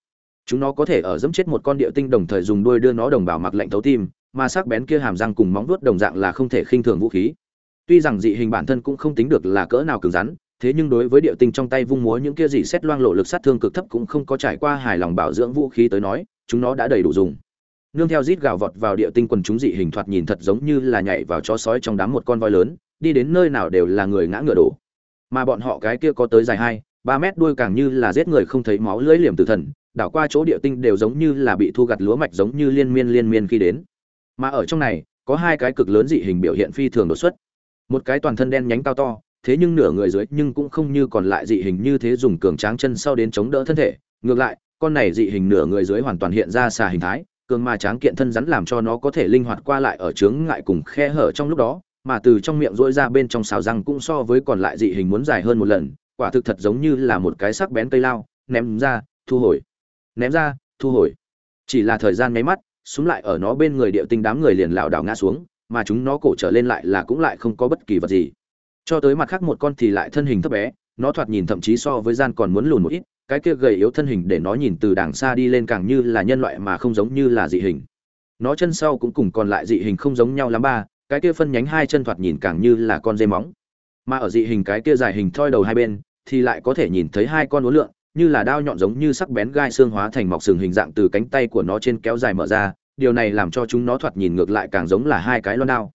Chúng nó có thể ở dẫm chết một con địa tinh đồng thời dùng đuôi đưa nó đồng bào mặc lệnh thấu tim, mà sắc bén kia hàm răng cùng móng vuốt đồng dạng là không thể khinh thường vũ khí. Tuy rằng dị hình bản thân cũng không tính được là cỡ nào cứng rắn, thế nhưng đối với địa tinh trong tay vung múa những kia dị xét loang lộ lực sát thương cực thấp cũng không có trải qua hài lòng bảo dưỡng vũ khí tới nói, chúng nó đã đầy đủ dùng nương theo rít gào vọt vào địa tinh quần chúng dị hình thoạt nhìn thật giống như là nhảy vào chó sói trong đám một con voi lớn, đi đến nơi nào đều là người ngã ngựa đổ. Mà bọn họ cái kia có tới dài hai, ba mét đuôi càng như là giết người không thấy máu lưỡi liềm tử thần, đảo qua chỗ địa tinh đều giống như là bị thu gặt lúa mạch giống như liên miên liên miên khi đến. Mà ở trong này, có hai cái cực lớn dị hình biểu hiện phi thường đột xuất. Một cái toàn thân đen nhánh cao to, thế nhưng nửa người dưới nhưng cũng không như còn lại dị hình như thế dùng cường tráng chân sau đến chống đỡ thân thể. Ngược lại, con này dị hình nửa người dưới hoàn toàn hiện ra xà hình thái cường mà tráng kiện thân rắn làm cho nó có thể linh hoạt qua lại ở chướng ngại cùng khe hở trong lúc đó, mà từ trong miệng rỗi ra bên trong xào răng cũng so với còn lại dị hình muốn dài hơn một lần, quả thực thật giống như là một cái sắc bén cây lao, ném ra, thu hồi. Ném ra, thu hồi. Chỉ là thời gian nháy mắt, súng lại ở nó bên người điệu tinh đám người liền lảo đảo ngã xuống, mà chúng nó cổ trở lên lại là cũng lại không có bất kỳ vật gì. Cho tới mặt khác một con thì lại thân hình thấp bé, nó thoạt nhìn thậm chí so với gian còn muốn lùn một ít cái kia gầy yếu thân hình để nó nhìn từ đàng xa đi lên càng như là nhân loại mà không giống như là dị hình. Nó chân sau cũng cùng còn lại dị hình không giống nhau lắm ba, cái kia phân nhánh hai chân thoạt nhìn càng như là con dây móng. Mà ở dị hình cái kia dài hình thoi đầu hai bên, thì lại có thể nhìn thấy hai con uốn lượn, như là đao nhọn giống như sắc bén gai xương hóa thành mọc sừng hình dạng từ cánh tay của nó trên kéo dài mở ra, điều này làm cho chúng nó thoạt nhìn ngược lại càng giống là hai cái lon đao.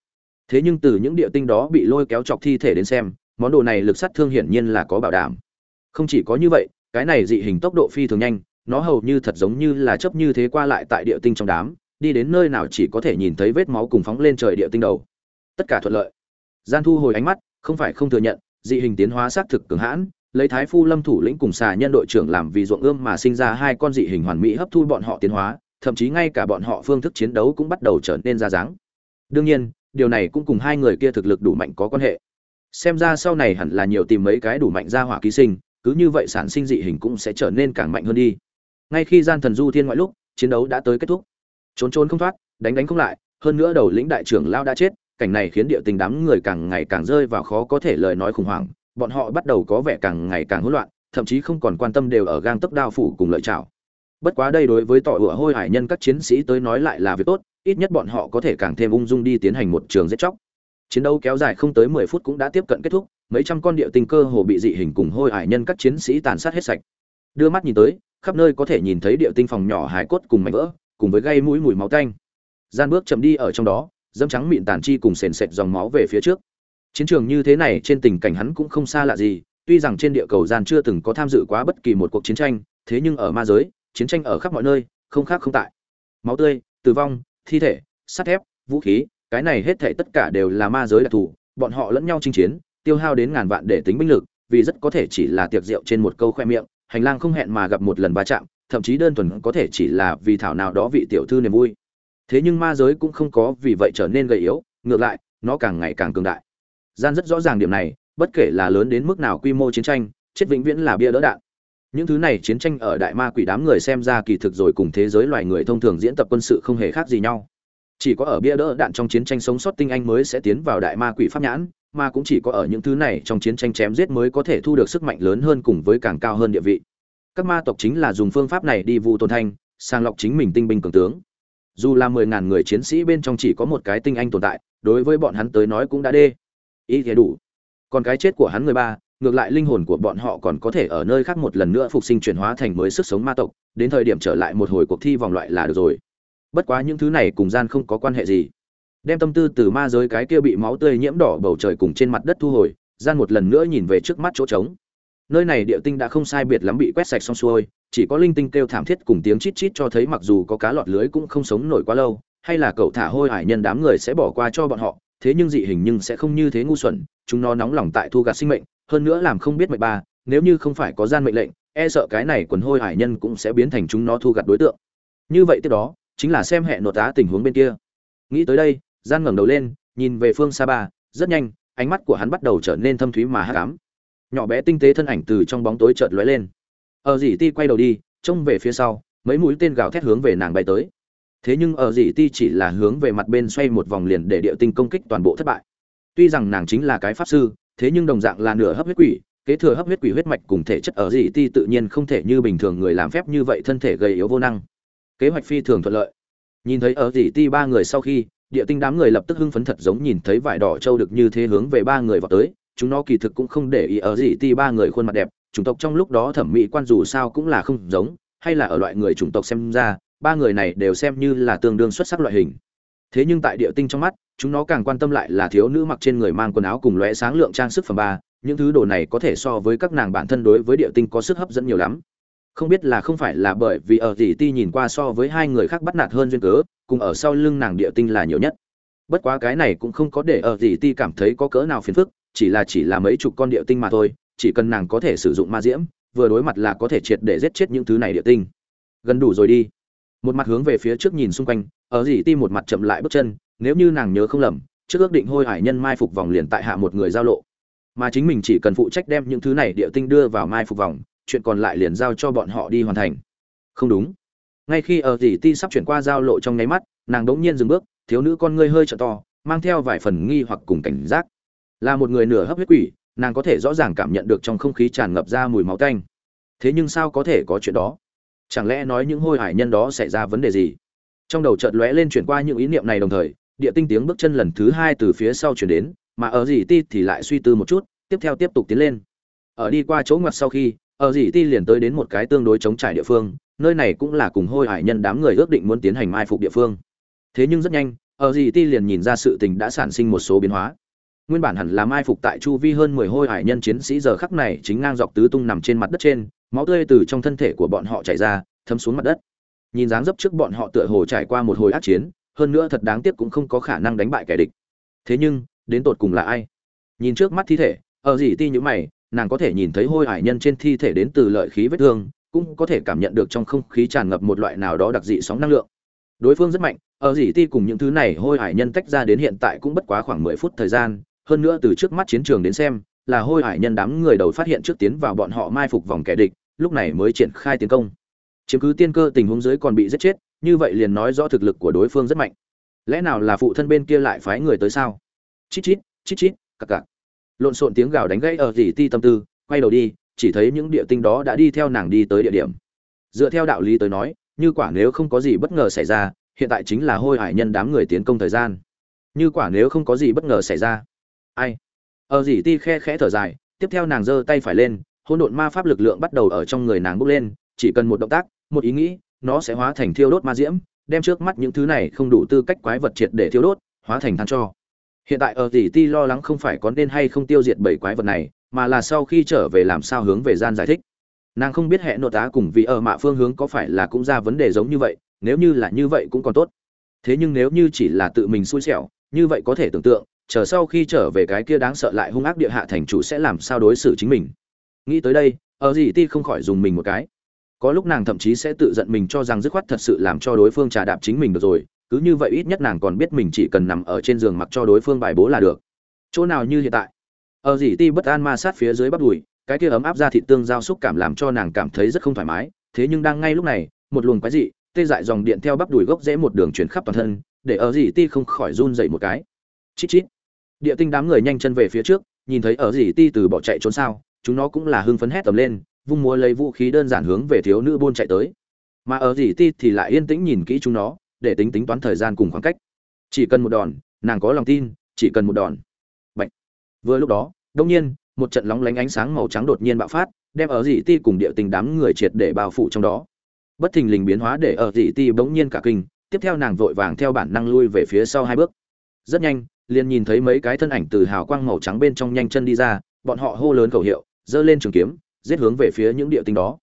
Thế nhưng từ những địa tinh đó bị lôi kéo chọc thi thể đến xem, món đồ này lực sát thương hiển nhiên là có bảo đảm. Không chỉ có như vậy cái này dị hình tốc độ phi thường nhanh, nó hầu như thật giống như là chấp như thế qua lại tại địa tinh trong đám, đi đến nơi nào chỉ có thể nhìn thấy vết máu cùng phóng lên trời địa tinh đầu. Tất cả thuận lợi. Gian thu hồi ánh mắt, không phải không thừa nhận, dị hình tiến hóa xác thực cường hãn, lấy thái phu lâm thủ lĩnh cùng xà nhân đội trưởng làm vì ruộng ươm mà sinh ra hai con dị hình hoàn mỹ hấp thu bọn họ tiến hóa, thậm chí ngay cả bọn họ phương thức chiến đấu cũng bắt đầu trở nên ra dáng. Đương nhiên, điều này cũng cùng hai người kia thực lực đủ mạnh có quan hệ. Xem ra sau này hẳn là nhiều tìm mấy cái đủ mạnh ra hỏa ký sinh cứ như vậy sản sinh dị hình cũng sẽ trở nên càng mạnh hơn đi. Ngay khi gian thần du thiên ngoại lúc, chiến đấu đã tới kết thúc. Trốn trốn không thoát, đánh đánh không lại, hơn nữa đầu lĩnh đại trưởng lao đã chết, cảnh này khiến địa tình đám người càng ngày càng rơi vào khó có thể lời nói khủng hoảng, bọn họ bắt đầu có vẻ càng ngày càng hỗn loạn, thậm chí không còn quan tâm đều ở gang tấc đao phủ cùng lợi chảo bất quá đây đối với tỏ ủa hôi hải nhân các chiến sĩ tới nói lại là việc tốt, ít nhất bọn họ có thể càng thêm ung dung đi tiến hành một trường giết chóc. Chiến đấu kéo dài không tới mười phút cũng đã tiếp cận kết thúc mấy trăm con địa tinh cơ hồ bị dị hình cùng hôi hải nhân các chiến sĩ tàn sát hết sạch. Đưa mắt nhìn tới, khắp nơi có thể nhìn thấy địa tinh phòng nhỏ hải cốt cùng mảnh vỡ, cùng với gây mũi mùi máu tanh. Gian bước chậm đi ở trong đó, dâm trắng mịn tàn chi cùng sền sệt dòng máu về phía trước. Chiến trường như thế này trên tình cảnh hắn cũng không xa lạ gì, tuy rằng trên địa cầu gian chưa từng có tham dự quá bất kỳ một cuộc chiến tranh, thế nhưng ở ma giới, chiến tranh ở khắp mọi nơi, không khác không tại. Máu tươi, tử vong, thi thể, sắt thép, vũ khí, cái này hết thảy tất cả đều là ma giới đặc thù, bọn họ lẫn nhau chinh chiến tiêu hao đến ngàn vạn để tính binh lực, vì rất có thể chỉ là tiệc rượu trên một câu khoe miệng, hành lang không hẹn mà gặp một lần va chạm, thậm chí đơn thuần có thể chỉ là vì thảo nào đó vị tiểu thư niềm vui. Thế nhưng ma giới cũng không có vì vậy trở nên gầy yếu, ngược lại, nó càng ngày càng cường đại. Gian rất rõ ràng điểm này, bất kể là lớn đến mức nào quy mô chiến tranh, chết vĩnh viễn là bia đỡ đạn. Những thứ này chiến tranh ở đại ma quỷ đám người xem ra kỳ thực rồi cùng thế giới loài người thông thường diễn tập quân sự không hề khác gì nhau. Chỉ có ở bia đỡ đạn trong chiến tranh sống sót tinh anh mới sẽ tiến vào đại ma quỷ pháp nhãn mà cũng chỉ có ở những thứ này trong chiến tranh chém giết mới có thể thu được sức mạnh lớn hơn cùng với càng cao hơn địa vị. Các ma tộc chính là dùng phương pháp này đi vu tôn thanh, sàng lọc chính mình tinh binh cường tướng. Dù là mười ngàn người chiến sĩ bên trong chỉ có một cái tinh anh tồn tại, đối với bọn hắn tới nói cũng đã đê. Ý thế đủ. Còn cái chết của hắn người ba, ngược lại linh hồn của bọn họ còn có thể ở nơi khác một lần nữa phục sinh chuyển hóa thành mới sức sống ma tộc, đến thời điểm trở lại một hồi cuộc thi vòng loại là được rồi. Bất quá những thứ này cùng gian không có quan hệ gì đem tâm tư từ ma giới cái kia bị máu tươi nhiễm đỏ bầu trời cùng trên mặt đất thu hồi, gian một lần nữa nhìn về trước mắt chỗ trống. Nơi này địa tinh đã không sai biệt lắm bị quét sạch xong xuôi, chỉ có linh tinh kêu thảm thiết cùng tiếng chít chít cho thấy mặc dù có cá lọt lưới cũng không sống nổi quá lâu, hay là cậu thả hôi hải nhân đám người sẽ bỏ qua cho bọn họ, thế nhưng dị hình nhưng sẽ không như thế ngu xuẩn, chúng nó nóng lòng tại thu gạt sinh mệnh, hơn nữa làm không biết mệnh ba, nếu như không phải có gian mệnh lệnh e sợ cái này quần hôi hải nhân cũng sẽ biến thành chúng nó thu gặt đối tượng. Như vậy tiếp đó, chính là xem hệ nội tá tình huống bên kia. Nghĩ tới đây gian ngẩng đầu lên, nhìn về phương xa ba, rất nhanh, ánh mắt của hắn bắt đầu trở nên thâm thúy mà hắc ám. Nhỏ bé tinh tế thân ảnh từ trong bóng tối chợt lóe lên. Ờ ở dì ti quay đầu đi, trông về phía sau, mấy mũi tên gào thét hướng về nàng bay tới. Thế nhưng ờ ở dì ti chỉ là hướng về mặt bên xoay một vòng liền để địa tinh công kích toàn bộ thất bại. Tuy rằng nàng chính là cái pháp sư, thế nhưng đồng dạng là nửa hấp huyết quỷ, kế thừa hấp huyết quỷ huyết mạch cùng thể chất ờ ở dì ti tự nhiên không thể như bình thường người làm phép như vậy thân thể gầy yếu vô năng. Kế hoạch phi thường thuận lợi. Nhìn thấy ở dì ti ba người sau khi địa tinh đám người lập tức hưng phấn thật giống nhìn thấy vải đỏ trâu được như thế hướng về ba người vào tới, chúng nó kỳ thực cũng không để ý ở gì ti ba người khuôn mặt đẹp, chủng tộc trong lúc đó thẩm mỹ quan dù sao cũng là không giống, hay là ở loại người chủng tộc xem ra, ba người này đều xem như là tương đương xuất sắc loại hình. Thế nhưng tại địa tinh trong mắt, chúng nó càng quan tâm lại là thiếu nữ mặc trên người mang quần áo cùng lóe sáng lượng trang sức phẩm ba, những thứ đồ này có thể so với các nàng bản thân đối với địa tinh có sức hấp dẫn nhiều lắm không biết là không phải là bởi vì ở tỷ ti nhìn qua so với hai người khác bắt nạt hơn duyên cớ, cùng ở sau lưng nàng địa tinh là nhiều nhất. Bất quá cái này cũng không có để ở tỷ ti cảm thấy có cỡ nào phiền phức, chỉ là chỉ là mấy chục con địa tinh mà thôi, chỉ cần nàng có thể sử dụng ma diễm, vừa đối mặt là có thể triệt để giết chết những thứ này địa tinh. Gần đủ rồi đi. Một mặt hướng về phía trước nhìn xung quanh, ở dì ti một mặt chậm lại bước chân, nếu như nàng nhớ không lầm, trước ước định hôi hải nhân mai phục vòng liền tại hạ một người giao lộ. Mà chính mình chỉ cần phụ trách đem những thứ này địa tinh đưa vào mai phục vòng chuyện còn lại liền giao cho bọn họ đi hoàn thành. Không đúng. Ngay khi ở dì ti sắp chuyển qua giao lộ trong nháy mắt, nàng đống nhiên dừng bước, thiếu nữ con ngươi hơi trợ to, mang theo vài phần nghi hoặc cùng cảnh giác. Là một người nửa hấp huyết quỷ, nàng có thể rõ ràng cảm nhận được trong không khí tràn ngập ra mùi máu tanh. Thế nhưng sao có thể có chuyện đó? Chẳng lẽ nói những hôi hải nhân đó xảy ra vấn đề gì? Trong đầu chợt lóe lên chuyển qua những ý niệm này đồng thời, địa tinh tiếng bước chân lần thứ hai từ phía sau chuyển đến, mà ở dì ti thì lại suy tư một chút, tiếp theo tiếp tục tiến lên. Ở đi qua chỗ ngoặt sau khi ở dì ti liền tới đến một cái tương đối chống trải địa phương, nơi này cũng là cùng hôi hải nhân đám người ước định muốn tiến hành mai phục địa phương. Thế nhưng rất nhanh, ở dì ti liền nhìn ra sự tình đã sản sinh một số biến hóa. Nguyên bản hẳn là mai phục tại chu vi hơn mười hôi hải nhân chiến sĩ giờ khắc này chính ngang dọc tứ tung nằm trên mặt đất trên, máu tươi từ trong thân thể của bọn họ chảy ra, thấm xuống mặt đất. Nhìn dáng dấp trước bọn họ tựa hồ trải qua một hồi ác chiến, hơn nữa thật đáng tiếc cũng không có khả năng đánh bại kẻ địch. Thế nhưng, đến tột cùng là ai? Nhìn trước mắt thi thể, ở gì ti nhữ mày nàng có thể nhìn thấy hôi hải nhân trên thi thể đến từ lợi khí vết thương, cũng có thể cảm nhận được trong không khí tràn ngập một loại nào đó đặc dị sóng năng lượng. Đối phương rất mạnh, ở gì ti cùng những thứ này hôi hải nhân tách ra đến hiện tại cũng bất quá khoảng mười phút thời gian, hơn nữa từ trước mắt chiến trường đến xem, là hôi hải nhân đám người đầu phát hiện trước tiến vào bọn họ mai phục vòng kẻ địch, lúc này mới triển khai tiến công. Chiếm cứ tiên cơ tình huống dưới còn bị giết chết, như vậy liền nói rõ thực lực của đối phương rất mạnh. Lẽ nào là phụ thân bên kia lại phái người tới sao? Chít chít chít chít, cặc cặc lộn xộn tiếng gào đánh gãy ở dì ti tâm tư, quay đầu đi, chỉ thấy những địa tinh đó đã đi theo nàng đi tới địa điểm. Dựa theo đạo lý tới nói, như quả nếu không có gì bất ngờ xảy ra, hiện tại chính là hôi hải nhân đám người tiến công thời gian. Như quả nếu không có gì bất ngờ xảy ra. Ai? Ở dì ti khe khẽ thở dài, tiếp theo nàng giơ tay phải lên, hỗn độn ma pháp lực lượng bắt đầu ở trong người nàng bốc lên, chỉ cần một động tác, một ý nghĩ, nó sẽ hóa thành thiêu đốt ma diễm, đem trước mắt những thứ này không đủ tư cách quái vật triệt để thiêu đốt, hóa thành than cho hiện tại ở tỷ ti lo lắng không phải có nên hay không tiêu diệt bảy quái vật này, mà là sau khi trở về làm sao hướng về gian giải thích. Nàng không biết hệ nội tá cùng vì ở mạ phương hướng có phải là cũng ra vấn đề giống như vậy, nếu như là như vậy cũng còn tốt. Thế nhưng nếu như chỉ là tự mình xui xẻo, như vậy có thể tưởng tượng, chờ sau khi trở về cái kia đáng sợ lại hung ác địa hạ thành chủ sẽ làm sao đối xử chính mình. Nghĩ tới đây, ở gì ti không khỏi dùng mình một cái. Có lúc nàng thậm chí sẽ tự giận mình cho rằng dứt khoát thật sự làm cho đối phương trà đạp chính mình được rồi cứ như vậy ít nhất nàng còn biết mình chỉ cần nằm ở trên giường mặc cho đối phương bài bố là được. Chỗ nào như hiện tại. Ở dì ti bất an ma sát phía dưới bắp đùi, cái kia ấm áp ra thị tương giao xúc cảm làm cho nàng cảm thấy rất không thoải mái, thế nhưng đang ngay lúc này, một luồng quái dị, tê dại dòng điện theo bắp đùi gốc rễ một đường chuyển khắp toàn thân, để ở dì ti không khỏi run dậy một cái. Chít chít. Địa tinh đám người nhanh chân về phía trước, nhìn thấy ở dì ti từ bỏ chạy trốn sao, chúng nó cũng là hưng phấn hét tầm lên, vung múa lấy vũ khí đơn giản hướng về thiếu nữ buôn chạy tới. Mà ở dì ti thì lại yên tĩnh nhìn kỹ chúng nó để tính tính toán thời gian cùng khoảng cách. Chỉ cần một đòn, nàng có lòng tin, chỉ cần một đòn. Bạch. vừa lúc đó đông nhiên, một trận lóng lánh ánh sáng màu trắng đột nhiên bạo phát, đem ở dị ti cùng địa tình đám người triệt để bao phủ trong đó. Bất thình lình biến hóa để ở dị ti bỗng nhiên cả kinh, tiếp theo nàng vội vàng theo bản năng lui về phía sau hai bước. Rất nhanh, liền nhìn thấy mấy cái thân ảnh từ hào quang màu trắng bên trong nhanh chân đi ra, bọn họ hô lớn khẩu hiệu, giơ lên trường kiếm, giết hướng về phía những địa tinh đó.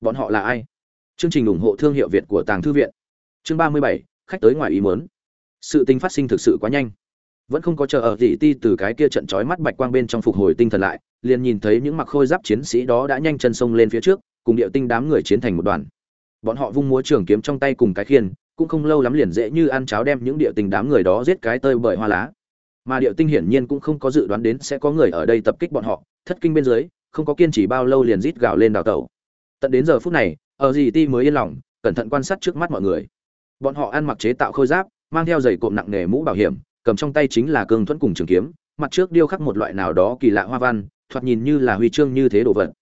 Bọn họ là ai? Chương trình ủng hộ thương hiệu việt của tàng thư viện chương ba mươi bảy, khách tới ngoài ý muốn. Sự tình phát sinh thực sự quá nhanh. Vẫn không có chờ ở dị ti từ cái kia trận trói mắt bạch quang bên trong phục hồi tinh thần lại, liền nhìn thấy những mặc khôi giáp chiến sĩ đó đã nhanh chân sông lên phía trước, cùng điệu tinh đám người chiến thành một đoàn. Bọn họ vung múa trường kiếm trong tay cùng cái khiên, cũng không lâu lắm liền dễ như ăn cháo đem những điệu tinh đám người đó giết cái tơi bởi hoa lá. Mà điệu tinh hiển nhiên cũng không có dự đoán đến sẽ có người ở đây tập kích bọn họ, thất kinh bên dưới, không có kiên trì bao lâu liền rít gào lên đào tẩu. Tận đến giờ phút này, ở dị ti mới yên lòng, cẩn thận quan sát trước mắt mọi người bọn họ ăn mặc chế tạo khôi giáp, mang theo giày cộm nặng nề mũ bảo hiểm, cầm trong tay chính là cương thuẫn cùng trường kiếm, mặt trước điêu khắc một loại nào đó kỳ lạ hoa văn, thoạt nhìn như là huy chương như thế đồ vật.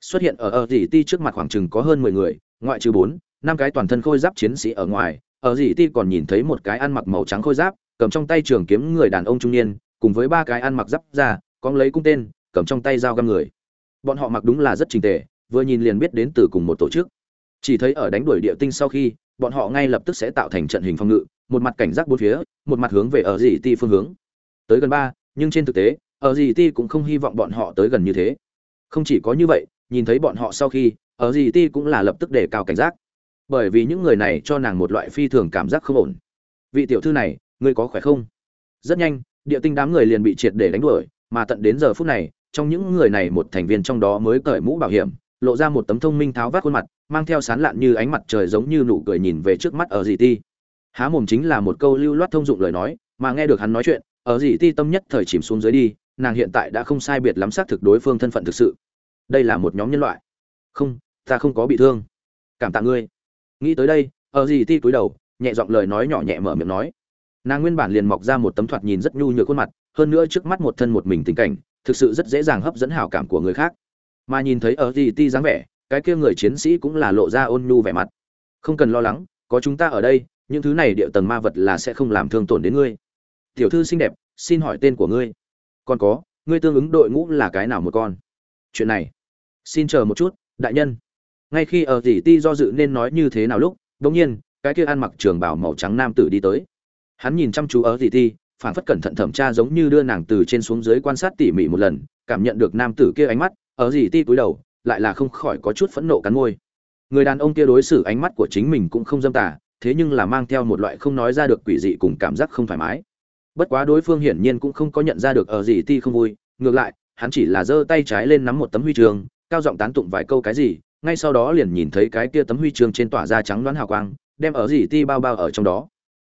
Xuất hiện ở ở dì ti trước mặt khoảng chừng có hơn mười người, ngoại trừ bốn, năm cái toàn thân khôi giáp chiến sĩ ở ngoài ở dì ti còn nhìn thấy một cái ăn mặc màu trắng khôi giáp, cầm trong tay trường kiếm người đàn ông trung niên, cùng với ba cái ăn mặc giáp ra cóng lấy cung tên, cầm trong tay dao găm người. Bọn họ mặc đúng là rất trình tề, vừa nhìn liền biết đến từ cùng một tổ chức. Chỉ thấy ở đánh đuổi địa tinh sau khi bọn họ ngay lập tức sẽ tạo thành trận hình phòng ngự, một mặt cảnh giác bốn phía, một mặt hướng về ở dì ti phương hướng. Tới gần ba, nhưng trên thực tế, ở dì ti cũng không hy vọng bọn họ tới gần như thế. Không chỉ có như vậy, nhìn thấy bọn họ sau khi, ở dì ti cũng là lập tức để cao cảnh giác. Bởi vì những người này cho nàng một loại phi thường cảm giác không ổn. Vị tiểu thư này, ngươi có khỏe không? Rất nhanh, địa tinh đám người liền bị triệt để đánh đuổi, mà tận đến giờ phút này, trong những người này một thành viên trong đó mới cởi mũ bảo hiểm lộ ra một tấm thông minh tháo vát khuôn mặt, mang theo sán lạn như ánh mặt trời giống như nụ cười nhìn về trước mắt ở dì ti há mồm chính là một câu lưu loát thông dụng lời nói, mà nghe được hắn nói chuyện, ở dì ti tâm nhất thời chìm xuống dưới đi, nàng hiện tại đã không sai biệt lắm xác thực đối phương thân phận thực sự. Đây là một nhóm nhân loại. Không, ta không có bị thương. Cảm tạ ngươi. Nghĩ tới đây, ở dì ti cúi đầu, nhẹ giọng lời nói nhỏ nhẹ mở miệng nói. Nàng nguyên bản liền mọc ra một tấm thoạt nhìn rất nhu nhược khuôn mặt, hơn nữa trước mắt một thân một mình tình cảnh, thực sự rất dễ dàng hấp dẫn hảo cảm của người khác mà nhìn thấy ở gì ti dáng vẻ, cái kia người chiến sĩ cũng là lộ ra ôn nhu vẻ mặt. Không cần lo lắng, có chúng ta ở đây, những thứ này địa tầng ma vật là sẽ không làm thương tổn đến ngươi. Tiểu thư xinh đẹp, xin hỏi tên của ngươi. Còn có, ngươi tương ứng đội ngũ là cái nào một con? Chuyện này, xin chờ một chút, đại nhân. Ngay khi ở gì ti do dự nên nói như thế nào lúc đ ỗ n g nhiên, cái kia ăn mặc trường bảo màu trắng nam tử đi tới. Hắn nhìn chăm chú ở gì ti phản phất cẩn thận thẩm tra giống như đưa nàng từ trên xuống dưới quan sát tỉ mỉ một lần, cảm nhận được nam tử kia ánh mắt ở gì ti cúi đầu lại là không khỏi có chút phẫn nộ cắn môi. Người đàn ông kia đối xử ánh mắt của chính mình cũng không dâm tả, thế nhưng là mang theo một loại không nói ra được quỷ dị cùng cảm giác không thoải mái. Bất quá đối phương hiển nhiên cũng không có nhận ra được ở gì ti không vui ngược lại hắn chỉ là giơ tay trái lên nắm một tấm huy chương cao giọng tán tụng vài câu cái gì ngay sau đó liền nhìn thấy cái kia tấm huy chương trên tỏa ra trắng đoán hào quang đem ở gì ti bao bao ở trong đó.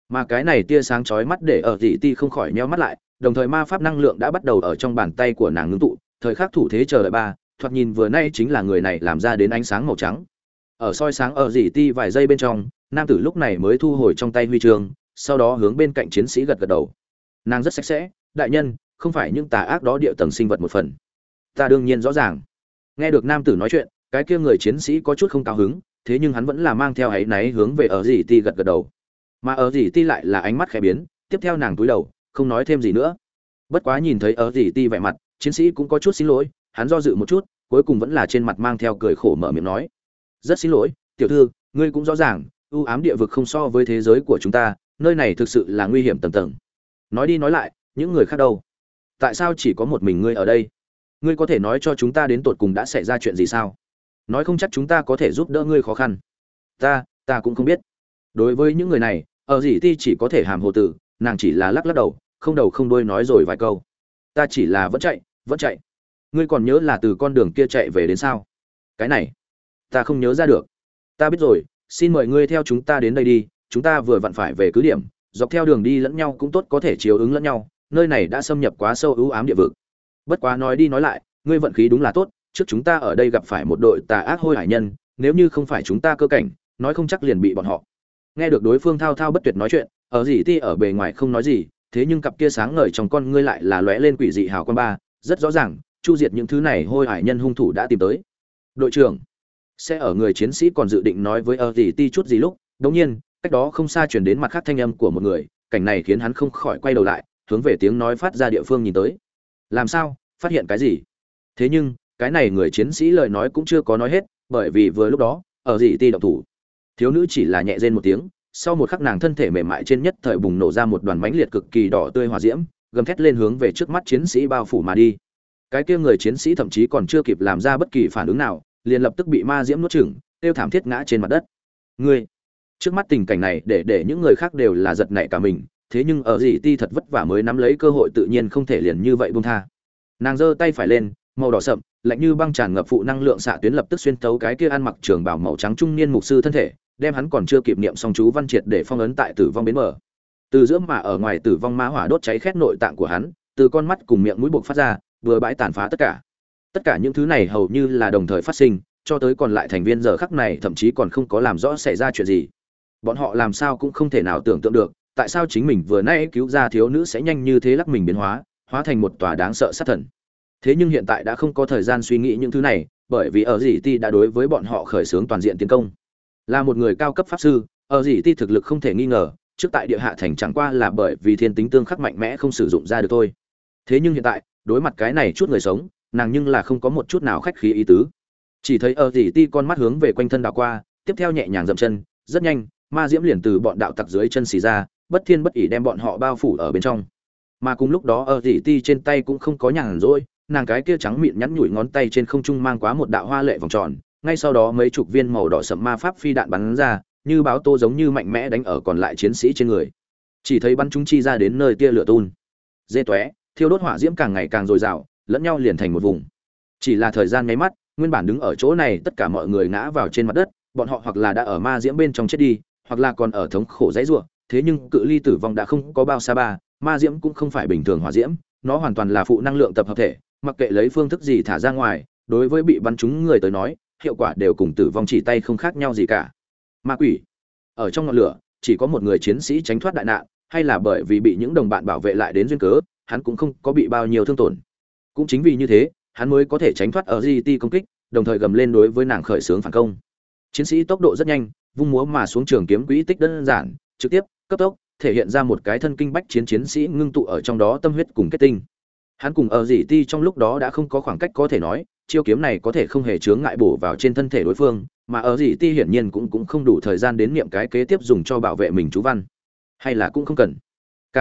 Mà cái này tia sáng chói mắt để ở gì ti không khỏi nheo mắt lại đồng thời ma pháp năng lượng đã bắt đầu ở trong bàn tay của nàng ngưng tụ thời khắc thủ thế chờ đợi ba, thoạt nhìn vừa nay chính là người này làm ra đến ánh sáng màu trắng. Ở soi sáng ở dì ti vài giây bên trong, nam tử lúc này mới thu hồi trong tay huy chương, sau đó hướng bên cạnh chiến sĩ gật gật đầu. Nàng rất sạch sẽ, đại nhân, không phải những tà ác đó địa tầng sinh vật một phần. Ta đương nhiên rõ ràng. Nghe được nam tử nói chuyện, cái kia người chiến sĩ có chút không cao hứng, thế nhưng hắn vẫn là mang theo áy náy hướng về ở dì ti gật gật đầu. Mà ở dì ti lại là ánh mắt khẽ biến, tiếp theo nàng túi đầu, không nói thêm gì nữa. Bất quá nhìn thấy ở dì ti vẻ mặt chiến sĩ cũng có chút xin lỗi, hắn do dự một chút, cuối cùng vẫn là trên mặt mang theo cười khổ mở miệng nói. Rất xin lỗi, tiểu thư, ngươi cũng rõ ràng, ưu ám địa vực không so với thế giới của chúng ta, nơi này thực sự là nguy hiểm tầng tầng. Nói đi nói lại, những người khác đâu? Tại sao chỉ có một mình ngươi ở đây? Ngươi có thể nói cho chúng ta đến tột cùng đã xảy ra chuyện gì sao? Nói không chắc chúng ta có thể giúp đỡ ngươi khó khăn. Ta ta cũng không biết. Đối với những người này, ở gì ti chỉ có thể hàm hồ tử, nàng chỉ là lắc lắc đầu, không đầu không đuôi nói rồi vài câu. Ta chỉ là vẫn chạy vẫn chạy. Ngươi còn nhớ là từ con đường kia chạy về đến sao? Cái này, ta không nhớ ra được. Ta biết rồi, xin mời ngươi theo chúng ta đến đây đi, chúng ta vừa vặn phải về cứ điểm, dọc theo đường đi lẫn nhau cũng tốt có thể chiếu ứng lẫn nhau, nơi này đã xâm nhập quá sâu ưu ám địa vực. Bất quá nói đi nói lại, ngươi vận khí đúng là tốt, trước chúng ta ở đây gặp phải một đội tà ác hôi hải nhân, nếu như không phải chúng ta cơ cảnh, nói không chắc liền bị bọn họ. Nghe được đối phương thao thao bất tuyệt nói chuyện, ở gì ti ở bề ngoài không nói gì, thế nhưng cặp kia sáng ngời trong con ngươi lại là lóe lên quỷ dị hào quan ba rất rõ ràng, chu diệt những thứ này hôi hải nhân hung thủ đã tìm tới. Đội trưởng, sẽ ở người chiến sĩ còn dự định nói với ở gì ti chút gì lúc, đống nhiên, cách đó không xa chuyển đến mặt khác thanh âm của một người, cảnh này khiến hắn không khỏi quay đầu lại, hướng về tiếng nói phát ra địa phương nhìn tới. Làm sao? Phát hiện cái gì? Thế nhưng, cái này người chiến sĩ lời nói cũng chưa có nói hết, bởi vì vừa lúc đó ở gì ti động thủ. Thiếu nữ chỉ là nhẹ rên một tiếng, sau một khắc nàng thân thể mềm mại trên nhất thời bùng nổ ra một đoàn mãnh liệt cực kỳ đỏ tươi hòa diễm gầm thét lên hướng về trước mắt chiến sĩ bao phủ mà đi. Cái kia người chiến sĩ thậm chí còn chưa kịp làm ra bất kỳ phản ứng nào, liền lập tức bị ma diễm nuốt chửng, tiêu thảm thiết ngã trên mặt đất. Ngươi, trước mắt tình cảnh này để để những người khác đều là giật nảy cả mình, thế nhưng ở gì ti thật vất vả mới nắm lấy cơ hội tự nhiên không thể liền như vậy buông tha. Nàng giơ tay phải lên, màu đỏ sậm, lạnh như băng tràn ngập phụ năng lượng xạ tuyến lập tức xuyên tấu cái kia ăn mặc trường bảo màu trắng trung niên mục sư thân thể, đem hắn còn chưa kịp niệm xong chú văn triệt để phong ấn tại tử vong bến mở từ giữa mà ở ngoài tử vong ma hỏa đốt cháy khét nội tạng của hắn, từ con mắt cùng miệng mũi buộc phát ra, vừa bãi tàn phá tất cả. Tất cả những thứ này hầu như là đồng thời phát sinh, cho tới còn lại thành viên giờ khắc này thậm chí còn không có làm rõ xảy ra chuyện gì. Bọn họ làm sao cũng không thể nào tưởng tượng được, tại sao chính mình vừa nay cứu ra thiếu nữ sẽ nhanh như thế lắc mình biến hóa hóa thành một tòa đáng sợ sát thần. Thế nhưng hiện tại đã không có thời gian suy nghĩ những thứ này, bởi vì ở dì ti đã đối với bọn họ khởi xướng toàn diện tiến công. Là một người cao cấp pháp sư, ở dì ti thực lực không thể nghi ngờ trước tại địa hạ thành chẳng qua là bởi vì thiên tính tương khắc mạnh mẽ không sử dụng ra được thôi. Thế nhưng hiện tại, đối mặt cái này chút người sống, nàng nhưng là không có một chút nào khách khí ý tứ. Chỉ thấy ở dì ti con mắt hướng về quanh thân đảo qua, tiếp theo nhẹ nhàng dậm chân, rất nhanh, ma diễm liền từ bọn đạo tặc dưới chân xì ra, bất thiên bất ỉ đem bọn họ bao phủ ở bên trong. Mà cùng lúc đó ở dì ti trên tay cũng không có nhàn rỗi, nàng cái kia trắng mịn nhắn nhủi ngón tay trên không trung mang quá một đạo hoa lệ vòng tròn, ngay sau đó mấy chục viên màu đỏ sậm ma pháp phi đạn bắn ra như báo tô giống như mạnh mẽ đánh ở còn lại chiến sĩ trên người. Chỉ thấy bắn chúng chi ra đến nơi tia lửa tun. Dê tóe, thiêu đốt hỏa diễm càng ngày càng dồi dào, lẫn nhau liền thành một vùng. Chỉ là thời gian nháy mắt, nguyên bản đứng ở chỗ này tất cả mọi người ngã vào trên mặt đất, bọn họ hoặc là đã ở ma diễm bên trong chết đi, hoặc là còn ở thống khổ dãy ruộng, thế nhưng cự ly tử vong đã không có bao xa ba, ma diễm cũng không phải bình thường hỏa diễm, nó hoàn toàn là phụ năng lượng tập hợp thể, mặc kệ lấy phương thức gì thả ra ngoài, đối với bị bắn trúng người tới nói, hiệu quả đều cùng tử vong chỉ tay không khác nhau gì cả ma quỷ. Ở trong ngọn lửa, chỉ có một người chiến sĩ tránh thoát đại nạn, hay là bởi vì bị những đồng bạn bảo vệ lại đến duyên cớ, hắn cũng không có bị bao nhiêu thương tổn. Cũng chính vì như thế, hắn mới có thể tránh thoát ở gt công kích, đồng thời gầm lên đối với nàng khởi xướng phản công. Chiến sĩ tốc độ rất nhanh, vung múa mà xuống trường kiếm quỹ tích đơn giản, trực tiếp, cấp tốc, thể hiện ra một cái thân kinh bách chiến chiến sĩ ngưng tụ ở trong đó tâm huyết cùng kết tinh. Hắn cùng ở dì ti trong lúc đó đã không có khoảng cách có thể nói chiêu kiếm này có thể không hề chướng ngại bổ vào trên thân thể đối phương, mà ở gì ti hiển nhiên cũng cũng không đủ thời gian đến niệm cái kế tiếp dùng cho bảo vệ mình chú văn. Hay là cũng không cần. K.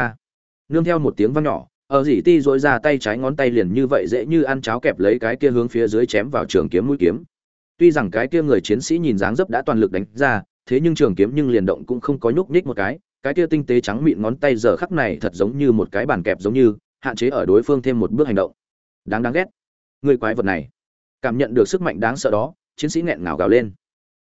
Nương theo một tiếng văn nhỏ, ở dì ti dội ra tay trái ngón tay liền như vậy dễ như ăn cháo kẹp lấy cái kia hướng phía dưới chém vào trường kiếm mũi kiếm. Tuy rằng cái kia người chiến sĩ nhìn dáng dấp đã toàn lực đánh ra, thế nhưng trường kiếm nhưng liền động cũng không có nhúc nhích một cái cái kia tinh tế trắng mịn ngón tay giờ khắc này thật giống như một cái bàn kẹp giống như, hạn chế ở đối phương thêm một bước hành động. Đáng đáng ghét người quái vật này. Cảm nhận được sức mạnh đáng sợ đó, chiến sĩ nghẹn ngào gào lên.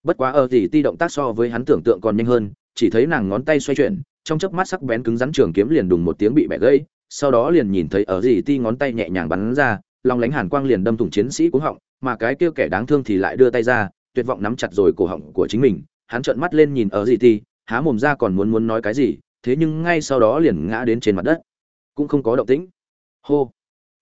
Bất quá ở gì ti động tác so với hắn tưởng tượng còn nhanh hơn, chỉ thấy nàng ngón tay xoay chuyển, trong chớp mắt sắc bén cứng rắn trường kiếm liền đùng một tiếng bị bẻ gãy, sau đó liền nhìn thấy ở gì ti ngón tay nhẹ nhàng bắn ra lòng lánh hàn quang liền đâm thủng chiến sĩ cuống họng, mà cái kia kẻ đáng thương thì lại đưa tay ra, tuyệt vọng nắm chặt rồi cổ họng của chính mình, hắn trợn mắt lên nhìn ở gì ti, há mồm ra còn muốn muốn nói cái gì, thế nhưng ngay sau đó liền ngã đến trên mặt đất. Cũng không có động tĩnh. Hô.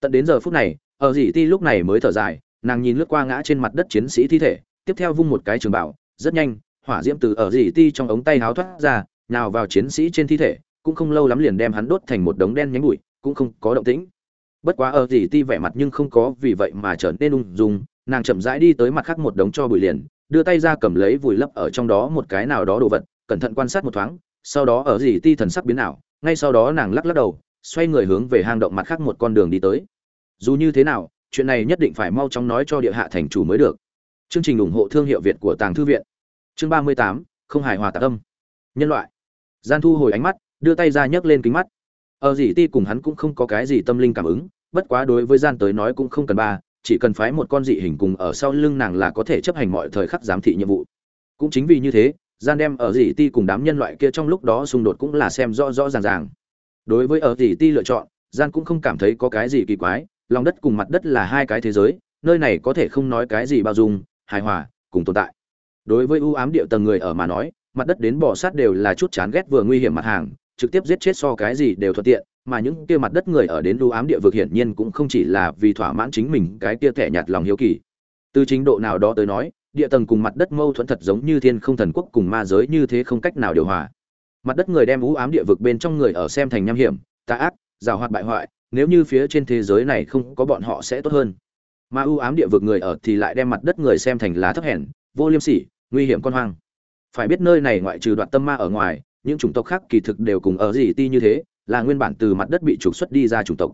Tận đến giờ phút này ở dị ti lúc này mới thở dài, nàng nhìn lướt qua ngã trên mặt đất chiến sĩ thi thể, tiếp theo vung một cái trường bảo, rất nhanh, hỏa diễm từ ở dị ti trong ống tay háo thoát ra, nào vào chiến sĩ trên thi thể, cũng không lâu lắm liền đem hắn đốt thành một đống đen nhánh bụi, cũng không có động tĩnh. Bất quá ở dị ti vẻ mặt nhưng không có vì vậy mà trở nên ung dung, nàng chậm rãi đi tới mặt khác một đống cho bụi liền, đưa tay ra cầm lấy vùi lấp ở trong đó một cái nào đó đồ vật, cẩn thận quan sát một thoáng, sau đó ở Dì ti thần sắc biến ảo, ngay sau đó nàng lắc lắc đầu, xoay người hướng về hang động mặt khác một con đường đi tới dù như thế nào, chuyện này nhất định phải mau chóng nói cho địa hạ thành chủ mới được. Chương trình ủng hộ thương hiệu việt của tàng thư viện. Chương ba mươi tám, không hài hòa tạc âm. Nhân loại. Gian thu hồi ánh mắt, đưa tay ra nhấc lên kính mắt. Ở gì ti cùng hắn cũng không có cái gì tâm linh cảm ứng, bất quá đối với gian tới nói cũng không cần ba, chỉ cần phái một con dị hình cùng ở sau lưng nàng là có thể chấp hành mọi thời khắc giám thị nhiệm vụ. Cũng chính vì như thế gian đem ở dị ti cùng đám nhân loại kia trong lúc đó xung đột cũng là xem rõ rõ ràng ràng. Đối với ở dị ti lựa chọn gian cũng không cảm thấy có cái gì kỳ quái lòng đất cùng mặt đất là hai cái thế giới, nơi này có thể không nói cái gì bao dung, hài hòa, cùng tồn tại. Đối với ưu ám địa tầng người ở mà nói, mặt đất đến bỏ sát đều là chút chán ghét vừa nguy hiểm mặt hàng, trực tiếp giết chết so cái gì đều thuận tiện, mà những kia mặt đất người ở đến ưu ám địa vực hiển nhiên cũng không chỉ là vì thỏa mãn chính mình cái kia thẻ nhạt lòng hiếu kỳ. Từ chính độ nào đó tới nói, địa tầng cùng mặt đất mâu thuẫn thật giống như thiên không thần quốc cùng ma giới như thế không cách nào điều hòa. Mặt đất người đem ưu ám địa vực bên trong người ở xem thành nham hiểm, tà ác, giàu hoạt bại hoại nếu như phía trên thế giới này không có bọn họ sẽ tốt hơn. Mà ưu ám địa vực người ở thì lại đem mặt đất người xem thành lá thấp hèn, vô liêm sỉ, nguy hiểm con hoang. Phải biết nơi này ngoại trừ đoạn tâm ma ở ngoài, những chủng tộc khác kỳ thực đều cùng ở gì ti như thế, là nguyên bản từ mặt đất bị trục xuất đi ra chủng tộc.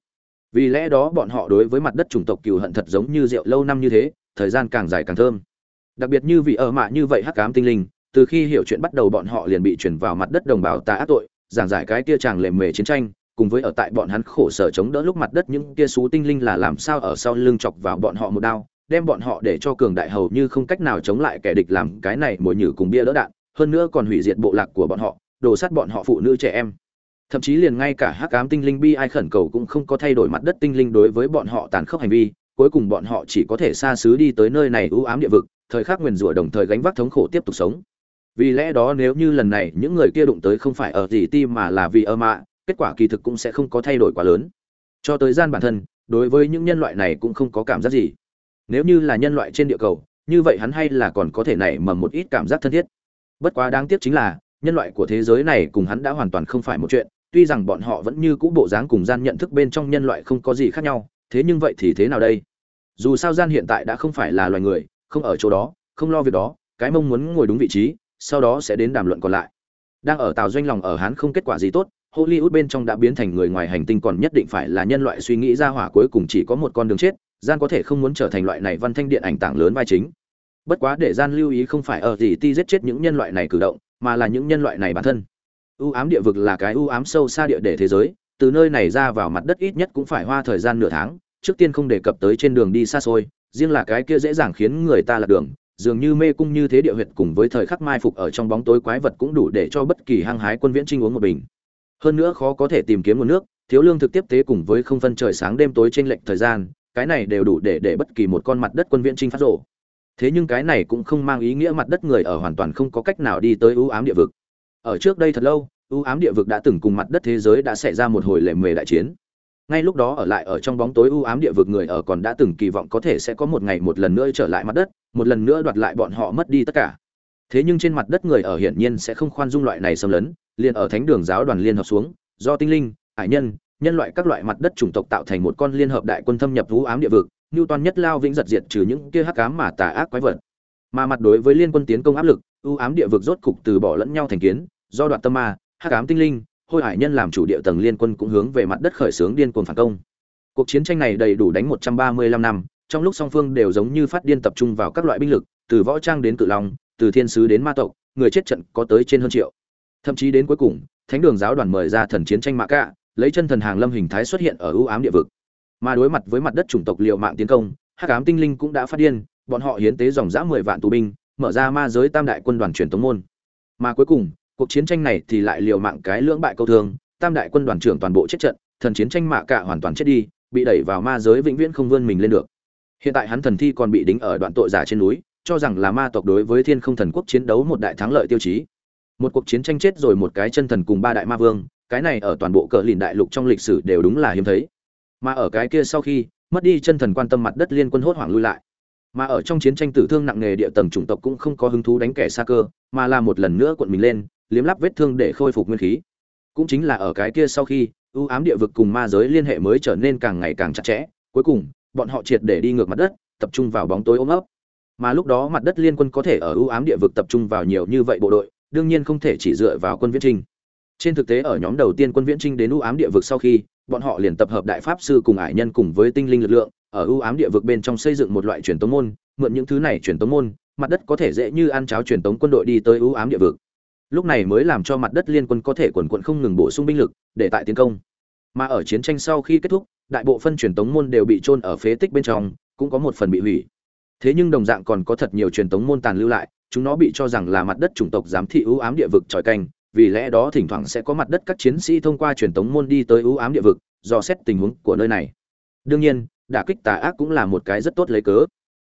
Vì lẽ đó bọn họ đối với mặt đất chủng tộc cừu hận thật giống như rượu lâu năm như thế, thời gian càng dài càng thơm. Đặc biệt như vị ở mạ như vậy hắc ám tinh linh, từ khi hiểu chuyện bắt đầu bọn họ liền bị chuyển vào mặt đất đồng bào ta ác tội, giảng giải cái kia chàng lề mề chiến tranh cùng với ở tại bọn hắn khổ sở chống đỡ lúc mặt đất những kia xú tinh linh là làm sao ở sau lưng chọc vào bọn họ một đao, đem bọn họ để cho cường đại hầu như không cách nào chống lại kẻ địch làm cái này mồi nhử cùng bia đỡ đạn, hơn nữa còn hủy diệt bộ lạc của bọn họ đổ sát bọn họ phụ nữ trẻ em. Thậm chí liền ngay cả hắc ám tinh linh bi ai khẩn cầu cũng không có thay đổi mặt đất tinh linh đối với bọn họ tàn khốc hành vi, cuối cùng bọn họ chỉ có thể xa xứ đi tới nơi này ưu ám địa vực, thời khắc nguyền rủa đồng thời gánh vác thống khổ tiếp tục sống. Vì lẽ đó nếu như lần này những người kia đụng tới không phải ở gì ti mà là vì ơ mạ kết quả kỳ thực cũng sẽ không có thay đổi quá lớn. Cho tới gian bản thân, đối với những nhân loại này cũng không có cảm giác gì. Nếu như là nhân loại trên địa cầu, như vậy hắn hay là còn có thể nảy mầm một ít cảm giác thân thiết. Bất quá đáng tiếc chính là, nhân loại của thế giới này cùng hắn đã hoàn toàn không phải một chuyện, tuy rằng bọn họ vẫn như cũ bộ dáng cùng gian nhận thức bên trong nhân loại không có gì khác nhau, thế nhưng vậy thì thế nào đây? Dù sao gian hiện tại đã không phải là loài người, không ở chỗ đó, không lo việc đó, cái mong muốn ngồi đúng vị trí, sau đó sẽ đến đàm luận còn lại. Đang ở tàu doanh lòng ở hắn không kết quả gì tốt hollywood bên trong đã biến thành người ngoài hành tinh còn nhất định phải là nhân loại suy nghĩ ra hỏa cuối cùng chỉ có một con đường chết, gian có thể không muốn trở thành loại này văn thanh điện ảnh tảng lớn vai chính. Bất quá để gian lưu ý không phải ở gì ti giết chết những nhân loại này cử động, mà là những nhân loại này bản thân. U ám địa vực là cái u ám sâu xa địa để thế giới, từ nơi này ra vào mặt đất ít nhất cũng phải hoa thời gian nửa tháng, trước tiên không đề cập tới trên đường đi xa xôi, riêng là cái kia dễ dàng khiến người ta lạc đường, dường như mê cung như thế địa huyệt cùng với thời khắc mai phục ở trong bóng tối quái vật cũng đủ để cho bất kỳ hăng hái quân viễn trinh uống một bình hơn nữa khó có thể tìm kiếm nguồn nước, thiếu lương thực tiếp tế cùng với không phân trời sáng đêm tối trên lệch thời gian, cái này đều đủ để để bất kỳ một con mặt đất quân viễn trinh phát rộ thế nhưng cái này cũng không mang ý nghĩa mặt đất người ở hoàn toàn không có cách nào đi tới ưu ám địa vực. Ở trước đây thật lâu, ưu ám địa vực đã từng cùng mặt đất thế giới đã xảy ra một hồi lề mề đại chiến. Ngay lúc đó ở lại ở trong bóng tối ưu ám địa vực người ở còn đã từng kỳ vọng có thể sẽ có một ngày một lần nữa trở lại mặt đất, một lần nữa đoạt lại bọn họ mất đi tất cả. Thế nhưng trên mặt đất người ở hiển nhiên sẽ không khoan dung loại này xâm lấn liền ở thánh đường giáo đoàn liên hợp xuống, do tinh linh hải nhân nhân loại các loại mặt đất chủng tộc tạo thành một con liên hợp đại quân thâm nhập vũ ám địa vực như toàn nhất lao vĩnh giật diệt trừ những kia hắc ám mà tà ác quái vật. Mà mặt đối với liên quân tiến công áp lực, ưu ám địa vực rốt cục từ bỏ lẫn nhau thành kiến, do đoạn tâm ma, hắc ám tinh linh, hôi hải nhân làm chủ địa tầng liên quân cũng hướng về mặt đất khởi xướng điên cuồng phản công. Cuộc chiến tranh này đầy đủ đánh 135 năm, trong lúc song phương đều giống như phát điên tập trung vào các loại binh lực, từ võ trang đến cự long, từ thiên sứ đến ma tộc, người chết trận có tới trên hơn triệu thậm chí đến cuối cùng thánh đường giáo đoàn mời ra thần chiến tranh mạ Cạ, lấy chân thần hàng lâm hình thái xuất hiện ở ưu ám địa vực. Mà đối mặt với mặt đất chủng tộc liệu mạng tiến công hắc ám tinh linh cũng đã phát điên bọn họ hiến tế dòng dã mười vạn tù binh mở ra ma giới tam đại quân đoàn truyền tống môn. Mà cuối cùng cuộc chiến tranh này thì lại liều mạng cái lưỡng bại câu thương tam đại quân đoàn trưởng toàn bộ chết trận thần chiến tranh mạ cả hoàn toàn chết đi bị đẩy vào ma giới vĩnh viễn không vươn mình lên được. Hiện tại hắn thần thi còn bị đính ở đoạn tội giả trên núi cho rằng là ma tộc đối với thiên không thần quốc chiến đấu một đại thắng lợi tiêu chí một cuộc chiến tranh chết rồi một cái chân thần cùng ba đại ma vương, cái này ở toàn bộ cờ lìn đại lục trong lịch sử đều đúng là hiếm thấy. Mà ở cái kia sau khi, mất đi chân thần quan tâm mặt đất liên quân hốt hoảng lui lại. Mà ở trong chiến tranh tử thương nặng nề địa tầng chủng tộc cũng không có hứng thú đánh kẻ xa cơ, mà là một lần nữa cuộn mình lên, liếm lắp vết thương để khôi phục nguyên khí. Cũng chính là ở cái kia sau khi, ưu ám địa vực cùng ma giới liên hệ mới trở nên càng ngày càng chặt chẽ, cuối cùng, bọn họ triệt để đi ngược mặt đất, tập trung vào bóng tối ôm ấp. Mà lúc đó mặt đất liên quân có thể ở ưu ám địa vực tập trung vào nhiều như vậy bộ đội đương nhiên không thể chỉ dựa vào quân viễn trinh. Trên thực tế ở nhóm đầu tiên quân viễn trinh đến ưu ám địa vực sau khi, bọn họ liền tập hợp đại pháp sư cùng ải nhân cùng với tinh linh lực lượng, ở ưu ám địa vực bên trong xây dựng một loại truyền tống môn, mượn những thứ này truyền tống môn, mặt đất có thể dễ như ăn cháo truyền tống quân đội đi tới ưu ám địa vực. Lúc này mới làm cho mặt đất liên quân có thể quần quận không ngừng bổ sung binh lực, để tại tiến công. Mà ở chiến tranh sau khi kết thúc, đại bộ phân truyền tống môn đều bị chôn ở phế tích bên trong, cũng có một phần bị hủy. Thế nhưng đồng dạng còn có thật nhiều truyền tống môn tàn lưu lại chúng nó bị cho rằng là mặt đất chủng tộc giám thị ưu ám địa vực tròi canh, vì lẽ đó thỉnh thoảng sẽ có mặt đất các chiến sĩ thông qua truyền tống môn đi tới ưu ám địa vực do xét tình huống của nơi này. Đương nhiên, đả kích tà ác cũng là một cái rất tốt lấy cớ.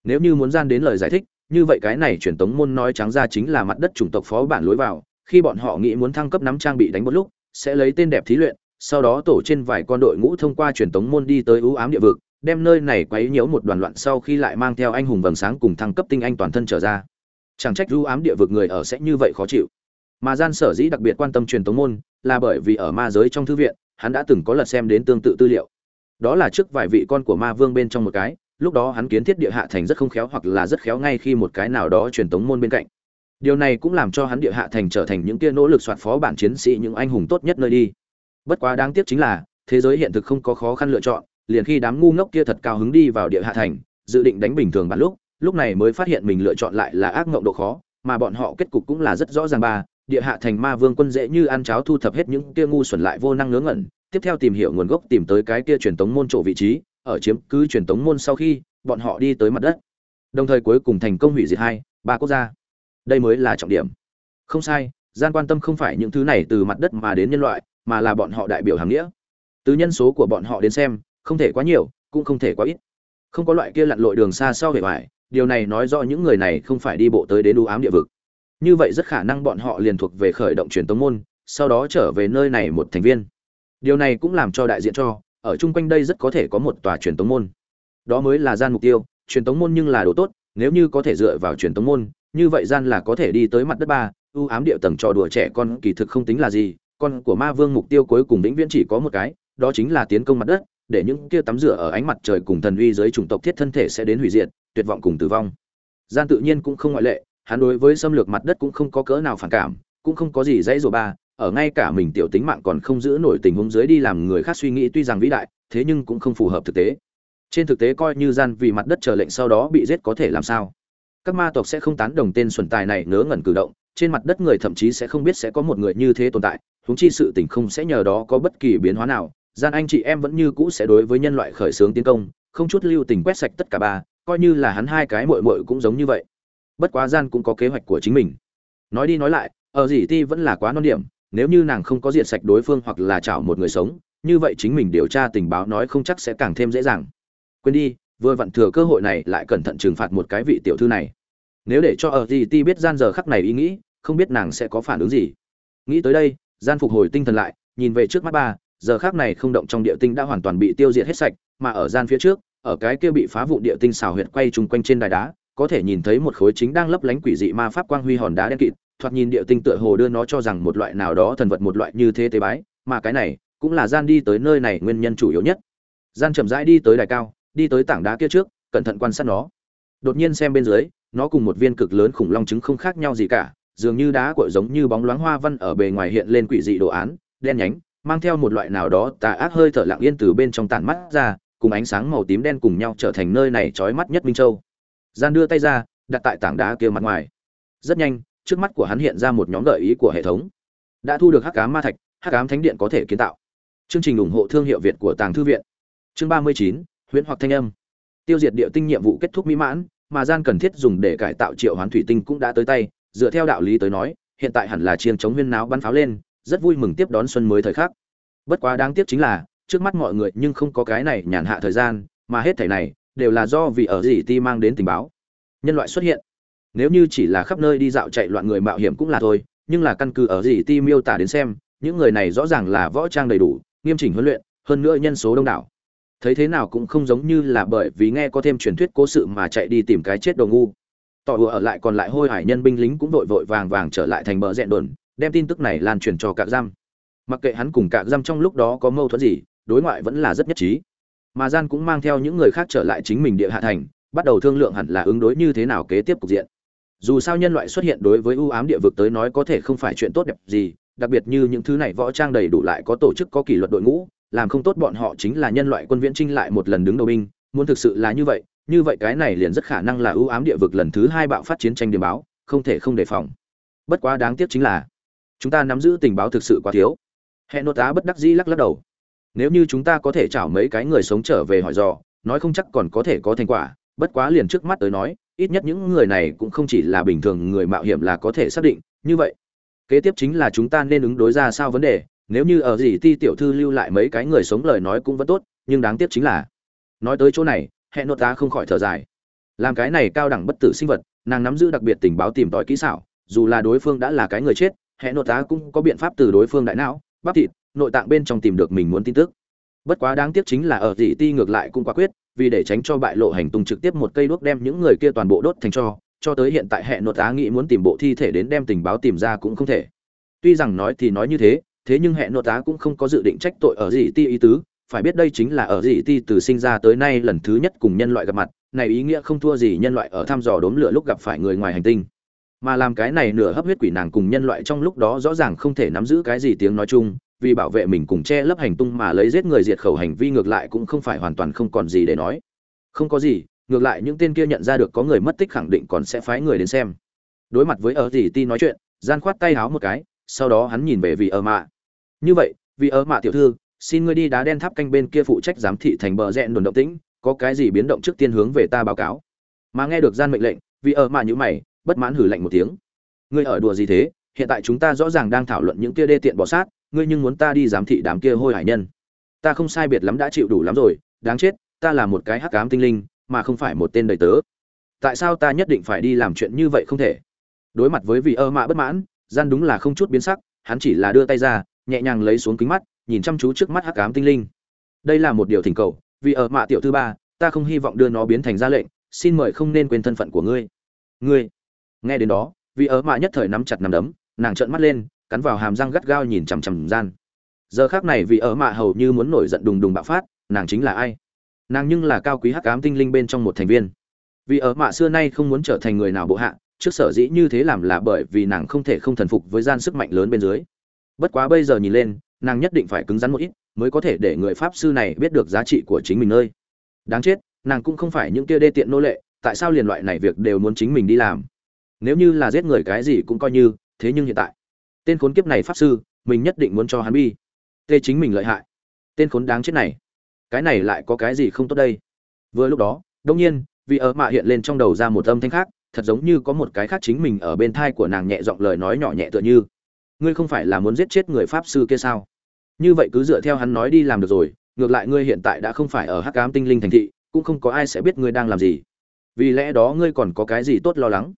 Nếu như muốn gian đến lời giải thích, như vậy cái này truyền tống môn nói trắng ra chính là mặt đất chủng tộc phó bản lối vào, khi bọn họ nghĩ muốn thăng cấp nắm trang bị đánh một lúc, sẽ lấy tên đẹp thí luyện, sau đó tổ trên vài con đội ngũ thông qua truyền tống môn đi tới ưu ám địa vực, đem nơi này quấy nhiễu một đoàn loạn sau khi lại mang theo anh hùng vầng sáng cùng thăng cấp tinh anh toàn thân trở ra chẳng trách ưu ám địa vực người ở sẽ như vậy khó chịu. Mà gian sở dĩ đặc biệt quan tâm truyền tống môn là bởi vì ở ma giới trong thư viện, hắn đã từng có lật xem đến tương tự tư liệu. Đó là trước vài vị con của ma vương bên trong một cái, lúc đó hắn kiến thiết địa hạ thành rất không khéo hoặc là rất khéo ngay khi một cái nào đó truyền tống môn bên cạnh. Điều này cũng làm cho hắn địa hạ thành trở thành những kia nỗ lực soạt phó bản chiến sĩ những anh hùng tốt nhất nơi đi. Bất quá đáng tiếc chính là, thế giới hiện thực không có khó khăn lựa chọn, liền khi đám ngu ngốc kia thật cao hứng đi vào địa hạ thành, dự định đánh bình thường bản lúc lúc này mới phát hiện mình lựa chọn lại là ác ngộng độ khó, mà bọn họ kết cục cũng là rất rõ ràng ba, địa hạ thành ma vương quân dễ như ăn cháo thu thập hết những kia ngu xuẩn lại vô năng ngớ ngẩn, tiếp theo tìm hiểu nguồn gốc tìm tới cái kia truyền tống môn chỗ vị trí, ở chiếm cứ truyền tống môn sau khi, bọn họ đi tới mặt đất. Đồng thời cuối cùng thành công hủy diệt hai, ba quốc gia. Đây mới là trọng điểm. Không sai, gian quan tâm không phải những thứ này từ mặt đất mà đến nhân loại, mà là bọn họ đại biểu hàng nghĩa. Từ nhân số của bọn họ đến xem, không thể quá nhiều, cũng không thể quá ít. Không có loại kia lặn lội đường xa sau hệ vải điều này nói rõ những người này không phải đi bộ tới đến u ám địa vực. Như vậy rất khả năng bọn họ liền thuộc về khởi động truyền tống môn, sau đó trở về nơi này một thành viên. Điều này cũng làm cho đại diện cho, ở chung quanh đây rất có thể có một tòa truyền tống môn. Đó mới là gian mục tiêu, truyền tống môn nhưng là đồ tốt, nếu như có thể dựa vào truyền tống môn, như vậy gian là có thể đi tới mặt đất ba, u ám địa tầng trò đùa trẻ con kỳ thực không tính là gì, con của ma vương mục tiêu cuối cùng vĩnh viễn chỉ có một cái, đó chính là tiến công mặt đất để những kia tắm rửa ở ánh mặt trời cùng thần uy dưới chủng tộc thiết thân thể sẽ đến hủy diệt, tuyệt vọng cùng tử vong. Gian tự nhiên cũng không ngoại lệ, hắn đối với xâm lược mặt đất cũng không có cỡ nào phản cảm, cũng không có gì dãy rủa ba, ở ngay cả mình tiểu tính mạng còn không giữ nổi tình huống dưới đi làm người khác suy nghĩ tuy rằng vĩ đại, thế nhưng cũng không phù hợp thực tế. Trên thực tế coi như gian vì mặt đất chờ lệnh sau đó bị giết có thể làm sao? Các ma tộc sẽ không tán đồng tên xuẩn tài này ngớ ngẩn cử động, trên mặt đất người thậm chí sẽ không biết sẽ có một người như thế tồn tại, huống chi sự tình không sẽ nhờ đó có bất kỳ biến hóa nào gian anh chị em vẫn như cũ sẽ đối với nhân loại khởi xướng tiến công, không chút lưu tình quét sạch tất cả ba, coi như là hắn hai cái mội mội cũng giống như vậy. Bất quá gian cũng có kế hoạch của chính mình. Nói đi nói lại, ở dì ti vẫn là quá non điểm, nếu như nàng không có diện sạch đối phương hoặc là chảo một người sống, như vậy chính mình điều tra tình báo nói không chắc sẽ càng thêm dễ dàng. Quên đi, vừa vặn thừa cơ hội này lại cẩn thận trừng phạt một cái vị tiểu thư này. Nếu để cho ở dì ti biết gian giờ khắc này ý nghĩ, không biết nàng sẽ có phản ứng gì. Nghĩ tới đây, gian phục hồi tinh thần lại, nhìn về trước mắt ba giờ khác này không động trong địa tinh đã hoàn toàn bị tiêu diệt hết sạch, mà ở gian phía trước, ở cái kia bị phá vụ địa tinh xào huyệt quay chung quanh trên đài đá, có thể nhìn thấy một khối chính đang lấp lánh quỷ dị ma pháp quang huy hòn đá đen kịt, thoạt nhìn địa tinh tựa hồ đưa nó cho rằng một loại nào đó thần vật một loại như thế tế bái, mà cái này cũng là gian đi tới nơi này nguyên nhân chủ yếu nhất. Gian chậm rãi đi tới đài cao, đi tới tảng đá kia trước, cẩn thận quan sát nó. Đột nhiên xem bên dưới, nó cùng một viên cực lớn khủng long trứng không khác nhau gì cả, dường như đá của giống như bóng loáng hoa văn ở bề ngoài hiện lên quỷ dị đồ án, đen nhánh mang theo một loại nào đó tà ác hơi thở lặng yên từ bên trong tản mắt ra, cùng ánh sáng màu tím đen cùng nhau trở thành nơi này trói mắt nhất minh châu. Gian đưa tay ra, đặt tại tảng đá kia mặt ngoài. Rất nhanh, trước mắt của hắn hiện ra một nhóm gợi ý của hệ thống. Đã thu được hắc ám ma thạch, hắc ám thánh điện có thể kiến tạo. Chương trình ủng hộ thương hiệu việt của tàng thư viện. Chương ba mươi chín, huyễn hoặc thanh âm. Tiêu diệt địa tinh nhiệm vụ kết thúc mỹ mãn, mà gian cần thiết dùng để cải tạo triệu hoán thủy tinh cũng đã tới tay. Dựa theo đạo lý tới nói, hiện tại hẳn là chiên chống huyên náo bắn pháo lên rất vui mừng tiếp đón xuân mới thời khắc. Bất quá đáng tiếc chính là, trước mắt mọi người nhưng không có cái này nhàn hạ thời gian, mà hết thảy này đều là do vì ở gì ti mang đến tình báo. Nhân loại xuất hiện. Nếu như chỉ là khắp nơi đi dạo chạy loạn người mạo hiểm cũng là thôi, nhưng là căn cứ ở gì ti miêu tả đến xem, những người này rõ ràng là võ trang đầy đủ, nghiêm chỉnh huấn luyện, hơn nữa nhân số đông đảo. Thấy thế nào cũng không giống như là bởi vì nghe có thêm truyền thuyết cố sự mà chạy đi tìm cái chết đồ ngu. Tỏ hùa ở lại còn lại hôi hải nhân binh lính cũng vội vội vàng vàng trở lại thành bờ rẹn đồn đem tin tức này lan truyền cho cả giam. Mặc kệ hắn cùng cả giam trong lúc đó có mâu thuẫn gì, đối ngoại vẫn là rất nhất trí. Mà gian cũng mang theo những người khác trở lại chính mình địa hạ thành, bắt đầu thương lượng hẳn là ứng đối như thế nào kế tiếp cục diện. Dù sao nhân loại xuất hiện đối với ưu ám địa vực tới nói có thể không phải chuyện tốt đẹp gì, đặc biệt như những thứ này võ trang đầy đủ lại có tổ chức có kỷ luật đội ngũ, làm không tốt bọn họ chính là nhân loại quân viễn trinh lại một lần đứng đầu binh, muốn thực sự là như vậy như vậy cái này liền rất khả năng là ưu ám địa vực lần thứ hai bạo phát chiến tranh điểm báo, không thể không đề phòng. Bất quá đáng tiếc chính là chúng ta nắm giữ tình báo thực sự quá thiếu. Hẹn nốt tá bất đắc dĩ lắc lắc đầu. Nếu như chúng ta có thể chảo mấy cái người sống trở về hỏi dò, nói không chắc còn có thể có thành quả. Bất quá liền trước mắt tới nói, ít nhất những người này cũng không chỉ là bình thường người mạo hiểm là có thể xác định. Như vậy, kế tiếp chính là chúng ta nên ứng đối ra sao vấn đề. Nếu như ở gì ti tiểu thư lưu lại mấy cái người sống lời nói cũng vẫn tốt, nhưng đáng tiếc chính là, nói tới chỗ này hẹn nốt tá không khỏi thở dài. Làm cái này cao đẳng bất tử sinh vật, nàng nắm giữ đặc biệt tình báo tìm tòi kỹ xảo, dù là đối phương đã là cái người chết hệ nội tá cũng có biện pháp từ đối phương đại não, bắp thịt, nội tạng bên trong tìm được mình muốn tin tức. Bất quá đáng tiếc chính là ở dị ti ngược lại cũng quả quyết, vì để tránh cho bại lộ hành tung trực tiếp một cây đuốc đem những người kia toàn bộ đốt thành cho cho tới hiện tại hệ nội tá nghĩ muốn tìm bộ thi thể đến đem tình báo tìm ra cũng không thể. Tuy rằng nói thì nói như thế thế nhưng hệ nội tá cũng không có dự định trách tội ở dị ti ý tứ, phải biết đây chính là ở dị ti từ sinh ra tới nay lần thứ nhất cùng nhân loại gặp mặt, này ý nghĩa không thua gì nhân loại ở thăm dò đốm lửa lúc gặp phải người ngoài hành tinh mà làm cái này nửa hấp huyết quỷ nàng cùng nhân loại trong lúc đó rõ ràng không thể nắm giữ cái gì tiếng nói chung, vì bảo vệ mình cùng che lấp hành tung mà lấy giết người diệt khẩu hành vi ngược lại cũng không phải hoàn toàn không còn gì để nói. Không có gì, ngược lại những tên kia nhận ra được có người mất tích khẳng định còn sẽ phái người đến xem. Đối mặt với ở gì ti nói chuyện, gian khoát tay háo một cái, sau đó hắn nhìn về vị ở mạ. Như vậy vì ở mạ tiểu thư, xin ngươi đi đá đen tháp canh bên kia phụ trách giám thị thành bờ rẽ đồn động tĩnh, có cái gì biến động trước tiên hướng về ta báo cáo. Mà nghe được gian mệnh lệnh vì ở mạ như mày bất mãn hử lạnh một tiếng. Ngươi ở đùa gì thế? Hiện tại chúng ta rõ ràng đang thảo luận những kia đê tiện bỏ sát, ngươi nhưng muốn ta đi giám thị đám kia hôi hải nhân. Ta không sai biệt lắm đã chịu đủ lắm rồi, đáng chết, ta là một cái hắc ám tinh linh, mà không phải một tên đầy tớ. Tại sao ta nhất định phải đi làm chuyện như vậy không thể? Đối mặt với vị ơ mạ bất mãn, gian đúng là không chút biến sắc, hắn chỉ là đưa tay ra, nhẹ nhàng lấy xuống kính mắt, nhìn chăm chú trước mắt hắc ám tinh linh. Đây là một điều thỉnh cầu vì ở mạ tiểu thư ba, ta không hy vọng đưa nó biến thành ra lệnh, xin mời không nên quên thân phận của ngươi. Ngươi nghe đến đó, vì ớ mạ nhất thời nắm chặt nắm đấm, nàng trợn mắt lên, cắn vào hàm răng gắt gao nhìn chằm chằm gian. Giờ khác này vì ớ mạ hầu như muốn nổi giận đùng đùng bạo phát, nàng chính là ai? Nàng nhưng là cao quý hắc ám tinh linh bên trong một thành viên. Vì ở mạ xưa nay không muốn trở thành người nào bộ hạ, trước sở dĩ như thế làm là bởi vì nàng không thể không thần phục với gian sức mạnh lớn bên dưới. Bất quá bây giờ nhìn lên, nàng nhất định phải cứng rắn một ít, mới có thể để người pháp sư này biết được giá trị của chính mình nơi. Đáng chết, nàng cũng không phải những kia đê tiện nô lệ, tại sao liền loại này việc đều muốn chính mình đi làm? Nếu như là giết người cái gì cũng coi như, thế nhưng hiện tại, tên khốn kiếp này pháp sư, mình nhất định muốn cho hắn bi. Tê chính mình lợi hại. Tên khốn đáng chết này. Cái này lại có cái gì không tốt đây? Vừa lúc đó đông nhiên, vì ở mạ hiện lên trong đầu ra một âm thanh khác, thật giống như có một cái khác chính mình ở bên thai của nàng nhẹ giọng lời nói nhỏ nhẹ tựa như. Ngươi không phải là muốn giết chết người pháp sư kia sao? Như vậy cứ dựa theo hắn nói đi làm được rồi, ngược lại ngươi hiện tại đã không phải ở hắc ám tinh linh thành thị, cũng không có ai sẽ biết ngươi đang làm gì. Vì lẽ đó ngươi còn có cái gì tốt lo lắng?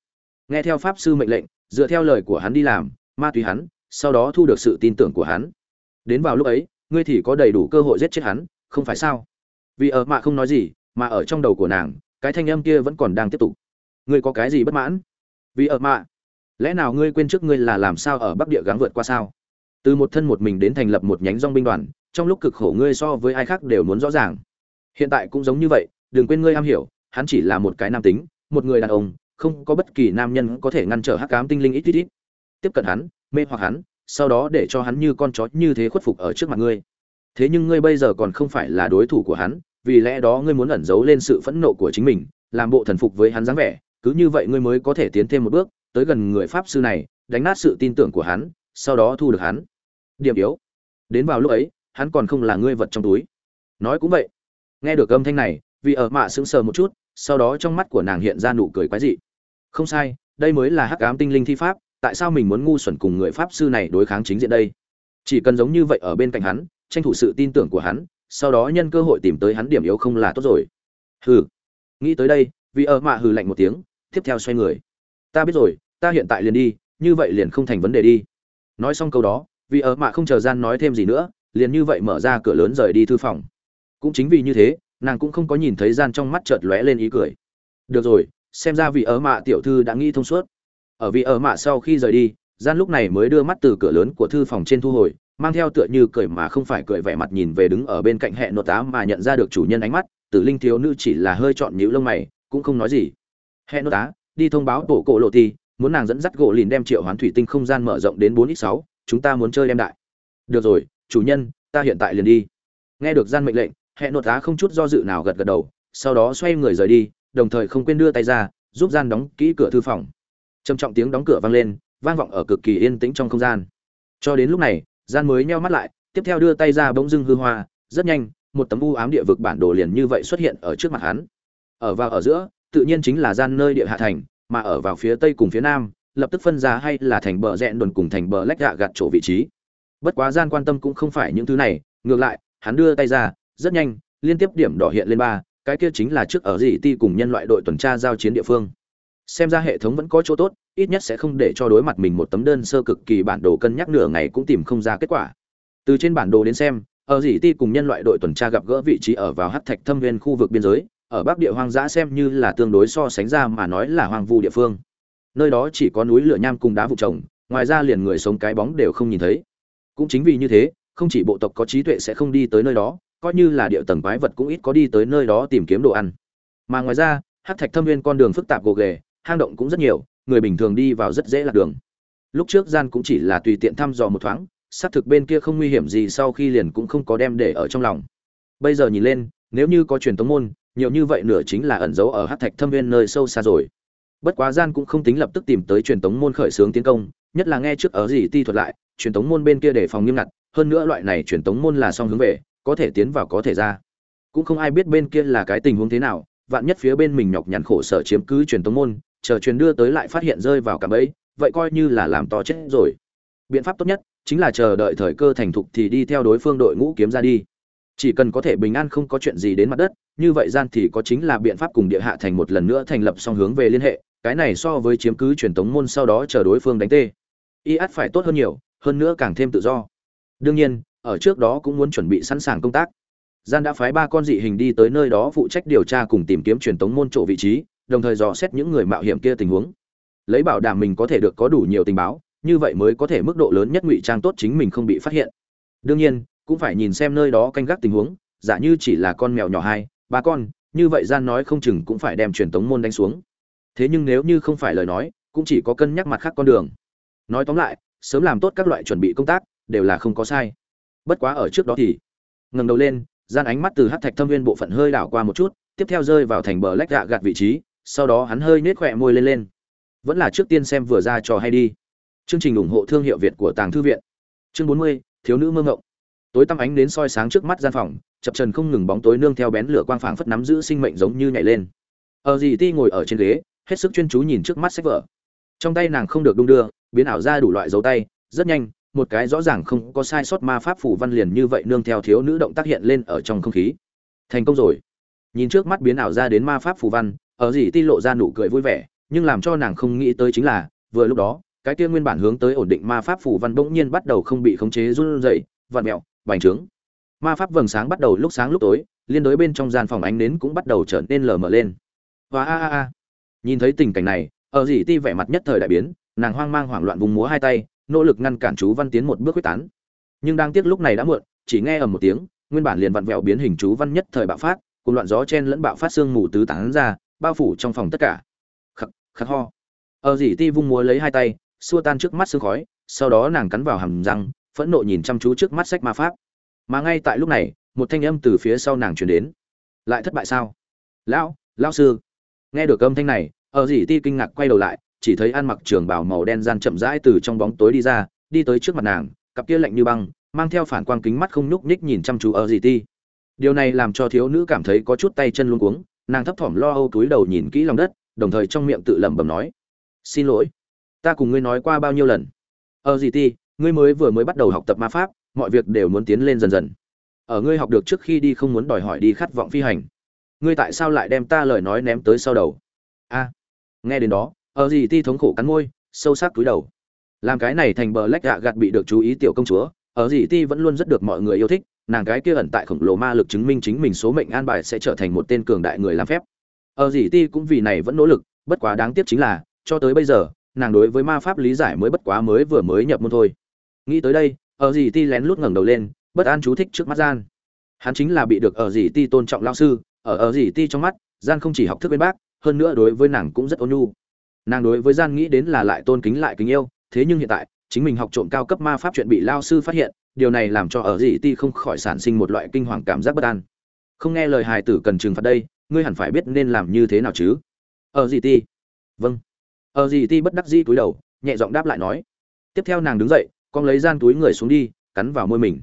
Nghe theo pháp sư mệnh lệnh, dựa theo lời của hắn đi làm, ma túy hắn, sau đó thu được sự tin tưởng của hắn. Đến vào lúc ấy, ngươi thì có đầy đủ cơ hội giết chết hắn, không phải sao? Vì ở mạ không nói gì, mà ở trong đầu của nàng, cái thanh âm kia vẫn còn đang tiếp tục. Ngươi có cái gì bất mãn? Vì ở mạ lẽ nào ngươi quên trước ngươi là làm sao ở bắc địa gắng vượt qua sao? Từ một thân một mình đến thành lập một nhánh dong binh đoàn, trong lúc cực khổ ngươi so với ai khác đều muốn rõ ràng. Hiện tại cũng giống như vậy, đừng quên ngươi am hiểu, hắn chỉ là một cái nam tính, một người đàn ông không có bất kỳ nam nhân có thể ngăn trở hắc ám tinh linh ít ít ít. Tiếp cận hắn, mê hoặc hắn, sau đó để cho hắn như con chó như thế khuất phục ở trước mặt ngươi. Thế nhưng ngươi bây giờ còn không phải là đối thủ của hắn, vì lẽ đó ngươi muốn ẩn giấu lên sự phẫn nộ của chính mình, làm bộ thần phục với hắn dáng vẻ. Cứ như vậy ngươi mới có thể tiến thêm một bước, tới gần người pháp sư này, đánh nát sự tin tưởng của hắn, sau đó thu được hắn. Điểm yếu. Đến vào lúc ấy, hắn còn không là ngươi vật trong túi. Nói cũng vậy. Nghe được âm thanh này vì ở mạ sững sờ một chút, sau đó trong mắt của nàng hiện ra nụ cười quái dị không sai, đây mới là hắc ám tinh linh thi pháp, tại sao mình muốn ngu xuẩn cùng người pháp sư này đối kháng chính diện đây? Chỉ cần giống như vậy ở bên cạnh hắn, tranh thủ sự tin tưởng của hắn, sau đó nhân cơ hội tìm tới hắn điểm yếu không là tốt rồi. Hừ. Nghĩ tới đây, vì ở mạ hừ lạnh một tiếng, tiếp theo xoay người. Ta biết rồi, ta hiện tại liền đi, như vậy liền không thành vấn đề đi. Nói xong câu đó, vì ở mạ không chờ gian nói thêm gì nữa, liền như vậy mở ra cửa lớn rời đi thư phòng. Cũng chính vì như thế, nàng cũng không có nhìn thấy gian trong mắt chợt lóe lên ý cười. Được rồi xem ra vị ở mạ tiểu thư đã nghĩ thông suốt. Ở vị ở mạ sau khi rời đi, gian lúc này mới đưa mắt từ cửa lớn của thư phòng trên thu hồi, mang theo tựa như cười mà không phải cười vẻ mặt nhìn về đứng ở bên cạnh hệ nội tá mà nhận ra được chủ nhân ánh mắt, tử linh thiếu nữ chỉ là hơi chọn nhíu lông mày, cũng không nói gì. Hệ nội tá đi thông báo tổ cổ lộ ti, muốn nàng dẫn dắt gỗ lìn đem triệu hoán thủy tinh không gian mở rộng đến bốn x sáu, chúng ta muốn chơi đem đại. Được rồi, chủ nhân, ta hiện tại liền đi. Nghe được gian mệnh lệnh hệ nội tá không chút do dự nào gật gật đầu, sau đó xoay người rời đi đồng thời không quên đưa tay ra, giúp gian đóng kỹ cửa thư phòng. Trầm trọng tiếng đóng cửa vang lên, vang vọng ở cực kỳ yên tĩnh trong không gian. Cho đến lúc này, gian mới nheo mắt lại, tiếp theo đưa tay ra bỗng dưng hư hoa, rất nhanh, một tấm u ám địa vực bản đồ liền như vậy xuất hiện ở trước mặt hắn. Ở vào ở giữa, tự nhiên chính là gian nơi địa hạ thành, mà ở vào phía tây cùng phía nam, lập tức phân ra hay là thành bờ rẽn đồn cùng thành bờ lách gạ gạt chỗ vị trí. Bất quá gian quan tâm cũng không phải những thứ này, ngược lại, hắn đưa tay ra, rất nhanh, liên tiếp điểm đỏ hiện lên ba cái kia chính là trước ở dị ti cùng nhân loại đội tuần tra giao chiến địa phương. Xem ra hệ thống vẫn có chỗ tốt, ít nhất sẽ không để cho đối mặt mình một tấm đơn sơ cực kỳ bản đồ cân nhắc nửa ngày cũng tìm không ra kết quả. Từ trên bản đồ đến xem, ở dị ti cùng nhân loại đội tuần tra gặp gỡ vị trí ở vào hát thạch thâm viên khu vực biên giới, ở bắc địa hoang dã xem như là tương đối so sánh ra mà nói là hoang vu địa phương. Nơi đó chỉ có núi lửa nham cùng đá vụ trồng, ngoài ra liền người sống cái bóng đều không nhìn thấy. Cũng chính vì như thế, không chỉ bộ tộc có trí tuệ sẽ không đi tới nơi đó coi như là địa tầng quái vật cũng ít có đi tới nơi đó tìm kiếm đồ ăn. Mà ngoài ra, hát thạch thâm viên con đường phức tạp gồ ghề, hang động cũng rất nhiều, người bình thường đi vào rất dễ lạc đường. Lúc trước gian cũng chỉ là tùy tiện thăm dò một thoáng, xác thực bên kia không nguy hiểm gì sau khi liền cũng không có đem để ở trong lòng. Bây giờ nhìn lên, nếu như có truyền tống môn, nhiều như vậy nửa chính là ẩn giấu ở hát thạch thâm viên nơi sâu xa rồi. Bất quá gian cũng không tính lập tức tìm tới truyền tống môn khởi xướng tiến công, nhất là nghe trước ở gì ti thuật lại, truyền tống môn bên kia để phòng nghiêm ngặt, hơn nữa loại này truyền tống môn là song hướng về có thể tiến vào có thể ra. Cũng không ai biết bên kia là cái tình huống thế nào, vạn nhất phía bên mình nhọc nhằn khổ sở chiếm cứ truyền tống môn, chờ truyền đưa tới lại phát hiện rơi vào cạm bẫy, vậy coi như là làm to chết rồi. Biện pháp tốt nhất chính là chờ đợi thời cơ thành thục thì đi theo đối phương đội ngũ kiếm ra đi. Chỉ cần có thể bình an không có chuyện gì đến mặt đất, như vậy gian thì có chính là biện pháp cùng địa hạ thành một lần nữa thành lập song hướng về liên hệ, cái này so với chiếm cứ truyền tống môn sau đó chờ đối phương đánh tê. Y át phải tốt hơn nhiều, hơn nữa càng thêm tự do. Đương nhiên ở trước đó cũng muốn chuẩn bị sẵn sàng công tác. Gian đã phái ba con dị hình đi tới nơi đó phụ trách điều tra cùng tìm kiếm truyền tống môn chỗ vị trí, đồng thời dò xét những người mạo hiểm kia tình huống. Lấy bảo đảm mình có thể được có đủ nhiều tình báo, như vậy mới có thể mức độ lớn nhất ngụy trang tốt chính mình không bị phát hiện. Đương nhiên, cũng phải nhìn xem nơi đó canh gác tình huống, giả như chỉ là con mèo nhỏ hai, ba con, như vậy gian nói không chừng cũng phải đem truyền tống môn đánh xuống. Thế nhưng nếu như không phải lời nói, cũng chỉ có cân nhắc mặt khác con đường. Nói tóm lại, sớm làm tốt các loại chuẩn bị công tác, đều là không có sai bất quá ở trước đó thì ngẩng đầu lên, gian ánh mắt từ hát thạch thâm viên bộ phận hơi đảo qua một chút, tiếp theo rơi vào thành bờ lách gạ gạt vị trí, sau đó hắn hơi nết khỏe môi lên lên. Vẫn là trước tiên xem vừa ra trò hay đi. Chương trình ủng hộ thương hiệu việt của tàng thư viện. Chương bốn mươi, thiếu nữ mơ ngộng. Tối tăm ánh đến soi sáng trước mắt gian phòng, chập trần không ngừng bóng tối nương theo bén lửa quang phảng phất nắm giữ sinh mệnh giống như nhảy lên. Ở gì ti ngồi ở trên ghế, hết sức chuyên chú nhìn trước mắt sách vở. Trong tay nàng không được đung đưa, biến ảo ra đủ loại dấu tay, rất nhanh một cái rõ ràng không có sai sót ma pháp phủ văn liền như vậy nương theo thiếu nữ động tác hiện lên ở trong không khí. Thành công rồi. Nhìn trước mắt biến ảo ra đến ma pháp phủ văn, ở gì ti lộ ra nụ cười vui vẻ, nhưng làm cho nàng không nghĩ tới chính là, vừa lúc đó, cái kia nguyên bản hướng tới ổn định ma pháp phủ văn bỗng nhiên bắt đầu không bị khống chế run rẩy, vặn mẹo bành trướng. Ma pháp vầng sáng bắt đầu lúc sáng lúc tối, liên đối bên trong gian phòng ánh nến cũng bắt đầu trở nên lờ mờ lên. Và a a a. Nhìn thấy tình cảnh này, ở gì ti vẻ mặt nhất thời đại biến, nàng hoang mang hoảng loạn vùng múa hai tay nỗ lực ngăn cản chú văn tiến một bước quyết tán. Nhưng đang tiếc lúc này đã muộn, chỉ nghe ầm một tiếng, nguyên bản liền vặn vẹo biến hình chú văn nhất thời bạo phát, cùng loạn gió chen lẫn bạo phát xương mù tứ tán ra, bao phủ trong phòng tất cả. Khắc khắc ho. Ờ ở dỉ ti vung múa lấy hai tay, xua tan trước mắt sương khói, sau đó nàng cắn vào hàm răng, phẫn nộ nhìn chăm chú trước mắt sách ma pháp. Mà ngay tại lúc này, một thanh âm từ phía sau nàng truyền đến. Lại thất bại sao? Lão lão sư. Nghe được âm thanh này ờ ở dỉ ti kinh ngạc quay đầu lại chỉ thấy ăn mặc trường bào màu đen gian chậm rãi từ trong bóng tối đi ra, đi tới trước mặt nàng, cặp kia lạnh như băng, mang theo phản quang kính mắt không nhúc nhích nhìn chăm chú ở gì ti điều này làm cho thiếu nữ cảm thấy có chút tay chân luống cuống, nàng thấp thỏm lo âu túi đầu nhìn kỹ lòng đất, đồng thời trong miệng tự lẩm bẩm nói, xin lỗi, ta cùng ngươi nói qua bao nhiêu lần? Ở gì ti ngươi mới vừa mới bắt đầu học tập ma pháp, mọi việc đều muốn tiến lên dần dần. Ở ngươi học được trước khi đi không muốn đòi hỏi đi khát vọng phi hành. Ngươi tại sao lại đem ta lời nói ném tới sau đầu? A, nghe đến đó ở gì ti thống khổ cắn môi, sâu sắc túi đầu. Làm cái này thành bờ lách gạ gạt bị được chú ý tiểu công chúa ở gì ti vẫn luôn rất được mọi người yêu thích, nàng cái kia ẩn tại khổng lồ ma lực chứng minh chính mình số mệnh an bài sẽ trở thành một tên cường đại người làm phép. Ở gì ti cũng vì này vẫn nỗ lực, bất quá đáng tiếc chính là, cho tới bây giờ, nàng đối với ma pháp lý giải mới bất quá mới vừa mới nhập môn thôi. Nghĩ tới đây ở gì ti lén lút ngẩng đầu lên, bất an chú thích trước mắt gian. Hắn chính là bị được ở gì ti tôn trọng lao sư, ở ở gì ti trong mắt, gian không chỉ học thức bên bác, hơn nữa đối với nàng cũng rất ôn nhu nàng đối với gian nghĩ đến là lại tôn kính lại kính yêu, thế nhưng hiện tại, chính mình học trộm cao cấp ma pháp chuyện bị lao sư phát hiện, điều này làm cho ở gì ti không khỏi sản sinh một loại kinh hoàng cảm giác bất an. Không nghe lời hài tử cần trừng phạt đây, ngươi hẳn phải biết nên làm như thế nào chứ? Ở gì ti? Vâng. Ở gì ti bất đắc dĩ cúi đầu, nhẹ giọng đáp lại nói. Tiếp theo nàng đứng dậy, con lấy gian túi người xuống đi, cắn vào môi mình.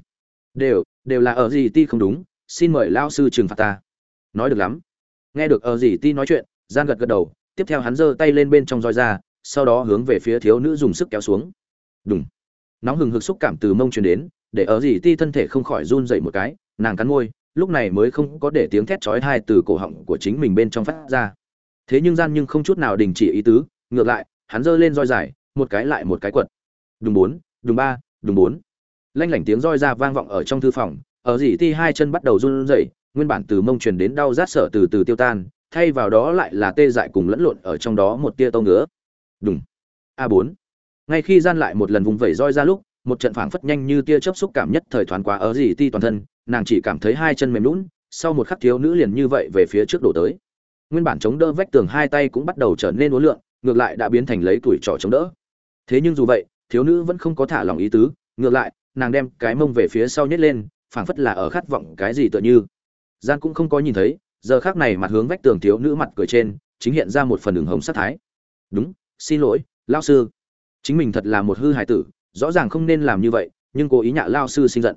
Đều đều là ở gì ti không đúng, xin mời lao sư trừng phạt ta. Nói được lắm. Nghe được ở gì ti nói chuyện, gian gật gật đầu tiếp theo hắn giơ tay lên bên trong roi ra, sau đó hướng về phía thiếu nữ dùng sức kéo xuống. Đúng nóng hừng hực xúc cảm từ mông truyền đến, để ở gì ti thân thể không khỏi run dậy một cái, nàng cắn môi, lúc này mới không có để tiếng thét chói tai từ cổ họng của chính mình bên trong phát ra. Thế nhưng gian nhưng không chút nào đình chỉ ý tứ, ngược lại, hắn giơ lên roi dài, một cái lại một cái quật. Đúng bốn đúng ba đúng bốn. Lanh lảnh tiếng roi ra vang vọng ở trong thư phòng, ở dì ti hai chân bắt đầu run rẩy, nguyên bản từ mông truyền đến đau rát sở từ từ tiêu tan thay vào đó lại là tê dại cùng lẫn lộn ở trong đó một tia tâu ngứa. Đúng a bốn. Ngay khi gian lại một lần vùng vẩy roi ra lúc, một trận phảng phất nhanh như tia chớp xúc cảm nhất thời thoáng qua ở gì ti toàn thân, nàng chỉ cảm thấy hai chân mềm lún, sau một khắc thiếu nữ liền như vậy về phía trước đổ tới. Nguyên bản chống đỡ vách tường hai tay cũng bắt đầu trở nên uốn lượn, ngược lại đã biến thành lấy tuổi trò chống đỡ. Thế nhưng dù vậy, thiếu nữ vẫn không có thả lòng ý tứ, ngược lại, nàng đem cái mông về phía sau nhét lên, phảng phất là ở khát vọng cái gì tựa như. Gian cũng không có nhìn thấy giờ khác này mặt hướng vách tường thiếu nữ mặt cười trên, chính hiện ra một phần đường hồng sắc thái. Đúng, xin lỗi, lao sư. Chính mình thật là một hư hài tử, rõ ràng không nên làm như vậy, nhưng cố ý nhạ lao sư sinh giận.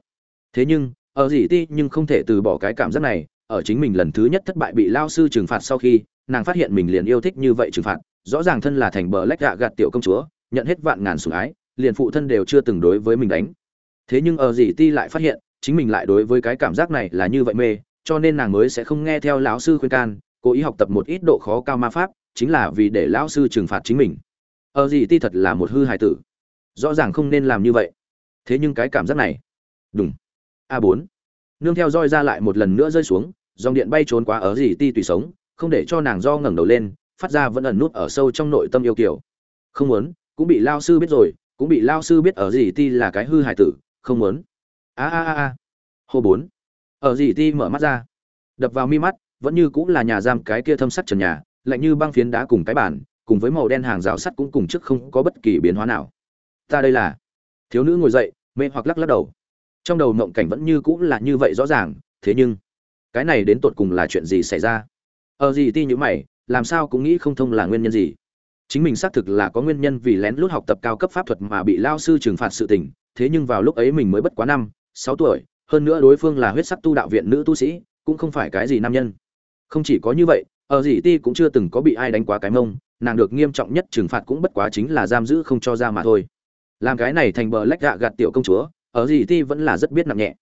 Thế nhưng, ở gì ti nhưng không thể từ bỏ cái cảm giác này, ở chính mình lần thứ nhất thất bại bị lao sư trừng phạt sau khi, nàng phát hiện mình liền yêu thích như vậy trừng phạt, rõ ràng thân là thành bờ lách gạ gạt tiểu công chúa, nhận hết vạn ngàn sủng ái, liền phụ thân đều chưa từng đối với mình đánh. Thế nhưng ở gì ti lại phát hiện, chính mình lại đối với cái cảm giác này là như vậy mê cho nên nàng mới sẽ không nghe theo lão sư khuyên can, cố ý học tập một ít độ khó cao ma pháp, chính là vì để lão sư trừng phạt chính mình. Ở gì ti thật là một hư hài tử. Rõ ràng không nên làm như vậy. Thế nhưng cái cảm giác này. Đúng a bốn. Nương theo roi ra lại một lần nữa rơi xuống, dòng điện bay trốn quá ở gì ti tùy sống, không để cho nàng do ngẩng đầu lên, phát ra vẫn ẩn nút ở sâu trong nội tâm yêu kiều. Không muốn, cũng bị lao sư biết rồi, cũng bị lao sư biết ở gì ti là cái hư hài tử, không muốn. A a a a. Hô bốn ở gì ti mở mắt ra. Đập vào mi mắt, vẫn như cũng là nhà giam cái kia thâm sắt trần nhà, lạnh như băng phiến đá cùng cái bản cùng với màu đen hàng rào sắt cũng cùng trước không có bất kỳ biến hóa nào. Ta đây là. Thiếu nữ ngồi dậy, mê hoặc lắc lắc đầu. Trong đầu mộng cảnh vẫn như cũng là như vậy rõ ràng, thế nhưng, cái này đến tột cùng là chuyện gì xảy ra? Ở gì ti như mày, làm sao cũng nghĩ không thông là nguyên nhân gì. Chính mình xác thực là có nguyên nhân vì lén lút học tập cao cấp pháp thuật mà bị lao sư trừng phạt sự tình, thế nhưng vào lúc ấy mình mới bất quá năm, sáu tuổi hơn nữa đối phương là huyết sắc tu đạo viện nữ tu sĩ, cũng không phải cái gì nam nhân. Không chỉ có như vậy, ở dĩ ti cũng chưa từng có bị ai đánh quá cái mông, nàng được nghiêm trọng nhất trừng phạt cũng bất quá chính là giam giữ không cho ra mà thôi. Làm cái này thành bờ lách gạ gạt tiểu công chúa, ở dĩ ti vẫn là rất biết nặng nhẹ.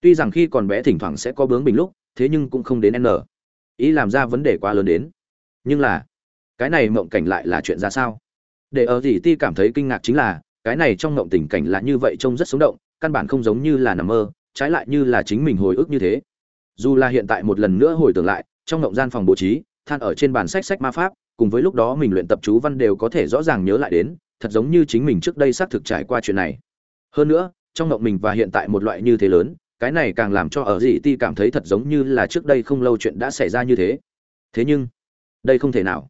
Tuy rằng khi còn bé thỉnh thoảng sẽ có bướng bình lúc, thế nhưng cũng không đến n. Ý làm ra vấn đề quá lớn đến. Nhưng là, cái này mộng cảnh lại là chuyện ra sao? Để ở dĩ ti cảm thấy kinh ngạc chính là, cái này trong mộng tình cảnh là như vậy trông rất sống động, căn bản không giống như là nằm mơ trái lại như là chính mình hồi ức như thế. Dù là hiện tại một lần nữa hồi tưởng lại, trong ngộng gian phòng bố trí, than ở trên bàn sách sách ma pháp, cùng với lúc đó mình luyện tập chú văn đều có thể rõ ràng nhớ lại đến, thật giống như chính mình trước đây xác thực trải qua chuyện này. Hơn nữa, trong ngộng mình và hiện tại một loại như thế lớn, cái này càng làm cho ở dị ti cảm thấy thật giống như là trước đây không lâu chuyện đã xảy ra như thế. Thế nhưng, đây không thể nào.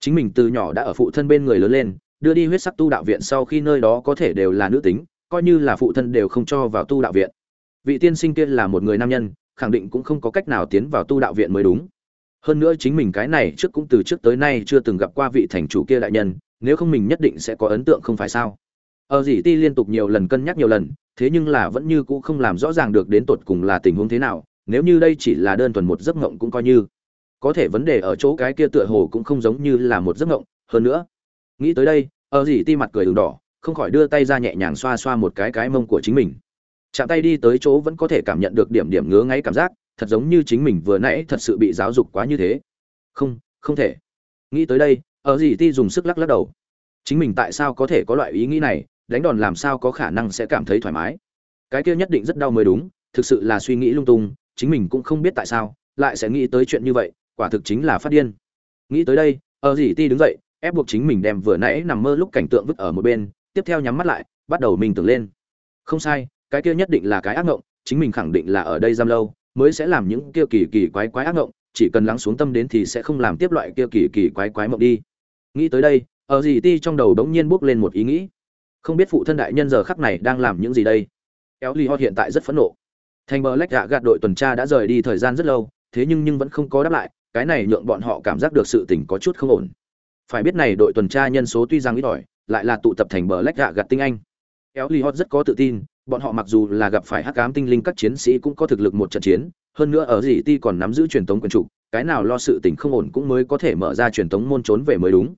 Chính mình từ nhỏ đã ở phụ thân bên người lớn lên, đưa đi huyết sắc tu đạo viện sau khi nơi đó có thể đều là nữ tính, coi như là phụ thân đều không cho vào tu đạo viện vị tiên sinh kia là một người nam nhân, khẳng định cũng không có cách nào tiến vào tu đạo viện mới đúng. Hơn nữa chính mình cái này trước cũng từ trước tới nay chưa từng gặp qua vị thành chủ kia đại nhân, nếu không mình nhất định sẽ có ấn tượng không phải sao? Ờ ở dì ti liên tục nhiều lần cân nhắc nhiều lần, thế nhưng là vẫn như cũ không làm rõ ràng được đến tột cùng là tình huống thế nào, nếu như đây chỉ là đơn thuần một giấc ngộng cũng coi như. Có thể vấn đề ở chỗ cái kia tựa hồ cũng không giống như là một giấc ngộng hơn nữa, nghĩ tới đây ờ ở dì ti mặt cười đường đỏ, không khỏi đưa tay ra nhẹ nhàng xoa xoa một cái cái mông của chính mình chạm tay đi tới chỗ vẫn có thể cảm nhận được điểm điểm ngứa ngáy cảm giác, thật giống như chính mình vừa nãy thật sự bị giáo dục quá như thế. Không không thể. Nghĩ tới đây, ở gì ti dùng sức lắc lắc đầu. Chính mình tại sao có thể có loại ý nghĩ này, đánh đòn làm sao có khả năng sẽ cảm thấy thoải mái. Cái kia nhất định rất đau mới đúng, thực sự là suy nghĩ lung tung, chính mình cũng không biết tại sao, lại sẽ nghĩ tới chuyện như vậy, quả thực chính là phát điên. Nghĩ tới đây, ở gì ti đứng dậy, ép buộc chính mình đem vừa nãy nằm mơ lúc cảnh tượng vứt ở một bên, tiếp theo nhắm mắt lại, bắt đầu mình tưởng lên. Không sai cái kia nhất định là cái ác ngộng, chính mình khẳng định là ở đây giam lâu, mới sẽ làm những kia kỳ kỳ quái quái ác ngộng, chỉ cần lắng xuống tâm đến thì sẽ không làm tiếp loại kia kỳ kỳ quái quái mộng đi. Nghĩ tới đây, ở gì ti trong đầu đống nhiên bước lên một ý nghĩ. Không biết phụ thân đại nhân giờ khắc này đang làm những gì đây? Éo li hot hiện tại rất phẫn nộ. Thành bờ lách gạ gạt đội tuần tra đã rời đi thời gian rất lâu, thế nhưng nhưng vẫn không có đáp lại, cái này nhượng bọn họ cảm giác được sự tình có chút không ổn. Phải biết này đội tuần tra nhân số tuy rằng ít ỏi, lại là tụ tập thành bờ lách gạ gạt tinh anh. Éo li hot rất có tự tin bọn họ mặc dù là gặp phải hắc ám tinh linh các chiến sĩ cũng có thực lực một trận chiến, hơn nữa ở gì ti còn nắm giữ truyền thống quyền chủ, cái nào lo sự tình không ổn cũng mới có thể mở ra truyền thống môn trốn về mới đúng.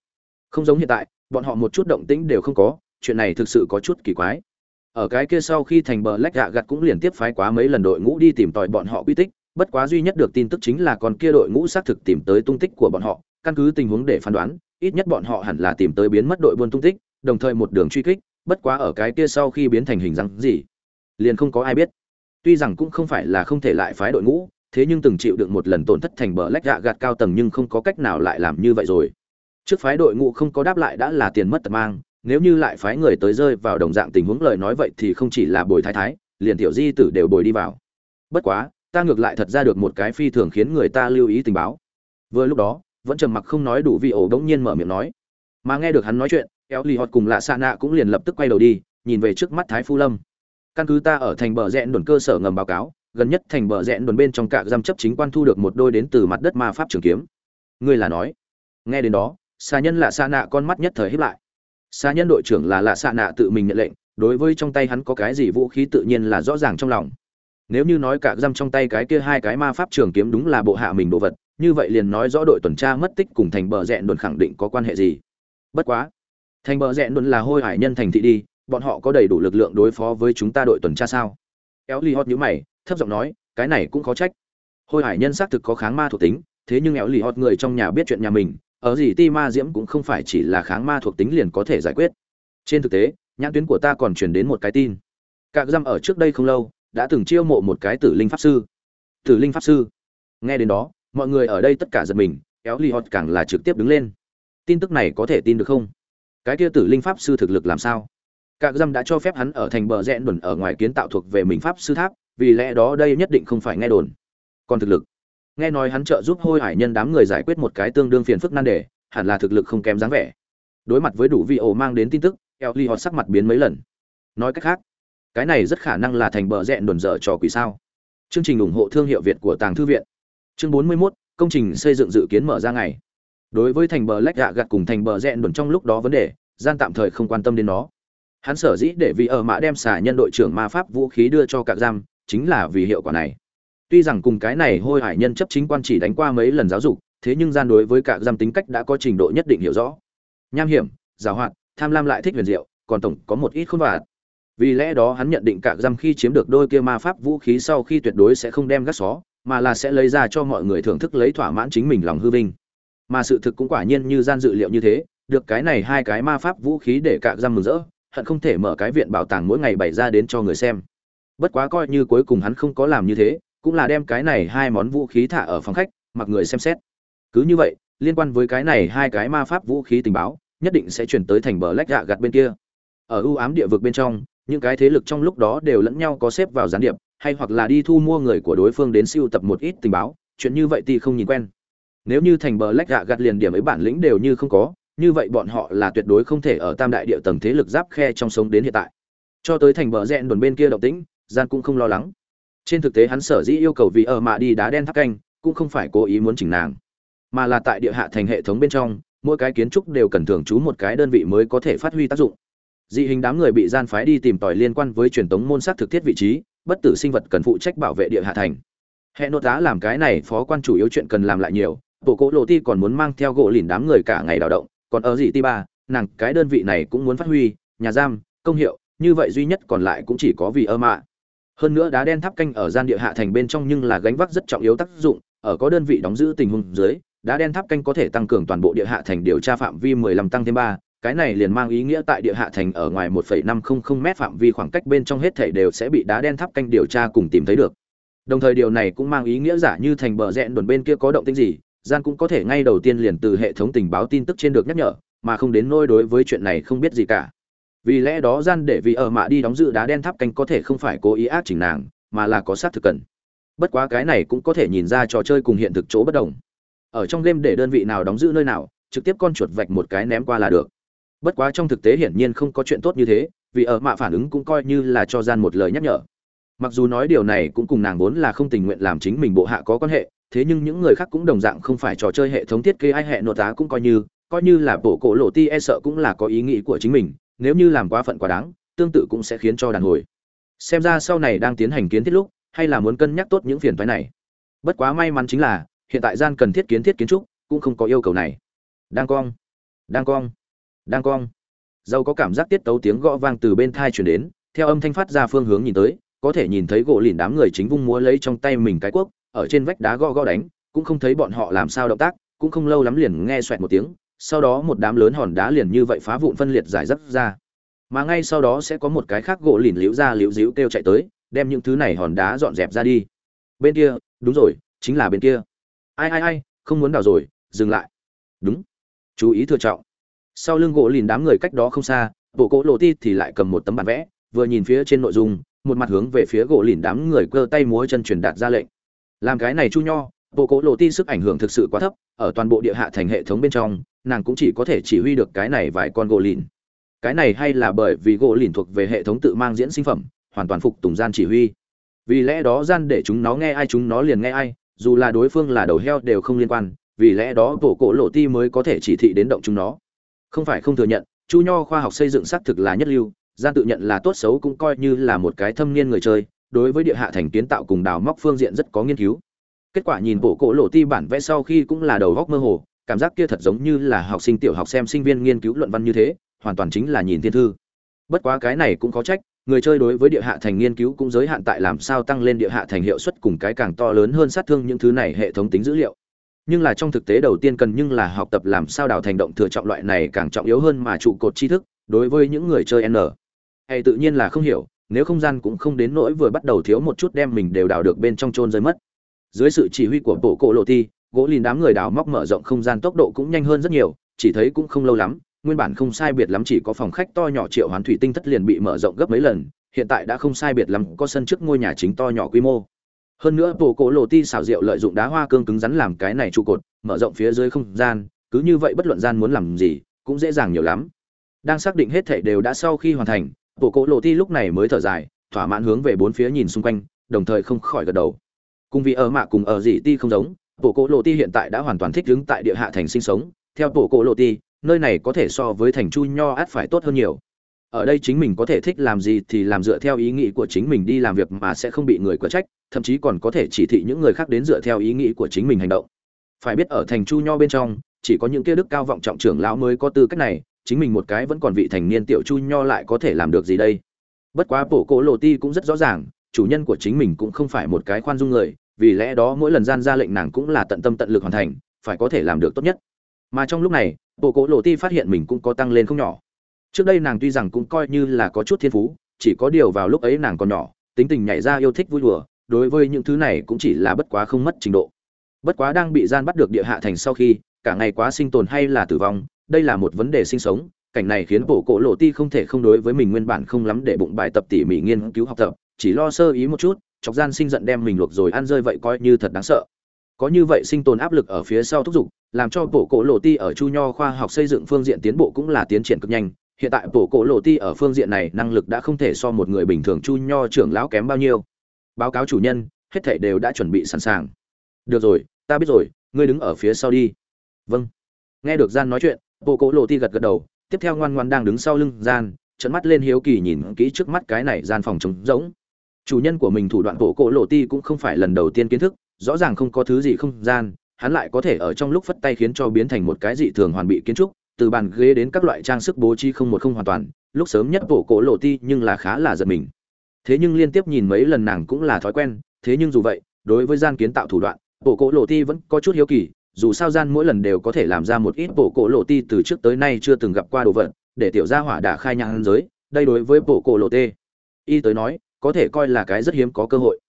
Không giống hiện tại, bọn họ một chút động tĩnh đều không có, chuyện này thực sự có chút kỳ quái. Ở cái kia sau khi thành bờ lách gạ gặt cũng liên tiếp phái quá mấy lần đội ngũ đi tìm tòi bọn họ quy tích, bất quá duy nhất được tin tức chính là còn kia đội ngũ xác thực tìm tới tung tích của bọn họ, căn cứ tình huống để phán đoán, ít nhất bọn họ hẳn là tìm tới biến mất đội buôn tung tích, đồng thời một đường truy kích bất quá ở cái kia sau khi biến thành hình dáng gì, liền không có ai biết. Tuy rằng cũng không phải là không thể lại phái đội ngũ, thế nhưng từng chịu được một lần tổn thất thành bờ lách gạ gạt cao tầng nhưng không có cách nào lại làm như vậy rồi. Trước phái đội ngũ không có đáp lại đã là tiền mất tật mang, nếu như lại phái người tới rơi vào đồng dạng tình huống lời nói vậy thì không chỉ là bồi thái thái, liền tiểu di tử đều bồi đi vào. Bất quá, ta ngược lại thật ra được một cái phi thường khiến người ta lưu ý tình báo. Vừa lúc đó, vẫn trầm mặc không nói đủ vì ổ đống nhiên mở miệng nói. Mà nghe được hắn nói chuyện éo lì họt cùng lạ Sa nạ cũng liền lập tức quay đầu đi, nhìn về trước mắt thái phu lâm. Căn cứ ta ở thành bờ rẽn đồn cơ sở ngầm báo cáo, gần nhất thành bờ rẽn đồn bên trong cả giam chấp chính quan thu được một đôi đến từ mặt đất ma pháp trường kiếm. Ngươi là nói? Nghe đến đó, xà nhân lạ Sa nạ con mắt nhất thời hiếp lại. Xà nhân đội trưởng là lạ Sa nạ tự mình nhận lệnh, đối với trong tay hắn có cái gì vũ khí tự nhiên là rõ ràng trong lòng. Nếu như nói cả giam trong tay cái kia hai cái ma pháp trường kiếm đúng là bộ hạ mình đồ vật, như vậy liền nói rõ đội tuần tra mất tích cùng thành bờ rẽn đồn khẳng định có quan hệ gì. Bất quá thành bờ rẽ luôn là hôi hải nhân thành thị đi, bọn họ có đầy đủ lực lượng đối phó với chúng ta đội tuần tra sao? Éo li hót nhữ mày, thấp giọng nói, cái này cũng khó trách. Hôi hải nhân xác thực có kháng ma thuộc tính, thế nhưng éo li hót người trong nhà biết chuyện nhà mình, ở gì ti ma diễm cũng không phải chỉ là kháng ma thuộc tính liền có thể giải quyết. Trên thực tế, nhãn tuyến của ta còn truyền đến một cái tin. Cạc dăm ở trước đây không lâu, đã từng chiêu mộ một cái tử linh pháp sư. Tử linh pháp sư. Nghe đến đó, mọi người ở đây tất cả giật mình éo li hót càng là trực tiếp đứng lên. Tin tức này có thể tin được không? Cái kia tử linh pháp sư thực lực làm sao các Dâm đã cho phép hắn ở thành bờ rẽn đồn ở ngoài kiến tạo thuộc về mình pháp sư tháp, vì lẽ đó đây nhất định không phải nghe đồn. Còn thực lực, nghe nói hắn trợ giúp Hôi Hải nhân đám người giải quyết một cái tương đương phiền phức nan đề, hẳn là thực lực không kém dáng vẻ. Đối mặt với đủ vị ổ mang đến tin tức, Ellie sắc mặt biến mấy lần. Nói cách khác, cái này rất khả năng là thành bờ rẽn đồn dở trò quỷ sao? Chương trình ủng hộ thương hiệu Việt của Tàng thư viện. Chương 41, công trình xây dựng dự kiến mở ra ngày. Đối với thành bờ lách gạ gặt cùng thành bờ rẽn đồn trong lúc đó vấn đề, gian tạm thời không quan tâm đến nó. Hắn sở dĩ để vì ở mã đem xả nhân đội trưởng ma pháp vũ khí đưa cho cạc giam chính là vì hiệu quả này. Tuy rằng cùng cái này hôi hải nhân chấp chính quan chỉ đánh qua mấy lần giáo dục thế nhưng gian đối với cạc giam tính cách đã có trình độ nhất định hiểu rõ. Nham hiểm giảo hoạt tham lam lại thích huyền diệu còn tổng có một ít khôn vạt vì lẽ đó hắn nhận định cạc giam khi chiếm được đôi kia ma pháp vũ khí sau khi tuyệt đối sẽ không đem gắt xó mà là sẽ lấy ra cho mọi người thưởng thức lấy thỏa mãn chính mình lòng hư vinh mà sự thực cũng quả nhiên như gian dự liệu như thế, được cái này hai cái ma pháp vũ khí để cạc giam mừng rỡ, hận không thể mở cái viện bảo tàng mỗi ngày bày ra đến cho người xem. Bất quá coi như cuối cùng hắn không có làm như thế, cũng là đem cái này hai món vũ khí thả ở phòng khách, mặc người xem xét. Cứ như vậy, liên quan với cái này hai cái ma pháp vũ khí tình báo, nhất định sẽ chuyển tới thành bờ lách gạ gạt bên kia. Ở ưu ám địa vực bên trong, những cái thế lực trong lúc đó đều lẫn nhau có xếp vào gián điệp, hay hoặc là đi thu mua người của đối phương đến siêu tập một ít tình báo, chuyện như vậy thì không nhìn quen nếu như thành bờ lách gạ gạt liền điểm ấy bản lĩnh đều như không có, như vậy bọn họ là tuyệt đối không thể ở tam đại địa tầng thế lực giáp khe trong sống đến hiện tại. Cho tới thành bờ rẽn đồn bên kia động tĩnh, gian cũng không lo lắng. Trên thực tế hắn sở dĩ yêu cầu vì ở mạ đi đá đen tháp canh, cũng không phải cố ý muốn chỉnh nàng, mà là tại địa hạ thành hệ thống bên trong, mỗi cái kiến trúc đều cần thường trú một cái đơn vị mới có thể phát huy tác dụng. Dị hình đám người bị gian phái đi tìm tòi liên quan với truyền thống môn sắc thực thiết vị trí, bất tử sinh vật cần phụ trách bảo vệ địa hạ thành. Hệ nốt tá làm cái này, phó quan chủ yếu chuyện cần làm lại nhiều bộ cỗ lộ ti còn muốn mang theo gỗ lìn đám người cả ngày đào động còn ở dị ti ba nàng cái đơn vị này cũng muốn phát huy nhà giam công hiệu như vậy duy nhất còn lại cũng chỉ có vì ơ mạ hơn nữa đá đen tháp canh ở gian địa hạ thành bên trong nhưng là gánh vác rất trọng yếu tác dụng ở có đơn vị đóng giữ tình huống dưới đá đen tháp canh có thể tăng cường toàn bộ địa hạ thành điều tra phạm vi 15 tăng thêm 3, cái này liền mang ý nghĩa tại địa hạ thành ở ngoài 1.500 mét phạm vi khoảng cách bên trong hết thảy đều sẽ bị đá đen tháp canh điều tra cùng tìm thấy được. Đồng thời điều này cũng mang ý nghĩa giả như thành bờ rẽ đồn bên kia có động tĩnh gì, gian cũng có thể ngay đầu tiên liền từ hệ thống tình báo tin tức trên được nhắc nhở, mà không đến nỗi đối với chuyện này không biết gì cả. Vì lẽ đó gian để vì ở mạ đi đóng giữ đá đen tháp canh có thể không phải cố ý ác chỉnh nàng, mà là có sát thực cần. Bất quá cái này cũng có thể nhìn ra trò chơi cùng hiện thực chỗ bất đồng. Ở trong game để đơn vị nào đóng giữ nơi nào, trực tiếp con chuột vạch một cái ném qua là được bất quá trong thực tế hiển nhiên không có chuyện tốt như thế vì ở mạ phản ứng cũng coi như là cho gian một lời nhắc nhở mặc dù nói điều này cũng cùng nàng vốn là không tình nguyện làm chính mình bộ hạ có quan hệ thế nhưng những người khác cũng đồng dạng không phải trò chơi hệ thống thiết kế ai hệ nội tá cũng coi như coi như là bộ cổ lộ ti e sợ cũng là có ý nghĩ của chính mình, nếu như làm quá phận quá đáng, tương tự cũng sẽ khiến cho đàn hồi. Xem ra sau này đang tiến hành kiến thiết lúc, hay là muốn cân nhắc tốt những phiền thoái này. Bất quá may mắn chính là, hiện tại gian cần thiết kiến thiết kiến trúc, cũng không có yêu cầu này. Đang cong đang cong đang cong. Dâu có cảm giác tiết tấu tiếng gõ vang từ bên thai chuyển đến, theo âm thanh phát ra phương hướng nhìn tới, có thể nhìn thấy gỗ lìn đám người chính vung múa lấy trong tay mình cái cuốc ở trên vách đá gõ gõ đánh, cũng không thấy bọn họ làm sao động tác, cũng không lâu lắm liền nghe xoẹt một tiếng, sau đó một đám lớn hòn đá liền như vậy phá vụn phân liệt giải rác ra. Mà ngay sau đó sẽ có một cái khác gỗ lìn liễu ra liễu díu kêu chạy tới, đem những thứ này hòn đá dọn dẹp ra đi. Bên kia, đúng rồi, chính là bên kia. Ai ai ai, không muốn đào rồi, dừng lại. Đúng. Chú ý thừa trọng. Sau lưng gỗ lìn đám người cách đó không xa, bộ cỗ lộ ti thì lại cầm một tấm bản vẽ, vừa nhìn phía trên nội dung, một mặt hướng về phía gỗ lìn đám người cơ tay múa chân truyền đạt ra lệnh làm cái này chu nho, bộ cỗ lộ ti sức ảnh hưởng thực sự quá thấp, ở toàn bộ địa hạ thành hệ thống bên trong, nàng cũng chỉ có thể chỉ huy được cái này vài con gỗ lìn. Cái này hay là bởi vì gỗ lìn thuộc về hệ thống tự mang diễn sinh phẩm, hoàn toàn phục tùng gian chỉ huy. Vì lẽ đó gian để chúng nó nghe ai chúng nó liền nghe ai, dù là đối phương là đầu heo đều không liên quan, vì lẽ đó bộ cỗ lộ ti mới có thể chỉ thị đến động chúng nó. Không phải không thừa nhận, chu nho khoa học xây dựng xác thực là nhất lưu, gian tự nhận là tốt xấu cũng coi như là một cái thâm niên người chơi đối với địa hạ thành kiến tạo cùng đào móc phương diện rất có nghiên cứu. Kết quả nhìn bộ cổ lộ ti bản vẽ sau khi cũng là đầu góc mơ hồ, cảm giác kia thật giống như là học sinh tiểu học xem sinh viên nghiên cứu luận văn như thế, hoàn toàn chính là nhìn thiên thư. Bất quá cái này cũng có trách, người chơi đối với địa hạ thành nghiên cứu cũng giới hạn tại làm sao tăng lên địa hạ thành hiệu suất cùng cái càng to lớn hơn sát thương những thứ này hệ thống tính dữ liệu. Nhưng là trong thực tế đầu tiên cần nhưng là học tập làm sao đào thành động thừa trọng loại này càng trọng yếu hơn mà trụ cột tri thức đối với những người chơi n. Hay tự nhiên là không hiểu nếu không gian cũng không đến nỗi vừa bắt đầu thiếu một chút đem mình đều đào được bên trong trôn rơi mất. Dưới sự chỉ huy của bộ cổ lộ ti gỗ lìn đám người đào móc mở rộng không gian tốc độ cũng nhanh hơn rất nhiều, chỉ thấy cũng không lâu lắm, nguyên bản không sai biệt lắm chỉ có phòng khách to nhỏ triệu hoán thủy tinh thất liền bị mở rộng gấp mấy lần, hiện tại đã không sai biệt lắm có sân trước ngôi nhà chính to nhỏ quy mô. Hơn nữa bộ cổ lộ ti xảo diệu lợi dụng đá hoa cương cứng rắn làm cái này trụ cột, mở rộng phía dưới không gian, cứ như vậy bất luận gian muốn làm gì, cũng dễ dàng nhiều lắm. Đang xác định hết thảy đều đã sau khi hoàn thành bộ cổ lộ ti lúc này mới thở dài, thỏa mãn hướng về bốn phía nhìn xung quanh, đồng thời không khỏi gật đầu. Cùng vì ở mạ cùng ở dị ti không giống bộ cổ lộ ti hiện tại đã hoàn toàn thích ứng tại địa hạ thành sinh sống. Theo bộ cổ lộ ti nơi này có thể so với thành chu nho át phải tốt hơn nhiều. Ở đây chính mình có thể thích làm gì thì làm dựa theo ý nghĩ của chính mình đi làm việc mà sẽ không bị người quở trách, thậm chí còn có thể chỉ thị những người khác đến dựa theo ý nghĩ của chính mình hành động. Phải biết ở thành chu nho bên trong, chỉ có những kia đức cao vọng trọng trưởng lão mới có tư cách này chính mình một cái vẫn còn vị thành niên tiểu chu nho lại có thể làm được gì đây? Bất quá bổ cổ lộ ti cũng rất rõ ràng, chủ nhân của chính mình cũng không phải một cái khoan dung người, vì lẽ đó mỗi lần gian ra lệnh nàng cũng là tận tâm tận lực hoàn thành, phải có thể làm được tốt nhất. Mà trong lúc này bộ cổ lộ ti phát hiện mình cũng có tăng lên không nhỏ. Trước đây nàng tuy rằng cũng coi như là có chút thiên phú, chỉ có điều vào lúc ấy nàng còn nhỏ, tính tình nhảy ra yêu thích vui đùa, đối với những thứ này cũng chỉ là bất quá không mất trình độ. Bất quá đang bị gian bắt được địa hạ thành sau khi, cả ngày quá sinh tồn hay là tử vong đây là một vấn đề sinh sống, cảnh này khiến bộ cổ lộ ti không thể không đối với mình nguyên bản không lắm để bụng bài tập tỉ mỉ nghiên cứu học tập, chỉ lo sơ ý một chút, chọc gian sinh giận đem mình luộc rồi ăn rơi vậy coi như thật đáng sợ. Có như vậy sinh tồn áp lực ở phía sau thúc giục, làm cho bộ cổ lộ ti ở chu nho khoa học xây dựng phương diện tiến bộ cũng là tiến triển cực nhanh. Hiện tại bộ cổ lộ ti ở phương diện này năng lực đã không thể so một người bình thường chu nho trưởng lão kém bao nhiêu. Báo cáo chủ nhân, hết thảy đều đã chuẩn bị sẵn sàng. Được rồi, ta biết rồi, ngươi đứng ở phía sau đi. Vâng. Nghe được gian nói chuyện bộ cổ lộ ti gật gật đầu, tiếp theo ngoan ngoan đang đứng sau lưng gian trận mắt lên hiếu kỳ nhìn kỹ trước mắt cái này gian phòng trống rỗng. Chủ nhân của mình thủ đoạn bộ cổ lộ ti cũng không phải lần đầu tiên kiến thức, rõ ràng không có thứ gì không gian, hắn lại có thể ở trong lúc phất tay khiến cho biến thành một cái dị thường hoàn bị kiến trúc, từ bàn ghế đến các loại trang sức bố trí không một không hoàn toàn, lúc sớm nhất bộ cổ lộ ti nhưng là khá là giật mình. Thế nhưng liên tiếp nhìn mấy lần nàng cũng là thói quen, thế nhưng dù vậy, đối với gian kiến tạo thủ đoạn, bộ cổ lộ ti vẫn có chút hiếu kỳ dù sao gian mỗi lần đều có thể làm ra một ít bộ cổ lộ ti từ trước tới nay chưa từng gặp qua đồ vật, để tiểu gia hỏa đả khai nhãn giới, đây đối với bộ cổ lộ tê y tới nói, có thể coi là cái rất hiếm có cơ hội.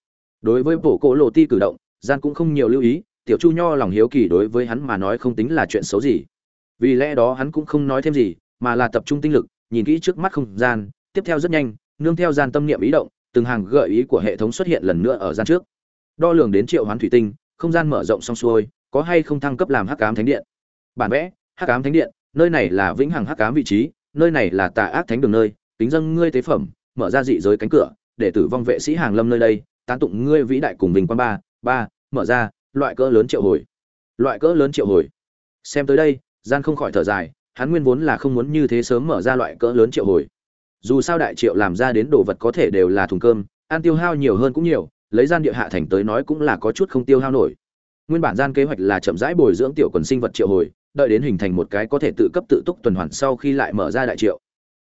Đối với bộ cổ lộ ti cử động, gian cũng không nhiều lưu ý, tiểu chu nho lòng hiếu kỳ đối với hắn mà nói không tính là chuyện xấu gì. Vì lẽ đó hắn cũng không nói thêm gì, mà là tập trung tinh lực, nhìn kỹ trước mắt không gian, tiếp theo rất nhanh, nương theo gian tâm niệm ý động, từng hàng gợi ý của hệ thống xuất hiện lần nữa ở gian trước. Đo lường đến triệu hoán thủy tinh, không gian mở rộng xong xuôi có hay không thăng cấp làm hắc ám thánh điện? Bản vẽ, hắc ám thánh điện, nơi này là vĩnh hằng hắc ám vị trí, nơi này là tà ác thánh đường nơi tính dân ngươi tế phẩm, mở ra dị giới cánh cửa, để tử vong vệ sĩ hàng lâm nơi đây, tán tụng ngươi vĩ đại cùng bình quan ba ba, mở ra, loại cỡ lớn triệu hồi. Loại cỡ lớn triệu hồi. Xem tới đây, gian không khỏi thở dài, hắn nguyên vốn là không muốn như thế sớm mở ra loại cỡ lớn triệu hồi. Dù sao đại triệu làm ra đến đồ vật có thể đều là thùng cơm, ăn tiêu hao nhiều hơn cũng nhiều, lấy gian địa hạ thành tới nói cũng là có chút không tiêu hao nổi nguyên bản gian kế hoạch là chậm rãi bồi dưỡng tiểu quần sinh vật triệu hồi, đợi đến hình thành một cái có thể tự cấp tự túc tuần hoàn sau khi lại mở ra đại triệu.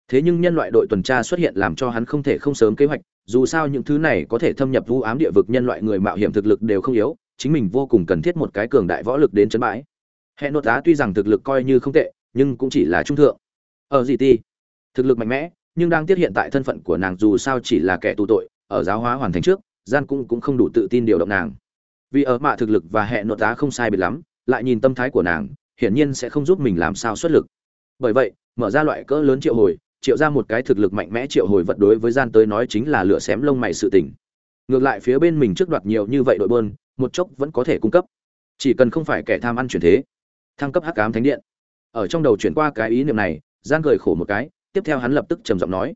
Thế nhưng nhân loại đội tuần tra xuất hiện làm cho hắn không thể không sớm kế hoạch, dù sao những thứ này có thể thâm nhập vũ ám địa vực nhân loại người mạo hiểm thực lực đều không yếu, chính mình vô cùng cần thiết một cái cường đại võ lực đến chấn bãi. Hệ nội tá tuy rằng thực lực coi như không tệ, nhưng cũng chỉ là trung thượng. Ở gì ti? Thực lực mạnh mẽ, nhưng đang tiết hiện tại thân phận của nàng dù sao chỉ là kẻ tù tội, ở giáo hóa hoàn thành trước, gian cũng cũng không đủ tự tin điều động nàng vì ở mạ thực lực và hệ nội tá không sai biệt lắm, lại nhìn tâm thái của nàng, hiển nhiên sẽ không giúp mình làm sao xuất lực. Bởi vậy, mở ra loại cỡ lớn triệu hồi, triệu ra một cái thực lực mạnh mẽ triệu hồi vật đối với gian tới nói chính là lửa xém lông mày sự tình. Ngược lại phía bên mình trước đoạt nhiều như vậy đội bơn một chốc vẫn có thể cung cấp. Chỉ cần không phải kẻ tham ăn chuyển thế, thăng cấp hắc ám thánh điện. Ở trong đầu chuyển qua cái ý niệm này gian cười khổ một cái, tiếp theo hắn lập tức trầm giọng nói.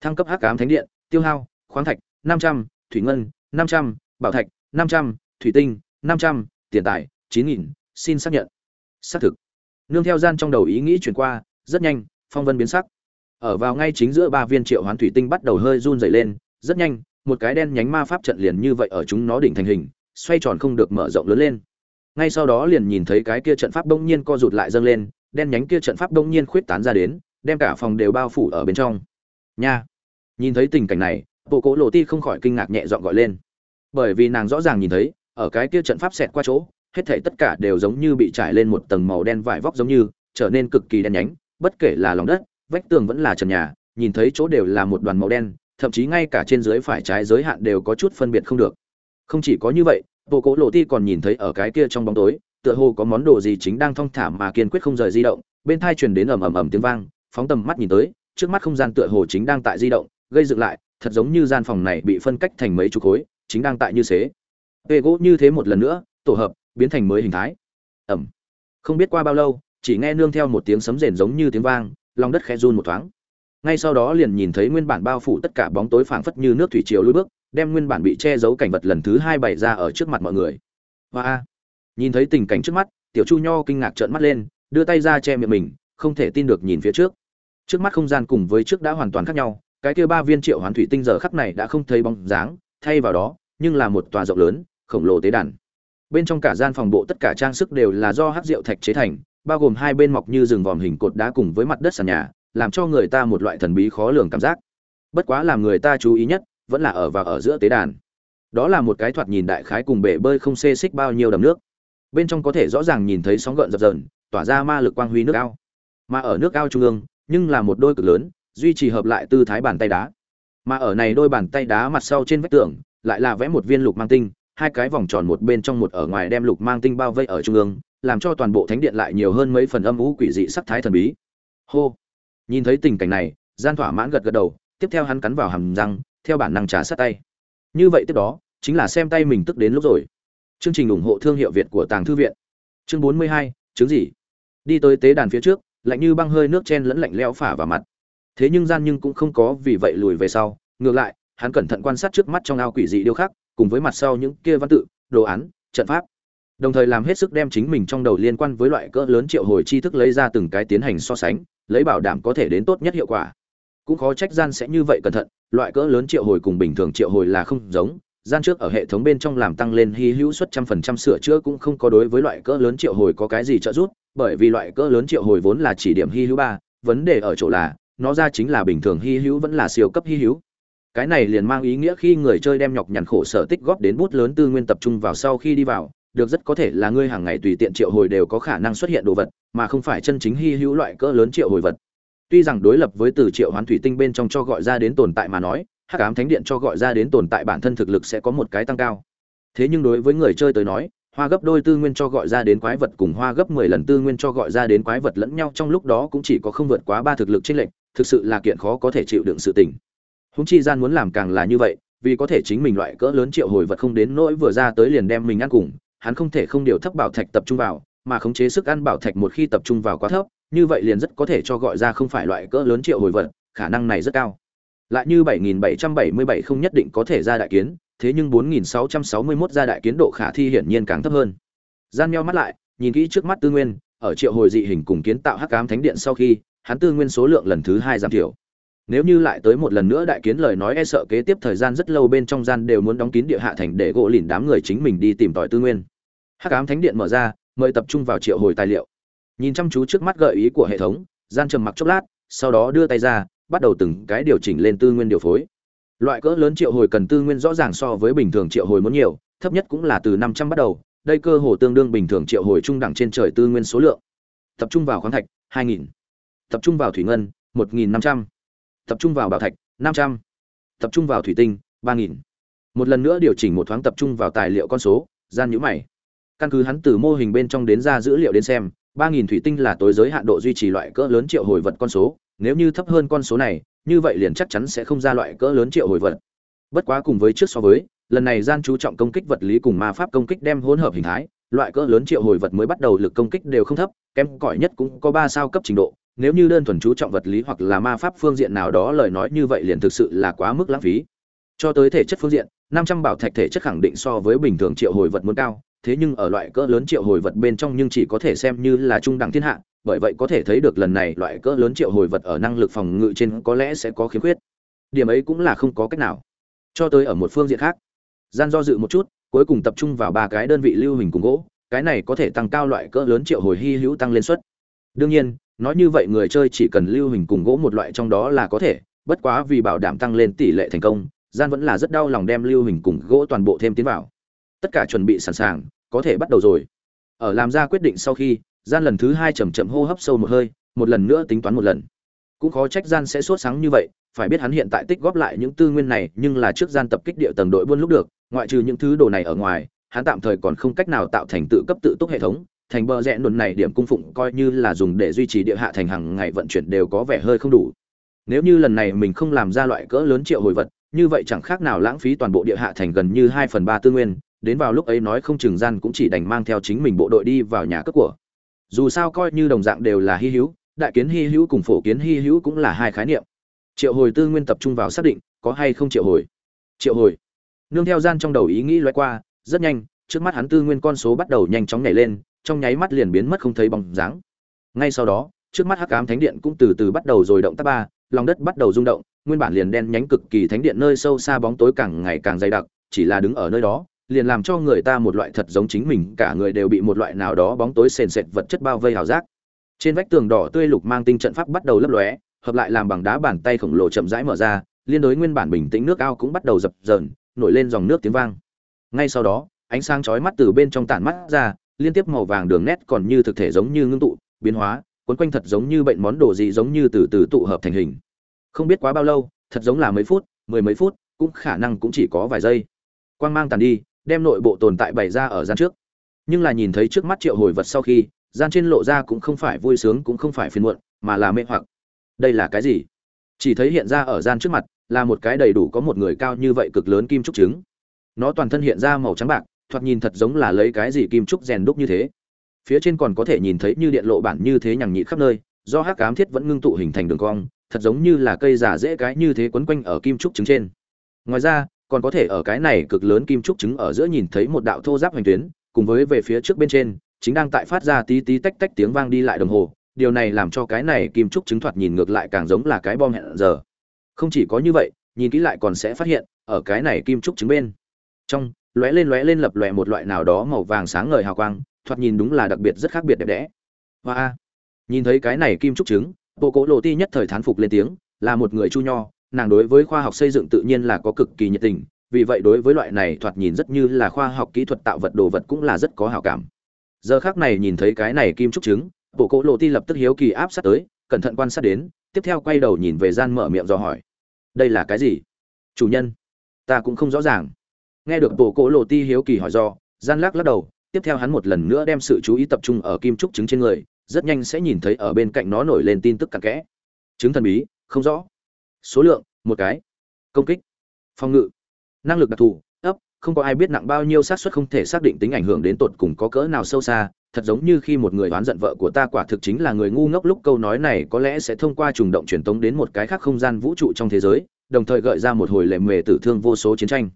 Thăng cấp hắc ám thánh điện, tiêu hao, khoáng thạch, năm trăm, thủy ngân, năm trăm, bảo thạch, năm trăm thủy tinh, năm trăm, tiền tài, chín nghìn, xin xác nhận. Xác thực. Nương theo gian trong đầu ý nghĩ chuyển qua, rất nhanh, phong vân biến sắc. Ở vào ngay chính giữa ba viên triệu hoán thủy tinh bắt đầu hơi run dày lên, rất nhanh, một cái đen nhánh ma pháp trận liền như vậy ở chúng nó đỉnh thành hình, xoay tròn không được mở rộng lớn lên. Ngay sau đó liền nhìn thấy cái kia trận pháp đông nhiên co rụt lại dâng lên, đen nhánh kia trận pháp đông nhiên khuyết tán ra đến, đem cả phòng đều bao phủ ở bên trong. Nha! Nhìn thấy tình cảnh này, bộ cố lộ ti không khỏi kinh ngạc nhẹ dọn gọi lên. Bởi vì nàng rõ ràng nhìn thấy ở cái kia trận pháp xẹt qua chỗ, hết thảy tất cả đều giống như bị trải lên một tầng màu đen vải vóc giống như, trở nên cực kỳ đen nhánh, bất kể là lòng đất, vách tường vẫn là trần nhà, nhìn thấy chỗ đều là một đoàn màu đen, thậm chí ngay cả trên dưới phải trái giới hạn đều có chút phân biệt không được không chỉ có như vậy, bộ cố lộ ti còn nhìn thấy ở cái kia trong bóng tối, tựa hồ có món đồ gì chính đang thong thả mà kiên quyết không rời di động, bên tai truyền đến ầm ầm ầm tiếng vang, phóng tầm mắt nhìn tới, trước mắt không gian tựa hồ chính đang tại di động, gây dựng lại, thật giống như gian phòng này bị phân cách thành mấy chục khối, chính đang tại như thế. Vệ gỗ như thế một lần nữa, tổ hợp, biến thành mới hình thái. ầm, Không biết qua bao lâu, chỉ nghe nương theo một tiếng sấm rền giống như tiếng vang, lòng đất khẽ run một thoáng. Ngay sau đó liền nhìn thấy nguyên bản bao phủ tất cả bóng tối phảng phất như nước thủy triều lùi bước, đem nguyên bản bị che giấu cảnh vật lần thứ hai bày ra ở trước mặt mọi người. Hoa. Nhìn thấy tình cảnh trước mắt, Tiểu Chu Nho kinh ngạc trợn mắt lên, đưa tay ra che miệng mình, không thể tin được nhìn phía trước. Trước mắt không gian cùng với trước đã hoàn toàn khác nhau, cái kia ba viên triệu hoán thủy tinh giờ khắc này đã không thấy bóng dáng, thay vào đó, nhưng là một tòa rộng lớn, khổng lồ tế đàn. Bên trong cả gian phòng bộ tất cả trang sức đều là do hắc rượu thạch chế thành, bao gồm hai bên mọc như rừng vòm hình cột đá cùng với mặt đất sàn nhà, làm cho người ta một loại thần bí khó lường cảm giác. Bất quá làm người ta chú ý nhất, vẫn là ở và ở giữa tế đàn. Đó là một cái thoạt nhìn đại khái cùng bể bơi không xê xích bao nhiêu đầm nước. Bên trong có thể rõ ràng nhìn thấy sóng gợn dập dờn, tỏa ra ma lực quang huy nước ao. Mà ở nước ao trung ương, nhưng là một đôi cực lớn, duy trì hợp lại tư thái bàn tay đá. Mà ở này đôi bàn tay đá mặt sau trên vách tường, lại là vẽ một viên lục mang tinh hai cái vòng tròn một bên trong một ở ngoài đem lục mang tinh bao vây ở trung ương làm cho toàn bộ thánh điện lại nhiều hơn mấy phần âm vũ quỷ dị sắc thái thần bí. Hô! Nhìn thấy tình cảnh này gian thỏa mãn gật gật đầu tiếp theo hắn cắn vào hàm răng theo bản năng trà sát tay. Như vậy tiếp đó chính là xem tay mình tức đến lúc rồi. Chương trình ủng hộ thương hiệu việt của tàng thư viện. Chương 42, chứng gì? Đi tới tế đàn phía trước lạnh như băng hơi nước chen lẫn lạnh lẽo phả vào mặt. Thế nhưng gian nhưng cũng không có vì vậy lùi về sau ngược lại hắn cẩn thận quan sát trước mắt trong ao quỷ dị điêu khắc cùng với mặt sau những kia văn tự, đồ án, trận pháp. Đồng thời làm hết sức đem chính mình trong đầu liên quan với loại cỡ lớn triệu hồi tri thức lấy ra từng cái tiến hành so sánh, lấy bảo đảm có thể đến tốt nhất hiệu quả. Cũng khó trách gian sẽ như vậy cẩn thận, loại cỡ lớn triệu hồi cùng bình thường triệu hồi là không giống, gian trước ở hệ thống bên trong làm tăng lên hy hữu suất trăm phần trăm sửa chữa cũng không có đối với loại cỡ lớn triệu hồi có cái gì trợ giúp, bởi vì loại cỡ lớn triệu hồi vốn là chỉ điểm hy hữu ba, vấn đề ở chỗ là, nó ra chính là bình thường hy hữu vẫn là siêu cấp hy hữu cái này liền mang ý nghĩa khi người chơi đem nhọc nhằn khổ sở tích góp đến bút lớn tư nguyên tập trung vào sau khi đi vào được rất có thể là ngươi hàng ngày tùy tiện triệu hồi đều có khả năng xuất hiện đồ vật mà không phải chân chính hy hữu loại cỡ lớn triệu hồi vật tuy rằng đối lập với từ triệu hoán thủy tinh bên trong cho gọi ra đến tồn tại mà nói hắc ám thánh điện cho gọi ra đến tồn tại bản thân thực lực sẽ có một cái tăng cao thế nhưng đối với người chơi tới nói hoa gấp đôi tư nguyên cho gọi ra đến quái vật cùng hoa gấp mười lần tư nguyên cho gọi ra đến quái vật lẫn nhau trong lúc đó cũng chỉ có không vượt quá ba thực lực chênh lệch, thực sự là kiện khó có thể chịu đựng sự tình. Húng chi gian muốn làm càng là như vậy, vì có thể chính mình loại cỡ lớn triệu hồi vật không đến nỗi vừa ra tới liền đem mình ăn cùng, hắn không thể không điều thấp bảo thạch tập trung vào, mà khống chế sức ăn bảo thạch một khi tập trung vào quá thấp, như vậy liền rất có thể cho gọi ra không phải loại cỡ lớn triệu hồi vật, khả năng này rất cao. Lại như 7777 không nhất định có thể ra đại kiến, thế nhưng 4661 ra đại kiến độ khả thi hiển nhiên càng thấp hơn. Gian meo mắt lại, nhìn kỹ trước mắt tư nguyên, ở triệu hồi dị hình cùng kiến tạo hắc ám thánh điện sau khi, hắn tư nguyên số lượng lần thứ hai giảm thiểu. Nếu như lại tới một lần nữa đại kiến lời nói e sợ kế tiếp thời gian rất lâu bên trong gian đều muốn đóng kín địa hạ thành để gỗ lìn đám người chính mình đi tìm tòi tư nguyên. Hắc ám thánh điện mở ra, mời tập trung vào triệu hồi tài liệu. Nhìn chăm chú trước mắt gợi ý của hệ thống, gian trầm mặc chốc lát, sau đó đưa tay ra, bắt đầu từng cái điều chỉnh lên tư nguyên điều phối. Loại cỡ lớn triệu hồi cần tư nguyên rõ ràng so với bình thường triệu hồi muốn nhiều, thấp nhất cũng là từ 500 bắt đầu, đây cơ hồ tương đương bình thường triệu hồi trung đẳng trên trời tư nguyên số lượng. Tập trung vào khoáng thạch, 2000. Tập trung vào thủy ngân, 1500. Tập trung vào bảo thạch, 500. Tập trung vào thủy tinh, 3000. Một lần nữa điều chỉnh một thoáng tập trung vào tài liệu con số, gian nhíu mày. Căn cứ hắn từ mô hình bên trong đến ra dữ liệu đến xem, 3000 thủy tinh là tối giới hạn độ duy trì loại cỡ lớn triệu hồi vật con số, nếu như thấp hơn con số này, như vậy liền chắc chắn sẽ không ra loại cỡ lớn triệu hồi vật. Bất quá cùng với trước so với, lần này gian chú trọng công kích vật lý cùng ma pháp công kích đem hỗn hợp hình thái, loại cỡ lớn triệu hồi vật mới bắt đầu lực công kích đều không thấp, kém cỏi nhất cũng có 3 sao cấp trình độ, nếu như đơn thuần chú trọng vật lý hoặc là ma pháp phương diện nào đó lời nói như vậy liền thực sự là quá mức lãng phí. Cho tới thể chất phương diện, 500 bảo thạch thể chất khẳng định so với bình thường triệu hồi vật muốn cao, thế nhưng ở loại cỡ lớn triệu hồi vật bên trong nhưng chỉ có thể xem như là trung đẳng thiên hạ, bởi vậy có thể thấy được lần này loại cỡ lớn triệu hồi vật ở năng lực phòng ngự trên có lẽ sẽ có khiếm khuyết. Điểm ấy cũng là không có cách nào. Cho tới ở một phương diện khác, gian do dự một chút, cuối cùng tập trung vào ba cái đơn vị lưu hình cùng gỗ, cái này có thể tăng cao loại cỡ lớn triệu hồi hy hữu tăng lên suất. Đương nhiên, nói như vậy người chơi chỉ cần lưu hình cùng gỗ một loại trong đó là có thể, bất quá vì bảo đảm tăng lên tỷ lệ thành công, gian vẫn là rất đau lòng đem lưu hình cùng gỗ toàn bộ thêm tiến vào. Tất cả chuẩn bị sẵn sàng, có thể bắt đầu rồi. Ở làm ra quyết định sau khi, gian lần thứ hai chầm chậm hô hấp sâu một hơi, một lần nữa tính toán một lần. Cũng khó trách gian sẽ sốt sáng như vậy, phải biết hắn hiện tại tích góp lại những tư nguyên này, nhưng là trước gian tập kích địa tầng đội buôn lúc được, ngoại trừ những thứ đồ này ở ngoài, hắn tạm thời còn không cách nào tạo thành tự cấp tự túc hệ thống, thành bờ rẽ nụn này điểm cung phụng coi như là dùng để duy trì địa hạ thành hàng ngày vận chuyển đều có vẻ hơi không đủ. Nếu như lần này mình không làm ra loại cỡ lớn triệu hồi vật, như vậy chẳng khác nào lãng phí toàn bộ địa hạ thành gần như 2 phần 3 tư nguyên, đến vào lúc ấy nói không chừng gian cũng chỉ đành mang theo chính mình bộ đội đi vào nhà cướp của. Dù sao coi như đồng dạng đều là hy hữu, đại kiến hy hữu cùng phổ kiến hy hữu cũng là hai khái niệm. Triệu hồi tư nguyên tập trung vào xác định, có hay không triệu hồi. Triệu hồi. Nương theo gian trong đầu ý nghĩ lóe qua, rất nhanh, trước mắt hắn tư nguyên con số bắt đầu nhanh chóng nhảy lên, trong nháy mắt liền biến mất không thấy bóng dáng. Ngay sau đó, trước mắt Hắc Ám Thánh Điện cũng từ từ bắt đầu rồi động tác ba, lòng đất bắt đầu rung động, nguyên bản liền đen nhánh cực kỳ thánh điện nơi sâu xa bóng tối càng ngày càng dày đặc, chỉ là đứng ở nơi đó, liền làm cho người ta một loại thật giống chính mình, cả người đều bị một loại nào đó bóng tối sền sệt vật chất bao vây hào giác. Trên vách tường đỏ tươi lục mang tinh trận pháp bắt đầu lấp lóe, hợp lại làm bằng đá bàn tay khổng lồ chậm rãi mở ra, liên đối nguyên bản bình tĩnh nước ao cũng bắt đầu dập dờn, nổi lên dòng nước tiếng vang. Ngay sau đó, ánh sáng chói mắt từ bên trong tản mắt ra, liên tiếp màu vàng đường nét còn như thực thể giống như ngưng tụ, biến hóa, cuốn quanh thật giống như bệnh món đồ gì giống như từ từ tụ hợp thành hình. Không biết quá bao lâu, thật giống là mấy phút, mười mấy phút, cũng khả năng cũng chỉ có vài giây. Quang mang tàn đi, đem nội bộ tồn tại bày ra ở gian trước. Nhưng là nhìn thấy trước mắt triệu hồi vật sau khi, gian trên lộ ra cũng không phải vui sướng cũng không phải phiền muộn, mà là mê hoặc. Đây là cái gì? Chỉ thấy hiện ra ở gian trước mặt, là một cái đầy đủ có một người cao như vậy cực lớn kim trúc trứng. Nó toàn thân hiện ra màu trắng bạc, thoạt nhìn thật giống là lấy cái gì kim trúc rèn đúc như thế. Phía trên còn có thể nhìn thấy như điện lộ bản như thế nhằng nhị khắp nơi, do hắc ám thiết vẫn ngưng tụ hình thành đường cong, thật giống như là cây giả dễ cái như thế quấn quanh ở kim trúc trứng trên. Ngoài ra, còn có thể ở cái này cực lớn kim trúc trứng ở giữa nhìn thấy một đạo thô giáp hoành tuyến, cùng với về phía trước bên trên, chính đang tại phát ra tí tí tách tách tiếng vang đi lại đồng hồ. Điều này làm cho cái này kim trúc trứng thoạt nhìn ngược lại càng giống là cái bom hẹn giờ. Không chỉ có như vậy, nhìn kỹ lại còn sẽ phát hiện, ở cái này kim trúc trứng bên trong lóe lên lóe lên lập lòe một loại nào đó màu vàng sáng ngời hào quang, thoạt nhìn đúng là đặc biệt rất khác biệt đẹp đẽ. Hoa! Nhìn thấy cái này kim trúc trứng bộ cố lộ ti nhất thời thán phục lên tiếng, là một người chu nho, nàng đối với khoa học xây dựng tự nhiên là có cực kỳ nhiệt tình, vì vậy đối với loại này thoạt nhìn rất như là khoa học kỹ thuật tạo vật đồ vật cũng là rất có hảo cảm. Giờ khác này nhìn thấy cái này kim trúc trứng bộ cố lộ ti lập tức hiếu kỳ áp sát tới, cẩn thận quan sát đến, tiếp theo quay đầu nhìn về gian mở miệng do hỏi. Đây là cái gì? Chủ nhân, ta cũng không rõ ràng nghe được bộ cỗ lộ ti hiếu kỳ hỏi do, gian lắc lắc đầu, tiếp theo hắn một lần nữa đem sự chú ý tập trung ở kim trúc trứng trên người, rất nhanh sẽ nhìn thấy ở bên cạnh nó nổi lên tin tức cặn kẽ. Trứng thần bí, không rõ. Số lượng, một cái. Công kích. Phòng ngự. Năng lực đặc thù, ấp, không có ai biết nặng bao nhiêu xác suất không thể xác định tính ảnh hưởng đến tột cùng có cỡ nào sâu xa. Thật giống như khi một người đoán giận vợ của ta quả thực chính là người ngu ngốc lúc câu nói này có lẽ sẽ thông qua trùng động truyền tống đến một cái khác không gian vũ trụ trong thế giới, đồng thời gợi ra một hồi lệ mề tử thương vô số chiến tranh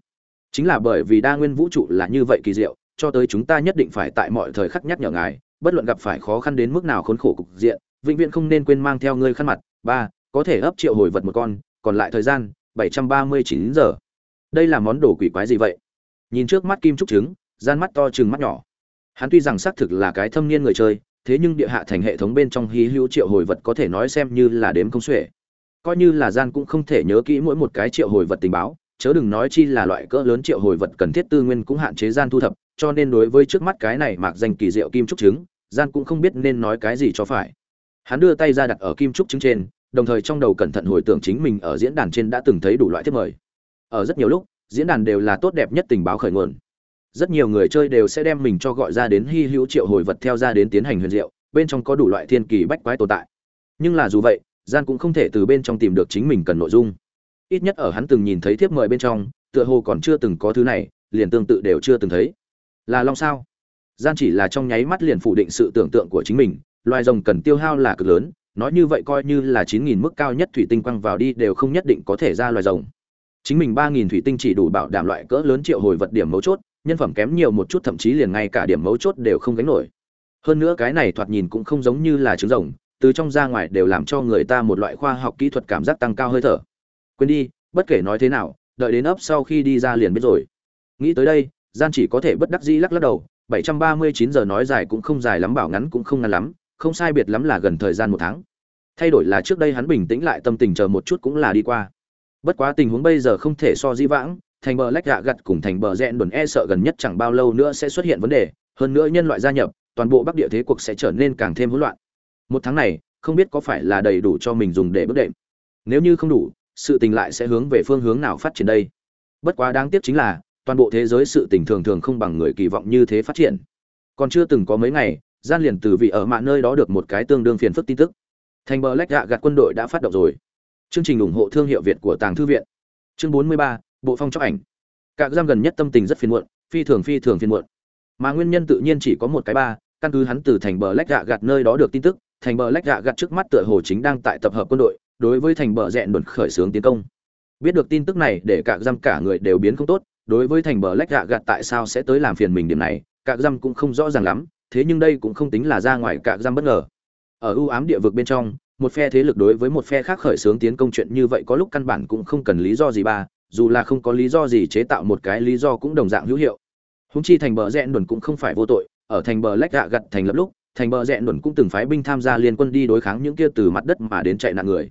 chính là bởi vì đa nguyên vũ trụ là như vậy kỳ diệu, cho tới chúng ta nhất định phải tại mọi thời khắc nhắc nhở ngài, bất luận gặp phải khó khăn đến mức nào khốn khổ cục diện, vĩnh viễn không nên quên mang theo ngươi khăn mặt. Ba, có thể ấp triệu hồi vật một con, còn lại thời gian, bảy trăm ba mươi chín giờ. Đây là món đồ quỷ quái gì vậy? Nhìn trước mắt kim trúc trứng, gian mắt to chừng mắt nhỏ. Hắn tuy rằng xác thực là cái thâm niên người chơi, thế nhưng địa hạ thành hệ thống bên trong hí hữu triệu hồi vật có thể nói xem như là đếm không xuể. Coi như là gian cũng không thể nhớ kỹ mỗi một cái triệu hồi vật tình báo chớ đừng nói chi là loại cỡ lớn triệu hồi vật cần thiết tư nguyên cũng hạn chế gian thu thập, cho nên đối với trước mắt cái này mạc danh kỳ diệu kim trúc trứng, gian cũng không biết nên nói cái gì cho phải. Hắn đưa tay ra đặt ở kim trúc trứng trên, đồng thời trong đầu cẩn thận hồi tưởng chính mình ở diễn đàn trên đã từng thấy đủ loại thiết mời. Ở rất nhiều lúc, diễn đàn đều là tốt đẹp nhất tình báo khởi nguồn. Rất nhiều người chơi đều sẽ đem mình cho gọi ra đến hy hữu triệu hồi vật theo ra đến tiến hành huyền diệu, bên trong có đủ loại thiên kỳ bách quái tồn tại. Nhưng là dù vậy, gian cũng không thể từ bên trong tìm được chính mình cần nội dung ít nhất ở hắn từng nhìn thấy thiếp mời bên trong, tựa hồ còn chưa từng có thứ này, liền tương tự đều chưa từng thấy. Là long sao? Gian chỉ là trong nháy mắt liền phủ định sự tưởng tượng của chính mình, loài rồng cần tiêu hao là cực lớn, nói như vậy coi như là chín nghìn mức cao nhất thủy tinh quăng vào đi đều không nhất định có thể ra loài rồng. Chính mình ba nghìn thủy tinh chỉ đủ bảo đảm loại cỡ lớn triệu hồi vật điểm mấu chốt, nhân phẩm kém nhiều một chút thậm chí liền ngay cả điểm mấu chốt đều không gánh nổi. Hơn nữa cái này thoạt nhìn cũng không giống như là trứng rồng, từ trong ra ngoài đều làm cho người ta một loại khoa học kỹ thuật cảm giác tăng cao hơi thở quên đi, bất kể nói thế nào, đợi đến ấp sau khi đi ra liền biết rồi. Nghĩ tới đây, gian chỉ có thể bất đắc dĩ lắc lắc đầu 739 giờ nói dài cũng không dài lắm, bảo ngắn cũng không ngắn lắm, không sai biệt lắm là gần thời gian một tháng. Thay đổi là trước đây hắn bình tĩnh lại tâm tình chờ một chút cũng là đi qua. Bất quá tình huống bây giờ không thể so di vãng, thành bờ lách gạ gặt cùng thành bờ rẽn đồn e sợ gần nhất chẳng bao lâu nữa sẽ xuất hiện vấn đề, hơn nữa nhân loại gia nhập, toàn bộ bắc địa thế cuộc sẽ trở nên càng thêm hỗn loạn. Một tháng này, không biết có phải là đầy đủ cho mình dùng để bước đệm. Nếu như không đủ sự tình lại sẽ hướng về phương hướng nào phát triển đây? Bất quá đáng tiếc chính là toàn bộ thế giới sự tình thường thường không bằng người kỳ vọng như thế phát triển. Còn chưa từng có mấy ngày gian liền từ vị ở mạng nơi đó được một cái tương đương phiền phức tin tức. Thành bờ lách gạ gạt quân đội đã phát động rồi. Chương trình ủng hộ thương hiệu việt của tàng thư viện. Chương 43, bộ phong chóc ảnh. Các giam gần nhất tâm tình rất phiền muộn phi thường phi thường phiền muộn. Mà nguyên nhân tự nhiên chỉ có một cái ba căn cứ hắn từ thành bờ lách gạ gạt nơi đó được tin tức thành bờ lách gạ gạt trước mắt tựa hồ chính đang tại tập hợp quân đội đối với thành bờ rẹn đồn khởi xướng tiến công. Biết được tin tức này để cả giam cả người đều biến không tốt, đối với thành bờ lách gạ gạt tại sao sẽ tới làm phiền mình điểm này cả giam cũng không rõ ràng lắm, thế nhưng đây cũng không tính là ra ngoài cả giam bất ngờ. Ở ưu ám địa vực bên trong, một phe thế lực đối với một phe khác khởi xướng tiến công chuyện như vậy có lúc căn bản cũng không cần lý do gì ba, dù là không có lý do gì chế tạo một cái lý do cũng đồng dạng hữu hiệu. Húng chi thành bờ rẽn đồn cũng không phải vô tội, ở thành bờ lách gạ gặt thành lập lúc, thành bờ rẽn đồn cũng từng phái binh tham gia liên quân đi đối kháng những kia từ mặt đất mà đến chạy nạn người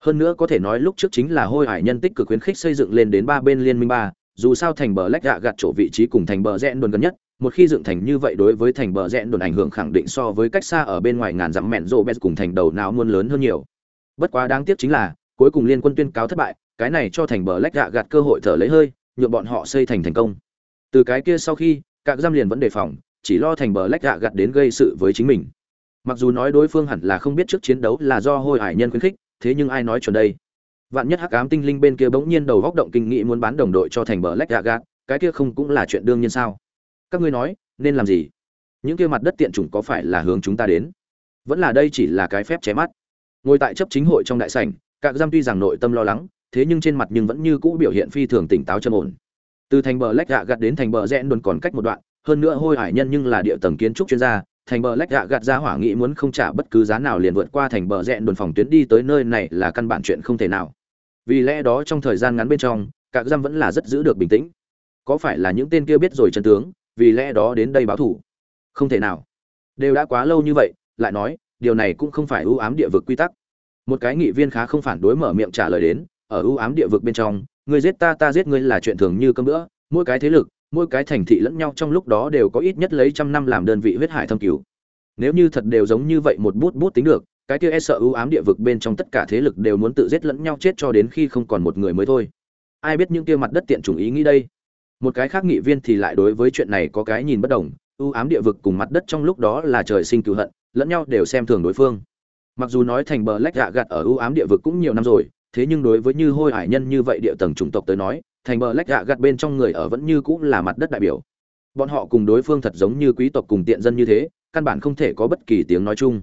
hơn nữa có thể nói lúc trước chính là hôi hải nhân tích cực khuyến khích xây dựng lên đến ba bên liên minh ba, dù sao thành bờ lách gạ gạt chỗ vị trí cùng thành bờ rẽn đồn gần nhất, một khi dựng thành như vậy đối với thành bờ rẽn đồn ảnh hưởng khẳng định so với cách xa ở bên ngoài ngàn dặm mẹn rô bét cùng thành đầu não muôn lớn hơn nhiều. Bất quá đáng tiếc chính là, cuối cùng liên quân tuyên cáo thất bại, cái này cho thành bờ lách gạ gạt cơ hội thở lấy hơi nhuộm bọn họ xây thành thành công. Từ cái kia sau khi các giam liền vẫn đề phòng, chỉ lo thành bờ lách gạ gạt đến gây sự với chính mình. Mặc dù nói đối phương hẳn là không biết trước chiến đấu là do hôi hải nhân khuyến khích thế nhưng ai nói chuẩn đây? Vạn nhất hắc ám tinh linh bên kia bỗng nhiên đầu góc động kinh nghị muốn bán đồng đội cho thành bờ lách gạ gạt, cái kia không cũng là chuyện đương nhiên sao? Các ngươi nói, nên làm gì? Những kia mặt đất tiện chủng có phải là hướng chúng ta đến? Vẫn là đây chỉ là cái phép chém mắt. Ngồi tại chấp chính hội trong đại sảnh các giam tuy rằng nội tâm lo lắng, thế nhưng trên mặt nhưng vẫn như cũ biểu hiện phi thường tỉnh táo trầm ổn. Từ thành bờ lách gạ gạt đến thành bờ rẽ luôn còn cách một đoạn, hơn nữa hôi hải nhân nhưng là địa tầng kiến trúc chuyên gia thành bờ lách gạ gạt ra hỏa nghĩ muốn không trả bất cứ giá nào liền vượt qua thành bờ rẽ đồn phòng tuyến đi tới nơi này là căn bản chuyện không thể nào. Vì lẽ đó trong thời gian ngắn bên trong các giam vẫn là rất giữ được bình tĩnh. Có phải là những tên kia biết rồi chân tướng, vì lẽ đó đến đây báo thủ? Không thể nào. Đều đã quá lâu như vậy, lại nói, điều này cũng không phải ưu ám địa vực quy tắc. Một cái nghị viên khá không phản đối mở miệng trả lời đến, ở ưu ám địa vực bên trong, người giết ta ta giết ngươi là chuyện thường như cơm bữa, mỗi cái thế lực mỗi cái thành thị lẫn nhau trong lúc đó đều có ít nhất lấy trăm năm làm đơn vị huyết hải thâm cứu. Nếu như thật đều giống như vậy một bút bút tính được, cái kia e sợ ưu ám địa vực bên trong tất cả thế lực đều muốn tự giết lẫn nhau chết cho đến khi không còn một người mới thôi. Ai biết những kia mặt đất tiện chủng ý nghĩ đây? Một cái khác nghị viên thì lại đối với chuyện này có cái nhìn bất đồng ưu ám địa vực cùng mặt đất trong lúc đó là trời sinh cựu hận, lẫn nhau đều xem thường đối phương. Mặc dù nói thành bờ lách gạ gặt ở ưu ám địa vực cũng nhiều năm rồi, thế nhưng đối với như hôi hải nhân như vậy địa tầng chủng tộc tới nói thành bờ lách gạ gặt bên trong người ở vẫn như cũng là mặt đất đại biểu. Bọn họ cùng đối phương thật giống như quý tộc cùng tiện dân như thế, căn bản không thể có bất kỳ tiếng nói chung.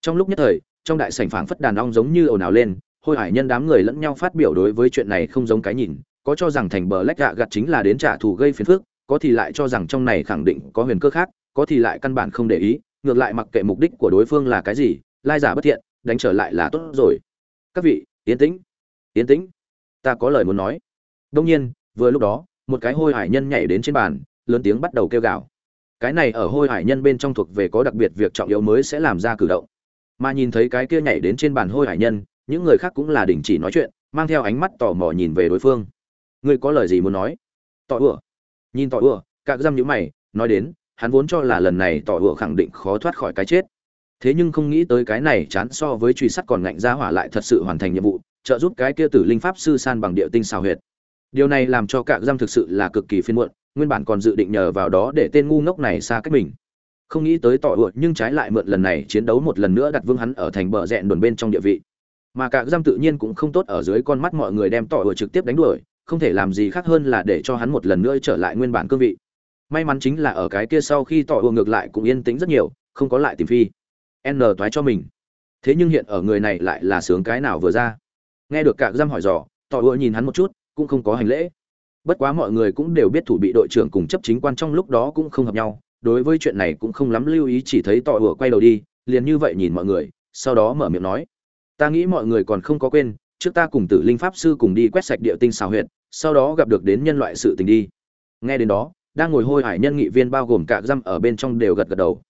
Trong lúc nhất thời, trong đại sảnh phảng phất đàn ong giống như ồn ào lên, hôi hải nhân đám người lẫn nhau phát biểu đối với chuyện này không giống cái nhìn, có cho rằng thành bờ lách gạ gặt chính là đến trả thù gây phiền phức, có thì lại cho rằng trong này khẳng định có huyền cơ khác, có thì lại căn bản không để ý, ngược lại mặc kệ mục đích của đối phương là cái gì, lai giả bất thiện, đánh trở lại là tốt rồi. Các vị, yên tĩnh yên tĩnh. Ta có lời muốn nói đông nhiên, vừa lúc đó, một cái hôi hải nhân nhảy đến trên bàn, lớn tiếng bắt đầu kêu gào. Cái này ở hôi hải nhân bên trong thuộc về có đặc biệt việc trọng yếu mới sẽ làm ra cử động. Mà nhìn thấy cái kia nhảy đến trên bàn hôi hải nhân, những người khác cũng là đình chỉ nói chuyện, mang theo ánh mắt tò mò nhìn về đối phương. Người có lời gì muốn nói? Tỏ ủa nhìn tỏ ủa các dăm nhữ mày, nói đến, hắn vốn cho là lần này tỏ ủa khẳng định khó thoát khỏi cái chết. Thế nhưng không nghĩ tới cái này chán so với truy sát còn ngạnh ra hỏa lại thật sự hoàn thành nhiệm vụ, trợ giúp cái kia tử linh pháp sư san bằng địa tinh xào huyệt điều này làm cho cả giam thực sự là cực kỳ phiên muộn, nguyên bản còn dự định nhờ vào đó để tên ngu ngốc này xa cách mình. Không nghĩ tới tỏ ủa nhưng trái lại mượn lần này chiến đấu một lần nữa đặt vương hắn ở thành bờ rẹn đồn bên trong địa vị. Mà cả giam tự nhiên cũng không tốt ở dưới con mắt mọi người đem tỏ ủa trực tiếp đánh đuổi, không thể làm gì khác hơn là để cho hắn một lần nữa trở lại nguyên bản cương vị. May mắn chính là ở cái kia sau khi tỏ ủa ngược lại cũng yên tĩnh rất nhiều, không có lại tìm phi. N toái cho mình. Thế nhưng hiện ở người này lại là sướng cái nào vừa ra. Nghe được cả giam hỏi dò, tỏ ủa nhìn hắn một chút cũng không có hành lễ. Bất quá mọi người cũng đều biết thủ bị đội trưởng cùng chấp chính quan trong lúc đó cũng không hợp nhau, đối với chuyện này cũng không lắm lưu ý chỉ thấy tọa ủa quay đầu đi, liền như vậy nhìn mọi người, sau đó mở miệng nói, ta nghĩ mọi người còn không có quên, trước ta cùng tử linh pháp sư cùng đi quét sạch địa tinh xào huyệt, sau đó gặp được đến nhân loại sự tình đi. Nghe đến đó, đang ngồi hôi hải nhân nghị viên bao gồm cả răm ở bên trong đều gật gật đầu.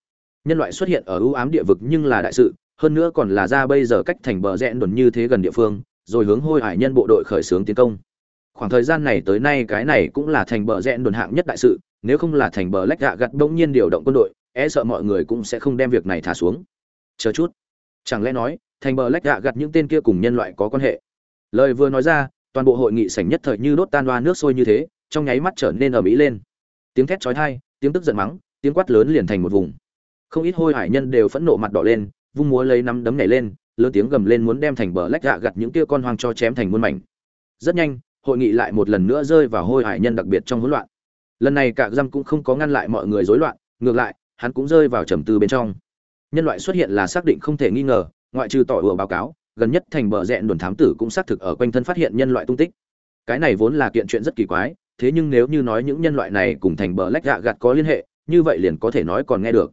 Nhân loại xuất hiện ở ưu ám địa vực nhưng là đại sự, hơn nữa còn là ra bây giờ cách thành bờ rẽ đồn như thế gần địa phương, rồi hướng hôi hải nhân bộ đội khởi xướng tiến công khoảng thời gian này tới nay cái này cũng là thành bờ rẽn đồn hạng nhất đại sự, nếu không là thành bờ lách gạ gặt bỗng nhiên điều động quân đội e sợ mọi người cũng sẽ không đem việc này thả xuống. Chờ chút. Chẳng lẽ nói, thành bờ lách gạ gặt những tên kia cùng nhân loại có quan hệ? Lời vừa nói ra, toàn bộ hội nghị sảnh nhất thời như đốt tan loa nước sôi như thế, trong nháy mắt trở nên ở mỹ lên. Tiếng thét chói tai, tiếng tức giận mắng, tiếng quát lớn liền thành một vùng. Không ít hôi hải nhân đều phẫn nộ mặt đỏ lên, vung múa lấy nắm đấm nhảy lên, lớn tiếng gầm lên muốn đem thành bờ lách gạ gặt những tia con hoang cho chém thành muôn mảnh. Rất nhanh hội nghị lại một lần nữa rơi vào hôi hải nhân đặc biệt trong hỗn loạn. Lần này cả răm cũng không có ngăn lại mọi người rối loạn, ngược lại, hắn cũng rơi vào trầm tư bên trong. Nhân loại xuất hiện là xác định không thể nghi ngờ, ngoại trừ tỏ ủa báo cáo, gần nhất thành bờ rẽn đồn thám tử cũng xác thực ở quanh thân phát hiện nhân loại tung tích. Cái này vốn là kiện chuyện rất kỳ quái, thế nhưng nếu như nói những nhân loại này cùng thành bờ lách gạ gạt có liên hệ, như vậy liền có thể nói còn nghe được.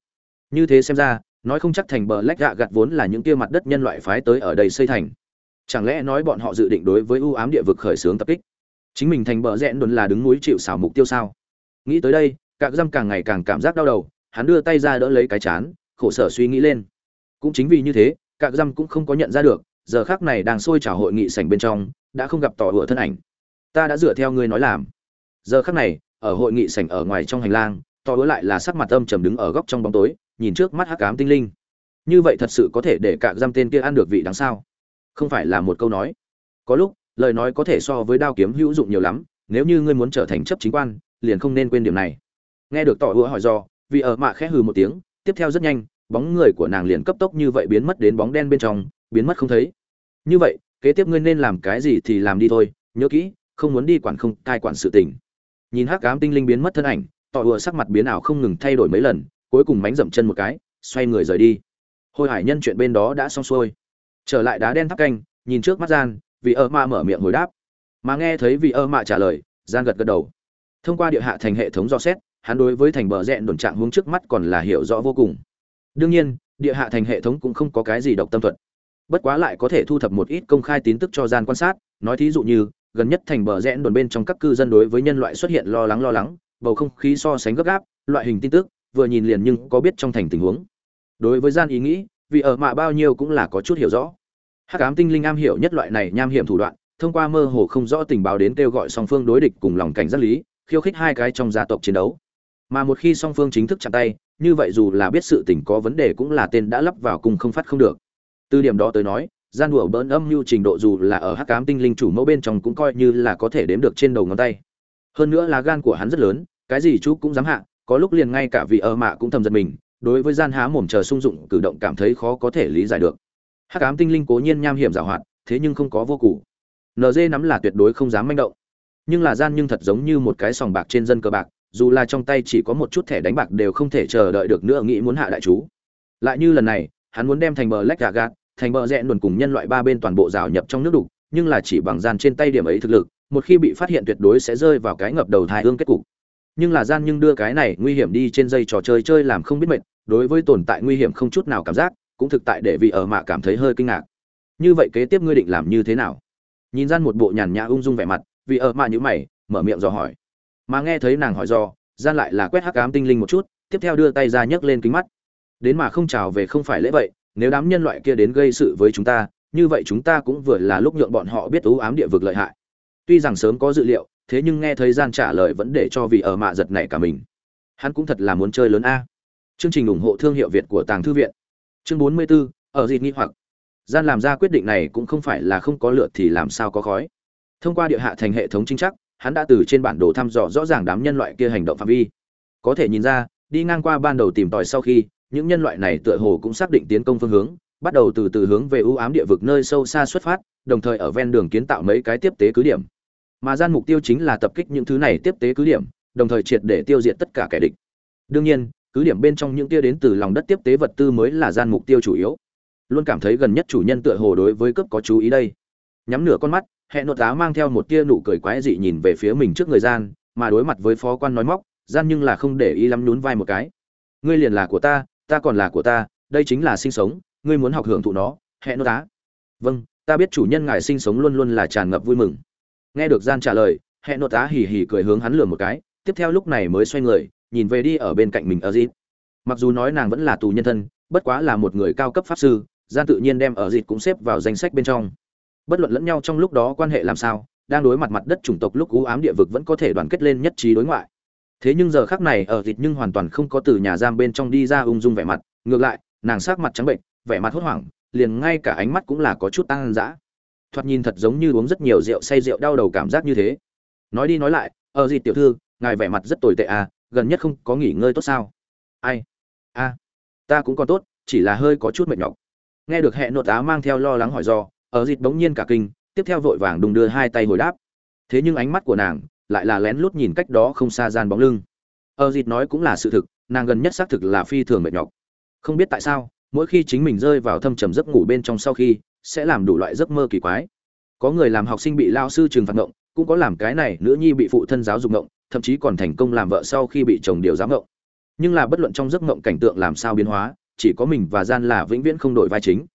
Như thế xem ra, nói không chắc thành bờ lách gạ gạt vốn là những kia mặt đất nhân loại phái tới ở đây xây thành chẳng lẽ nói bọn họ dự định đối với ưu ám địa vực khởi xướng tập kích? Chính mình thành bờ rẽn đồn là đứng núi chịu xảo mục tiêu sao? Nghĩ tới đây, cạc dăm càng ngày càng cảm giác đau đầu, hắn đưa tay ra đỡ lấy cái chán, khổ sở suy nghĩ lên. Cũng chính vì như thế, cạc dăm cũng không có nhận ra được, giờ khác này đang sôi trào hội nghị sảnh bên trong, đã không gặp tỏ hựa thân ảnh. Ta đã dựa theo ngươi nói làm. Giờ khác này, ở hội nghị sảnh ở ngoài trong hành lang, tỏ hứa lại là sắc mặt âm trầm đứng ở góc trong bóng tối, nhìn trước mắt hắc ám tinh linh. Như vậy thật sự có thể để cạc giam tên kia ăn được vị đằng sao? Không phải là một câu nói. Có lúc, lời nói có thể so với đao kiếm hữu dụng nhiều lắm, nếu như ngươi muốn trở thành chấp chính quan, liền không nên quên điểm này. Nghe được tỏ hứa hỏi do, vì ở mạ khẽ hừ một tiếng, tiếp theo rất nhanh, bóng người của nàng liền cấp tốc như vậy biến mất đến bóng đen bên trong, biến mất không thấy. Như vậy, kế tiếp ngươi nên làm cái gì thì làm đi thôi, nhớ kỹ, không muốn đi quản không, cai quản sự tình. Nhìn hắc ám tinh linh biến mất thân ảnh, tỏ hứa sắc mặt biến ảo không ngừng thay đổi mấy lần, cuối cùng mánh dậm chân một cái, xoay người rời đi. Hồi hải nhân chuyện bên đó đã xong xuôi trở lại đá đen tháp canh, nhìn trước mắt gian, vị ơ mạ mở miệng hồi đáp. Mà nghe thấy vị ơ mạ trả lời, gian gật gật đầu. Thông qua địa hạ thành hệ thống do xét, hắn đối với thành bờ rẽ đồn trạng hướng trước mắt còn là hiểu rõ vô cùng. Đương nhiên, địa hạ thành hệ thống cũng không có cái gì độc tâm thuật. Bất quá lại có thể thu thập một ít công khai tin tức cho gian quan sát, nói thí dụ như, gần nhất thành bờ rẽn đồn bên trong các cư dân đối với nhân loại xuất hiện lo lắng lo lắng, bầu không khí so sánh gấp gáp, loại hình tin tức, vừa nhìn liền nhưng có biết trong thành tình huống. Đối với gian ý nghĩ vì ở mạ bao nhiêu cũng là có chút hiểu rõ. Hắc ám tinh linh am hiểu nhất loại này nham hiểm thủ đoạn, thông qua mơ hồ không rõ tình báo đến kêu gọi song phương đối địch cùng lòng cảnh giác lý, khiêu khích hai cái trong gia tộc chiến đấu. Mà một khi song phương chính thức chạm tay, như vậy dù là biết sự tình có vấn đề cũng là tên đã lắp vào cùng không phát không được. Từ điểm đó tới nói, gian đùa bỡn âm mưu trình độ dù là ở hắc ám tinh linh chủ mẫu bên trong cũng coi như là có thể đếm được trên đầu ngón tay. Hơn nữa là gan của hắn rất lớn, cái gì chú cũng dám hạ, có lúc liền ngay cả vị ở mạ cũng thầm giật mình đối với gian há mồm chờ sung dụng cử động cảm thấy khó có thể lý giải được. Hắc ám tinh linh cố nhiên nham hiểm giảo hoạt, thế nhưng không có vô cụ nd nắm là tuyệt đối không dám manh động. Nhưng là gian nhưng thật giống như một cái sòng bạc trên dân cờ bạc, dù là trong tay chỉ có một chút thẻ đánh bạc đều không thể chờ đợi được nữa nghĩ muốn hạ đại chú. Lại như lần này, hắn muốn đem thành bờ lách gà gạt thành bờ rẽ luồn cùng nhân loại ba bên toàn bộ rào nhập trong nước đục, nhưng là chỉ bằng gian trên tay điểm ấy thực lực, một khi bị phát hiện tuyệt đối sẽ rơi vào cái ngập đầu thai hương kết cục nhưng là gian nhưng đưa cái này nguy hiểm đi trên dây trò chơi chơi làm không biết mệt, đối với tồn tại nguy hiểm không chút nào cảm giác, cũng thực tại để vị ở mạ cảm thấy hơi kinh ngạc. Như vậy kế tiếp ngươi định làm như thế nào? Nhìn gian một bộ nhàn nhã ung dung vẻ mặt, vị ở mạ như mày, mở miệng dò hỏi. Mà nghe thấy nàng hỏi do gian lại là quét hắc ám tinh linh một chút, tiếp theo đưa tay ra nhấc lên kính mắt. Đến mà không chào về không phải lễ vậy, nếu đám nhân loại kia đến gây sự với chúng ta, như vậy chúng ta cũng vừa là lúc nhượng bọn họ biết ưu ám địa vực lợi hại. Tuy rằng sớm có dự liệu thế nhưng nghe thấy gian trả lời vẫn để cho vị ở mạ giật này cả mình. Hắn cũng thật là muốn chơi lớn a. Chương trình ủng hộ thương hiệu việt của tàng thư viện. Chương 44, ở dịp nghi hoặc. Gian làm ra quyết định này cũng không phải là không có lượt thì làm sao có khói. Thông qua địa hạ thành hệ thống chính chắc hắn đã từ trên bản đồ thăm dò rõ ràng đám nhân loại kia hành động phạm vi. Có thể nhìn ra đi ngang qua ban đầu tìm tòi sau khi những nhân loại này tựa hồ cũng xác định tiến công phương hướng bắt đầu từ từ hướng về ưu ám địa vực nơi sâu xa xuất phát đồng thời ở ven đường kiến tạo mấy cái tiếp tế cứ điểm mà gian mục tiêu chính là tập kích những thứ này tiếp tế cứ điểm, đồng thời triệt để tiêu diệt tất cả kẻ địch. Đương nhiên, cứ điểm bên trong những tia đến từ lòng đất tiếp tế vật tư mới là gian mục tiêu chủ yếu. Luôn cảm thấy gần nhất chủ nhân tựa hồ đối với cướp có chú ý đây. Nhắm nửa con mắt hẹn nội tá mang theo một tia nụ cười quái dị nhìn về phía mình trước người gian, mà đối mặt với phó quan nói móc, gian nhưng là không để ý lắm nhún vai một cái. Ngươi liền là của ta ta còn là của ta, đây chính là sinh sống, ngươi muốn học hưởng thụ nó hẹn nội tá vâng ta biết chủ nhân ngài sinh sống luôn luôn là tràn ngập vui mừng nghe được gian trả lời hẹn nội tá hì hì cười hướng hắn lừa một cái, tiếp theo lúc này mới xoay người, nhìn về đi ở bên cạnh mình ở dịp mặc dù nói nàng vẫn là tù nhân thân, bất quá là một người cao cấp pháp sư, gian tự nhiên đem ở dịp cũng xếp vào danh sách bên trong. Bất luận lẫn nhau trong lúc đó quan hệ làm sao, đang đối mặt mặt đất chủng tộc lúc cú ám địa vực vẫn có thể đoàn kết lên nhất trí đối ngoại. Thế nhưng giờ khác này ở dịp nhưng hoàn toàn không có từ nhà giam bên trong đi ra ung dung vẻ mặt, ngược lại, nàng sát mặt trắng bệnh, vẻ mặt hốt hoảng, liền ngay cả ánh mắt cũng là có chút tăng dã thoạt nhìn thật giống như uống rất nhiều rượu say rượu đau đầu cảm giác như thế. Nói đi nói lại ở gì tiểu thư, ngài vẻ mặt rất tồi tệ à gần nhất không có nghỉ ngơi tốt sao? Ai? A ta cũng còn tốt, chỉ là hơi có chút mệt nhọc. Nghe được hẹn nội á mang theo lo lắng hỏi do ờ, ở dịt bỗng nhiên cả kinh, tiếp theo vội vàng đùng đưa hai tay hồi đáp. Thế nhưng ánh mắt của nàng lại là lén lút nhìn cách đó không xa gian bóng lưng. Ờ, ở dịt nói cũng là sự thực, nàng gần nhất xác thực là phi thường mệt nhọc. Không biết tại sao, mỗi khi chính mình rơi vào thâm trầm giấc ngủ bên trong sau khi sẽ làm đủ loại giấc mơ kỳ quái. Có người làm học sinh bị lao sư trừng phạt ngộng cũng có làm cái này nữ nhi bị phụ thân giáo dục ngộng thậm chí còn thành công làm vợ sau khi bị chồng điều giám ngộng. Nhưng là bất luận trong giấc ngộng cảnh tượng làm sao biến hóa chỉ có mình và gian là vĩnh viễn không đổi vai chính.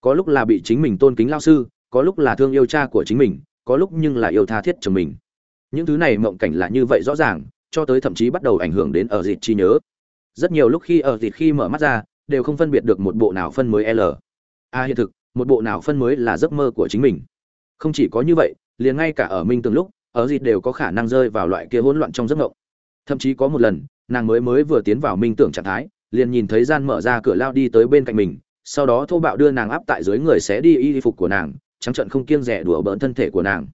Có lúc là bị chính mình tôn kính lao sư có lúc là thương yêu cha của chính mình có lúc nhưng là yêu tha thiết chồng mình. Những thứ này mộng cảnh là như vậy rõ ràng cho tới thậm chí bắt đầu ảnh hưởng đến ở dịt trí nhớ. Rất nhiều lúc khi ở dịt khi mở mắt ra đều không phân biệt được một bộ nào phân mới l. A à, hiện thực một bộ nào phân mới là giấc mơ của chính mình. Không chỉ có như vậy, liền ngay cả ở minh từng lúc, ở dịt đều có khả năng rơi vào loại kia hỗn loạn trong giấc mộng. Thậm chí có một lần, nàng mới mới vừa tiến vào minh tưởng trạng thái, liền nhìn thấy gian mở ra cửa lao đi tới bên cạnh mình, sau đó thô bạo đưa nàng áp tại dưới người xé đi y phục của nàng, trắng trận không kiêng rẻ đùa bỡn thân thể của nàng.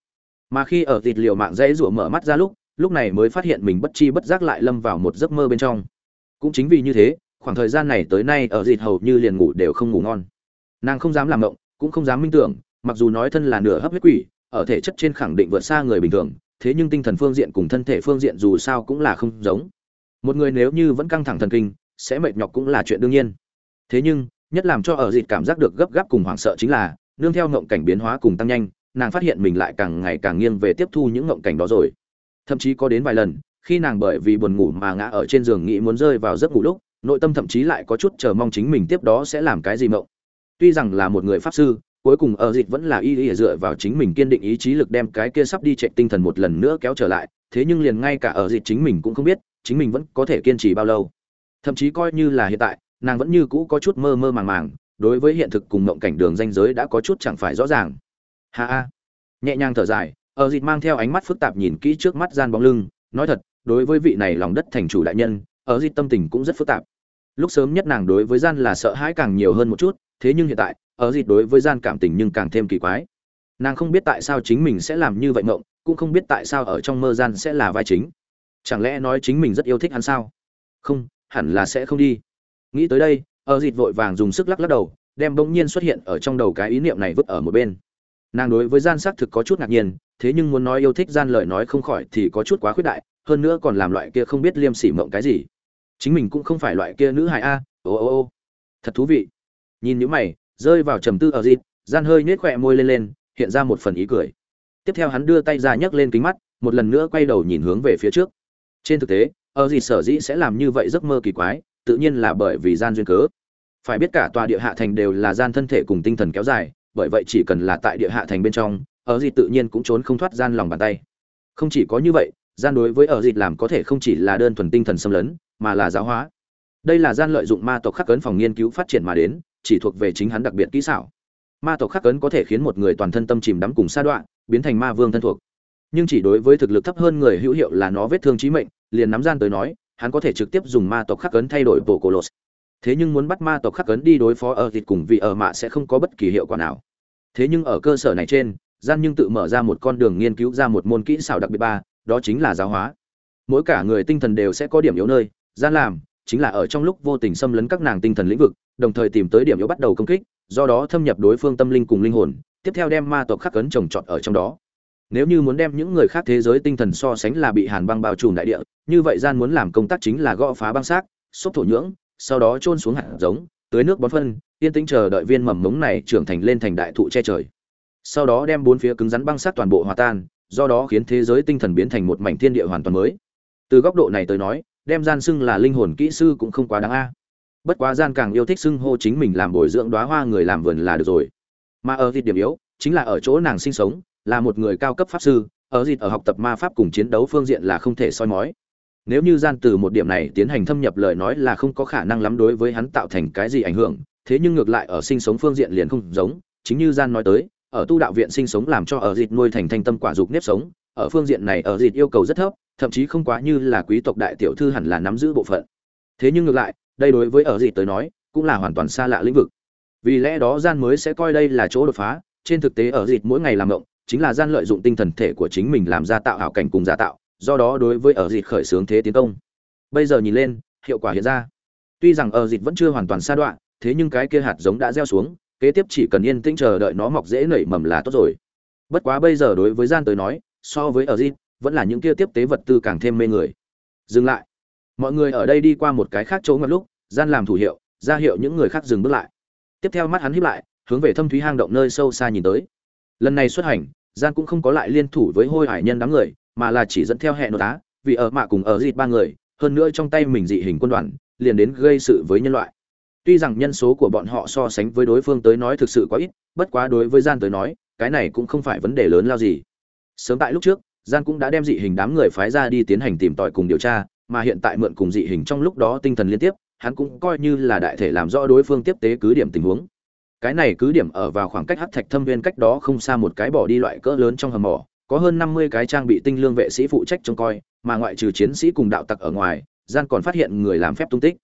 Mà khi ở thịt liều mạng dãy rủa mở mắt ra lúc lúc này mới phát hiện mình bất chi bất giác lại lâm vào một giấc mơ bên trong. Cũng chính vì như thế, khoảng thời gian này tới nay ở dịt hầu như liền ngủ đều không ngủ ngon nàng không dám làm động cũng không dám minh tưởng, mặc dù nói thân là nửa hấp huyết quỷ, ở thể chất trên khẳng định vượt xa người bình thường, thế nhưng tinh thần phương diện cùng thân thể phương diện dù sao cũng là không giống. Một người nếu như vẫn căng thẳng thần kinh, sẽ mệt nhọc cũng là chuyện đương nhiên. Thế nhưng, nhất làm cho ở dịt cảm giác được gấp gáp cùng hoảng sợ chính là, nương theo ngộng cảnh biến hóa cùng tăng nhanh, nàng phát hiện mình lại càng ngày càng nghiêng về tiếp thu những ngộng cảnh đó rồi. Thậm chí có đến vài lần, khi nàng bởi vì buồn ngủ mà ngã ở trên giường nghĩ muốn rơi vào giấc ngủ lúc, nội tâm thậm chí lại có chút chờ mong chính mình tiếp đó sẽ làm cái gì mộng tuy rằng là một người pháp sư, cuối cùng ở dịch vẫn là y y dựa vào chính mình kiên định ý chí lực đem cái kia sắp đi chạy tinh thần một lần nữa kéo trở lại, thế nhưng liền ngay cả ở dịch chính mình cũng không biết, chính mình vẫn có thể kiên trì bao lâu. Thậm chí coi như là hiện tại, nàng vẫn như cũ có chút mơ mơ màng màng, đối với hiện thực cùng mộng cảnh đường danh giới đã có chút chẳng phải rõ ràng. Ha ha. Nhẹ nhàng thở dài, ở dịch mang theo ánh mắt phức tạp nhìn kỹ trước mắt gian bóng lưng, nói thật, đối với vị này lòng đất thành chủ đại nhân, ở dịch tâm tình cũng rất phức tạp lúc sớm nhất nàng đối với gian là sợ hãi càng nhiều hơn một chút, thế nhưng hiện tại, ở dịch đối với gian cảm tình nhưng càng thêm kỳ quái. Nàng không biết tại sao chính mình sẽ làm như vậy mộng, cũng không biết tại sao ở trong mơ gian sẽ là vai chính. Chẳng lẽ nói chính mình rất yêu thích hắn sao? Không, hẳn là sẽ không đi. Nghĩ tới đây, ở dịch vội vàng dùng sức lắc lắc đầu, đem bỗng nhiên xuất hiện ở trong đầu cái ý niệm này vứt ở một bên. Nàng đối với gian xác thực có chút ngạc nhiên, thế nhưng muốn nói yêu thích gian lời nói không khỏi thì có chút quá khuyết đại, hơn nữa còn làm loại kia không biết liêm sỉ mộng cái gì chính mình cũng không phải loại kia nữ hài a, ô ô ô. Thật thú vị. Nhìn những mày, rơi vào trầm tư ở dịp, gian hơi nhếch khỏe môi lên lên, hiện ra một phần ý cười. Tiếp theo hắn đưa tay ra nhấc lên kính mắt, một lần nữa quay đầu nhìn hướng về phía trước. Trên thực tế, ở dịp sở dĩ sẽ làm như vậy giấc mơ kỳ quái, tự nhiên là bởi vì gian duyên cớ. Phải biết cả tòa địa hạ thành đều là gian thân thể cùng tinh thần kéo dài, bởi vậy chỉ cần là tại địa hạ thành bên trong, ở dịp tự nhiên cũng trốn không thoát gian lòng bàn tay. Không chỉ có như vậy gian đối với ở dịch làm có thể không chỉ là đơn thuần tinh thần xâm lấn, mà là giáo hóa. Đây là gian lợi dụng ma tộc khắc cấn phòng nghiên cứu phát triển mà đến, chỉ thuộc về chính hắn đặc biệt kỹ xảo. Ma tộc khắc cấn có thể khiến một người toàn thân tâm chìm đắm cùng sa đoạn biến thành ma vương thân thuộc. Nhưng chỉ đối với thực lực thấp hơn người hữu hiệu là nó vết thương chí mệnh, liền nắm gian tới nói, hắn có thể trực tiếp dùng ma tộc khắc cấn thay đổi bộ cổ lột. Thế nhưng muốn bắt ma tộc khắc cấn đi đối phó ở thịt cùng vì ở mạ sẽ không có bất kỳ hiệu quả nào. Thế nhưng ở cơ sở này trên, gian nhưng tự mở ra một con đường nghiên cứu ra một môn kỹ xảo đặc biệt ba đó chính là giáo hóa. Mỗi cả người tinh thần đều sẽ có điểm yếu nơi, gian làm, chính là ở trong lúc vô tình xâm lấn các nàng tinh thần lĩnh vực, đồng thời tìm tới điểm yếu bắt đầu công kích, do đó thâm nhập đối phương tâm linh cùng linh hồn, tiếp theo đem ma tộc khắc cấn trồng trọt ở trong đó. Nếu như muốn đem những người khác thế giới tinh thần so sánh là bị hàn băng bao trùm đại địa, như vậy gian muốn làm công tác chính là gõ phá băng xác, xốp thổ nhưỡng, sau đó trôn xuống hạt giống, tưới nước bón phân, yên tĩnh chờ đợi viên mầm mống này trưởng thành lên thành đại thụ che trời. Sau đó đem bốn phía cứng rắn băng sát toàn bộ hòa tan do đó khiến thế giới tinh thần biến thành một mảnh thiên địa hoàn toàn mới. Từ góc độ này tới nói, đem gian xưng là linh hồn kỹ sư cũng không quá đáng a. Bất quá gian càng yêu thích xưng hô chính mình làm bồi dưỡng đóa hoa người làm vườn là được rồi. Mà ở thịt điểm yếu, chính là ở chỗ nàng sinh sống, là một người cao cấp pháp sư, ở dịt ở học tập ma pháp cùng chiến đấu phương diện là không thể soi mói. Nếu như gian từ một điểm này tiến hành thâm nhập lời nói là không có khả năng lắm đối với hắn tạo thành cái gì ảnh hưởng, thế nhưng ngược lại ở sinh sống phương diện liền không giống, chính như gian nói tới ở tu đạo viện sinh sống làm cho ở dịt nuôi thành thanh tâm quả dục nếp sống, ở phương diện này ở dịt yêu cầu rất thấp, thậm chí không quá như là quý tộc đại tiểu thư hẳn là nắm giữ bộ phận. Thế nhưng ngược lại, đây đối với ở dịt tới nói, cũng là hoàn toàn xa lạ lĩnh vực. Vì lẽ đó gian mới sẽ coi đây là chỗ đột phá, trên thực tế ở dịt mỗi ngày làm động chính là gian lợi dụng tinh thần thể của chính mình làm ra tạo hảo cảnh cùng giả tạo, do đó đối với ở dịt khởi xướng thế tiến công. Bây giờ nhìn lên, hiệu quả hiện ra. Tuy rằng ở dịt vẫn chưa hoàn toàn xa đoạn, thế nhưng cái kia hạt giống đã gieo xuống kế tiếp chỉ cần yên tĩnh chờ đợi nó mọc dễ nảy mầm là tốt rồi. Bất quá bây giờ đối với gian tới nói, so với ở di vẫn là những kia tiếp tế vật tư càng thêm mê người. Dừng lại. Mọi người ở đây đi qua một cái khác chỗ ngặt lúc, gian làm thủ hiệu, ra hiệu những người khác dừng bước lại. Tiếp theo mắt hắn híp lại, hướng về thâm thúy hang động nơi sâu xa nhìn tới. Lần này xuất hành, gian cũng không có lại liên thủ với hôi hải nhân đám người, mà là chỉ dẫn theo hẹn nội tá, vì ở mạ cùng ở dịt ba người, hơn nữa trong tay mình dị hình quân đoàn, liền đến gây sự với nhân loại tuy rằng nhân số của bọn họ so sánh với đối phương tới nói thực sự quá ít, bất quá đối với gian tới nói, cái này cũng không phải vấn đề lớn lao gì. Sớm tại lúc trước, gian cũng đã đem dị hình đám người phái ra đi tiến hành tìm tòi cùng điều tra, mà hiện tại mượn cùng dị hình trong lúc đó tinh thần liên tiếp, hắn cũng coi như là đại thể làm rõ đối phương tiếp tế cứ điểm tình huống. Cái này cứ điểm ở vào khoảng cách hắc thạch thâm viên cách đó không xa một cái bỏ đi loại cỡ lớn trong hầm mỏ, có hơn năm mươi cái trang bị tinh lương vệ sĩ phụ trách trông coi, mà ngoại trừ chiến sĩ cùng đạo tặc ở ngoài, gian còn phát hiện người làm phép tung tích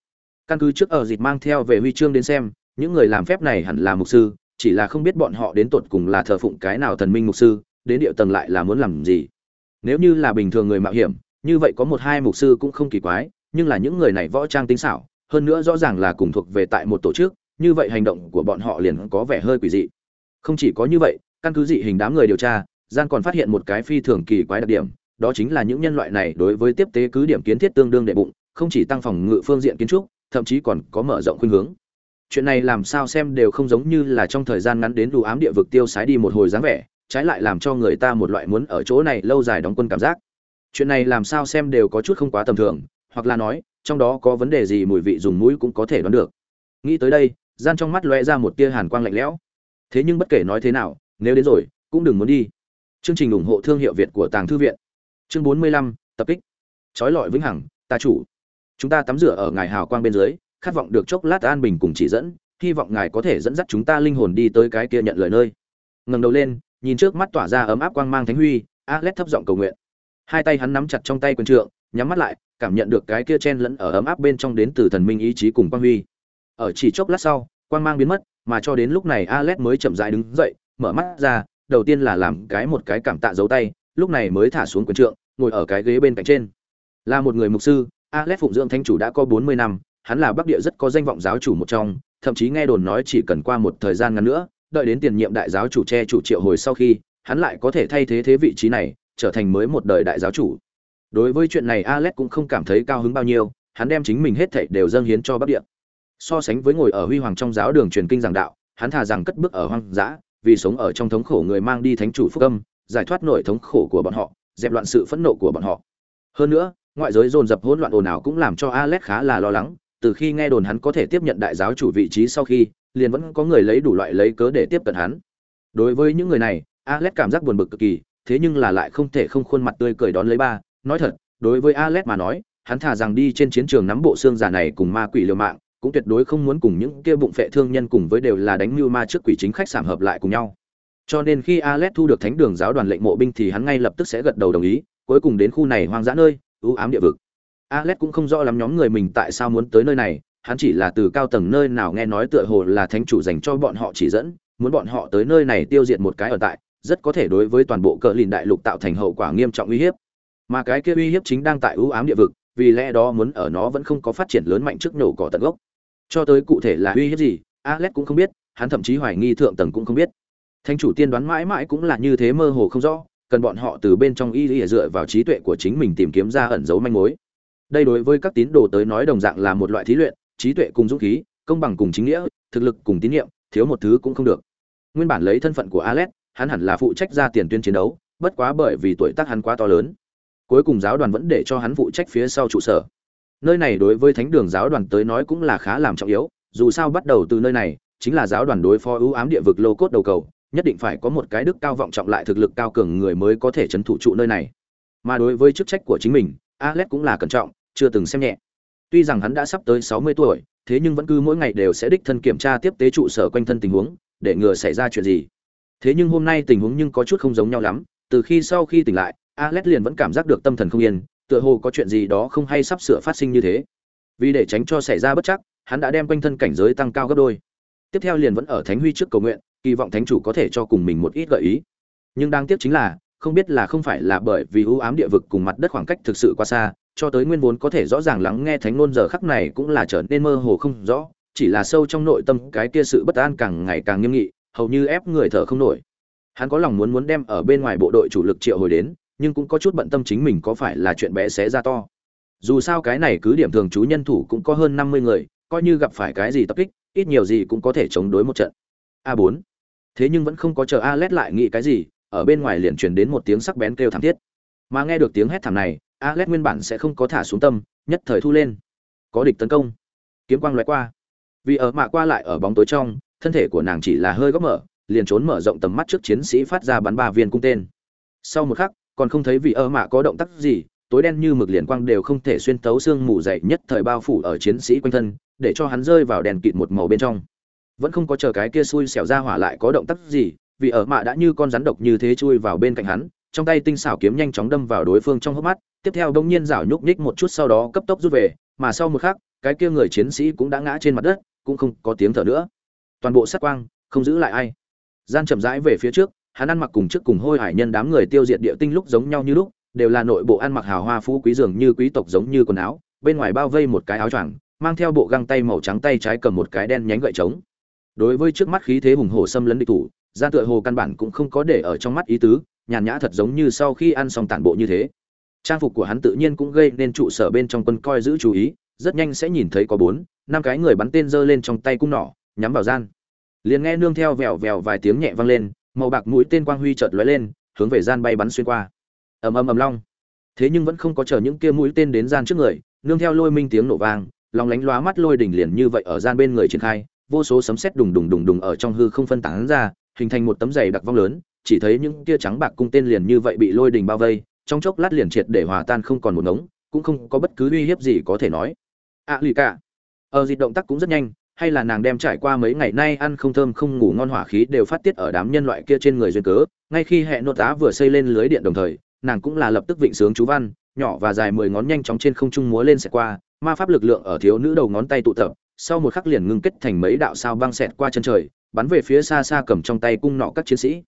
căn cứ trước ở dịp mang theo về huy chương đến xem, những người làm phép này hẳn là mục sư, chỉ là không biết bọn họ đến tột cùng là thờ phụng cái nào thần minh mục sư, đến địa tầng lại là muốn làm gì. Nếu như là bình thường người mạo hiểm, như vậy có một hai mục sư cũng không kỳ quái, nhưng là những người này võ trang tinh xảo, hơn nữa rõ ràng là cùng thuộc về tại một tổ chức, như vậy hành động của bọn họ liền có vẻ hơi quỷ dị. Không chỉ có như vậy, căn cứ dị hình đám người điều tra gian còn phát hiện một cái phi thường kỳ quái đặc điểm, đó chính là những nhân loại này đối với tiếp tế cứ điểm kiến thiết tương đương đệ bụng, không chỉ tăng phòng ngự phương diện kiến trúc thậm chí còn có mở rộng khuynh hướng. Chuyện này làm sao xem đều không giống như là trong thời gian ngắn đến đủ ám địa vực tiêu sái đi một hồi dáng vẻ, trái lại làm cho người ta một loại muốn ở chỗ này lâu dài đóng quân cảm giác. Chuyện này làm sao xem đều có chút không quá tầm thường, hoặc là nói, trong đó có vấn đề gì mùi vị dùng mũi cũng có thể đoán được. Nghĩ tới đây, gian trong mắt lóe ra một tia hàn quang lạnh lẽo. Thế nhưng bất kể nói thế nào, nếu đến rồi, cũng đừng muốn đi. Chương trình ủng hộ thương hiệu việt của tàng thư viện. Chương bốn mươi lăm, tập kích. Trói lọi vĩnh hằng, ta chủ chúng ta tắm rửa ở ngài hào quang bên dưới, khát vọng được chốc lát an bình cùng chỉ dẫn, hy vọng ngài có thể dẫn dắt chúng ta linh hồn đi tới cái kia nhận lời nơi. Ngẩng đầu lên, nhìn trước mắt tỏa ra ấm áp quang mang thánh huy, alex thấp giọng cầu nguyện. Hai tay hắn nắm chặt trong tay quyền trượng, nhắm mắt lại, cảm nhận được cái kia chen lẫn ở ấm áp bên trong đến từ thần minh ý chí cùng quang huy. Ở chỉ chốc lát sau, quang mang biến mất, mà cho đến lúc này alex mới chậm rãi đứng dậy, mở mắt ra, đầu tiên là làm cái một cái cảm tạ dấu tay, lúc này mới thả xuống quyền trượng, ngồi ở cái ghế bên cạnh trên. Là một người mục sư alex phụng dưỡng thánh chủ đã có bốn mươi năm, hắn là bắc địa rất có danh vọng giáo chủ một trong, thậm chí nghe đồn nói chỉ cần qua một thời gian ngắn nữa, đợi đến tiền nhiệm đại giáo chủ che chủ triệu hồi sau khi, hắn lại có thể thay thế thế vị trí này, trở thành mới một đời đại giáo chủ. Đối với chuyện này alex cũng không cảm thấy cao hứng bao nhiêu, hắn đem chính mình hết thảy đều dâng hiến cho bắc địa. So sánh với ngồi ở huy hoàng trong giáo đường truyền kinh giảng đạo, hắn thà rằng cất bước ở hoang dã, vì sống ở trong thống khổ người mang đi thánh chủ phúc âm, giải thoát nổi thống khổ của bọn họ, dẹp loạn sự phẫn nộ của bọn họ. Hơn nữa ngoại giới dồn dập hỗn loạn ồn ào cũng làm cho alex khá là lo lắng, từ khi nghe đồn hắn có thể tiếp nhận đại giáo chủ vị trí sau khi, liền vẫn có người lấy đủ loại lấy cớ để tiếp cận hắn. Đối với những người này, alex cảm giác buồn bực cực kỳ, thế nhưng là lại không thể không khuôn mặt tươi cười đón lấy ba. Nói thật, đối với alex mà nói, hắn thà rằng đi trên chiến trường nắm bộ xương giả này cùng ma quỷ liều mạng, cũng tuyệt đối không muốn cùng những kia bụng phệ thương nhân cùng với đều là đánh mưu ma trước quỷ chính khách sảm hợp lại cùng nhau. Cho nên khi alex thu được thánh đường giáo đoàn lệnh mộ binh thì hắn ngay lập tức sẽ gật đầu đồng ý, cuối cùng đến khu này hoang dã nơi ưu ám địa vực. Alex cũng không rõ lắm nhóm người mình tại sao muốn tới nơi này, hắn chỉ là từ cao tầng nơi nào nghe nói tựa hồ là thánh chủ dành cho bọn họ chỉ dẫn, muốn bọn họ tới nơi này tiêu diệt một cái ở tại, rất có thể đối với toàn bộ cờ lìn đại lục tạo thành hậu quả nghiêm trọng uy hiếp. Mà cái kia uy hiếp chính đang tại ưu ám địa vực, vì lẽ đó muốn ở nó vẫn không có phát triển lớn mạnh trước nổ cỏ tận gốc. Cho tới cụ thể là uy hiếp gì, alex cũng không biết, hắn thậm chí hoài nghi thượng tầng cũng không biết. Thánh chủ tiên đoán mãi mãi cũng là như thế mơ hồ không rõ cần bọn họ từ bên trong y lý dựa vào trí tuệ của chính mình tìm kiếm ra ẩn dấu manh mối. Đây đối với các tín đồ tới nói đồng dạng là một loại thí luyện, trí tuệ cùng dũng khí, công bằng cùng chính nghĩa, thực lực cùng tín nhiệm, thiếu một thứ cũng không được. Nguyên bản lấy thân phận của alex hắn hẳn là phụ trách ra tiền tuyên chiến đấu, bất quá bởi vì tuổi tác hắn quá to lớn. Cuối cùng giáo đoàn vẫn để cho hắn phụ trách phía sau trụ sở. Nơi này đối với thánh đường giáo đoàn tới nói cũng là khá làm trọng yếu, dù sao bắt đầu từ nơi này, chính là giáo đoàn đối phó ưu ám địa vực lô cốt đầu cầu nhất định phải có một cái đức cao vọng trọng lại thực lực cao cường người mới có thể chấn thủ trụ nơi này. Mà đối với chức trách của chính mình, alex cũng là cẩn trọng, chưa từng xem nhẹ. Tuy rằng hắn đã sắp tới sáu mươi tuổi, thế nhưng vẫn cứ mỗi ngày đều sẽ đích thân kiểm tra tiếp tế trụ sở quanh thân tình huống, để ngừa xảy ra chuyện gì. Thế nhưng hôm nay tình huống nhưng có chút không giống nhau lắm, từ khi sau khi tỉnh lại, alex liền vẫn cảm giác được tâm thần không yên, tựa hồ có chuyện gì đó không hay sắp sửa phát sinh như thế. Vì để tránh cho xảy ra bất chắc, hắn đã đem quanh thân cảnh giới tăng cao gấp đôi. Tiếp theo liền vẫn ở thánh huy trước cầu nguyện kỳ vọng thánh chủ có thể cho cùng mình một ít gợi ý. Nhưng đáng tiếc chính là, không biết là không phải là bởi vì ưu ám địa vực cùng mặt đất khoảng cách thực sự quá xa, cho tới nguyên vốn có thể rõ ràng lắng nghe thánh ngôn giờ khắc này cũng là trở nên mơ hồ không rõ, chỉ là sâu trong nội tâm cái kia sự bất an càng ngày càng nghiêm nghị, hầu như ép người thở không nổi. Hắn có lòng muốn muốn đem ở bên ngoài bộ đội chủ lực triệu hồi đến, nhưng cũng có chút bận tâm chính mình có phải là chuyện bé xé ra to. Dù sao cái này cứ điểm thường trú nhân thủ cũng có hơn năm mươi người, coi như gặp phải cái gì tập kích, ít nhiều gì cũng có thể chống đối một trận. A bốn thế nhưng vẫn không có chờ a lét lại nghĩ cái gì, ở bên ngoài liền truyền đến một tiếng sắc bén kêu thảm thiết. Mà nghe được tiếng hét thảm này a lét nguyên bản sẽ không có thả xuống tâm, nhất thời thu lên. Có địch tấn công. Kiếm quang loại qua. Vì ở mạ qua lại ở bóng tối trong, thân thể của nàng chỉ là hơi góc mở, liền trốn mở rộng tầm mắt trước chiến sĩ phát ra bắn ba viên cung tên. Sau một khắc, còn không thấy vị ở mạ có động tác gì, tối đen như mực liền quang đều không thể xuyên tấu xương mù dày nhất thời bao phủ ở chiến sĩ quanh thân, để cho hắn rơi vào đèn kịt một màu bên trong vẫn không có chờ cái kia xui xẻo ra hỏa lại có động tác gì, vì ở mạ đã như con rắn độc như thế chui vào bên cạnh hắn, trong tay tinh xảo kiếm nhanh chóng đâm vào đối phương trong hốc mắt, tiếp theo đông nhiên rảo nhúc nhích một chút sau đó cấp tốc rút về, mà sau một khắc, cái kia người chiến sĩ cũng đã ngã trên mặt đất, cũng không có tiếng thở nữa. Toàn bộ sát quang, không giữ lại ai. Gian chậm rãi về phía trước, hắn ăn mặc cùng trước cùng hôi hải nhân đám người tiêu diệt địa tinh lúc giống nhau như lúc, đều là nội bộ ăn mặc hào hoa phú quý dường như quý tộc giống như quần áo, bên ngoài bao vây một cái áo choàng, mang theo bộ găng tay màu trắng tay trái cầm một cái đen nhánh gậy trống đối với trước mắt khí thế hùng hổ xâm lấn địch thủ gian tựa hồ căn bản cũng không có để ở trong mắt ý tứ, nhàn nhã thật giống như sau khi ăn xong tản bộ như thế. Trang phục của hắn tự nhiên cũng gây nên trụ sở bên trong quân coi giữ chú ý, rất nhanh sẽ nhìn thấy có bốn, năm cái người bắn tên giơ lên trong tay cung nỏ, nhắm vào gian. Liền nghe nương theo vèo vèo vài tiếng nhẹ vang lên, màu bạc mũi tên quang huy chợt lóe lên, hướng về gian bay bắn xuyên qua. Ầm ầm ầm long. Thế nhưng vẫn không có chờ những kia mũi tên đến gian trước người, nương theo lôi minh tiếng nổ vang, lòng lánh lóa mắt lôi đỉnh liền như vậy ở gian bên người triển khai vô số sấm sét đùng đùng đùng đùng ở trong hư không phân tán ra, hình thành một tấm dày đặc vong lớn, chỉ thấy những tia trắng bạc cung tên liền như vậy bị lôi đình bao vây, trong chốc lát liền triệt để hòa tan không còn một ngống, cũng không có bất cứ uy hiếp gì có thể nói. A lì cả ở dịch động tác cũng rất nhanh, hay là nàng đem trải qua mấy ngày nay ăn không thơm không ngủ ngon hỏa khí đều phát tiết ở đám nhân loại kia trên người duyên cớ, ngay khi hệ nô tá vừa xây lên lưới điện đồng thời, nàng cũng là lập tức vịnh sướng chú văn, nhỏ và dài mười ngón nhanh chóng trên không trung múa lên sẽ qua, ma pháp lực lượng ở thiếu nữ đầu ngón tay tụ tập sau một khắc liền ngưng kết thành mấy đạo sao băng xẹt qua chân trời, bắn về phía xa xa cầm trong tay cung nọ các chiến sĩ.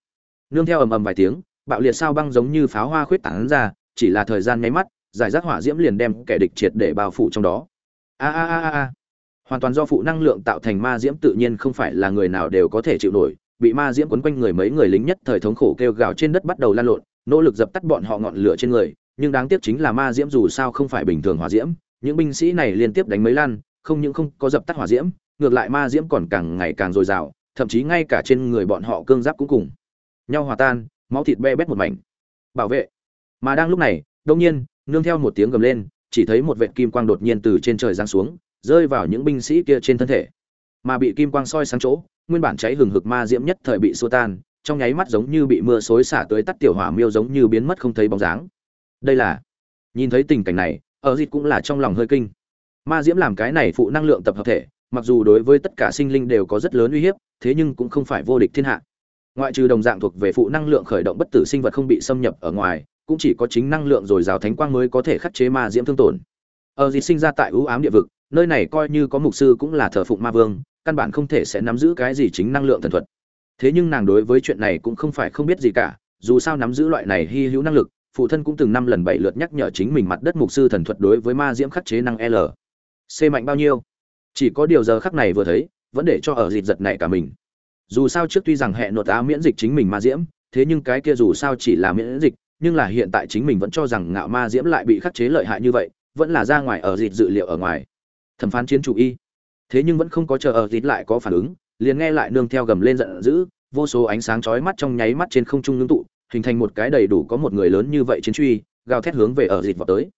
Nương theo ầm ầm vài tiếng, bạo liệt sao băng giống như pháo hoa khuyết tảng ra, chỉ là thời gian nháy mắt, giải rác hỏa diễm liền đem kẻ địch triệt để bao phủ trong đó. A a a a. Hoàn toàn do phụ năng lượng tạo thành ma diễm tự nhiên không phải là người nào đều có thể chịu nổi, bị ma diễm quấn quanh người mấy người lính nhất thời thống khổ kêu gào trên đất bắt đầu lan lộn, nỗ lực dập tắt bọn họ ngọn lửa trên người, nhưng đáng tiếc chính là ma diễm dù sao không phải bình thường hỏa diễm, những binh sĩ này liên tiếp đánh mấy lan không những không có dập tắt hỏa diễm, ngược lại ma diễm còn càng ngày càng dồi dào, thậm chí ngay cả trên người bọn họ cương giáp cũng cùng nhau hòa tan, máu thịt be bét một mảnh. Bảo vệ. Mà đang lúc này đông nhiên, nương theo một tiếng gầm lên, chỉ thấy một vệt kim quang đột nhiên từ trên trời giáng xuống, rơi vào những binh sĩ kia trên thân thể. Mà bị kim quang soi sáng chỗ, nguyên bản cháy hừng hực ma diễm nhất thời bị xua tan, trong nháy mắt giống như bị mưa xối xả tới tắt tiểu hỏa miêu giống như biến mất không thấy bóng dáng. Đây là, nhìn thấy tình cảnh này, ở dịch cũng là trong lòng hơi kinh ma diễm làm cái này phụ năng lượng tập hợp thể, mặc dù đối với tất cả sinh linh đều có rất lớn uy hiếp, thế nhưng cũng không phải vô địch thiên hạ. Ngoại trừ đồng dạng thuộc về phụ năng lượng khởi động bất tử sinh vật không bị xâm nhập ở ngoài, cũng chỉ có chính năng lượng dồi dào thánh quang mới có thể khắc chế ma diễm thương tổn. Ở dịp sinh ra tại ưu ám địa vực, nơi này coi như có mục sư cũng là thờ phụng ma vương, căn bản không thể sẽ nắm giữ cái gì chính năng lượng thần thuật. Thế nhưng nàng đối với chuyện này cũng không phải không biết gì cả, dù sao nắm giữ loại này hy hữu năng lực, phụ thân cũng từng năm lần bảy lượt nhắc nhở chính mình mặt đất mục sư thần thuật đối với ma diễm khắc chế năng l c mạnh bao nhiêu? Chỉ có điều giờ khắc này vừa thấy, vẫn để cho ở dịt giật này cả mình. Dù sao trước tuy rằng hệ nội á miễn dịch chính mình ma diễm, thế nhưng cái kia dù sao chỉ là miễn dịch, nhưng là hiện tại chính mình vẫn cho rằng ngạo ma diễm lại bị khắc chế lợi hại như vậy, vẫn là ra ngoài ở dịt dự liệu ở ngoài. Thẩm phán chiến chủ y. Thế nhưng vẫn không có chờ ở dịt lại có phản ứng, liền nghe lại nương theo gầm lên giận dữ, vô số ánh sáng chói mắt trong nháy mắt trên không trung ngưng tụ, hình thành một cái đầy đủ có một người lớn như vậy chiến truy, gào thét hướng về ở dịt vào tới.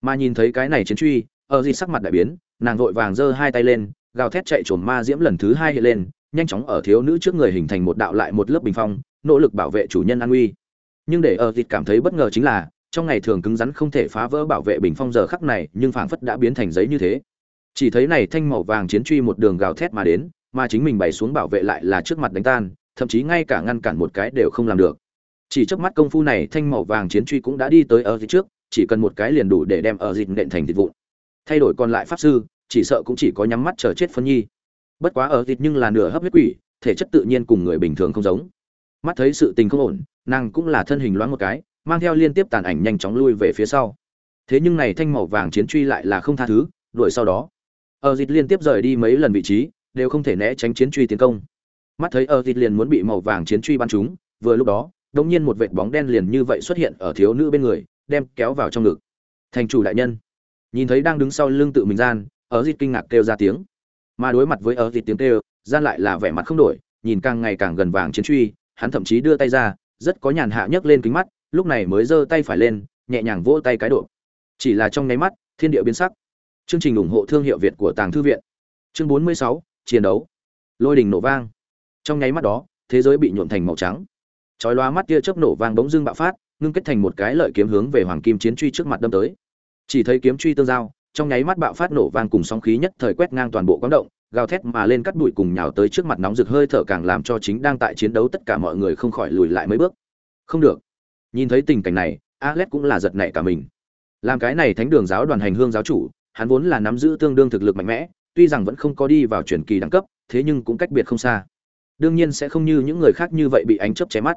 Mà nhìn thấy cái này chiến truy Ờ ở gì sắc mặt đại biến, nàng vội vàng giơ hai tay lên, gào thét chạy trốn ma diễm lần thứ hai hiện lên, nhanh chóng ở thiếu nữ trước người hình thành một đạo lại một lớp bình phong, nỗ lực bảo vệ chủ nhân an nguy. Nhưng để ờ ở dịt cảm thấy bất ngờ chính là, trong ngày thường cứng rắn không thể phá vỡ bảo vệ bình phong giờ khắc này, nhưng phảng phất đã biến thành giấy như thế. Chỉ thấy này thanh màu vàng chiến truy một đường gào thét mà đến, mà chính mình bày xuống bảo vệ lại là trước mặt đánh tan, thậm chí ngay cả ngăn cản một cái đều không làm được. Chỉ trước mắt công phu này thanh màu vàng chiến truy cũng đã đi tới ờ ở dịt trước, chỉ cần một cái liền đủ để đem ở dịt nện thành thịt vụn thay đổi còn lại pháp sư, chỉ sợ cũng chỉ có nhắm mắt chờ chết phân nhi. Bất quá ở thịt nhưng là nửa hấp huyết quỷ, thể chất tự nhiên cùng người bình thường không giống. Mắt thấy sự tình không ổn, nàng cũng là thân hình loáng một cái, mang theo liên tiếp tàn ảnh nhanh chóng lui về phía sau. Thế nhưng này thanh màu vàng chiến truy lại là không tha thứ, đuổi sau đó. Ở thịt liên tiếp rời đi mấy lần vị trí, đều không thể né tránh chiến truy tiến công. Mắt thấy ở thịt liền muốn bị màu vàng chiến truy bắn trúng, vừa lúc đó, đột nhiên một vệt bóng đen liền như vậy xuất hiện ở thiếu nữ bên người, đem kéo vào trong ngực. Thành chủ đại nhân nhìn thấy đang đứng sau lưng tự mình gian ở dịch kinh ngạc kêu ra tiếng. Mà đối mặt với ở dịch tiếng kêu gian lại là vẻ mặt không đổi nhìn càng ngày càng gần vàng chiến truy hắn thậm chí đưa tay ra rất có nhàn hạ nhấc lên kính mắt lúc này mới giơ tay phải lên nhẹ nhàng vỗ tay cái độ. Chỉ là trong nháy mắt thiên địa biến sắc. Chương trình ủng hộ thương hiệu việt của tàng thư viện. Chương 46, chiến đấu. Lôi đình nổ vang. Trong nháy mắt đó thế giới bị nhuộm thành màu trắng. Chói loa mắt tia chớp nổ vang bỗng dưng bạo phát ngưng kết thành một cái lợi kiếm hướng về hoàng kim chiến truy trước mặt đâm tới chỉ thấy kiếm truy tương giao, trong nháy mắt bạo phát nổ vang cùng sóng khí nhất thời quét ngang toàn bộ quán động, gào thét mà lên cắt bụi cùng nhào tới trước mặt nóng rực hơi thở càng làm cho chính đang tại chiến đấu tất cả mọi người không khỏi lùi lại mấy bước. Không được. Nhìn thấy tình cảnh này alex cũng là giật nảy cả mình. Làm cái này thánh đường giáo đoàn hành hương giáo chủ, hắn vốn là nắm giữ tương đương thực lực mạnh mẽ, tuy rằng vẫn không có đi vào truyền kỳ đẳng cấp, thế nhưng cũng cách biệt không xa. Đương nhiên sẽ không như những người khác như vậy bị ánh chớp chém mắt.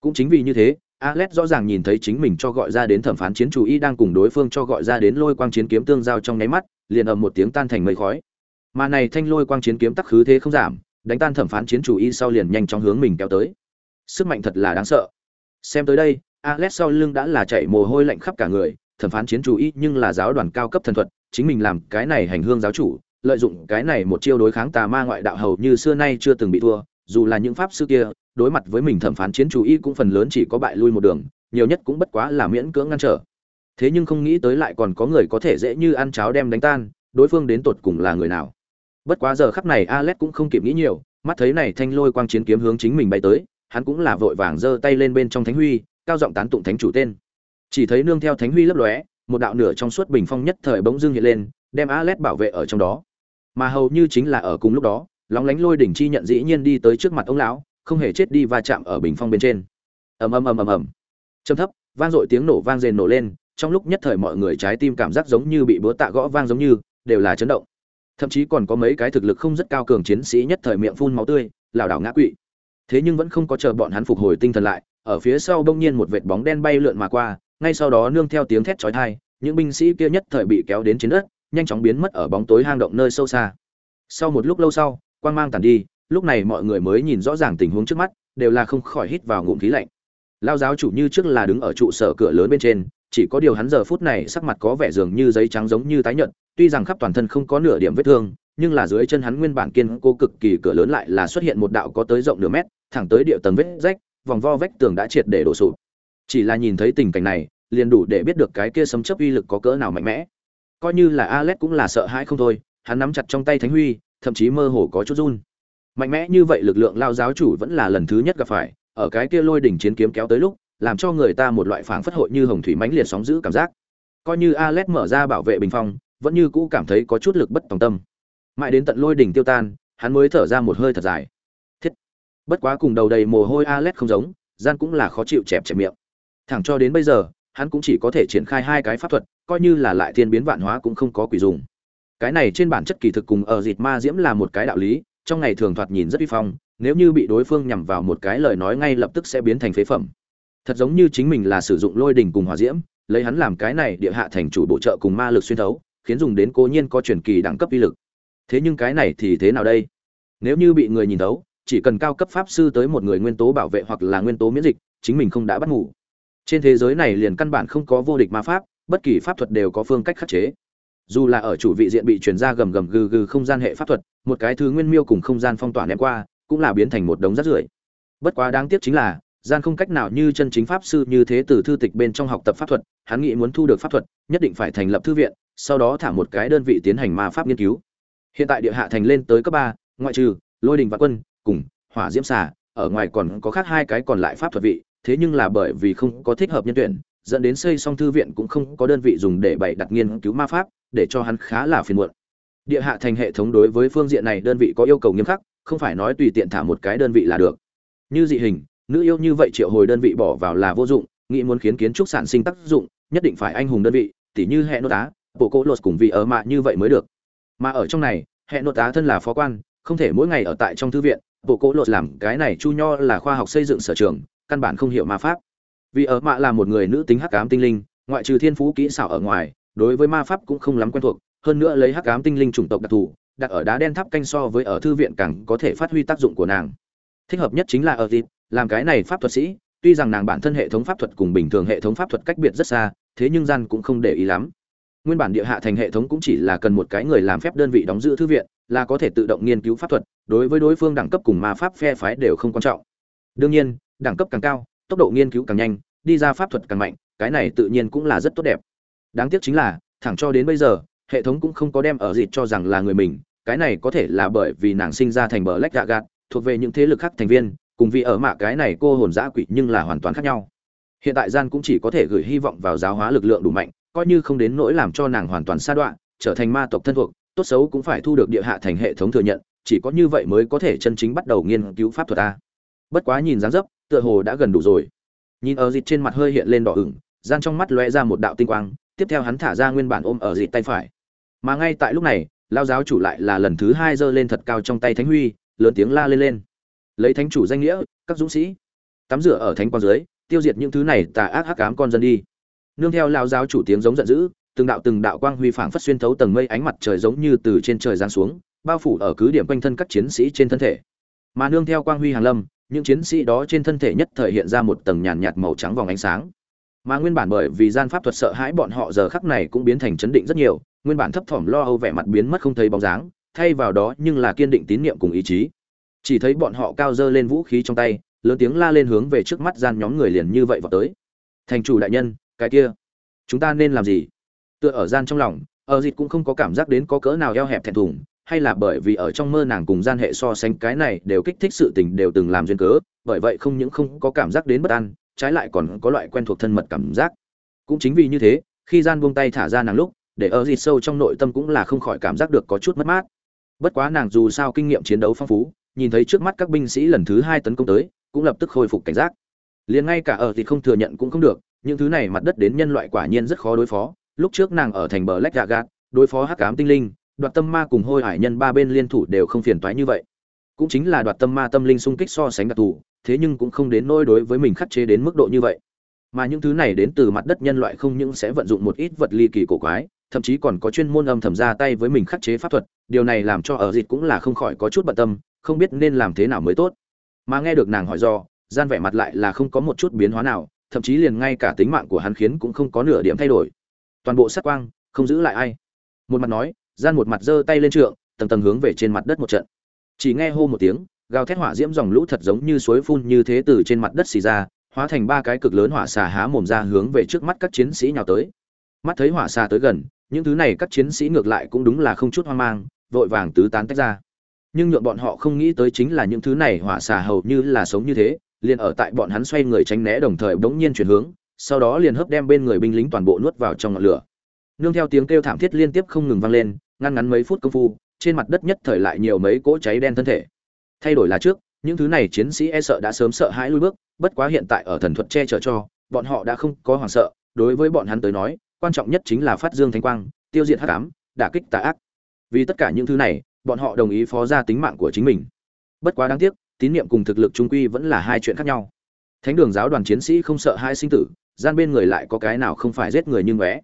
Cũng chính vì như thế alex rõ ràng nhìn thấy chính mình cho gọi ra đến thẩm phán chiến chủ y đang cùng đối phương cho gọi ra đến lôi quang chiến kiếm tương giao trong nháy mắt, liền ầm một tiếng tan thành mây khói. Mà này thanh lôi quang chiến kiếm tắc khứ thế không giảm, đánh tan thẩm phán chiến chủ y sau liền nhanh chóng hướng mình kéo tới. Sức mạnh thật là đáng sợ. Xem tới đây, alex sau lưng đã là chảy mồ hôi lạnh khắp cả người, thẩm phán chiến chủ ý nhưng là giáo đoàn cao cấp thần thuật, chính mình làm cái này hành hương giáo chủ, lợi dụng cái này một chiêu đối kháng tà ma ngoại đạo hầu như xưa nay chưa từng bị thua, dù là những pháp sư kia đối mặt với mình thẩm phán chiến chủ y cũng phần lớn chỉ có bại lui một đường, nhiều nhất cũng bất quá là miễn cưỡng ngăn trở. Thế nhưng không nghĩ tới lại còn có người có thể dễ như ăn cháo đem đánh tan, đối phương đến tột cùng là người nào. Bất quá giờ khắp này alex cũng không kịp nghĩ nhiều, mắt thấy này thanh lôi quang chiến kiếm hướng chính mình bay tới, hắn cũng là vội vàng giơ tay lên bên trong thánh huy, cao giọng tán tụng thánh chủ tên. Chỉ thấy nương theo thánh huy lấp lóe, một đạo nửa trong suốt bình phong nhất thời bỗng dưng hiện lên, đem alex bảo vệ ở trong đó. Mà hầu như chính là ở cùng lúc đó, lóng lánh lôi đỉnh chi nhận dĩ nhiên đi tới trước mặt ông lão không hề chết đi va chạm ở bình phong bên trên. Ầm ầm ầm ầm ầm. Trầm thấp, vang dội tiếng nổ vang rền nổ lên, trong lúc nhất thời mọi người trái tim cảm giác giống như bị búa tạ gõ vang giống như, đều là chấn động. Thậm chí còn có mấy cái thực lực không rất cao cường chiến sĩ nhất thời miệng phun máu tươi, lảo đảo ngã quỵ. Thế nhưng vẫn không có chờ bọn hắn phục hồi tinh thần lại, ở phía sau bỗng nhiên một vệt bóng đen bay lượn mà qua, ngay sau đó nương theo tiếng thét chói tai, những binh sĩ kia nhất thời bị kéo đến trên đất, nhanh chóng biến mất ở bóng tối hang động nơi sâu xa. Sau một lúc lâu sau, quang mang tàn đi lúc này mọi người mới nhìn rõ ràng tình huống trước mắt, đều là không khỏi hít vào ngụm khí lạnh. Lao giáo chủ như trước là đứng ở trụ sở cửa lớn bên trên, chỉ có điều hắn giờ phút này sắc mặt có vẻ dường như giấy trắng giống như tái nhợt, tuy rằng khắp toàn thân không có nửa điểm vết thương, nhưng là dưới chân hắn nguyên bản kiên cố cực kỳ cửa lớn lại là xuất hiện một đạo có tới rộng nửa mét, thẳng tới địa tầng vết rách, vòng vo vách tường đã triệt để đổ sụp. Chỉ là nhìn thấy tình cảnh này, liền đủ để biết được cái kia sấm chấp uy lực có cỡ nào mạnh mẽ. Coi như là Alex cũng là sợ hãi không thôi, hắn nắm chặt trong tay thánh huy, thậm chí mơ hồ có chút run mạnh mẽ như vậy lực lượng lao giáo chủ vẫn là lần thứ nhất gặp phải, ở cái kia lôi đỉnh chiến kiếm kéo tới lúc, làm cho người ta một loại phảng phất hội như hồng thủy mãnh liệt sóng giữ cảm giác. Coi như Alet mở ra bảo vệ bình phong, vẫn như cũ cảm thấy có chút lực bất tòng tâm. Mãi đến tận lôi đỉnh tiêu tan, hắn mới thở ra một hơi thật dài. Thiết. Bất quá cùng đầu đầy mồ hôi Alet không giống, gian cũng là khó chịu chẹp chẹp miệng. Thẳng cho đến bây giờ, hắn cũng chỉ có thể triển khai hai cái pháp thuật, coi như là lại thiên biến vạn hóa cũng không có quỷ dùng. Cái này trên bản chất kỳ thực cùng ở dịt ma diễm là một cái đạo lý trong ngày thường thoạt nhìn rất uy phong, nếu như bị đối phương nhằm vào một cái lời nói ngay lập tức sẽ biến thành phế phẩm. Thật giống như chính mình là sử dụng lôi đình cùng hỏa diễm, lấy hắn làm cái này địa hạ thành chủ bộ trợ cùng ma lực xuyên thấu, khiến dùng đến cố nhiên có truyền kỳ đẳng cấp uy lực. Thế nhưng cái này thì thế nào đây? Nếu như bị người nhìn thấu, chỉ cần cao cấp pháp sư tới một người nguyên tố bảo vệ hoặc là nguyên tố miễn dịch, chính mình không đã bắt ngủ. Trên thế giới này liền căn bản không có vô địch ma pháp, bất kỳ pháp thuật đều có phương cách khắc chế dù là ở chủ vị diện bị chuyển ra gầm gầm gừ gừ không gian hệ pháp thuật, một cái thứ nguyên miêu cùng không gian phong tỏa ném qua, cũng là biến thành một đống rác rưởi. Bất quá đáng tiếc chính là, gian không cách nào như chân chính pháp sư như thế từ thư tịch bên trong học tập pháp thuật, hắn nghĩ muốn thu được pháp thuật, nhất định phải thành lập thư viện, sau đó thả một cái đơn vị tiến hành ma pháp nghiên cứu. Hiện tại địa hạ thành lên tới cấp ba, ngoại trừ lôi đình và quân, cùng hỏa diễm xà, ở ngoài còn có khác hai cái còn lại pháp thuật vị, thế nhưng là bởi vì không có thích hợp nhân tuyển dẫn đến xây xong thư viện cũng không có đơn vị dùng để bày đặt nghiên cứu ma pháp, để cho hắn khá là phiền muộn. Địa hạ thành hệ thống đối với phương diện này đơn vị có yêu cầu nghiêm khắc, không phải nói tùy tiện thả một cái đơn vị là được. Như dị hình, nữ yêu như vậy triệu hồi đơn vị bỏ vào là vô dụng, nghĩ muốn khiến kiến trúc sản sinh tác dụng, nhất định phải anh hùng đơn vị, tỉ như hệ nô tá, bộ cỗ lột cùng vị ở mạ như vậy mới được. Mà ở trong này, hệ nô tá thân là phó quan, không thể mỗi ngày ở tại trong thư viện, bộ cỗ lột làm cái này chu nho là khoa học xây dựng sở trường, căn bản không hiểu ma pháp vì ở mạ là một người nữ tính hắc ám tinh linh, ngoại trừ thiên phú kỹ xảo ở ngoài, đối với ma pháp cũng không lắm quen thuộc, hơn nữa lấy hắc ám tinh linh chủng tộc đặc thù, đặt ở đá đen tháp canh so với ở thư viện càng có thể phát huy tác dụng của nàng. Thích hợp nhất chính là ở dịp, làm cái này pháp thuật sĩ, tuy rằng nàng bản thân hệ thống pháp thuật cùng bình thường hệ thống pháp thuật cách biệt rất xa, thế nhưng gian cũng không để ý lắm. Nguyên bản địa hạ thành hệ thống cũng chỉ là cần một cái người làm phép đơn vị đóng giữ thư viện, là có thể tự động nghiên cứu pháp thuật, đối với đối phương đẳng cấp cùng ma pháp phe phái đều không quan trọng. Đương nhiên, đẳng cấp càng cao tốc độ nghiên cứu càng nhanh, đi ra pháp thuật càng mạnh, cái này tự nhiên cũng là rất tốt đẹp. Đáng tiếc chính là, thẳng cho đến bây giờ, hệ thống cũng không có đem ở dịt cho rằng là người mình, cái này có thể là bởi vì nàng sinh ra thành bờ lách gạ gạt, thuộc về những thế lực khác thành viên, cùng vì ở mạ cái này cô hồn dã quỷ nhưng là hoàn toàn khác nhau. Hiện tại gian cũng chỉ có thể gửi hy vọng vào giáo hóa lực lượng đủ mạnh, coi như không đến nỗi làm cho nàng hoàn toàn xa đoạn trở thành ma tộc thân thuộc, tốt xấu cũng phải thu được địa hạ thành hệ thống thừa nhận, chỉ có như vậy mới có thể chân chính bắt đầu nghiên cứu pháp thuật ta. Bất quá nhìn dáng dấp tựa hồ đã gần đủ rồi. Nhìn ở dịt trên mặt hơi hiện lên đỏ ửng, gian trong mắt lóe ra một đạo tinh quang, tiếp theo hắn thả ra nguyên bản ôm ở dịt tay phải. Mà ngay tại lúc này lao giáo chủ lại là lần thứ hai giơ lên thật cao trong tay thánh huy, lớn tiếng la lên lên. Lấy thánh chủ danh nghĩa, các dũng sĩ. Tắm rửa ở thánh quang dưới, tiêu diệt những thứ này tà ác hắc ám con dân đi. Nương theo lao giáo chủ tiếng giống giận dữ, từng đạo từng đạo quang huy phảng phất xuyên thấu tầng mây ánh mặt trời giống như từ trên trời giáng xuống, bao phủ ở cứ điểm quanh thân các chiến sĩ trên thân thể. Mà nương theo quang huy hàng lâm những chiến sĩ đó trên thân thể nhất thời hiện ra một tầng nhàn nhạt màu trắng vòng ánh sáng. Mà nguyên bản bởi vì gian pháp thuật sợ hãi bọn họ giờ khắc này cũng biến thành chấn định rất nhiều, nguyên bản thấp thỏm lo âu vẻ mặt biến mất không thấy bóng dáng, thay vào đó nhưng là kiên định tín niệm cùng ý chí. Chỉ thấy bọn họ cao dơ lên vũ khí trong tay, lớn tiếng la lên hướng về trước mắt gian nhóm người liền như vậy vào tới. Thành chủ đại nhân, cái kia, chúng ta nên làm gì? Tựa ở gian trong lòng ở dịch cũng không có cảm giác đến có cỡ nào eo hẹp thẹn thùng hay là bởi vì ở trong mơ nàng cùng gian hệ so sánh cái này đều kích thích sự tình đều từng làm duyên cớ, bởi vậy không những không có cảm giác đến bất an, trái lại còn có loại quen thuộc thân mật cảm giác. Cũng chính vì như thế, khi gian buông tay thả ra nàng lúc, để ở dịt sâu trong nội tâm cũng là không khỏi cảm giác được có chút mất mát. Bất quá nàng dù sao kinh nghiệm chiến đấu phong phú, nhìn thấy trước mắt các binh sĩ lần thứ hai tấn công tới, cũng lập tức khôi phục cảnh giác. Liền ngay cả ở thì không thừa nhận cũng không được, những thứ này mặt đất đến nhân loại quả nhiên rất khó đối phó. Lúc trước nàng ở thành bờ lách gà gạt, đối phó hắc ám tinh linh đoạt tâm ma cùng hôi hải nhân ba bên liên thủ đều không phiền toái như vậy. Cũng chính là đoạt tâm ma tâm linh xung kích so sánh đặc thù, thế nhưng cũng không đến nỗi đối với mình khắc chế đến mức độ như vậy. Mà những thứ này đến từ mặt đất nhân loại không những sẽ vận dụng một ít vật ly kỳ cổ quái, thậm chí còn có chuyên môn âm thầm ra tay với mình khắc chế pháp thuật, điều này làm cho ở dịch cũng là không khỏi có chút bận tâm, không biết nên làm thế nào mới tốt. Mà nghe được nàng hỏi do, gian vẻ mặt lại là không có một chút biến hóa nào, thậm chí liền ngay cả tính mạng của hắn khiến cũng không có nửa điểm thay đổi. Toàn bộ sát quang, không giữ lại ai. Một mặt nói gian một mặt giơ tay lên trượng, tầng tầng hướng về trên mặt đất một trận. Chỉ nghe hô một tiếng, gào thét hỏa diễm dòng lũ thật giống như suối phun như thế từ trên mặt đất xì ra, hóa thành ba cái cực lớn hỏa xà há mồm ra hướng về trước mắt các chiến sĩ nhào tới. Mắt thấy hỏa xà tới gần, những thứ này các chiến sĩ ngược lại cũng đúng là không chút hoang mang, vội vàng tứ tán tách ra. Nhưng nhượng bọn họ không nghĩ tới chính là những thứ này hỏa xà hầu như là sống như thế, liền ở tại bọn hắn xoay người tránh né đồng thời bỗng nhiên chuyển hướng, sau đó liền hấp đem bên người binh lính toàn bộ nuốt vào trong ngọn lửa nương theo tiếng kêu thảm thiết liên tiếp không ngừng vang lên, ngăn ngắn mấy phút công phu, trên mặt đất nhất thời lại nhiều mấy cỗ cháy đen thân thể. Thay đổi là trước, những thứ này chiến sĩ e sợ đã sớm sợ hãi lui bước, bất quá hiện tại ở thần thuật che chở cho, bọn họ đã không có hoảng sợ, đối với bọn hắn tới nói, quan trọng nhất chính là phát dương thánh quang, tiêu diệt hắc ám, đả kích tà ác. Vì tất cả những thứ này, bọn họ đồng ý phó ra tính mạng của chính mình. Bất quá đáng tiếc, tín niệm cùng thực lực trung quy vẫn là hai chuyện khác nhau. Thánh đường giáo đoàn chiến sĩ không sợ hai sinh tử, gian bên người lại có cái nào không phải giết người như vẽ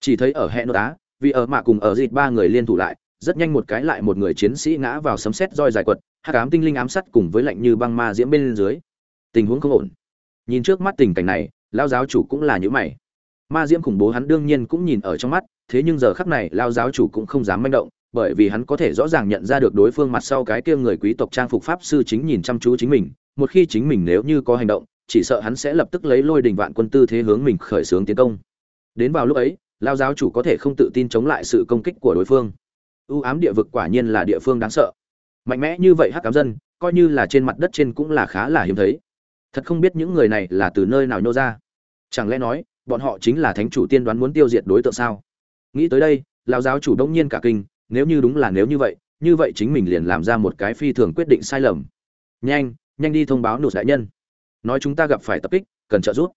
chỉ thấy ở hệ nô tá, vì ở mạ cùng ở dịt ba người liên thủ lại, rất nhanh một cái lại một người chiến sĩ ngã vào sấm sét roi dài quật, hắc ám tinh linh ám sát cùng với lạnh như băng ma diễm bên dưới. Tình huống không ổn. Nhìn trước mắt tình cảnh này lao giáo chủ cũng là những mày. Ma diễm khủng bố hắn đương nhiên cũng nhìn ở trong mắt, thế nhưng giờ khắc này lao giáo chủ cũng không dám manh động, bởi vì hắn có thể rõ ràng nhận ra được đối phương mặt sau cái kia người quý tộc trang phục pháp sư chính nhìn chăm chú chính mình, một khi chính mình nếu như có hành động, chỉ sợ hắn sẽ lập tức lấy lôi đình vạn quân tư thế hướng mình khởi xướng tiến công. Đến vào lúc ấy lao giáo chủ có thể không tự tin chống lại sự công kích của đối phương. U ám địa vực quả nhiên là địa phương đáng sợ. Mạnh mẽ như vậy hắc cám dân, coi như là trên mặt đất trên cũng là khá là hiếm thấy. Thật không biết những người này là từ nơi nào nhô ra. Chẳng lẽ nói, bọn họ chính là thánh chủ tiên đoán muốn tiêu diệt đối tượng sao? Nghĩ tới đây, lao giáo chủ đông nhiên cả kinh, nếu như đúng là nếu như vậy như vậy chính mình liền làm ra một cái phi thường quyết định sai lầm. Nhanh nhanh đi thông báo nụt đại nhân. Nói chúng ta gặp phải tập kích, cần trợ giúp.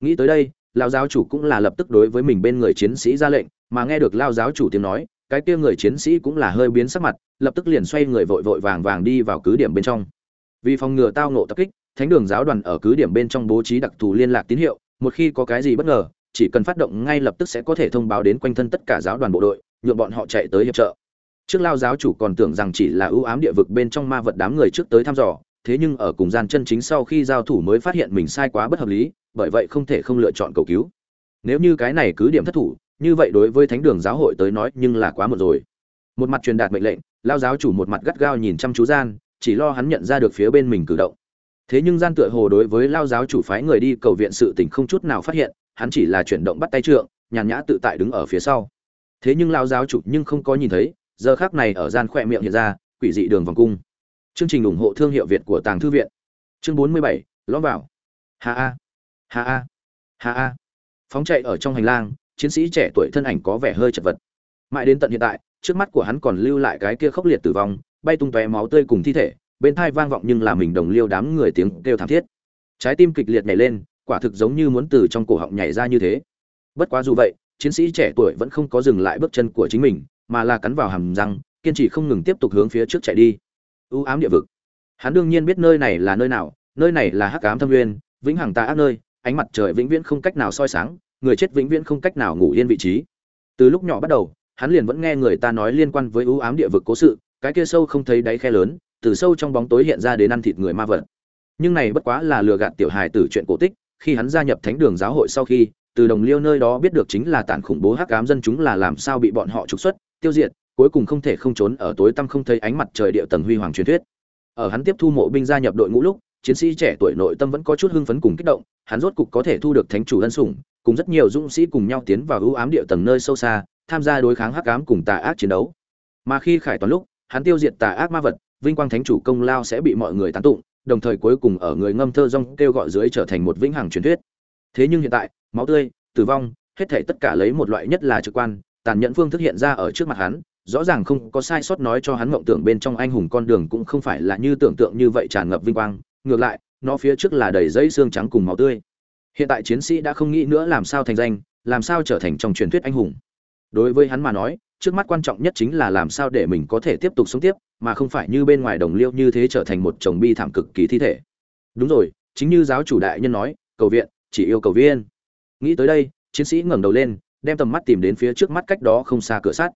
Nghĩ tới đây lao giáo chủ cũng là lập tức đối với mình bên người chiến sĩ ra lệnh, mà nghe được lao giáo chủ tiếng nói, cái kia người chiến sĩ cũng là hơi biến sắc mặt, lập tức liền xoay người vội vội vàng vàng đi vào cứ điểm bên trong. Vì phòng ngừa tao nộ tập kích, thánh đường giáo đoàn ở cứ điểm bên trong bố trí đặc thù liên lạc tín hiệu, một khi có cái gì bất ngờ, chỉ cần phát động ngay lập tức sẽ có thể thông báo đến quanh thân tất cả giáo đoàn bộ đội nhuộm bọn họ chạy tới hiệp trợ. Trước lao giáo chủ còn tưởng rằng chỉ là ưu ám địa vực bên trong ma vật đám người trước tới thăm dò, thế nhưng ở cùng gian chân chính sau khi giao thủ mới phát hiện mình sai quá bất hợp lý bởi vậy không thể không lựa chọn cầu cứu. Nếu như cái này cứ điểm thất thủ, như vậy đối với thánh đường giáo hội tới nói nhưng là quá muộn rồi. Một mặt truyền đạt mệnh lệnh, lao giáo chủ một mặt gắt gao nhìn chăm chú gian, chỉ lo hắn nhận ra được phía bên mình cử động. Thế nhưng gian tựa hồ đối với lao giáo chủ phái người đi cầu viện sự tình không chút nào phát hiện, hắn chỉ là chuyển động bắt tay trượng, nhàn nhã tự tại đứng ở phía sau. Thế nhưng lao giáo chủ nhưng không có nhìn thấy, giờ khác này ở gian khỏe miệng hiện ra, quỷ dị đường vòng cung. Chương trình ủng hộ thương hiệu việt của tàng thư viện. Chương bốn mươi bảy, lõm vào. Ha a ha a ha a phóng chạy ở trong hành lang, chiến sĩ trẻ tuổi thân ảnh có vẻ hơi chật vật. Mãi đến tận hiện tại, trước mắt của hắn còn lưu lại cái kia khốc liệt tử vong, bay tung tóe máu tươi cùng thi thể, bên thai vang vọng nhưng là mình đồng liêu đám người tiếng kêu thảm thiết. Trái tim kịch liệt nhảy lên, quả thực giống như muốn từ trong cổ họng nhảy ra như thế. Bất quá dù vậy, chiến sĩ trẻ tuổi vẫn không có dừng lại bước chân của chính mình, mà là cắn vào hàm răng, kiên trì không ngừng tiếp tục hướng phía trước chạy đi. Ưu ám địa vực. Hắn đương nhiên biết nơi này là nơi nào, nơi này là hắc ám thâm nguyên, vĩnh hằng tà ác nơi ánh mặt trời vĩnh viễn không cách nào soi sáng, người chết vĩnh viễn không cách nào ngủ yên vị trí. Từ lúc nhỏ bắt đầu, hắn liền vẫn nghe người ta nói liên quan với ưu ám địa vực cố sự, cái kia sâu không thấy đáy khe lớn, từ sâu trong bóng tối hiện ra đến ăn thịt người ma vật. Nhưng này bất quá là lừa gạt tiểu hài tử chuyện cổ tích, khi hắn gia nhập thánh đường giáo hội sau khi, từ đồng liêu nơi đó biết được chính là tàn khủng bố hắc ám dân chúng là làm sao bị bọn họ trục xuất, tiêu diệt, cuối cùng không thể không trốn ở tối tăm không thấy ánh mặt trời địa tầng huy hoàng truyền thuyết. Ở hắn tiếp thu mộ binh gia nhập đội ngũ lúc chiến sĩ trẻ tuổi nội tâm vẫn có chút hưng phấn cùng kích động, hắn rốt cục có thể thu được thánh chủ ân sủng, cùng rất nhiều dũng sĩ cùng nhau tiến vào ưu ám địa tầng nơi sâu xa, tham gia đối kháng hắc ám cùng tà ác chiến đấu. Mà khi khải toàn lúc, hắn tiêu diệt tà ác ma vật, vinh quang thánh chủ công lao sẽ bị mọi người tán tụng, đồng thời cuối cùng ở người ngâm thơ rong kêu gọi dưới trở thành một vĩnh hằng truyền thuyết. Thế nhưng hiện tại, máu tươi, tử vong, hết thảy tất cả lấy một loại nhất là trực quan, tàn nhẫn phương thức hiện ra ở trước mặt hắn, rõ ràng không có sai sót nói cho hắn mộng tưởng bên trong anh hùng con đường cũng không phải là như tưởng tượng như vậy tràn ngập vinh quang ngược lại, nó phía trước là đầy dây xương trắng cùng máu tươi. Hiện tại chiến sĩ đã không nghĩ nữa làm sao thành danh, làm sao trở thành trong truyền thuyết anh hùng. Đối với hắn mà nói, trước mắt quan trọng nhất chính là làm sao để mình có thể tiếp tục sống tiếp, mà không phải như bên ngoài đồng liêu như thế trở thành một chồng bi thảm cực kỳ thi thể. Đúng rồi, chính như giáo chủ đại nhân nói, cầu viện, chỉ yêu cầu viên. Nghĩ tới đây, chiến sĩ ngẩng đầu lên, đem tầm mắt tìm đến phía trước mắt cách đó không xa cửa sắt.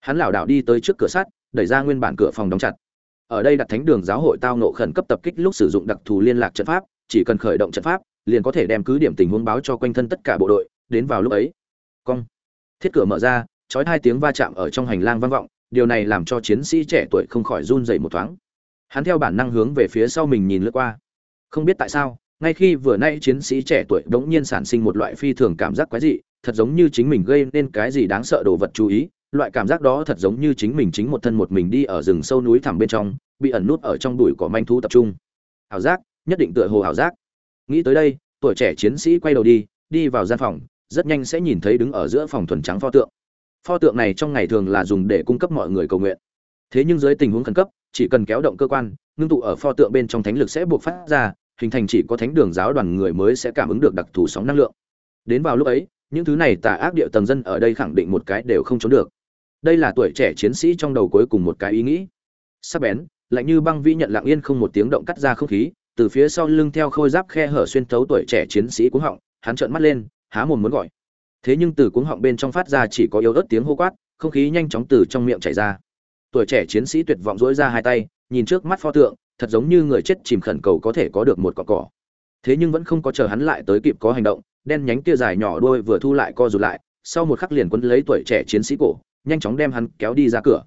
Hắn lảo đảo đi tới trước cửa sắt, đẩy ra nguyên bản cửa phòng đóng chặt ở đây đặt thánh đường giáo hội tao nộ khẩn cấp tập kích lúc sử dụng đặc thù liên lạc trận pháp, chỉ cần khởi động trận pháp, liền có thể đem cứ điểm tình huống báo cho quanh thân tất cả bộ đội, đến vào lúc ấy. Cong. Thiết cửa mở ra, chói hai tiếng va chạm ở trong hành lang vang vọng, điều này làm cho chiến sĩ trẻ tuổi không khỏi run dậy một thoáng. Hắn theo bản năng hướng về phía sau mình nhìn lướt qua. Không biết tại sao, ngay khi vừa nay chiến sĩ trẻ tuổi đống nhiên sản sinh một loại phi thường cảm giác quái dị, thật giống như chính mình gây nên cái gì đáng sợ đồ vật chú ý loại cảm giác đó thật giống như chính mình chính một thân một mình đi ở rừng sâu núi thẳm bên trong, bị ẩn nút ở trong bụi cỏ manh thú tập trung. Ảo giác, nhất định tựa hồ ảo giác. Nghĩ tới đây, tuổi trẻ chiến sĩ quay đầu đi đi vào gian phòng, rất nhanh sẽ nhìn thấy đứng ở giữa phòng thuần trắng pho tượng. Pho tượng này trong ngày thường là dùng để cung cấp mọi người cầu nguyện. Thế nhưng dưới tình huống khẩn cấp, chỉ cần kéo động cơ quan, ngưng tụ ở pho tượng bên trong thánh lực sẽ buộc phát ra, hình thành chỉ có thánh đường giáo đoàn người mới sẽ cảm ứng được đặc thù sóng năng lượng. Đến vào lúc ấy, những thứ này tà ác địa tầng dân ở đây khẳng định một cái đều không trốn được đây là tuổi trẻ chiến sĩ trong đầu cuối cùng một cái ý nghĩ. Sắc bén, lạnh như băng vĩ nhận lặng yên không một tiếng động cắt ra không khí, từ phía sau lưng theo khôi giáp khe hở xuyên thấu tuổi trẻ chiến sĩ cuống họng, hắn trợn mắt lên, há mồm muốn gọi. Thế nhưng từ cuống họng bên trong phát ra chỉ có yếu ớt tiếng hô quát, không khí nhanh chóng từ trong miệng chảy ra. Tuổi trẻ chiến sĩ tuyệt vọng dỗi ra hai tay, nhìn trước mắt pho tượng, thật giống như người chết chìm khẩn cầu có thể có được một cọ cỏ. Thế nhưng vẫn không có chờ hắn lại tới kịp có hành động, đen nhánh tia dài nhỏ đuôi vừa thu lại co rụt lại, sau một khắc liền quấn lấy tuổi trẻ chiến sĩ cổ nhanh chóng đem hắn kéo đi ra cửa.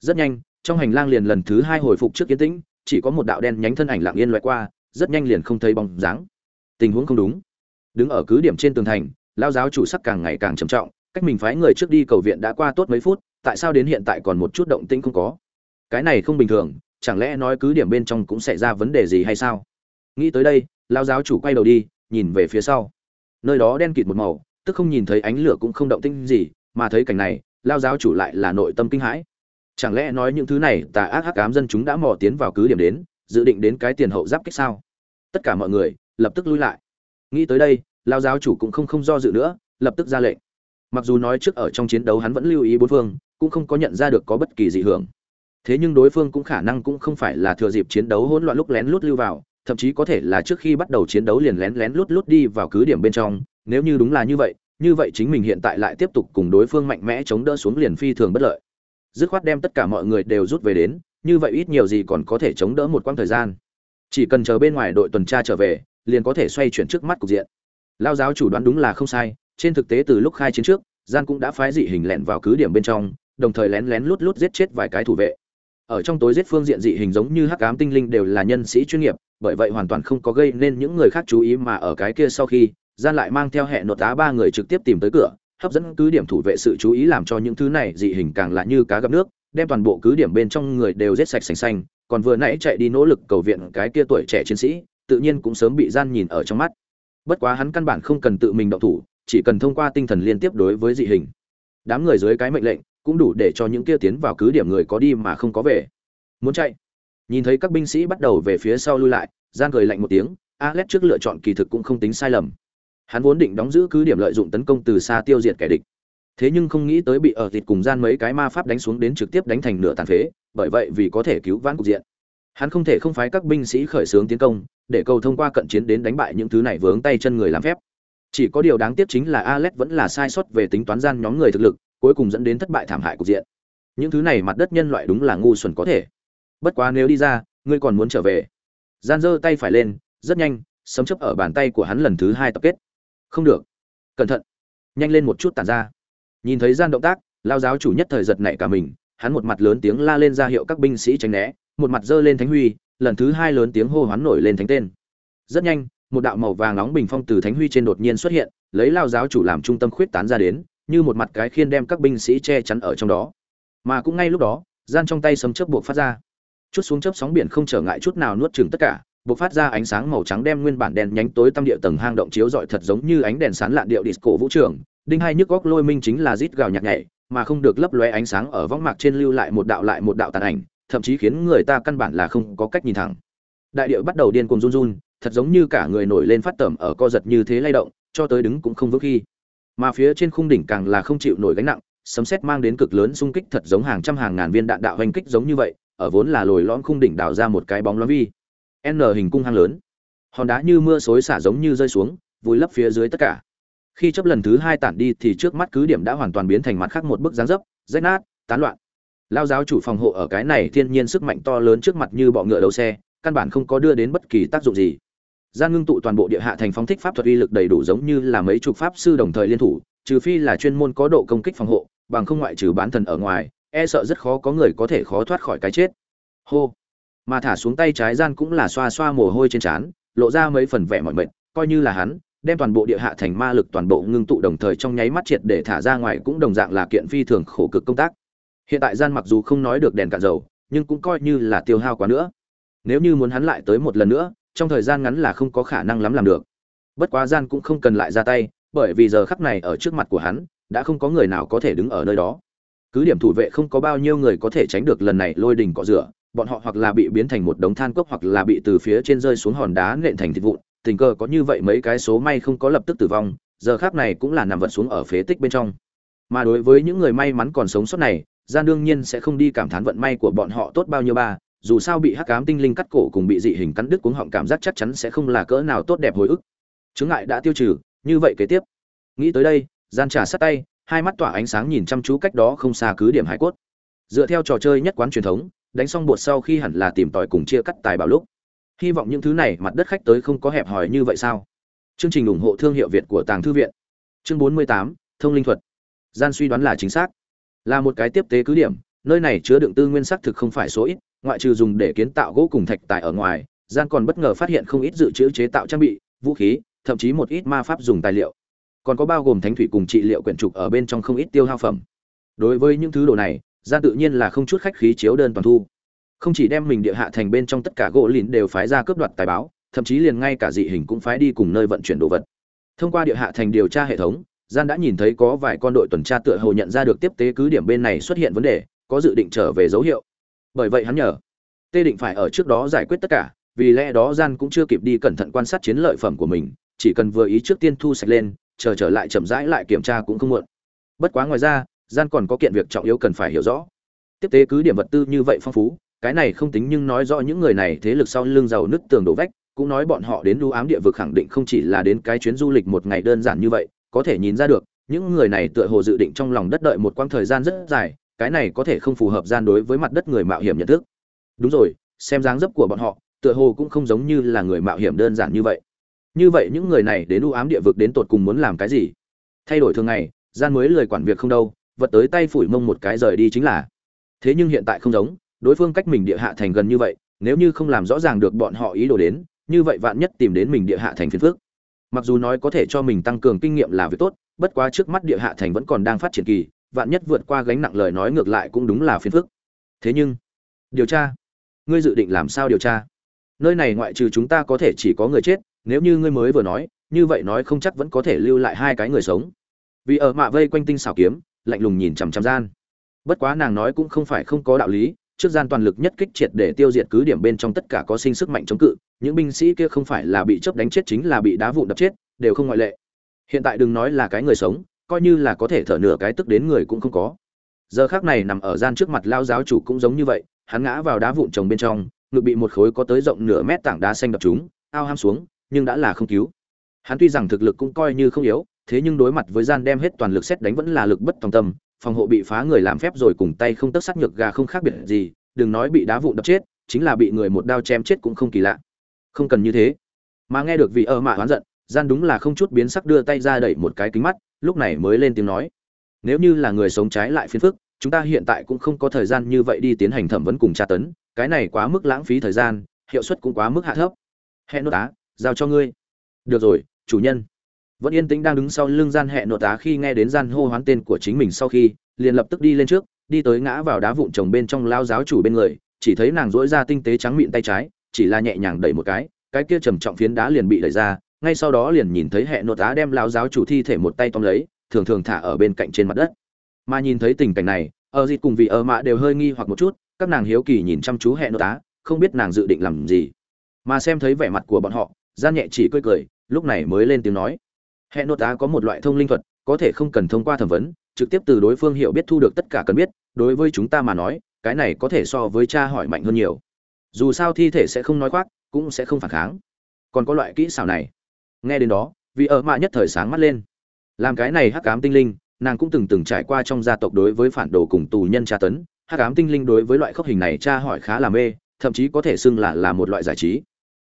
Rất nhanh, trong hành lang liền lần thứ hai hồi phục trước kiến tĩnh, chỉ có một đạo đen nhánh thân ảnh lặng yên loại qua, rất nhanh liền không thấy bóng dáng. Tình huống không đúng. Đứng ở cứ điểm trên tường thành lao giáo chủ sắc càng ngày càng trầm trọng, cách mình phái người trước đi cầu viện đã qua tốt mấy phút, tại sao đến hiện tại còn một chút động tĩnh không có? Cái này không bình thường, chẳng lẽ nói cứ điểm bên trong cũng xảy ra vấn đề gì hay sao? Nghĩ tới đây lao giáo chủ quay đầu đi, nhìn về phía sau. Nơi đó đen kịt một màu, tức không nhìn thấy ánh lửa cũng không động tĩnh gì, mà thấy cảnh này lao giáo chủ lại là nội tâm kinh hãi. Chẳng lẽ nói những thứ này tà ác hắc ám dân chúng đã mò tiến vào cứ điểm đến, dự định đến cái tiền hậu giáp kích sao? Tất cả mọi người lập tức lui lại. Nghĩ tới đây, lao giáo chủ cũng không không do dự nữa, lập tức ra lệnh. Mặc dù nói trước ở trong chiến đấu hắn vẫn lưu ý bốn phương, cũng không có nhận ra được có bất kỳ dị hưởng. Thế nhưng đối phương cũng khả năng cũng không phải là thừa dịp chiến đấu hỗn loạn lúc lén lút lưu vào, thậm chí có thể là trước khi bắt đầu chiến đấu liền lén lén lút lút đi vào cứ điểm bên trong, nếu như đúng là như vậy như vậy chính mình hiện tại lại tiếp tục cùng đối phương mạnh mẽ chống đỡ xuống liền phi thường bất lợi. Dứt khoát đem tất cả mọi người đều rút về đến, như vậy ít nhiều gì còn có thể chống đỡ một quãng thời gian. Chỉ cần chờ bên ngoài đội tuần tra trở về, liền có thể xoay chuyển trước mắt cục diện. Lao giáo chủ đoán đúng là không sai, trên thực tế từ lúc khai chiến trước gian cũng đã phái dị hình lẹn vào cứ điểm bên trong, đồng thời lén lén lút lút giết chết vài cái thủ vệ. Ở trong tối giết phương diện dị hình giống như hắc ám tinh linh đều là nhân sĩ chuyên nghiệp, bởi vậy hoàn toàn không có gây nên những người khác chú ý mà ở cái kia sau khi gian lại mang theo hệ nội tá ba người trực tiếp tìm tới cửa, hấp dẫn cứ điểm thủ vệ sự chú ý làm cho những thứ này dị hình càng lạ như cá gặp nước, đem toàn bộ cứ điểm bên trong người đều giết sạch sành xanh, còn vừa nãy chạy đi nỗ lực cầu viện cái kia tuổi trẻ chiến sĩ, tự nhiên cũng sớm bị gian nhìn ở trong mắt. Bất quá hắn căn bản không cần tự mình động thủ, chỉ cần thông qua tinh thần liên tiếp đối với dị hình. Đám người dưới cái mệnh lệnh, cũng đủ để cho những kia tiến vào cứ điểm người có đi mà không có về. Muốn chạy? Nhìn thấy các binh sĩ bắt đầu về phía sau lui lại, gian cười lạnh một tiếng, alex trước lựa chọn kỳ thực cũng không tính sai lầm hắn vốn định đóng giữ cứ điểm lợi dụng tấn công từ xa tiêu diệt kẻ địch. Thế nhưng không nghĩ tới bị ở thịt cùng gian mấy cái ma pháp đánh xuống đến trực tiếp đánh thành nửa tàn phế, bởi vậy vì có thể cứu vãn cục diện, hắn không thể không phái các binh sĩ khởi xướng tiến công, để cầu thông qua cận chiến đến đánh bại những thứ này vướng tay chân người làm phép. Chỉ có điều đáng tiếc chính là alex vẫn là sai sót về tính toán gian nhóm người thực lực, cuối cùng dẫn đến thất bại thảm hại cục diện. Những thứ này mặt đất nhân loại đúng là ngu xuẩn có thể. Bất quá nếu đi ra, ngươi còn muốn trở về. Gian giơ tay phải lên, rất nhanh, sấm chấp ở bàn tay của hắn lần thứ hai tập kết không được. Cẩn thận. Nhanh lên một chút tản ra. Nhìn thấy gian động tác, lao giáo chủ nhất thời giật nảy cả mình, hắn một mặt lớn tiếng la lên ra hiệu các binh sĩ tránh né, một mặt giơ lên thánh huy, lần thứ hai lớn tiếng hô hoán nổi lên thánh tên. Rất nhanh, một đạo màu vàng nóng bình phong từ thánh huy trên đột nhiên xuất hiện, lấy lao giáo chủ làm trung tâm khuyết tán ra đến, như một mặt cái khiên đem các binh sĩ che chắn ở trong đó. Mà cũng ngay lúc đó, gian trong tay sấm chớp buộc phát ra. Chút xuống chớp sóng biển không trở ngại chút nào nuốt chừng tất cả bộc phát ra ánh sáng màu trắng đem nguyên bản đèn nhánh tối tăm địa tầng hang động chiếu rọi thật giống như ánh đèn sán lạn điệu disco vũ trường. Đinh hai nhức góc lôi minh chính là rít gào nhạc nhảy, mà không được lấp lóe ánh sáng ở võng mạc trên lưu lại một đạo lại một đạo tàn ảnh, thậm chí khiến người ta căn bản là không có cách nhìn thẳng. Đại điệu bắt đầu điên cuồng run run, thật giống như cả người nổi lên phát tẩm ở co giật như thế lay động, cho tới đứng cũng không vững khi. Mà phía trên khung đỉnh càng là không chịu nổi gánh nặng, sấm sét mang đến cực lớn xung kích thật giống hàng trăm hàng ngàn viên đạn đạo hành kích giống như vậy, ở vốn là lồi lõm khung đỉnh đào ra một cái bóng loáng vi n hình cung hang lớn. Hòn đá như mưa xối xả giống như rơi xuống, vùi lấp phía dưới tất cả. Khi chấp lần thứ hai tản đi thì trước mắt cứ điểm đã hoàn toàn biến thành mặt khác một bức dáng dấp, rách nát, tán loạn. Lao giáo chủ phòng hộ ở cái này thiên nhiên sức mạnh to lớn trước mặt như bọ ngựa đầu xe, căn bản không có đưa đến bất kỳ tác dụng gì. Gian ngưng tụ toàn bộ địa hạ thành phóng thích pháp thuật uy lực đầy đủ giống như là mấy chục pháp sư đồng thời liên thủ, trừ phi là chuyên môn có độ công kích phòng hộ, bằng không ngoại trừ bán thần ở ngoài e sợ rất khó có người có thể khó thoát khỏi cái chết. Hô mà thả xuống tay trái gian cũng là xoa xoa mồ hôi trên trán, lộ ra mấy phần vẻ mọi mệt, coi như là hắn, đem toàn bộ địa hạ thành ma lực toàn bộ ngưng tụ đồng thời trong nháy mắt triệt để thả ra ngoài cũng đồng dạng là kiện phi thường khổ cực công tác. Hiện tại gian mặc dù không nói được đèn cạn dầu, nhưng cũng coi như là tiêu hao quá nữa. Nếu như muốn hắn lại tới một lần nữa, trong thời gian ngắn là không có khả năng lắm làm được. Bất quá gian cũng không cần lại ra tay, bởi vì giờ khắc này ở trước mặt của hắn, đã không có người nào có thể đứng ở nơi đó. Cứ điểm thủ vệ không có bao nhiêu người có thể tránh được lần này lôi đình cọ rửa bọn họ hoặc là bị biến thành một đống than cốc hoặc là bị từ phía trên rơi xuống hòn đá nện thành thịt vụn. Tình cờ có như vậy mấy cái số may không có lập tức tử vong, giờ khác này cũng là nằm vật xuống ở phế tích bên trong. Mà đối với những người may mắn còn sống sót này, gian đương nhiên sẽ không đi cảm thán vận may của bọn họ tốt bao nhiêu ba, dù sao bị hắc cám tinh linh cắt cổ cùng bị dị hình cắn đứt cuống họng cảm giác chắc chắn sẽ không là cỡ nào tốt đẹp hồi ức. Chứng ngại đã tiêu trừ, như vậy kế tiếp. Nghĩ tới đây, gian trà sát tay, hai mắt tỏa ánh sáng nhìn chăm chú cách đó không xa cứ điểm hải cốt. Dựa theo trò chơi nhất quán truyền thống đánh xong bột sau khi hẳn là tìm tòi cùng chia cắt tài bảo lúc. Hy vọng những thứ này mặt đất khách tới không có hẹp hòi như vậy sao? Chương trình ủng hộ thương hiệu việt của tàng thư viện. Chương 48, thông linh thuật. Gian suy đoán là chính xác. Là một cái tiếp tế cứ điểm nơi này chứa đựng tư nguyên sắc thực không phải số ít ngoại trừ dùng để kiến tạo gỗ cùng thạch tài ở ngoài gian còn bất ngờ phát hiện không ít dự trữ chế tạo trang bị vũ khí thậm chí một ít ma pháp dùng tài liệu. Còn có bao gồm thánh thủy cùng trị liệu quyển trục ở bên trong không ít tiêu hao phẩm. Đối với những thứ đồ này gian tự nhiên là không chút khách khí chiếu đơn toàn thu. Không chỉ đem mình địa hạ thành bên trong tất cả gỗ lìn đều phái ra cướp đoạt tài báo, thậm chí liền ngay cả dị hình cũng phái đi cùng nơi vận chuyển đồ vật. Thông qua địa hạ thành điều tra hệ thống, gian đã nhìn thấy có vài con đội tuần tra tựa hồ nhận ra được tiếp tế cứ điểm bên này xuất hiện vấn đề, có dự định trở về dấu hiệu. Bởi vậy hắn nhờ tê định phải ở trước đó giải quyết tất cả, vì lẽ đó gian cũng chưa kịp đi cẩn thận quan sát chiến lợi phẩm của mình, chỉ cần vừa ý trước tiên thu sạch lên, chờ trở lại chậm rãi lại kiểm tra cũng không muộn. Bất quá ngoài ra gian còn có kiện việc trọng yếu cần phải hiểu rõ. Tiếp tế cứ điểm vật tư như vậy phong phú, cái này không tính nhưng nói rõ những người này thế lực sau lưng giàu nứt tường đổ vách, cũng nói bọn họ đến lưu ám địa vực khẳng định không chỉ là đến cái chuyến du lịch một ngày đơn giản như vậy, có thể nhìn ra được, những người này tựa hồ dự định trong lòng đất đợi một quãng thời gian rất dài, cái này có thể không phù hợp gian đối với mặt đất người mạo hiểm nhận thức. Đúng rồi, xem dáng dấp của bọn họ, tựa hồ cũng không giống như là người mạo hiểm đơn giản như vậy. Như vậy những người này đến u ám địa vực đến tột cùng muốn làm cái gì? Thay đổi thường ngày, gian mới lời quản việc không đâu vật tới tay phủi mông một cái rời đi chính là. Thế nhưng hiện tại không giống, đối phương cách mình địa hạ thành gần như vậy, nếu như không làm rõ ràng được bọn họ ý đồ đến, như vậy vạn nhất tìm đến mình địa hạ thành phiền phước mặc dù nói có thể cho mình tăng cường kinh nghiệm là việc tốt, bất quá trước mắt địa hạ thành vẫn còn đang phát triển kỳ, vạn nhất vượt qua gánh nặng lời nói ngược lại cũng đúng là phiền phức. Thế nhưng, điều tra, ngươi dự định làm sao điều tra? Nơi này ngoại trừ chúng ta có thể chỉ có người chết, nếu như ngươi mới vừa nói, như vậy nói không chắc vẫn có thể lưu lại hai cái người sống. Vì ở mạ vây quanh tinh xảo kiếm lạnh lùng nhìn chằm chằm gian. Bất quá nàng nói cũng không phải không có đạo lý trước gian toàn lực nhất kích triệt để tiêu diệt cứ điểm bên trong tất cả có sinh sức mạnh chống cự những binh sĩ kia không phải là bị chớp đánh chết chính là bị đá vụn đập chết đều không ngoại lệ. Hiện tại đừng nói là cái người sống coi như là có thể thở nửa cái tức đến người cũng không có. Giờ khác này nằm ở gian trước mặt lao giáo chủ cũng giống như vậy hắn ngã vào đá vụn trồng bên trong ngực bị một khối có tới rộng nửa mét tảng đá xanh đập chúng, ao ham xuống nhưng đã là không cứu. Hắn tuy rằng thực lực cũng coi như không yếu thế nhưng đối mặt với gian đem hết toàn lực xét đánh vẫn là lực bất tòng tâm, phòng hộ bị phá người làm phép rồi cùng tay không tất sát nhược gà không khác biệt gì, đừng nói bị đá vụn đập chết, chính là bị người một đao chém chết cũng không kỳ lạ. Không cần như thế. Mà nghe được vị ơ mạ oán giận, gian đúng là không chút biến sắc đưa tay ra đẩy một cái kính mắt, lúc này mới lên tiếng nói. Nếu như là người sống trái lại phiền phức, chúng ta hiện tại cũng không có thời gian như vậy đi tiến hành thẩm vấn cùng tra tấn, cái này quá mức lãng phí thời gian, hiệu suất cũng quá mức hạ thấp. Hẹn nốt á giao cho ngươi. Được rồi, chủ nhân vẫn yên tĩnh đang đứng sau lưng gian hẹn nội tá khi nghe đến gian hô hoán tên của chính mình sau khi, liền lập tức đi lên trước, đi tới ngã vào đá vụn trồng bên trong lao giáo chủ bên người, chỉ thấy nàng dỗi ra tinh tế trắng mịn tay trái, chỉ là nhẹ nhàng đẩy một cái cái kia trầm trọng phiến đá liền bị đẩy ra, ngay sau đó liền nhìn thấy hẹn nội tá đem lao giáo chủ thi thể một tay tóm lấy, thường thường thả ở bên cạnh trên mặt đất. Mà nhìn thấy tình cảnh này, ở dịt cùng vị ở mạ đều hơi nghi hoặc một chút, các nàng hiếu kỳ nhìn chăm chú hẹn nội tá không biết nàng dự định làm gì. Mà xem thấy vẻ mặt của bọn họ, gian nhẹ chỉ cười cười, lúc này mới lên tiếng nói hệ nội tá có một loại thông linh thuật, có thể không cần thông qua thẩm vấn, trực tiếp từ đối phương hiểu biết thu được tất cả cần biết, đối với chúng ta mà nói, cái này có thể so với cha hỏi mạnh hơn nhiều. Dù sao thi thể sẽ không nói khoác, cũng sẽ không phản kháng. Còn có loại kỹ xảo này. Nghe đến đó vì ở mạ nhất thời sáng mắt lên. Làm cái này hắc cám tinh linh, nàng cũng từng từng trải qua trong gia tộc đối với phản đồ cùng tù nhân tra tấn. Hắc cám tinh linh đối với loại khốc hình này cha hỏi khá là mê, thậm chí có thể xưng là là một loại giải trí.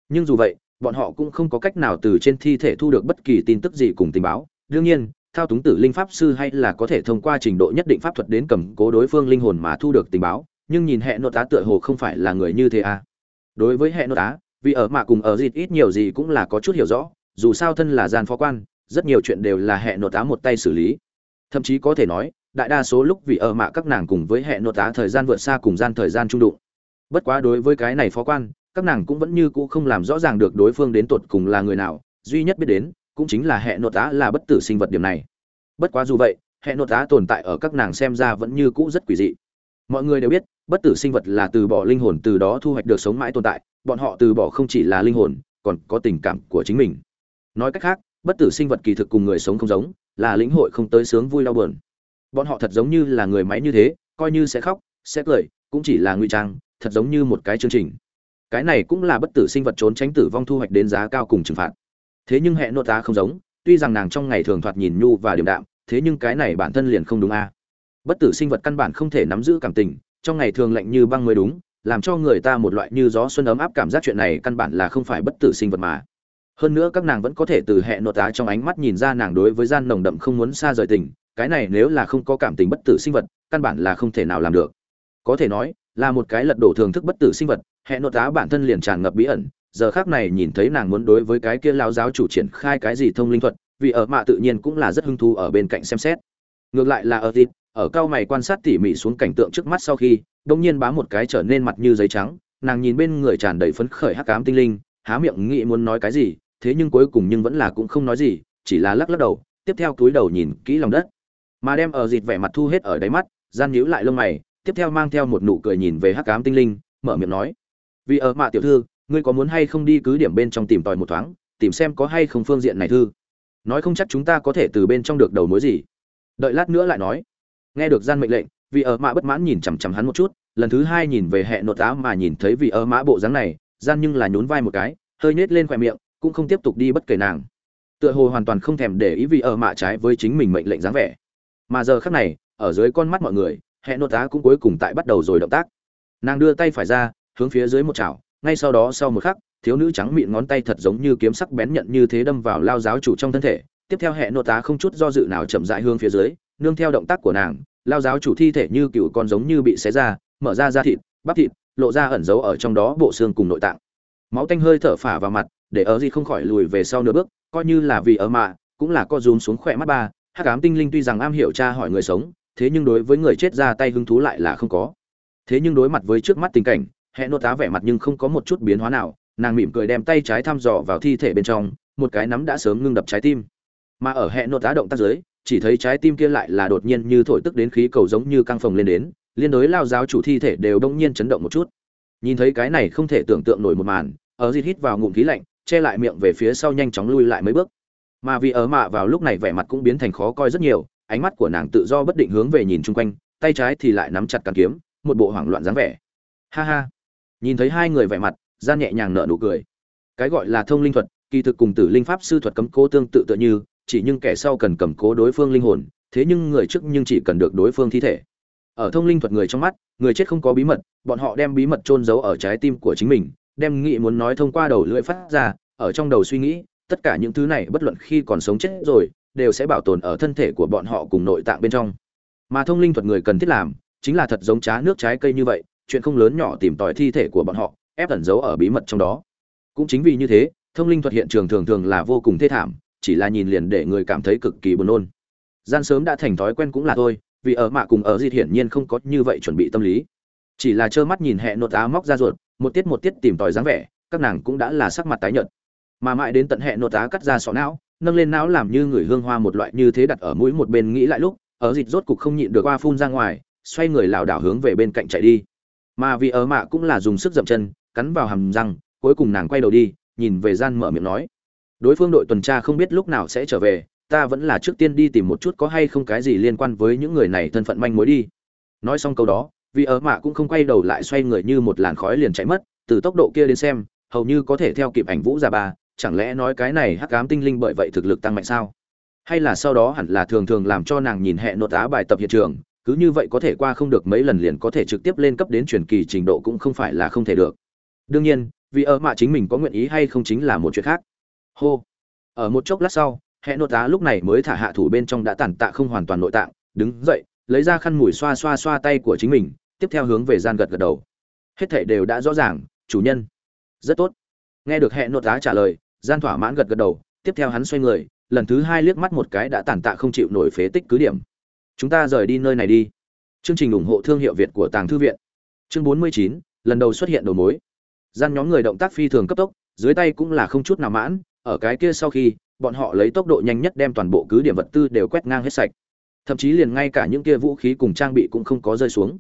Nhưng dù vậy bọn họ cũng không có cách nào từ trên thi thể thu được bất kỳ tin tức gì cùng tình báo. Đương nhiên, thao túng tử linh pháp sư hay là có thể thông qua trình độ nhất định pháp thuật đến cầm cố đối phương linh hồn mà thu được tình báo, nhưng nhìn hệ nội tá tựa hồ không phải là người như thế à. Đối với hệ nội tá, vì ở mạ cùng ở dịt ít nhiều gì cũng là có chút hiểu rõ, dù sao thân là gian phó quan, rất nhiều chuyện đều là hệ nội tá một tay xử lý. Thậm chí có thể nói, đại đa số lúc vì ở mạ các nàng cùng với hệ nội tá thời gian vượt xa cùng gian thời gian trung đụng. Bất quá đối với cái này phó quan các nàng cũng vẫn như cũ không làm rõ ràng được đối phương đến tột cùng là người nào, duy nhất biết đến, cũng chính là hệ nội tá là bất tử sinh vật điểm này. Bất quá dù vậy, hệ nội tá tồn tại ở các nàng xem ra vẫn như cũ rất quỷ dị. Mọi người đều biết, bất tử sinh vật là từ bỏ linh hồn từ đó thu hoạch được sống mãi tồn tại, bọn họ từ bỏ không chỉ là linh hồn, còn có tình cảm của chính mình. Nói cách khác, bất tử sinh vật kỳ thực cùng người sống không giống, là lĩnh hội không tới sướng vui đau buồn. Bọn họ thật giống như là người máy như thế, coi như sẽ khóc, sẽ cười, cũng chỉ là ngụy trang, thật giống như một cái chương trình cái này cũng là bất tử sinh vật trốn tránh tử vong thu hoạch đến giá cao cùng trừng phạt. Thế nhưng hệ nội tá không giống, tuy rằng nàng trong ngày thường thoạt nhìn nhu và điềm đạm, thế nhưng cái này bản thân liền không đúng a. Bất tử sinh vật căn bản không thể nắm giữ cảm tình, trong ngày thường lạnh như băng mới đúng, làm cho người ta một loại như gió xuân ấm áp cảm giác chuyện này căn bản là không phải bất tử sinh vật mà. Hơn nữa các nàng vẫn có thể từ hệ nội tá trong ánh mắt nhìn ra nàng đối với gian nồng đậm không muốn xa rời tình, cái này nếu là không có cảm tình bất tử sinh vật, căn bản là không thể nào làm được. Có thể nói, là một cái lật đổ thường thức bất tử sinh vật hệ nội tá bản thân liền tràn ngập bí ẩn, giờ khác này nhìn thấy nàng muốn đối với cái kia lao giáo chủ triển khai cái gì thông linh thuật, vì ở mạ tự nhiên cũng là rất hứng thú ở bên cạnh xem xét. Ngược lại là ở thịt ở cao mày quan sát tỉ mỉ xuống cảnh tượng trước mắt sau khi, đông nhiên bám một cái trở nên mặt như giấy trắng, nàng nhìn bên người tràn đầy phấn khởi hắc cám tinh linh, há miệng nghĩ muốn nói cái gì, thế nhưng cuối cùng nhưng vẫn là cũng không nói gì, chỉ là lắc lắc đầu, tiếp theo túi đầu nhìn kỹ lòng đất. Mà đem ở dịt vẻ mặt thu hết ở đáy mắt, gian nhíu lại lông mày, tiếp theo mang theo một nụ cười nhìn về hắc cám tinh linh, mở miệng nói vì ở mạ tiểu thư, ngươi có muốn hay không đi cứ điểm bên trong tìm tòi một thoáng, tìm xem có hay không phương diện này thư. Nói không chắc chúng ta có thể từ bên trong được đầu mối gì. Đợi lát nữa lại nói. Nghe được gian mệnh lệnh, vì ở mạ bất mãn nhìn chằm chằm hắn một chút, lần thứ hai nhìn về hệ nội tá mà nhìn thấy vì ở mã bộ dáng này, gian nhưng là nhún vai một cái, hơi nhếch lên khỏe miệng, cũng không tiếp tục đi bất kể nàng. Tựa hồ hoàn toàn không thèm để ý vì ở mạ trái với chính mình mệnh lệnh dáng vẻ. Mà giờ khắc này, ở dưới con mắt mọi người hệ nội tá cũng cuối cùng tại bắt đầu rồi động tác. Nàng đưa tay phải ra hướng phía dưới một chảo, ngay sau đó sau một khắc, thiếu nữ trắng mịn ngón tay thật giống như kiếm sắc bén nhận như thế đâm vào lao giáo chủ trong thân thể, tiếp theo hệ nội tá không chút do dự nào chậm rãi hướng phía dưới, nương theo động tác của nàng, lao giáo chủ thi thể như cựu con giống như bị xé ra, mở ra da thịt, bắp thịt, lộ ra ẩn giấu ở trong đó bộ xương cùng nội tạng. Máu tanh hơi thở phả vào mặt, để ở gì không khỏi lùi về sau nửa bước, coi như là vì ở mạ, cũng là co rúm xuống khỏe mắt ba, hắc ám tinh linh tuy rằng am hiểu tra hỏi người sống, thế nhưng đối với người chết ra tay hứng thú lại là không có. Thế nhưng đối mặt với trước mắt tình cảnh Hẹn nô tá vẻ mặt nhưng không có một chút biến hóa nào, nàng mỉm cười đem tay trái thăm dò vào thi thể bên trong, một cái nắm đã sớm ngưng đập trái tim. Mà ở Hẹn nô tá động tác dưới, chỉ thấy trái tim kia lại là đột nhiên như thổi tức đến khí cầu giống như căng phồng lên đến, liên đối lao giáo chủ thi thể đều đông nhiên chấn động một chút. Nhìn thấy cái này không thể tưởng tượng nổi một màn, ở dịt hít vào ngụm khí lạnh, che lại miệng về phía sau nhanh chóng lui lại mấy bước. Mà vì ở mạ vào lúc này vẻ mặt cũng biến thành khó coi rất nhiều, ánh mắt của nàng tự do bất định hướng về nhìn chung quanh, tay trái thì lại nắm chặt càn kiếm, một bộ hoảng loạn dáng vẻ. Ha ha nhìn thấy hai người vẻ mặt, gian nhẹ nhàng nở nụ cười. Cái gọi là thông linh thuật, kỳ thực cùng tử linh pháp sư thuật cấm cố tương tự tựa như, chỉ nhưng kẻ sau cần cầm cố đối phương linh hồn, thế nhưng người trước nhưng chỉ cần được đối phương thi thể. Ở thông linh thuật người trong mắt, người chết không có bí mật, bọn họ đem bí mật chôn giấu ở trái tim của chính mình, đem nghị muốn nói thông qua đầu lưỡi phát ra, ở trong đầu suy nghĩ, tất cả những thứ này bất luận khi còn sống chết rồi, đều sẽ bảo tồn ở thân thể của bọn họ cùng nội tạng bên trong. Mà thông linh thuật người cần thiết làm, chính là thật giống trá nước trái cây như vậy chuyện không lớn nhỏ tìm tòi thi thể của bọn họ, ép ẩn giấu ở bí mật trong đó. Cũng chính vì như thế, thông linh thuật hiện trường thường thường là vô cùng thê thảm, chỉ là nhìn liền để người cảm thấy cực kỳ buồn nôn. Gian sớm đã thành thói quen cũng là thôi, vì ở mạ cùng ở dịt hiển nhiên không có như vậy chuẩn bị tâm lý. Chỉ là trơ mắt nhìn hẹ nột á móc ra ruột, một tiết một tiết tìm tòi dáng vẻ, các nàng cũng đã là sắc mặt tái nhợt. Mà mãi đến tận hẹ nột á cắt ra sọ não, nâng lên não làm như người hương hoa một loại như thế đặt ở mũi một bên nghĩ lại lúc, ở dịt rốt cục không nhịn được qua phun ra ngoài, xoay người lảo đảo hướng về bên cạnh chạy đi mà vì ở mạ cũng là dùng sức dậm chân cắn vào hàm răng cuối cùng nàng quay đầu đi nhìn về gian mở miệng nói đối phương đội tuần tra không biết lúc nào sẽ trở về ta vẫn là trước tiên đi tìm một chút có hay không cái gì liên quan với những người này thân phận manh mối đi. Nói xong câu đó vì ở mạ cũng không quay đầu lại xoay người như một làn khói liền chạy mất từ tốc độ kia đến xem hầu như có thể theo kịp ảnh vũ già bà, chẳng lẽ nói cái này hắc ám tinh linh bởi vậy thực lực tăng mạnh sao? Hay là sau đó hẳn là thường thường làm cho nàng nhìn hẹn nội tá bài tập hiện trường cứ như vậy có thể qua không được mấy lần liền có thể trực tiếp lên cấp đến truyền kỳ trình độ cũng không phải là không thể được. Đương nhiên, vì ở mạ chính mình có nguyện ý hay không chính là một chuyện khác. Hô. Ở một chốc lát sau hệ nội tá lúc này mới thả hạ thủ bên trong đã tàn tạ không hoàn toàn nội tạng, đứng dậy, lấy ra khăn mùi xoa xoa xoa tay của chính mình, tiếp theo hướng về gian gật gật đầu. Hết thảy đều đã rõ ràng, chủ nhân. Rất tốt. Nghe được hệ nội tá trả lời, gian thỏa mãn gật gật đầu, tiếp theo hắn xoay người, lần thứ hai liếc mắt một cái đã tàn tạ không chịu nổi phế tích cứ điểm chúng ta rời đi nơi này đi. Chương trình ủng hộ thương hiệu việt của tàng thư viện. Chương 49, lần đầu xuất hiện đầu mối. Gian nhóm người động tác phi thường cấp tốc dưới tay cũng là không chút nào mãn ở cái kia sau khi bọn họ lấy tốc độ nhanh nhất đem toàn bộ cứ điểm vật tư đều quét ngang hết sạch. Thậm chí liền ngay cả những kia vũ khí cùng trang bị cũng không có rơi xuống.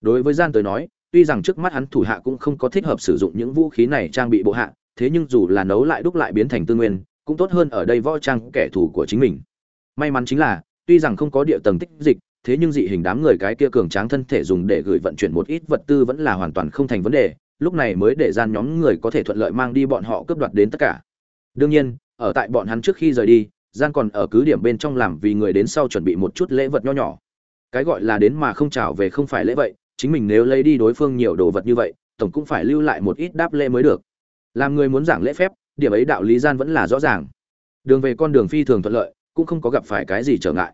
Đối với gian tới nói tuy rằng trước mắt hắn thủ hạ cũng không có thích hợp sử dụng những vũ khí này trang bị bộ hạ thế nhưng dù là nấu lại đúc lại biến thành tư nguyên cũng tốt hơn ở đây võ trang kẻ thù của chính mình. May mắn chính là tuy rằng không có địa tầng tích dịch, thế nhưng dị hình đám người cái kia cường tráng thân thể dùng để gửi vận chuyển một ít vật tư vẫn là hoàn toàn không thành vấn đề, lúc này mới để gian nhóm người có thể thuận lợi mang đi bọn họ cướp đoạt đến tất cả. Đương nhiên, ở tại bọn hắn trước khi rời đi gian còn ở cứ điểm bên trong làm vì người đến sau chuẩn bị một chút lễ vật nho nhỏ. Cái gọi là đến mà không chào về không phải lễ vậy, chính mình nếu lấy đi đối phương nhiều đồ vật như vậy, tổng cũng phải lưu lại một ít đáp lễ mới được. Làm người muốn giảng lễ phép, điểm ấy đạo lý gian vẫn là rõ ràng. Đường về con đường phi thường thuận lợi cũng không có gặp phải cái gì trở ngại.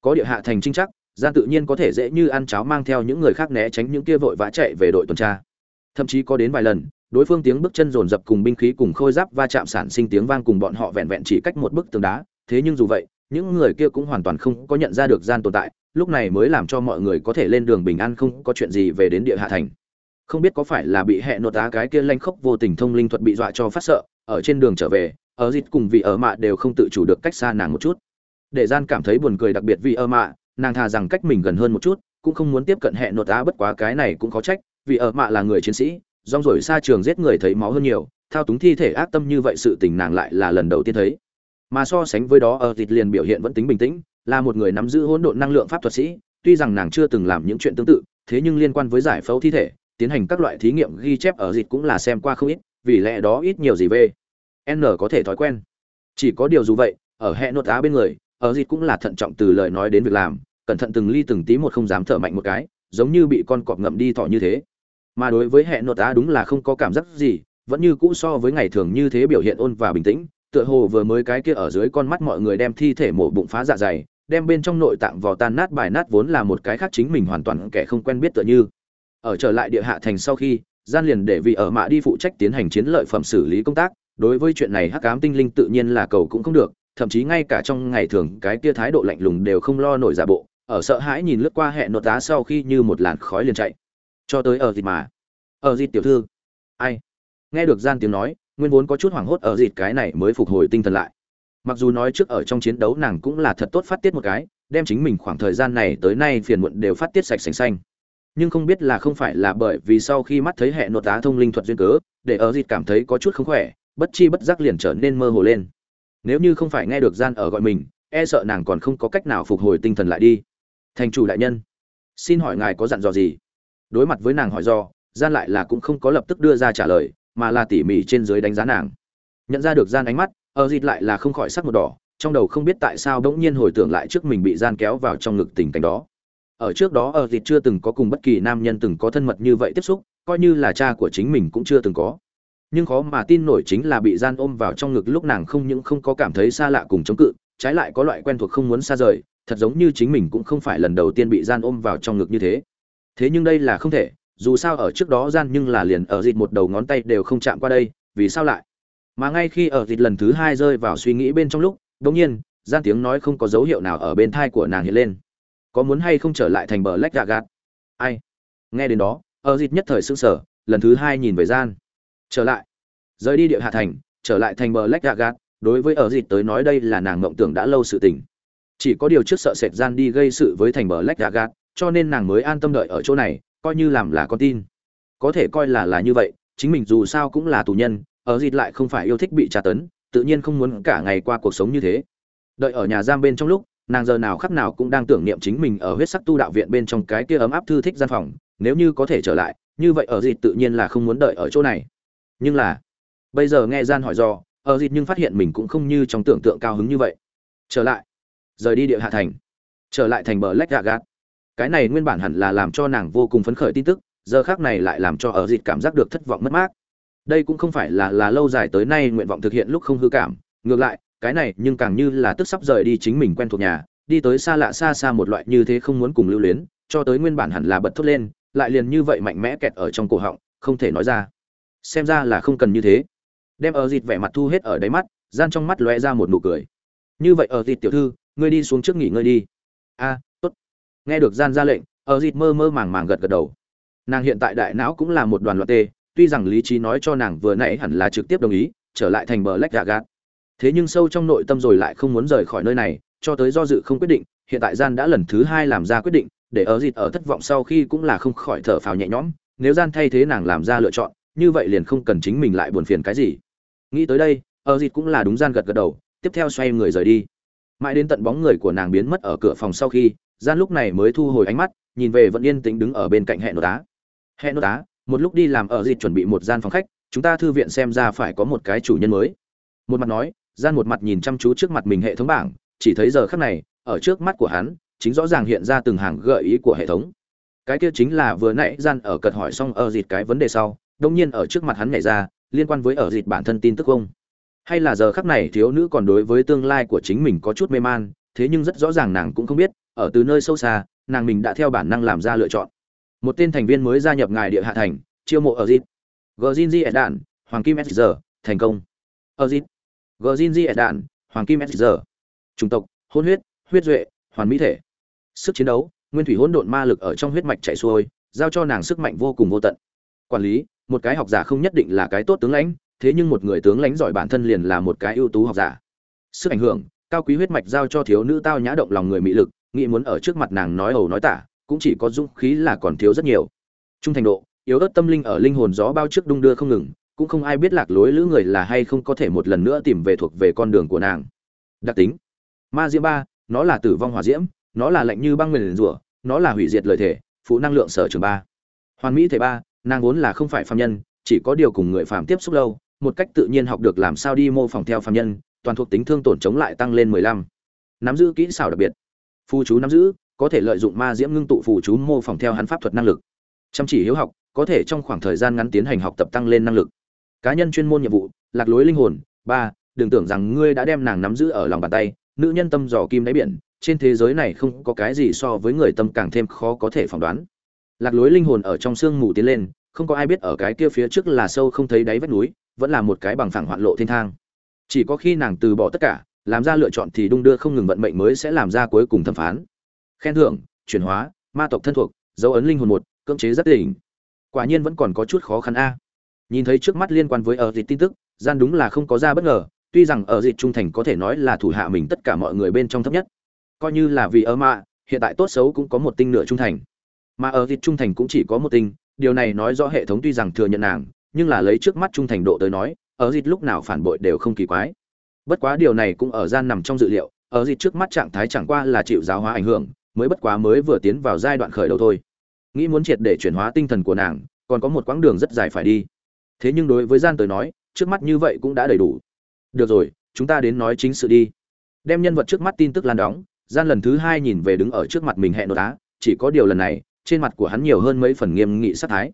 Có địa hạ thành trinh chắc gian tự nhiên có thể dễ như ăn cháo mang theo những người khác né tránh những kia vội vã chạy về đội tuần tra. Thậm chí có đến vài lần, đối phương tiếng bước chân rồn rập cùng binh khí cùng khôi giáp va chạm sản sinh tiếng vang cùng bọn họ vẹn vẹn chỉ cách một bức tường đá. Thế nhưng dù vậy, những người kia cũng hoàn toàn không có nhận ra được gian tồn tại, lúc này mới làm cho mọi người có thể lên đường bình an không có chuyện gì về đến địa hạ thành. Không biết có phải là bị hệ nột á cái kia lanh khốc vô tình thông linh thuật bị dọa cho phát sợ, ở trên đường trở về ở dịt cùng vị ở mạ đều không tự chủ được cách xa nàng một chút. Để gian cảm thấy buồn cười đặc biệt vì ở mạ, nàng thà rằng cách mình gần hơn một chút, cũng không muốn tiếp cận hệ nột á bất quá cái này cũng khó trách, vì ở mạ là người chiến sĩ, rong rổi xa trường giết người thấy máu hơn nhiều, thao túng thi thể ác tâm như vậy sự tình nàng lại là lần đầu tiên thấy. Mà so sánh với đó, ở dịt liền biểu hiện vẫn tính bình tĩnh, là một người nắm giữ hỗn độn năng lượng pháp thuật sĩ, tuy rằng nàng chưa từng làm những chuyện tương tự, thế nhưng liên quan với giải phẫu thi thể, tiến hành các loại thí nghiệm ghi chép ở dịt cũng là xem qua không ít, vì lẽ đó ít nhiều gì về n có thể thói quen. Chỉ có điều dù vậy, ở hệ nốt á bên người, ở dịt cũng là thận trọng từ lời nói đến việc làm, cẩn thận từng ly từng tí một không dám thở mạnh một cái, giống như bị con cọp ngậm đi thỏ như thế. Mà đối với hệ nốt á đúng là không có cảm giác gì, vẫn như cũ so với ngày thường như thế biểu hiện ôn và bình tĩnh, tựa hồ vừa mới cái kia ở dưới con mắt mọi người đem thi thể mổ bụng phá dạ dày, đem bên trong nội tạng vò tan nát bài nát vốn là một cái khác chính mình hoàn toàn kẻ không quen biết tựa như. Ở trở lại địa hạ thành sau khi, gian liền để vị ở mạ đi phụ trách tiến hành chiến lợi phẩm xử lý công tác đối với chuyện này hắc ám tinh linh tự nhiên là cầu cũng không được, thậm chí ngay cả trong ngày thường cái kia thái độ lạnh lùng đều không lo nổi giả bộ, ở sợ hãi nhìn lướt qua hệ nội tá sau khi như một làn khói liền chạy. Cho tới ở dịt mà. Ở dịt tiểu thư. Ai? Nghe được gian tiếng nói, nguyên vốn có chút hoảng hốt ở dịt cái này mới phục hồi tinh thần lại. Mặc dù nói trước ở trong chiến đấu nàng cũng là thật tốt phát tiết một cái, đem chính mình khoảng thời gian này tới nay phiền muộn đều phát tiết sạch sành xanh. Nhưng không biết là không phải là bởi vì sau khi mắt thấy hệ nội tá thông linh thuật duyên cớ, để ở dịt cảm thấy có chút không khỏe bất chi bất giác liền trở nên mơ hồ lên. Nếu như không phải nghe được gian ở gọi mình e sợ nàng còn không có cách nào phục hồi tinh thần lại đi. Thành chủ đại nhân, xin hỏi ngài có dặn dò gì? Đối mặt với nàng hỏi do, gian lại là cũng không có lập tức đưa ra trả lời, mà là tỉ mỉ trên dưới đánh giá nàng. Nhận ra được gian ánh mắt, ở dịt lại là không khỏi sắc một đỏ, trong đầu không biết tại sao bỗng nhiên hồi tưởng lại trước mình bị gian kéo vào trong ngực tình cảnh đó. Ở trước đó, ở dịt chưa từng có cùng bất kỳ nam nhân từng có thân mật như vậy tiếp xúc, coi như là cha của chính mình cũng chưa từng có nhưng khó mà tin nổi chính là bị gian ôm vào trong ngực lúc nàng không những không có cảm thấy xa lạ cùng chống cự, trái lại có loại quen thuộc không muốn xa rời, thật giống như chính mình cũng không phải lần đầu tiên bị gian ôm vào trong ngực như thế. Thế nhưng đây là không thể, dù sao ở trước đó gian nhưng là liền ở dịt một đầu ngón tay đều không chạm qua đây, vì sao lại? Mà ngay khi ở dịt lần thứ hai rơi vào suy nghĩ bên trong lúc đ nhiên, gian tiếng nói không có dấu hiệu nào ở bên thai của nàng hiện lên. Có muốn hay không trở lại thành bờ lách gà gạt? Ai? Nghe đến đó, ở dịt nhất thời sững sờ, lần thứ hai nhìn về gian trở lại. Rời đi địa hạ thành, trở lại thành bờ lách gà gạt đối với ở dịt tới nói đây là nàng mộng tưởng đã lâu sự tình. Chỉ có điều trước sợ sệt gian đi gây sự với thành bờ lách gà gạt cho nên nàng mới an tâm đợi ở chỗ này, coi như làm là con tin. Có thể coi là là như vậy, chính mình dù sao cũng là tù nhân, ở dịt lại không phải yêu thích bị tra tấn, tự nhiên không muốn cả ngày qua cuộc sống như thế. Đợi ở nhà giam bên trong lúc, nàng giờ nào khắc nào cũng đang tưởng niệm chính mình ở huyết sắc tu đạo viện bên trong cái kia ấm áp thư thích gian phòng, nếu như có thể trở lại, như vậy ở dịt tự nhiên là không muốn đợi ở chỗ này nhưng là, bây giờ nghe gian hỏi do, ở dịt nhưng phát hiện mình cũng không như trong tưởng tượng cao hứng như vậy. Trở lại, rời đi địa hạ thành. Trở lại thành bờ lách gà gạt cái này nguyên bản hẳn là làm cho nàng vô cùng phấn khởi tin tức, giờ khác này lại làm cho ở dịt cảm giác được thất vọng mất mát. Đây cũng không phải là là lâu dài tới nay nguyện vọng thực hiện lúc không hư cảm. Ngược lại, cái này nhưng càng như là tức sắp rời đi chính mình quen thuộc nhà, đi tới xa lạ xa xa một loại như thế không muốn cùng lưu luyến, cho tới nguyên bản hẳn là bật thốt lên, lại liền như vậy mạnh mẽ kẹt ở trong cổ họng, không thể nói ra xem ra là không cần như thế. Đem ở dịt vẻ mặt thu hết ở đáy mắt, gian trong mắt lóe ra một nụ cười. Như vậy ở dịt tiểu thư, ngươi đi xuống trước nghỉ ngơi đi. A, tốt. Nghe được gian ra lệnh, ở dịt mơ mơ màng màng gật gật đầu. Nàng hiện tại đại não cũng là một đoàn loạn tê, tuy rằng lý trí nói cho nàng vừa nãy hẳn là trực tiếp đồng ý, trở lại thành bờ lách gà gạt. Thế nhưng sâu trong nội tâm rồi lại không muốn rời khỏi nơi này, cho tới do dự không quyết định, hiện tại gian đã lần thứ hai làm ra quyết định, để ở dịt ở thất vọng sau khi cũng là không khỏi thở phào nhẹ nhõm, nếu gian thay thế nàng làm ra lựa chọn như vậy liền không cần chính mình lại buồn phiền cái gì. Nghĩ tới đây ở dịt cũng là đúng gian gật gật đầu, tiếp theo xoay người rời đi. Mãi đến tận bóng người của nàng biến mất ở cửa phòng sau khi, gian lúc này mới thu hồi ánh mắt, nhìn về vẫn yên tĩnh đứng ở bên cạnh hẹn nốt đá hẹn nốt đá một lúc đi làm ở dịt chuẩn bị một gian phòng khách, chúng ta thư viện xem ra phải có một cái chủ nhân mới. Một mặt nói, gian một mặt nhìn chăm chú trước mặt mình hệ thống bảng, chỉ thấy giờ khắc này, ở trước mắt của hắn, chính rõ ràng hiện ra từng hàng gợi ý của hệ thống. Cái kia chính là vừa nãy gian ở cật hỏi xong ở dịt cái vấn đề sau đông nhiên ở trước mặt hắn nhảy ra, liên quan với ở dịt bản thân tin tức không? Hay là giờ khắc này thiếu nữ còn đối với tương lai của chính mình có chút mê man, thế nhưng rất rõ ràng nàng cũng không biết, ở từ nơi sâu xa, nàng mình đã theo bản năng làm ra lựa chọn. Một tên thành viên mới gia nhập ngài địa hạ thành, chiêu mộ ở dịt. Gzinzi đạn hoàng kim s thành công. Ở dịt. Gzinzi đạn hoàng kim s chủng tộc, hôn huyết huyết duệ, hoàn mỹ thể. Sức chiến đấu, nguyên thủy hỗn độn ma lực ở trong huyết mạch chảy xuôi, giao cho nàng sức mạnh vô cùng vô tận. Quản lý một cái học giả không nhất định là cái tốt tướng lãnh, thế nhưng một người tướng lãnh giỏi bản thân liền là một cái ưu tú học giả. Sức ảnh hưởng, cao quý huyết mạch giao cho thiếu nữ tao nhã động lòng người mỹ lực, nghĩ muốn ở trước mặt nàng nói ầu nói tả, cũng chỉ có dũng khí là còn thiếu rất nhiều. Trung thành độ, yếu ớt tâm linh ở linh hồn gió bao trước đung đưa không ngừng, cũng không ai biết lạc lối lữ người là hay không có thể một lần nữa tìm về thuộc về con đường của nàng. Đặc tính, ma diễm ba, nó là tử vong hỏa diễm, nó là lạnh như băng nguyền rủa, nó là hủy diệt lời thể, phụ năng lượng sở trường ba. Hoàn mỹ thể ba nàng vốn là không phải phạm nhân, chỉ có điều cùng người phạm tiếp xúc lâu, một cách tự nhiên học được làm sao đi mô phỏng theo phạm nhân, toàn thuộc tính thương tổn chống lại tăng lên mười lăm. Nắm giữ kỹ xảo đặc biệt. Phù chú nắm giữ, có thể lợi dụng ma diễm ngưng tụ phù chú mô phỏng theo hắn pháp thuật năng lực. Chăm chỉ hiếu học, có thể trong khoảng thời gian ngắn tiến hành học tập tăng lên năng lực. Cá nhân chuyên môn nhiệm vụ, lạc lối linh hồn. Ba, đừng tưởng rằng ngươi đã đem nàng nắm giữ ở lòng bàn tay, nữ nhân tâm dò kim đáy biển, trên thế giới này không có cái gì so với người tâm càng thêm khó có thể phỏng đoán. Lạc lối linh hồn ở trong sương mù tiến lên không có ai biết ở cái kia phía trước là sâu không thấy đáy vách núi, vẫn là một cái bằng phẳng hoạn lộ thiên thang. Chỉ có khi nàng từ bỏ tất cả, làm ra lựa chọn thì đung đưa không ngừng vận mệnh mới sẽ làm ra cuối cùng thẩm phán. Khen thưởng, chuyển hóa, ma tộc thân thuộc, dấu ấn linh hồn một, cưỡng chế rất đỉnh. quả nhiên vẫn còn có chút khó khăn a. Nhìn thấy trước mắt liên quan với ở dịch tin tức, gian đúng là không có ra bất ngờ, tuy rằng ở dịch trung thành có thể nói là thủ hạ mình tất cả mọi người bên trong thấp nhất. Coi như là vì ở mạ, hiện tại tốt xấu cũng có một tinh nửa trung thành. Mà ở dịch trung thành cũng chỉ có một tinh điều này nói rõ hệ thống tuy rằng thừa nhận nàng, nhưng là lấy trước mắt trung thành độ tới nói, ở dịt lúc nào phản bội đều không kỳ quái. Bất quá điều này cũng ở gian nằm trong dự liệu, ở dịt trước mắt trạng thái chẳng qua là chịu giáo hóa ảnh hưởng, mới bất quá mới vừa tiến vào giai đoạn khởi đầu thôi. Nghĩ muốn triệt để chuyển hóa tinh thần của nàng, còn có một quãng đường rất dài phải đi. Thế nhưng đối với gian tới nói, trước mắt như vậy cũng đã đầy đủ. Được rồi, chúng ta đến nói chính sự đi. Đem nhân vật trước mắt tin tức lan đóng, gian lần thứ hai nhìn về đứng ở trước mặt mình hẹn nô tá chỉ có điều lần này trên mặt của hắn nhiều hơn mấy phần nghiêm nghị sát thái.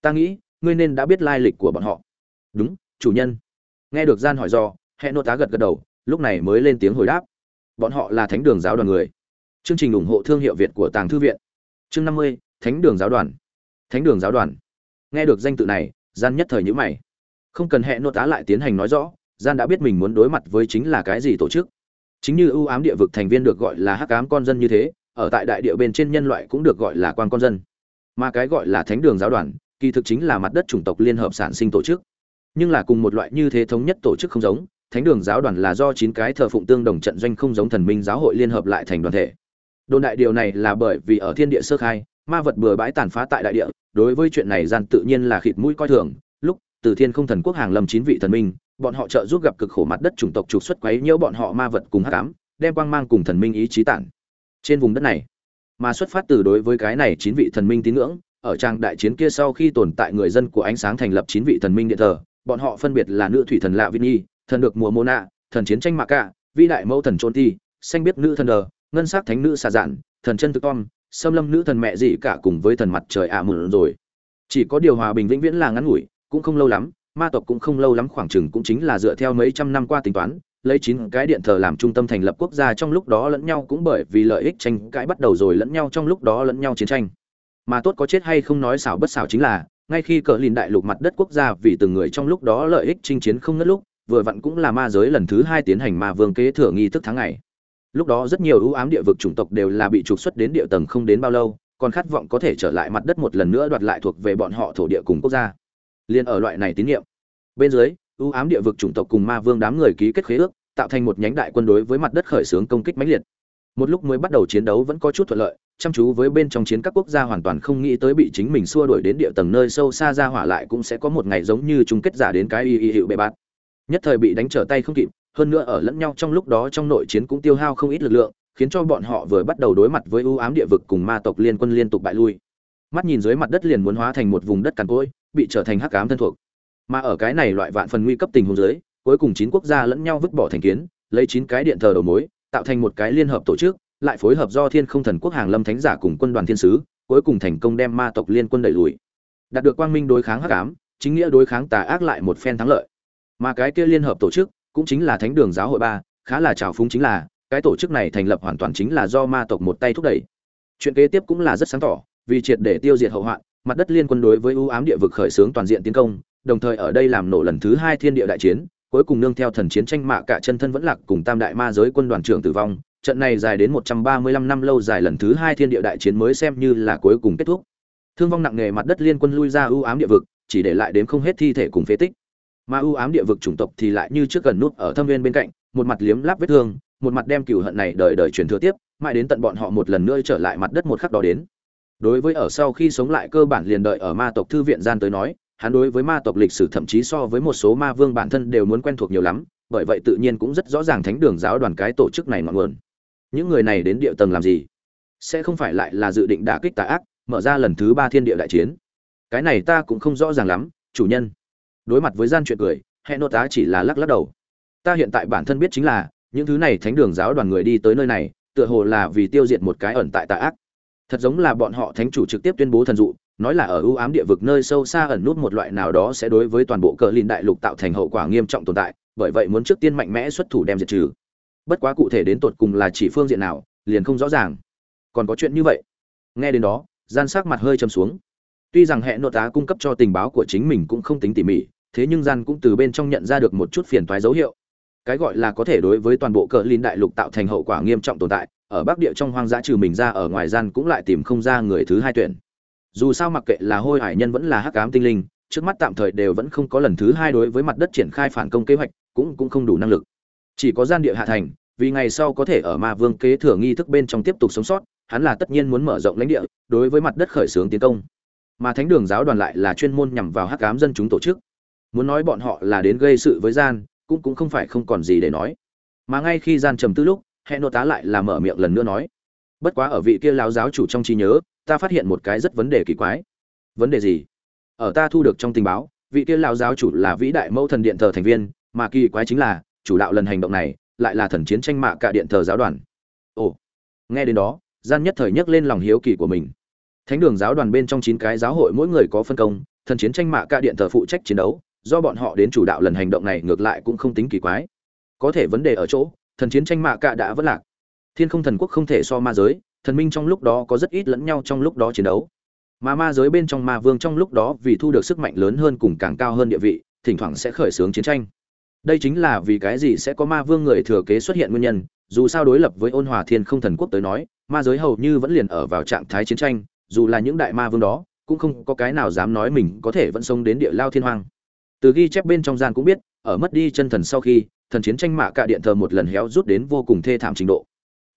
Ta nghĩ, ngươi nên đã biết lai lịch của bọn họ. Đúng, chủ nhân. Nghe được gian hỏi do hẹn nô tá gật gật đầu, lúc này mới lên tiếng hồi đáp. Bọn họ là thánh đường giáo đoàn người. Chương trình ủng hộ thương hiệu việt của tàng thư viện. Chương năm mươi, thánh đường giáo đoàn. Thánh đường giáo đoàn. Nghe được danh tự này, gian nhất thời nhữ mày. Không cần hẹn nô tá lại tiến hành nói rõ, gian đã biết mình muốn đối mặt với chính là cái gì tổ chức. Chính như ưu ám địa vực thành viên được gọi là hắc ám con dân như thế ở tại đại địa bên trên nhân loại cũng được gọi là quan con dân. Mà cái gọi là thánh đường giáo đoàn, kỳ thực chính là mặt đất chủng tộc liên hợp sản sinh tổ chức. Nhưng là cùng một loại như thế thống nhất tổ chức không giống, thánh đường giáo đoàn là do chín cái thờ phụng tương đồng trận doanh không giống thần minh giáo hội liên hợp lại thành đoàn thể. Đồn đại điều này là bởi vì ở thiên địa sơ khai, ma vật bừa bãi tàn phá tại đại địa, đối với chuyện này gian tự nhiên là khịt mũi coi thường. Lúc, từ thiên không thần quốc hàng lâm chín vị thần minh, bọn họ trợ giúp gặp cực khổ mặt đất chủng tộc trục xuất quấy nhiễu bọn họ ma vật cùng hắc ám, đem quang mang cùng thần minh ý chí tản trên vùng đất này. Mà xuất phát từ đối với cái này chín vị thần minh tín ngưỡng ở trang đại chiến kia sau khi tồn tại người dân của ánh sáng thành lập chín vị thần minh điện thờ bọn họ phân biệt là nữ thủy thần lạ vinny, thần được mùa mô nạ thần chiến tranh mạ cạ, vĩ đại mẫu thần trôn ti xanh biết nữ thần đờ ngân sắc thánh nữ xà dạn thần chân thực con xâm lâm nữ thần mẹ gì cả cùng với thần mặt trời ạ à mượn rồi. Chỉ có điều hòa bình vĩnh viễn là ngắn ngủi cũng không lâu lắm ma tộc cũng không lâu lắm khoảng chừng cũng chính là dựa theo mấy trăm năm qua tính toán lấy chín cái điện thờ làm trung tâm thành lập quốc gia trong lúc đó lẫn nhau cũng bởi vì lợi ích tranh cãi bắt đầu rồi lẫn nhau trong lúc đó lẫn nhau chiến tranh. Mà tốt có chết hay không nói xảo bất xảo chính là, ngay khi cờ lìn đại lục mặt đất quốc gia vì từng người trong lúc đó lợi ích chinh chiến không ngất lúc, vừa vặn cũng là ma giới lần thứ hai tiến hành ma vương kế thừa nghi thức tháng ngày. Lúc đó rất nhiều ưu ám địa vực chủng tộc đều là bị trục xuất đến địa tầng không đến bao lâu, còn khát vọng có thể trở lại mặt đất một lần nữa đoạt lại thuộc về bọn họ thổ địa cùng quốc gia. Liên ở loại này tín nhiệm. Bên dưới ưu ám địa vực chủng tộc cùng ma vương đám người ký kết khế ước, tạo thành một nhánh đại quân đối với mặt đất khởi xướng công kích mãnh liệt. Một lúc mới bắt đầu chiến đấu vẫn có chút thuận lợi, chăm chú với bên trong chiến các quốc gia hoàn toàn không nghĩ tới bị chính mình xua đuổi đến địa tầng nơi sâu xa ra hỏa lại cũng sẽ có một ngày giống như chung kết giả đến cái y y hiệu bề bạt. Nhất thời bị đánh trở tay không kịp, hơn nữa ở lẫn nhau trong lúc đó trong nội chiến cũng tiêu hao không ít lực lượng, khiến cho bọn họ vừa bắt đầu đối mặt với ưu ám địa vực cùng ma tộc liên quân liên tục bại lui. Mắt nhìn dưới mặt đất liền muốn hóa thành một vùng đất cằn cỗi, bị trở thành hắc ám thân thuộc mà ở cái này loại vạn phần nguy cấp tình huống dưới, cuối cùng chín quốc gia lẫn nhau vứt bỏ thành kiến, lấy chín cái điện thờ đầu mối, tạo thành một cái liên hợp tổ chức, lại phối hợp do thiên không thần quốc hàng lâm thánh giả cùng quân đoàn thiên sứ, cuối cùng thành công đem ma tộc liên quân đẩy lùi. Đạt được quang minh đối kháng hắc ám, chính nghĩa đối kháng tà ác lại một phen thắng lợi. Mà cái kia liên hợp tổ chức cũng chính là thánh đường giáo hội ba, khá là trào phúng chính là, cái tổ chức này thành lập hoàn toàn chính là do ma tộc một tay thúc đẩy. Chuyện kế tiếp cũng là rất sáng tỏ, vì triệt để tiêu diệt hậu hoạn, mặt đất liên quân đối với ưu ám địa vực khởi xướng toàn diện tiến công đồng thời ở đây làm nổ lần thứ hai thiên địa đại chiến, cuối cùng nương theo thần chiến tranh mạ cả chân thân vẫn lạc cùng tam đại ma giới quân đoàn trưởng tử vong. Trận này dài đến 135 năm lâu dài lần thứ hai thiên địa đại chiến mới xem như là cuối cùng kết thúc. Thương vong nặng nề mặt đất liên quân lui ra ưu ám địa vực, chỉ để lại đến không hết thi thể cùng phế tích. Mà ưu ám địa vực chủng tộc thì lại như trước gần nút ở thâm viên bên cạnh, một mặt liếm láp vết thương, một mặt đem cửu hận này đời đời truyền thừa tiếp, mãi đến tận bọn họ một lần nữa trở lại mặt đất một khắc đó đến. Đối với ở sau khi sống lại cơ bản liền đợi ở ma tộc thư viện gian tới nói hắn đối với ma tộc lịch sử thậm chí so với một số ma vương bản thân đều muốn quen thuộc nhiều lắm, bởi vậy tự nhiên cũng rất rõ ràng thánh đường giáo đoàn cái tổ chức này ngọn nguồn. Những người này đến địa tầng làm gì? Sẽ không phải lại là dự định đả kích tà ác, mở ra lần thứ ba thiên địa đại chiến. Cái này ta cũng không rõ ràng lắm, chủ nhân. Đối mặt với gian chuyện cười hệ nô tá chỉ là lắc lắc đầu. Ta hiện tại bản thân biết chính là, những thứ này thánh đường giáo đoàn người đi tới nơi này, tựa hồ là vì tiêu diệt một cái ẩn tại tà ác. Thật giống là bọn họ thánh chủ trực tiếp tuyên bố thần dụ nói là ở ưu ám địa vực nơi sâu xa ẩn nút một loại nào đó sẽ đối với toàn bộ cờ lìn đại lục tạo thành hậu quả nghiêm trọng tồn tại, bởi vậy muốn trước tiên mạnh mẽ xuất thủ đem diệt trừ. Bất quá cụ thể đến tột cùng là chỉ phương diện nào, liền không rõ ràng. Còn có chuyện như vậy? Nghe đến đó, gian sắc mặt hơi châm xuống. Tuy rằng hệ nội tá cung cấp cho tình báo của chính mình cũng không tính tỉ mỉ, thế nhưng gian cũng từ bên trong nhận ra được một chút phiền toái dấu hiệu. Cái gọi là có thể đối với toàn bộ cờ lìn đại lục tạo thành hậu quả nghiêm trọng tồn tại, ở bắc địa trong hoang dã trừ mình ra ở ngoài gian cũng lại tìm không ra người thứ hai tuyển dù sao mặc kệ là hôi hải nhân vẫn là hắc ám tinh linh, trước mắt tạm thời đều vẫn không có lần thứ hai đối với mặt đất triển khai phản công kế hoạch, cũng cũng không đủ năng lực. Chỉ có gian địa hạ thành, vì ngày sau có thể ở ma vương kế thừa nghi thức bên trong tiếp tục sống sót, hắn là tất nhiên muốn mở rộng lãnh địa, đối với mặt đất khởi xướng tiến công. Mà thánh đường giáo đoàn lại là chuyên môn nhằm vào hắc ám dân chúng tổ chức. Muốn nói bọn họ là đến gây sự với gian, cũng cũng không phải không còn gì để nói. Mà ngay khi gian trầm tư lúc hệ nô tá lại là mở miệng lần nữa nói, bất quá ở vị kia lão giáo chủ trong trí nhớ ta phát hiện một cái rất vấn đề kỳ quái. Vấn đề gì? Ở ta thu được trong tình báo, vị kia lão giáo chủ là vĩ đại mẫu thần điện thờ thành viên, mà kỳ quái chính là, chủ đạo lần hành động này lại là thần chiến tranh mạ cả điện thờ giáo đoàn. Ồ, nghe đến đó, gian nhất thời nhấc lên lòng hiếu kỳ của mình. Thánh đường giáo đoàn bên trong chín cái giáo hội mỗi người có phân công, thần chiến tranh mạ cả điện thờ phụ trách chiến đấu, do bọn họ đến chủ đạo lần hành động này ngược lại cũng không tính kỳ quái. Có thể vấn đề ở chỗ, thần chiến tranh mạ cạ đã vẫn lạc. Thiên không thần quốc không thể so ma giới thần minh trong lúc đó có rất ít lẫn nhau trong lúc đó chiến đấu. Mà ma giới bên trong ma vương trong lúc đó vì thu được sức mạnh lớn hơn cùng càng cao hơn địa vị, thỉnh thoảng sẽ khởi xướng chiến tranh. Đây chính là vì cái gì sẽ có ma vương người thừa kế xuất hiện nguyên nhân, dù sao đối lập với ôn hòa thiên không thần quốc tới nói, ma giới hầu như vẫn liền ở vào trạng thái chiến tranh, dù là những đại ma vương đó, cũng không có cái nào dám nói mình có thể vẫn sống đến địa lao thiên hoang. Từ ghi chép bên trong gian cũng biết, ở mất đi chân thần sau khi, thần chiến tranh mạ cả điện thờ một lần héo rút đến vô cùng thê thảm trình độ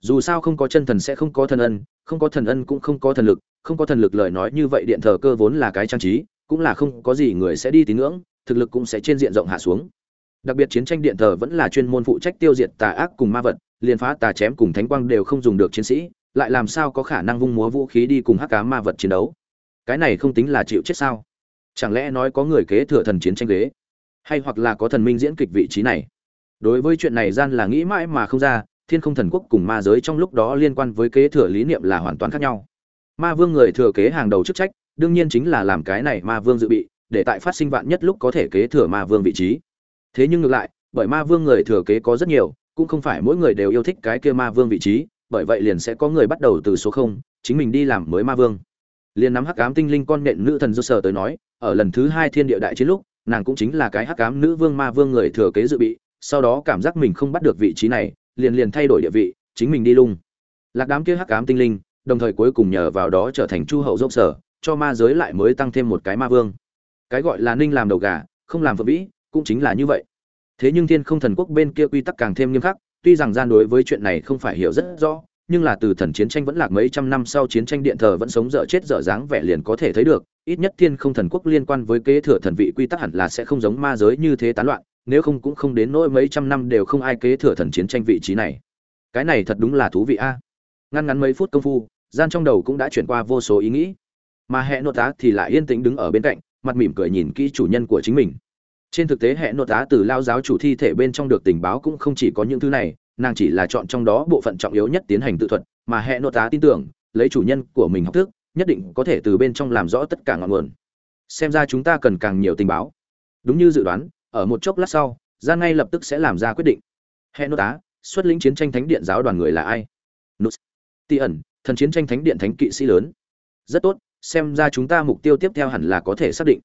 dù sao không có chân thần sẽ không có thần ân, không có thần ân cũng không có thần lực, không có thần lực lời nói như vậy điện thờ cơ vốn là cái trang trí, cũng là không có gì người sẽ đi tín ngưỡng, thực lực cũng sẽ trên diện rộng hạ xuống. Đặc biệt chiến tranh điện thờ vẫn là chuyên môn phụ trách tiêu diệt tà ác cùng ma vật, liền phá tà chém cùng thánh quang đều không dùng được chiến sĩ, lại làm sao có khả năng vung múa vũ khí đi cùng hắc cá ma vật chiến đấu? Cái này không tính là chịu chết sao? Chẳng lẽ nói có người kế thừa thần chiến tranh ghế? Hay hoặc là có thần minh diễn kịch vị trí này? Đối với chuyện này gian là nghĩ mãi mà không ra thiên không thần quốc cùng ma giới trong lúc đó liên quan với kế thừa lý niệm là hoàn toàn khác nhau. Ma vương người thừa kế hàng đầu chức trách, đương nhiên chính là làm cái này ma vương dự bị, để tại phát sinh vạn nhất lúc có thể kế thừa ma vương vị trí. Thế nhưng ngược lại, bởi ma vương người thừa kế có rất nhiều, cũng không phải mỗi người đều yêu thích cái kia ma vương vị trí, bởi vậy liền sẽ có người bắt đầu từ số không, chính mình đi làm mới ma vương. Liền nắm hắc ám tinh linh con nện nữ thần dư sở tới nói, ở lần thứ hai thiên địa đại chiến lúc, nàng cũng chính là cái hắc ám nữ vương ma vương người thừa kế dự bị, sau đó cảm giác mình không bắt được vị trí này liền liền thay đổi địa vị, chính mình đi lung. Lạc đám kia hắc ám tinh linh, đồng thời cuối cùng nhờ vào đó trở thành chu hậu dốc sở, cho ma giới lại mới tăng thêm một cái ma vương. Cái gọi là ninh làm đầu gà, không làm phượng vĩ, cũng chính là như vậy. Thế nhưng thiên không thần quốc bên kia quy tắc càng thêm nghiêm khắc, tuy rằng gian đối với chuyện này không phải hiểu rất rõ, nhưng là từ thần chiến tranh vẫn lạc mấy trăm năm sau chiến tranh điện thờ vẫn sống dở chết dở dáng vẻ liền có thể thấy được, ít nhất thiên không thần quốc liên quan với kế thừa thần vị quy tắc hẳn là sẽ không giống ma giới như thế tán loạn nếu không cũng không đến nỗi mấy trăm năm đều không ai kế thừa thần chiến tranh vị trí này. Cái này thật đúng là thú vị a. Ngăn ngắn mấy phút công phu, gian trong đầu cũng đã chuyển qua vô số ý nghĩ. Mà hệ nội tá thì lại yên tĩnh đứng ở bên cạnh, mặt mỉm cười nhìn kỹ chủ nhân của chính mình. Trên thực tế, hệ nội tá từ lao giáo chủ thi thể bên trong được tình báo cũng không chỉ có những thứ này, nàng chỉ là chọn trong đó bộ phận trọng yếu nhất tiến hành tự thuật, mà hệ nội tá tin tưởng, lấy chủ nhân của mình học thức, nhất định có thể từ bên trong làm rõ tất cả ngọn nguồn. Xem ra chúng ta cần càng nhiều tình báo. Đúng như dự đoán ở một chốc lát sau gian ngay lập tức sẽ làm ra quyết định. Hệ nô tá, xuất lĩnh chiến tranh thánh điện giáo đoàn người là ai? Nút ti ẩn, thần chiến tranh thánh điện thánh kỵ sĩ lớn. Rất tốt, xem ra chúng ta mục tiêu tiếp theo hẳn là có thể xác định.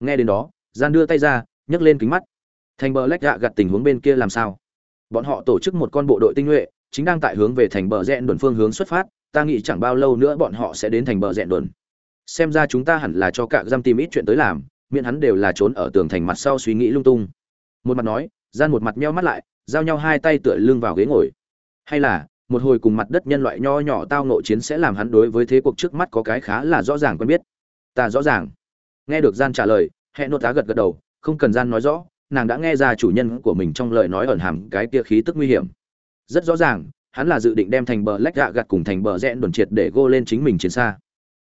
Nghe đến đó, gian đưa tay ra, nhấc lên kính mắt. Thành bờ lách gạ gặt tình huống bên kia làm sao? Bọn họ tổ chức một con bộ đội tinh nhuệ, chính đang tại hướng về thành bờ rẽn đồn phương hướng xuất phát, ta nghĩ chẳng bao lâu nữa bọn họ sẽ đến thành bờ rẽn đồn. Xem ra chúng ta hẳn là cho cả giam tìm ít chuyện tới làm miễn hắn đều là trốn ở tường thành mặt sau suy nghĩ lung tung. Một mặt nói, gian một mặt meo mắt lại, giao nhau hai tay tựa lưng vào ghế ngồi. Hay là, một hồi cùng mặt đất nhân loại nho nhỏ tao nội chiến sẽ làm hắn đối với thế cuộc trước mắt có cái khá là rõ ràng quen biết. Ta rõ ràng. Nghe được gian trả lời hệ nốt tá gật gật đầu, không cần gian nói rõ, nàng đã nghe ra chủ nhân của mình trong lời nói ẩn hàm cái kia khí tức nguy hiểm. Rất rõ ràng, hắn là dự định đem thành bờ lách gạ gặt cùng thành bờ rẽ đồn triệt để gô lên chính mình chiến xa.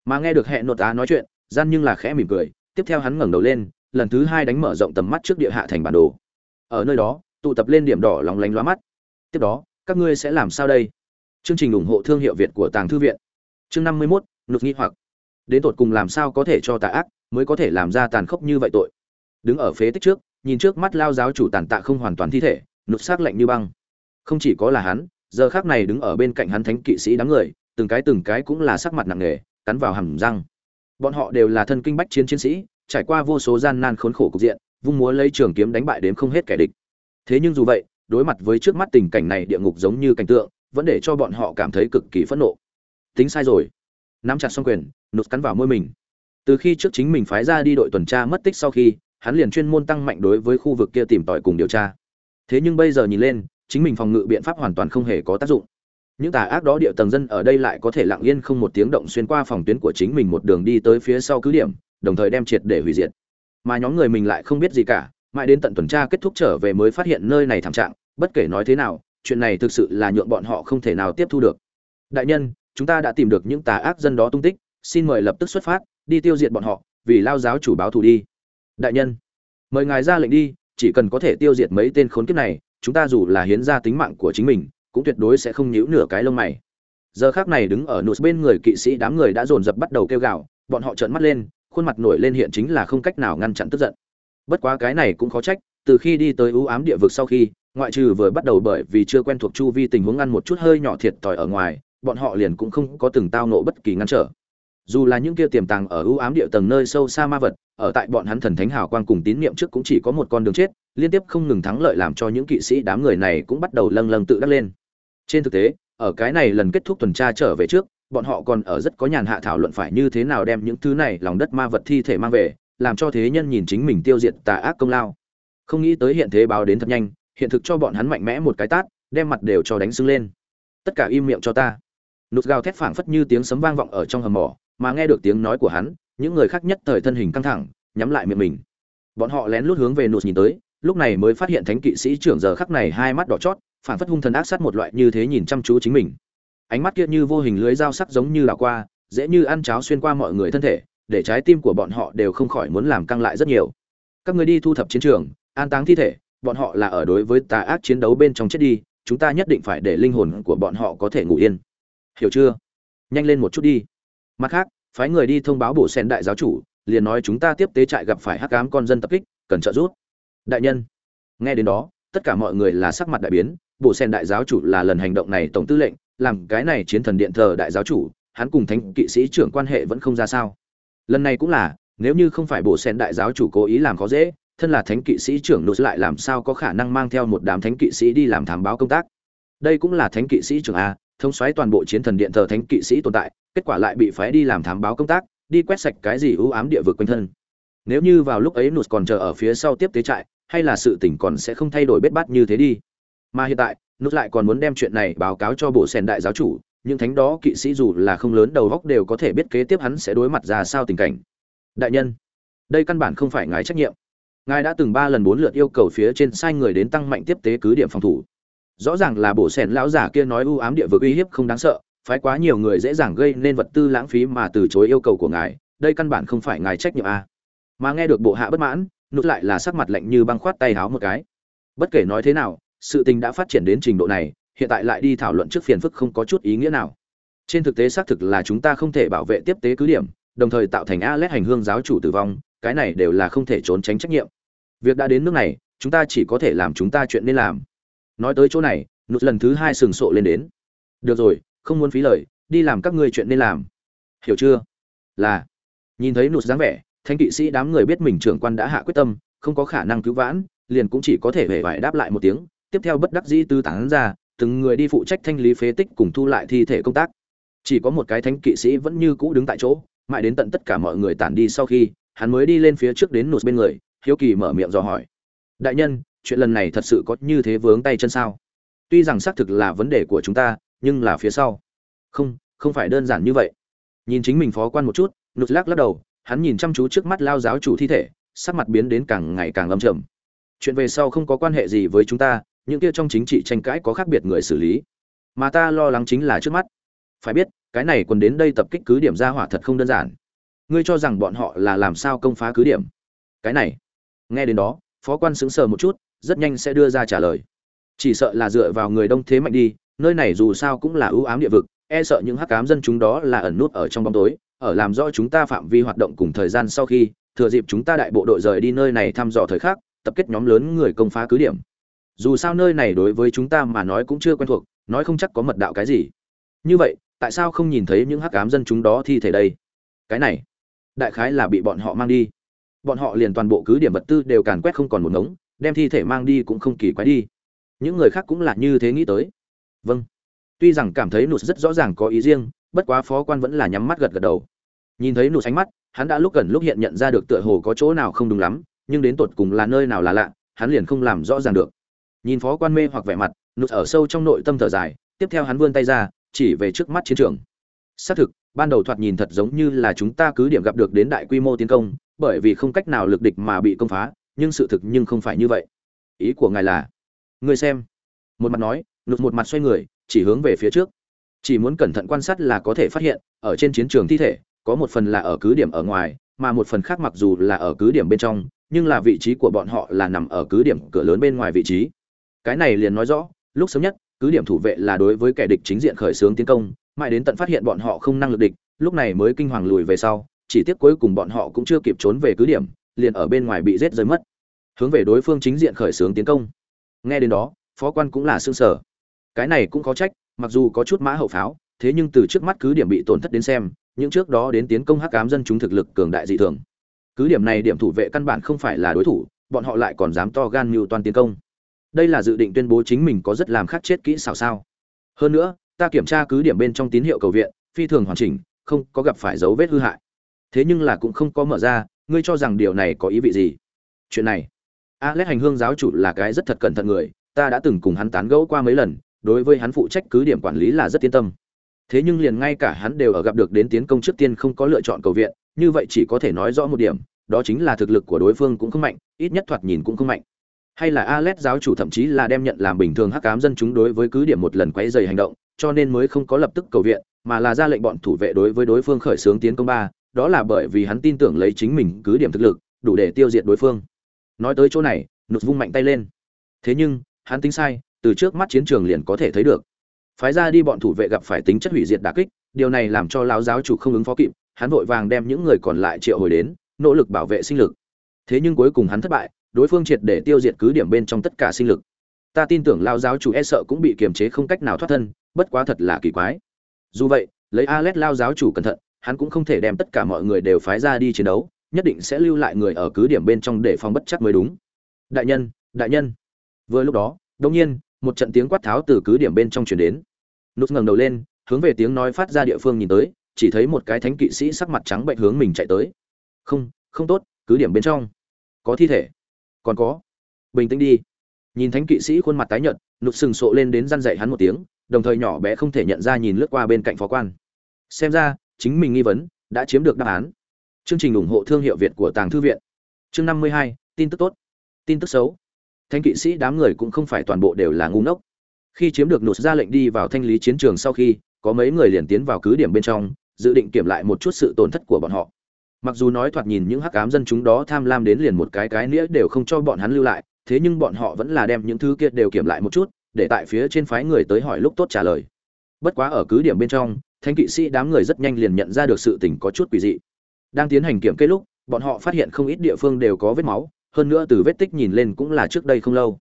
Mà nghe được hệ nốt tá nói chuyện, gian nhưng là khẽ mỉm cười tiếp theo hắn ngẩng đầu lên, lần thứ hai đánh mở rộng tầm mắt trước địa hạ thành bản đồ. Ở nơi đó, tụ tập lên điểm đỏ lóng lánh lóa mắt. Tiếp đó, các ngươi sẽ làm sao đây? Chương trình ủng hộ thương hiệu việt của tàng thư viện. Chương năm mươi nghi hoặc. Đến tột cùng làm sao có thể cho tà ác, mới có thể làm ra tàn khốc như vậy tội? Đứng ở phế tích trước, nhìn trước mắt lao giáo chủ tàn tạ không hoàn toàn thi thể nụt xác lạnh như băng. Không chỉ có là hắn, giờ khác này đứng ở bên cạnh hắn thánh kỵ sĩ đám người, từng cái từng cái cũng là sắc mặt nặng nề, cắn vào hầm răng bọn họ đều là thân kinh bách chiến chiến sĩ, trải qua vô số gian nan khốn khổ cục diện, vung múa lấy trường kiếm đánh bại đến không hết kẻ địch. Thế nhưng dù vậy, đối mặt với trước mắt tình cảnh này địa ngục giống như cảnh tượng, vẫn để cho bọn họ cảm thấy cực kỳ phẫn nộ. Tính sai rồi. Nắm chặt xong quyền, nụt cắn vào môi mình. Từ khi trước chính mình phái ra đi đội tuần tra mất tích sau khi, hắn liền chuyên môn tăng mạnh đối với khu vực kia tìm tòi cùng điều tra. Thế nhưng bây giờ nhìn lên, chính mình phòng ngự biện pháp hoàn toàn không hề có tác dụng những tà ác đó địa tầng dân ở đây lại có thể lặng yên không một tiếng động xuyên qua phòng tuyến của chính mình một đường đi tới phía sau cứ điểm, đồng thời đem triệt để hủy diệt. Mà nhóm người mình lại không biết gì cả, mãi đến tận tuần tra kết thúc trở về mới phát hiện nơi này thảm trạng, bất kể nói thế nào, chuyện này thực sự là nhượng bọn họ không thể nào tiếp thu được. Đại nhân, chúng ta đã tìm được những tà ác dân đó tung tích, xin mời lập tức xuất phát, đi tiêu diệt bọn họ, vì lao giáo chủ báo thù đi. Đại nhân, mời ngài ra lệnh đi, chỉ cần có thể tiêu diệt mấy tên khốn kiếp này, chúng ta dù là hiến ra tính mạng của chính mình cũng tuyệt đối sẽ không nhíu nửa cái lông mày. Giờ khác này đứng ở nụ bên người kỵ sĩ đám người đã dồn dập bắt đầu kêu gào, bọn họ trợn mắt lên, khuôn mặt nổi lên hiện chính là không cách nào ngăn chặn tức giận. Bất quá cái này cũng khó trách, từ khi đi tới ưu ám địa vực sau khi, ngoại trừ vừa bắt đầu bởi vì chưa quen thuộc chu vi tình huống ăn một chút hơi nhỏ thiệt thòi ở ngoài, bọn họ liền cũng không có từng tao nộ bất kỳ ngăn trở. Dù là những kia tiềm tàng ở ưu ám địa tầng nơi sâu xa ma vật, ở tại bọn hắn thần thánh hào quang cùng tín niệm trước cũng chỉ có một con đường chết, liên tiếp không ngừng thắng lợi làm cho những kỵ sĩ đám người này cũng bắt đầu lâng lâng tự đắc lên trên thực tế, ở cái này lần kết thúc tuần tra trở về trước, bọn họ còn ở rất có nhàn hạ thảo luận phải như thế nào đem những thứ này lòng đất ma vật thi thể mang về, làm cho thế nhân nhìn chính mình tiêu diệt tà ác công lao. Không nghĩ tới hiện thế báo đến thật nhanh, hiện thực cho bọn hắn mạnh mẽ một cái tát, đem mặt đều cho đánh sưng lên. Tất cả im miệng cho ta. Nụt gào thét phảng phất như tiếng sấm vang vọng ở trong hầm mỏ, mà nghe được tiếng nói của hắn, những người khác nhất thời thân hình căng thẳng, nhắm lại miệng mình. Bọn họ lén lút hướng về Nụt nhìn tới, lúc này mới phát hiện thánh kỵ sĩ trưởng giờ khắc này hai mắt đỏ chót Phản phất hung thần ác sát một loại như thế nhìn chăm chú chính mình. Ánh mắt kia như vô hình lưới dao sắc giống như là qua, dễ như ăn cháo xuyên qua mọi người thân thể, để trái tim của bọn họ đều không khỏi muốn làm căng lại rất nhiều. Các người đi thu thập chiến trường, an táng thi thể, bọn họ là ở đối với tà ác chiến đấu bên trong chết đi, chúng ta nhất định phải để linh hồn của bọn họ có thể ngủ yên. Hiểu chưa? Nhanh lên một chút đi. Mặt khác, phái người đi thông báo bổ sen đại giáo chủ, liền nói chúng ta tiếp tế trại gặp phải hắc ám con dân tập kích, cần trợ giúp. Đại nhân, nghe đến đó, tất cả mọi người là sắc mặt đại biến Bộ sen đại giáo chủ là lần hành động này tổng tư lệnh, làm cái này chiến thần điện thờ đại giáo chủ, hắn cùng thánh kỵ sĩ trưởng quan hệ vẫn không ra sao. Lần này cũng là, nếu như không phải bộ sen đại giáo chủ cố ý làm khó dễ, thân là thánh kỵ sĩ trưởng nốt lại làm sao có khả năng mang theo một đám thánh kỵ sĩ đi làm thám báo công tác? Đây cũng là thánh kỵ sĩ trưởng a thông xoáy toàn bộ chiến thần điện thờ thánh kỵ sĩ tồn tại, kết quả lại bị phái đi làm thám báo công tác, đi quét sạch cái gì ưu ám địa vực quanh thân. Nếu như vào lúc ấy nụt còn chờ ở phía sau tiếp tế trại, hay là sự tỉnh còn sẽ không thay đổi bết bát như thế đi mà hiện tại, nút lại còn muốn đem chuyện này báo cáo cho bộ sen đại giáo chủ, những thánh đó kỵ sĩ dù là không lớn đầu góc đều có thể biết kế tiếp hắn sẽ đối mặt ra sao tình cảnh. Đại nhân, đây căn bản không phải ngài trách nhiệm. Ngài đã từng ba lần bốn lượt yêu cầu phía trên sai người đến tăng mạnh tiếp tế cứ điểm phòng thủ. Rõ ràng là bộ sen lão giả kia nói ưu ám địa vực uy hiếp không đáng sợ, phái quá nhiều người dễ dàng gây nên vật tư lãng phí mà từ chối yêu cầu của ngài, đây căn bản không phải ngài trách nhiệm a mà nghe được bộ hạ bất mãn, nút lại là sắc mặt lạnh như băng khoát tay háo một cái. Bất kể nói thế nào sự tình đã phát triển đến trình độ này, hiện tại lại đi thảo luận trước phiền phức không có chút ý nghĩa nào. Trên thực tế xác thực là chúng ta không thể bảo vệ tiếp tế cứ điểm, đồng thời tạo thành a lét hành hương giáo chủ tử vong, cái này đều là không thể trốn tránh trách nhiệm. Việc đã đến nước này, chúng ta chỉ có thể làm chúng ta chuyện nên làm. Nói tới chỗ này nút lần thứ hai sừng sộ lên đến. Được rồi, không muốn phí lời, đi làm các ngươi chuyện nên làm. Hiểu chưa? Là. Nhìn thấy nụt dáng vẻ thanh kỵ sĩ đám người biết mình trưởng quan đã hạ quyết tâm, không có khả năng cứu vãn, liền cũng chỉ có thể hề vải đáp lại một tiếng tiếp theo bất đắc dĩ tư tán ra, từng người đi phụ trách thanh lý phế tích cùng thu lại thi thể công tác. Chỉ có một cái thánh kỵ sĩ vẫn như cũ đứng tại chỗ, mãi đến tận tất cả mọi người tản đi sau khi, hắn mới đi lên phía trước đến nụt bên người, hiếu kỳ mở miệng dò hỏi. Đại nhân, chuyện lần này thật sự có như thế vướng tay chân sao? Tuy rằng xác thực là vấn đề của chúng ta, nhưng là phía sau. Không không phải đơn giản như vậy. Nhìn chính mình phó quan một chút, nụt lắc lắc đầu, hắn nhìn chăm chú trước mắt lao giáo chủ thi thể, sắc mặt biến đến càng ngày càng âm trầm. Chuyện về sau không có quan hệ gì với chúng ta những kia trong chính trị tranh cãi có khác biệt người xử lý. Mà ta lo lắng chính là trước mắt. Phải biết, cái này còn đến đây tập kích cứ điểm ra hỏa thật không đơn giản. Ngươi cho rằng bọn họ là làm sao công phá cứ điểm? Cái này, nghe đến đó, phó quan sững sờ một chút, rất nhanh sẽ đưa ra trả lời. Chỉ sợ là dựa vào người đông thế mạnh đi, nơi này dù sao cũng là ưu ám địa vực e sợ những hắc ám dân chúng đó là ẩn nút ở trong bóng tối, ở làm rõ chúng ta phạm vi hoạt động cùng thời gian sau khi, thừa dịp chúng ta đại bộ đội rời đi nơi này thăm dò thời khắc, tập kết nhóm lớn người công phá cứ điểm dù sao nơi này đối với chúng ta mà nói cũng chưa quen thuộc, nói không chắc có mật đạo cái gì. Như vậy, tại sao không nhìn thấy những hắc ám dân chúng đó thi thể đây? Cái này, đại khái là bị bọn họ mang đi. Bọn họ liền toàn bộ cứ điểm vật tư đều càn quét không còn một ngống, đem thi thể mang đi cũng không kỳ quái đi. Những người khác cũng là như thế nghĩ tới. Vâng. Tuy rằng cảm thấy nụt rất rõ ràng có ý riêng, bất quá phó quan vẫn là nhắm mắt gật gật đầu. Nhìn thấy nụt ánh mắt, hắn đã lúc gần lúc hiện nhận ra được tựa hồ có chỗ nào không đúng lắm, nhưng đến tột cùng là nơi nào là lạ, hắn liền không làm rõ ràng được nhìn phó quan mê hoặc vẻ mặt, nụt ở sâu trong nội tâm thở dài, tiếp theo hắn vươn tay ra, chỉ về trước mắt chiến trường. Xác thực, ban đầu thoạt nhìn thật giống như là chúng ta cứ điểm gặp được đến đại quy mô tiến công, bởi vì không cách nào lực địch mà bị công phá, nhưng sự thực nhưng không phải như vậy. Ý của ngài là người xem. Một mặt nói, nụt một mặt xoay người, chỉ hướng về phía trước. Chỉ muốn cẩn thận quan sát là có thể phát hiện, ở trên chiến trường thi thể, có một phần là ở cứ điểm ở ngoài, mà một phần khác mặc dù là ở cứ điểm bên trong, nhưng là vị trí của bọn họ là nằm ở cứ điểm cửa lớn bên ngoài vị trí cái này liền nói rõ, lúc sớm nhất, cứ điểm thủ vệ là đối với kẻ địch chính diện khởi xướng tiến công, mãi đến tận phát hiện bọn họ không năng lực địch, lúc này mới kinh hoàng lùi về sau, chỉ tiếc cuối cùng bọn họ cũng chưa kịp trốn về cứ điểm, liền ở bên ngoài bị rết rơi mất. Hướng về đối phương chính diện khởi xướng tiến công. Nghe đến đó, phó quan cũng là xương sở cái này cũng có trách, mặc dù có chút mã hậu pháo, thế nhưng từ trước mắt cứ điểm bị tổn thất đến xem, những trước đó đến tiến công hắc cám dân chúng thực lực cường đại dị thường. Cứ điểm này điểm thủ vệ căn bản không phải là đối thủ, bọn họ lại còn dám to gan mưu toàn tiến công đây là dự định tuyên bố chính mình có rất làm khắc chết kỹ xảo sao. Hơn nữa, ta kiểm tra cứ điểm bên trong tín hiệu cầu viện, phi thường hoàn chỉnh, không có gặp phải dấu vết hư hại. Thế nhưng là cũng không có mở ra, ngươi cho rằng điều này có ý vị gì? Chuyện này. Alex hành hương giáo chủ là cái rất thật cẩn thận người, ta đã từng cùng hắn tán gẫu qua mấy lần, đối với hắn phụ trách cứ điểm quản lý là rất yên tâm. Thế nhưng liền ngay cả hắn đều ở gặp được đến tiến công trước tiên không có lựa chọn cầu viện, như vậy chỉ có thể nói rõ một điểm, đó chính là thực lực của đối phương cũng không mạnh, ít nhất thoạt nhìn cũng không mạnh hay là Alex giáo chủ thậm chí là đem nhận làm bình thường hắc ám dân chúng đối với cứ điểm một lần quấy rầy hành động, cho nên mới không có lập tức cầu viện, mà là ra lệnh bọn thủ vệ đối với đối phương khởi xướng tiến công ba, đó là bởi vì hắn tin tưởng lấy chính mình cứ điểm thực lực, đủ để tiêu diệt đối phương. Nói tới chỗ này, nụt vung mạnh tay lên. Thế nhưng, hắn tính sai, từ trước mắt chiến trường liền có thể thấy được. Phái ra đi bọn thủ vệ gặp phải tính chất hủy diệt đả kích, điều này làm cho lão giáo chủ không ứng phó kịp, hắn vội vàng đem những người còn lại triệu hồi đến, nỗ lực bảo vệ sinh lực. Thế nhưng cuối cùng hắn thất bại, đối phương triệt để tiêu diệt cứ điểm bên trong tất cả sinh lực. Ta tin tưởng lao giáo chủ e sợ cũng bị kiềm chế không cách nào thoát thân, bất quá thật là kỳ quái. Dù vậy, lấy Alet lao giáo chủ cẩn thận, hắn cũng không thể đem tất cả mọi người đều phái ra đi chiến đấu, nhất định sẽ lưu lại người ở cứ điểm bên trong để phòng bất chắc mới đúng. Đại nhân đại nhân. Vừa lúc đó, đột nhiên, một trận tiếng quát tháo từ cứ điểm bên trong truyền đến. Nút ngẩng đầu lên, hướng về tiếng nói phát ra địa phương nhìn tới, chỉ thấy một cái thánh kỵ sĩ sắc mặt trắng bệnh hướng mình chạy tới. Không không tốt, cứ điểm bên trong. Có thi thể còn có. Bình tĩnh đi. Nhìn thánh kỵ sĩ khuôn mặt tái nhợt nụt sừng sộ lên đến răn dậy hắn một tiếng, đồng thời nhỏ bé không thể nhận ra nhìn lướt qua bên cạnh phó quan. Xem ra, chính mình nghi vấn đã chiếm được đáp án. Chương trình ủng hộ thương hiệu việt của tàng thư viện. Chương năm mươi hai, tin tức tốt. Tin tức xấu. Thánh kỵ sĩ đám người cũng không phải toàn bộ đều là ngu ngốc. Khi chiếm được nụt ra lệnh đi vào thanh lý chiến trường sau khi, có mấy người liền tiến vào cứ điểm bên trong, dự định kiểm lại một chút sự tổn thất của bọn họ mặc dù nói thoạt nhìn những hắc ám dân chúng đó tham lam đến liền một cái cái nghĩa đều không cho bọn hắn lưu lại, thế nhưng bọn họ vẫn là đem những thứ kia đều kiểm lại một chút, để tại phía trên phái người tới hỏi lúc tốt trả lời. Bất quá ở cứ điểm bên trong thanh kỵ sĩ đám người rất nhanh liền nhận ra được sự tình có chút quỷ dị. Đang tiến hành kiểm kê lúc, bọn họ phát hiện không ít địa phương đều có vết máu, hơn nữa từ vết tích nhìn lên cũng là trước đây không lâu.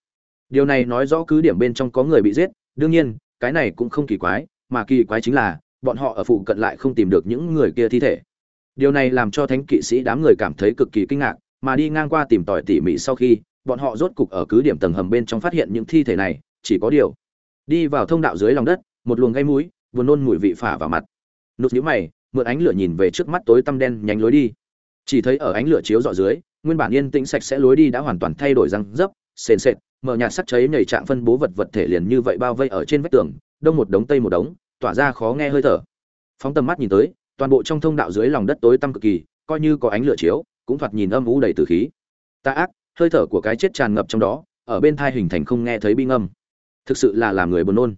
Điều này nói rõ cứ điểm bên trong có người bị giết, đương nhiên, cái này cũng không kỳ quái, mà kỳ quái chính là, bọn họ ở phụ cận lại không tìm được những người kia thi thể điều này làm cho thánh kỵ sĩ đám người cảm thấy cực kỳ kinh ngạc, mà đi ngang qua tìm tòi tỉ mỉ sau khi, bọn họ rốt cục ở cứ điểm tầng hầm bên trong phát hiện những thi thể này, chỉ có điều. Đi vào thông đạo dưới lòng đất, một luồng gây mũi, buồn nôn mùi vị phả vào mặt. Nút nhíu mày, mượn ánh lửa nhìn về trước mắt tối tăm đen nhánh lối đi. Chỉ thấy ở ánh lửa chiếu dọ dưới, nguyên bản yên tĩnh sạch sẽ lối đi đã hoàn toàn thay đổi răng dấp, sền sệt, mở nhạt sắc cháy nhảy trạng phân bố vật vật thể liền như vậy bao vây ở trên vách tường, đông một đống tây một đống, tỏa ra khó nghe hơi thở. Phóng tầm mắt nhìn tới toàn bộ trong thông đạo dưới lòng đất tối tăm cực kỳ, coi như có ánh lửa chiếu, cũng thoạt nhìn âm u đầy từ khí. Ta ác, hơi thở của cái chết tràn ngập trong đó, ở bên thai hình thành không nghe thấy bi ngâm. Thực sự là làm người buồn nôn.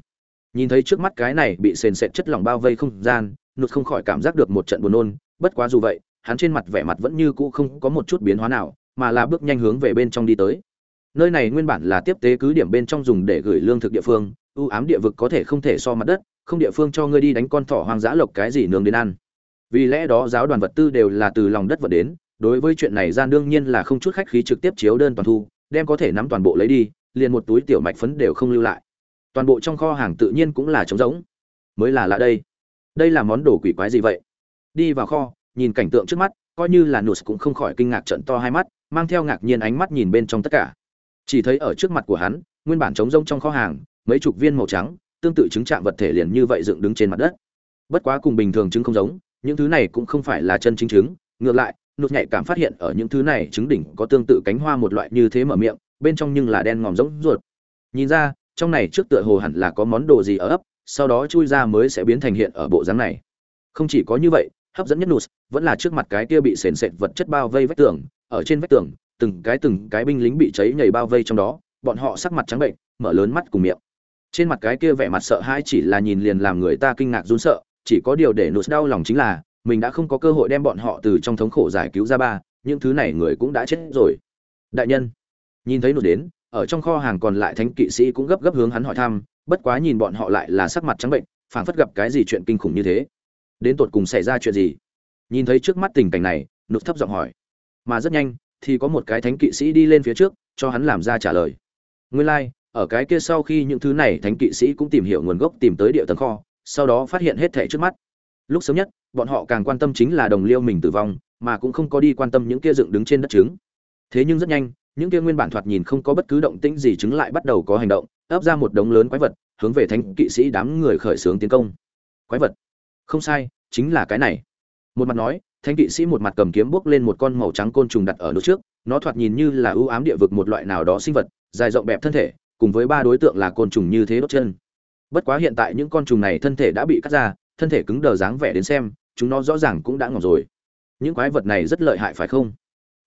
Nhìn thấy trước mắt cái này bị sền sệt chất lỏng bao vây không gian, nụt không khỏi cảm giác được một trận buồn nôn, bất quá dù vậy, hắn trên mặt vẻ mặt vẫn như cũ không có một chút biến hóa nào, mà là bước nhanh hướng về bên trong đi tới. Nơi này nguyên bản là tiếp tế cứ điểm bên trong dùng để gửi lương thực địa phương, ưu ám địa vực có thể không thể so mặt đất, không địa phương cho ngươi đi đánh con thỏ hoang dã lộc cái gì nướng đến ăn vì lẽ đó giáo đoàn vật tư đều là từ lòng đất vận đến, đối với chuyện này gian đương nhiên là không chút khách khí trực tiếp chiếu đơn toàn thu, đem có thể nắm toàn bộ lấy đi, liền một túi tiểu mạch phấn đều không lưu lại. Toàn bộ trong kho hàng tự nhiên cũng là trống rỗng. Mới là lạ đây. Đây là món đồ quỷ quái gì vậy? Đi vào kho, nhìn cảnh tượng trước mắt, coi như là nụt cũng không khỏi kinh ngạc trận to hai mắt, mang theo ngạc nhiên ánh mắt nhìn bên trong tất cả. Chỉ thấy ở trước mặt của hắn, nguyên bản trống rỗng trong kho hàng, mấy chục viên màu trắng, tương tự chứng trạng vật thể liền như vậy dựng đứng trên mặt đất. Bất quá cùng bình thường chứng không giống những thứ này cũng không phải là chân chính chứng. ngược lại, nụt nhạy cảm phát hiện ở những thứ này chứng đỉnh có tương tự cánh hoa một loại như thế mở miệng, bên trong nhưng là đen ngòm giống ruột nhìn ra, trong này trước tựa hồ hẳn là có món đồ gì ở ấp, sau đó chui ra mới sẽ biến thành hiện ở bộ dáng này không chỉ có như vậy, hấp dẫn nhất nụt, vẫn là trước mặt cái kia bị sền sệt vật chất bao vây vách tường, ở trên vách tường, từng cái từng cái binh lính bị cháy nhảy bao vây trong đó, bọn họ sắc mặt trắng bệnh, mở lớn mắt cùng miệng trên mặt cái kia vẻ mặt sợ hãi chỉ là nhìn liền làm người ta kinh ngạc run sợ chỉ có điều để nụt đau lòng chính là mình đã không có cơ hội đem bọn họ từ trong thống khổ giải cứu ra ba những thứ này người cũng đã chết rồi. Đại nhân nhìn thấy nụt đến ở trong kho hàng còn lại thánh kỵ sĩ cũng gấp gấp hướng hắn hỏi thăm bất quá nhìn bọn họ lại là sắc mặt trắng bệnh phảng phất gặp cái gì chuyện kinh khủng như thế. Đến tột cùng xảy ra chuyện gì? Nhìn thấy trước mắt tình cảnh này nụt thấp giọng hỏi. Mà rất nhanh thì có một cái thánh kỵ sĩ đi lên phía trước cho hắn làm ra trả lời. Nguyên lai、like, ở cái kia sau khi những thứ này thánh kỵ sĩ cũng tìm hiểu nguồn gốc tìm tới địa tầng kho sau đó phát hiện hết thảy trước mắt. Lúc sớm nhất, bọn họ càng quan tâm chính là đồng liêu mình tử vong, mà cũng không có đi quan tâm những kia dựng đứng trên đất trứng. Thế nhưng rất nhanh, những kia nguyên bản thoạt nhìn không có bất cứ động tĩnh gì trứng lại bắt đầu có hành động, ấp ra một đống lớn quái vật, hướng về thánh kỵ sĩ đám người khởi xướng tiến công. Quái vật? Không sai, chính là cái này. Một mặt nói, thánh kỵ sĩ một mặt cầm kiếm bước lên một con màu trắng côn trùng đặt ở nước trước, nó thoạt nhìn như là ưu ám địa vực một loại nào đó sinh vật, dài rộng bẹp thân thể, cùng với ba đối tượng là côn trùng như thế đốt chân bất quá hiện tại những con trùng này thân thể đã bị cắt ra, thân thể cứng đờ dáng vẻ đến xem, chúng nó rõ ràng cũng đã ngỏm rồi. Những quái vật này rất lợi hại phải không?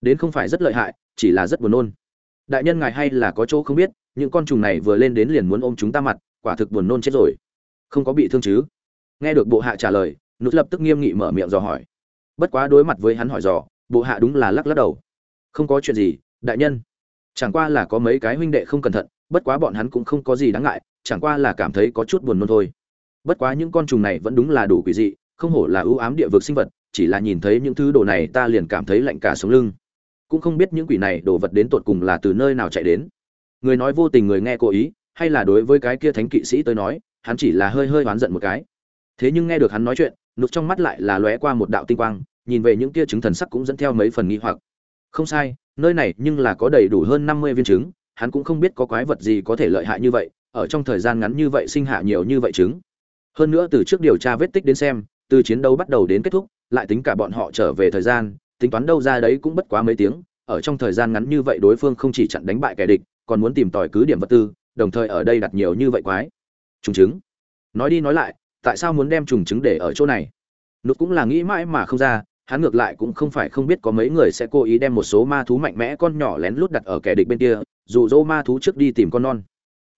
Đến không phải rất lợi hại, chỉ là rất buồn nôn. Đại nhân ngài hay là có chỗ không biết, những con trùng này vừa lên đến liền muốn ôm chúng ta mặt, quả thực buồn nôn chết rồi. Không có bị thương chứ? Nghe được bộ hạ trả lời nút lập tức nghiêm nghị mở miệng dò hỏi. Bất quá đối mặt với hắn hỏi dò, bộ hạ đúng là lắc lắc đầu. Không có chuyện gì, đại nhân. Chẳng qua là có mấy cái huynh đệ không cẩn thận, bất quá bọn hắn cũng không có gì đáng ngại chẳng qua là cảm thấy có chút buồn nôn thôi. Bất quá những con trùng này vẫn đúng là đủ quỷ dị, không hổ là ưu ám địa vực sinh vật, chỉ là nhìn thấy những thứ đồ này ta liền cảm thấy lạnh cả sống lưng. Cũng không biết những quỷ này đồ vật đến tột cùng là từ nơi nào chạy đến. Người nói vô tình người nghe cố ý, hay là đối với cái kia thánh kỵ sĩ tới nói, hắn chỉ là hơi hơi oán giận một cái. Thế nhưng nghe được hắn nói chuyện nút trong mắt lại là lóe qua một đạo tinh quang, nhìn về những kia trứng thần sắc cũng dẫn theo mấy phần nghi hoặc. Không sai, nơi này nhưng là có đầy đủ hơn năm mươi viên trứng, hắn cũng không biết có quái vật gì có thể lợi hại như vậy ở trong thời gian ngắn như vậy sinh hạ nhiều như vậy trứng. Hơn nữa từ trước điều tra vết tích đến xem, từ chiến đấu bắt đầu đến kết thúc, lại tính cả bọn họ trở về thời gian, tính toán đâu ra đấy cũng bất quá mấy tiếng, ở trong thời gian ngắn như vậy đối phương không chỉ chặn đánh bại kẻ địch, còn muốn tìm tòi cứ điểm vật tư, đồng thời ở đây đặt nhiều như vậy quái. Trùng trứng. Nói đi nói lại, tại sao muốn đem trùng trứng để ở chỗ này? Nút cũng là nghĩ mãi mà không ra, hắn ngược lại cũng không phải không biết có mấy người sẽ cố ý đem một số ma thú mạnh mẽ con nhỏ lén lút đặt ở kẻ địch bên kia, dù dỗ ma thú trước đi tìm con non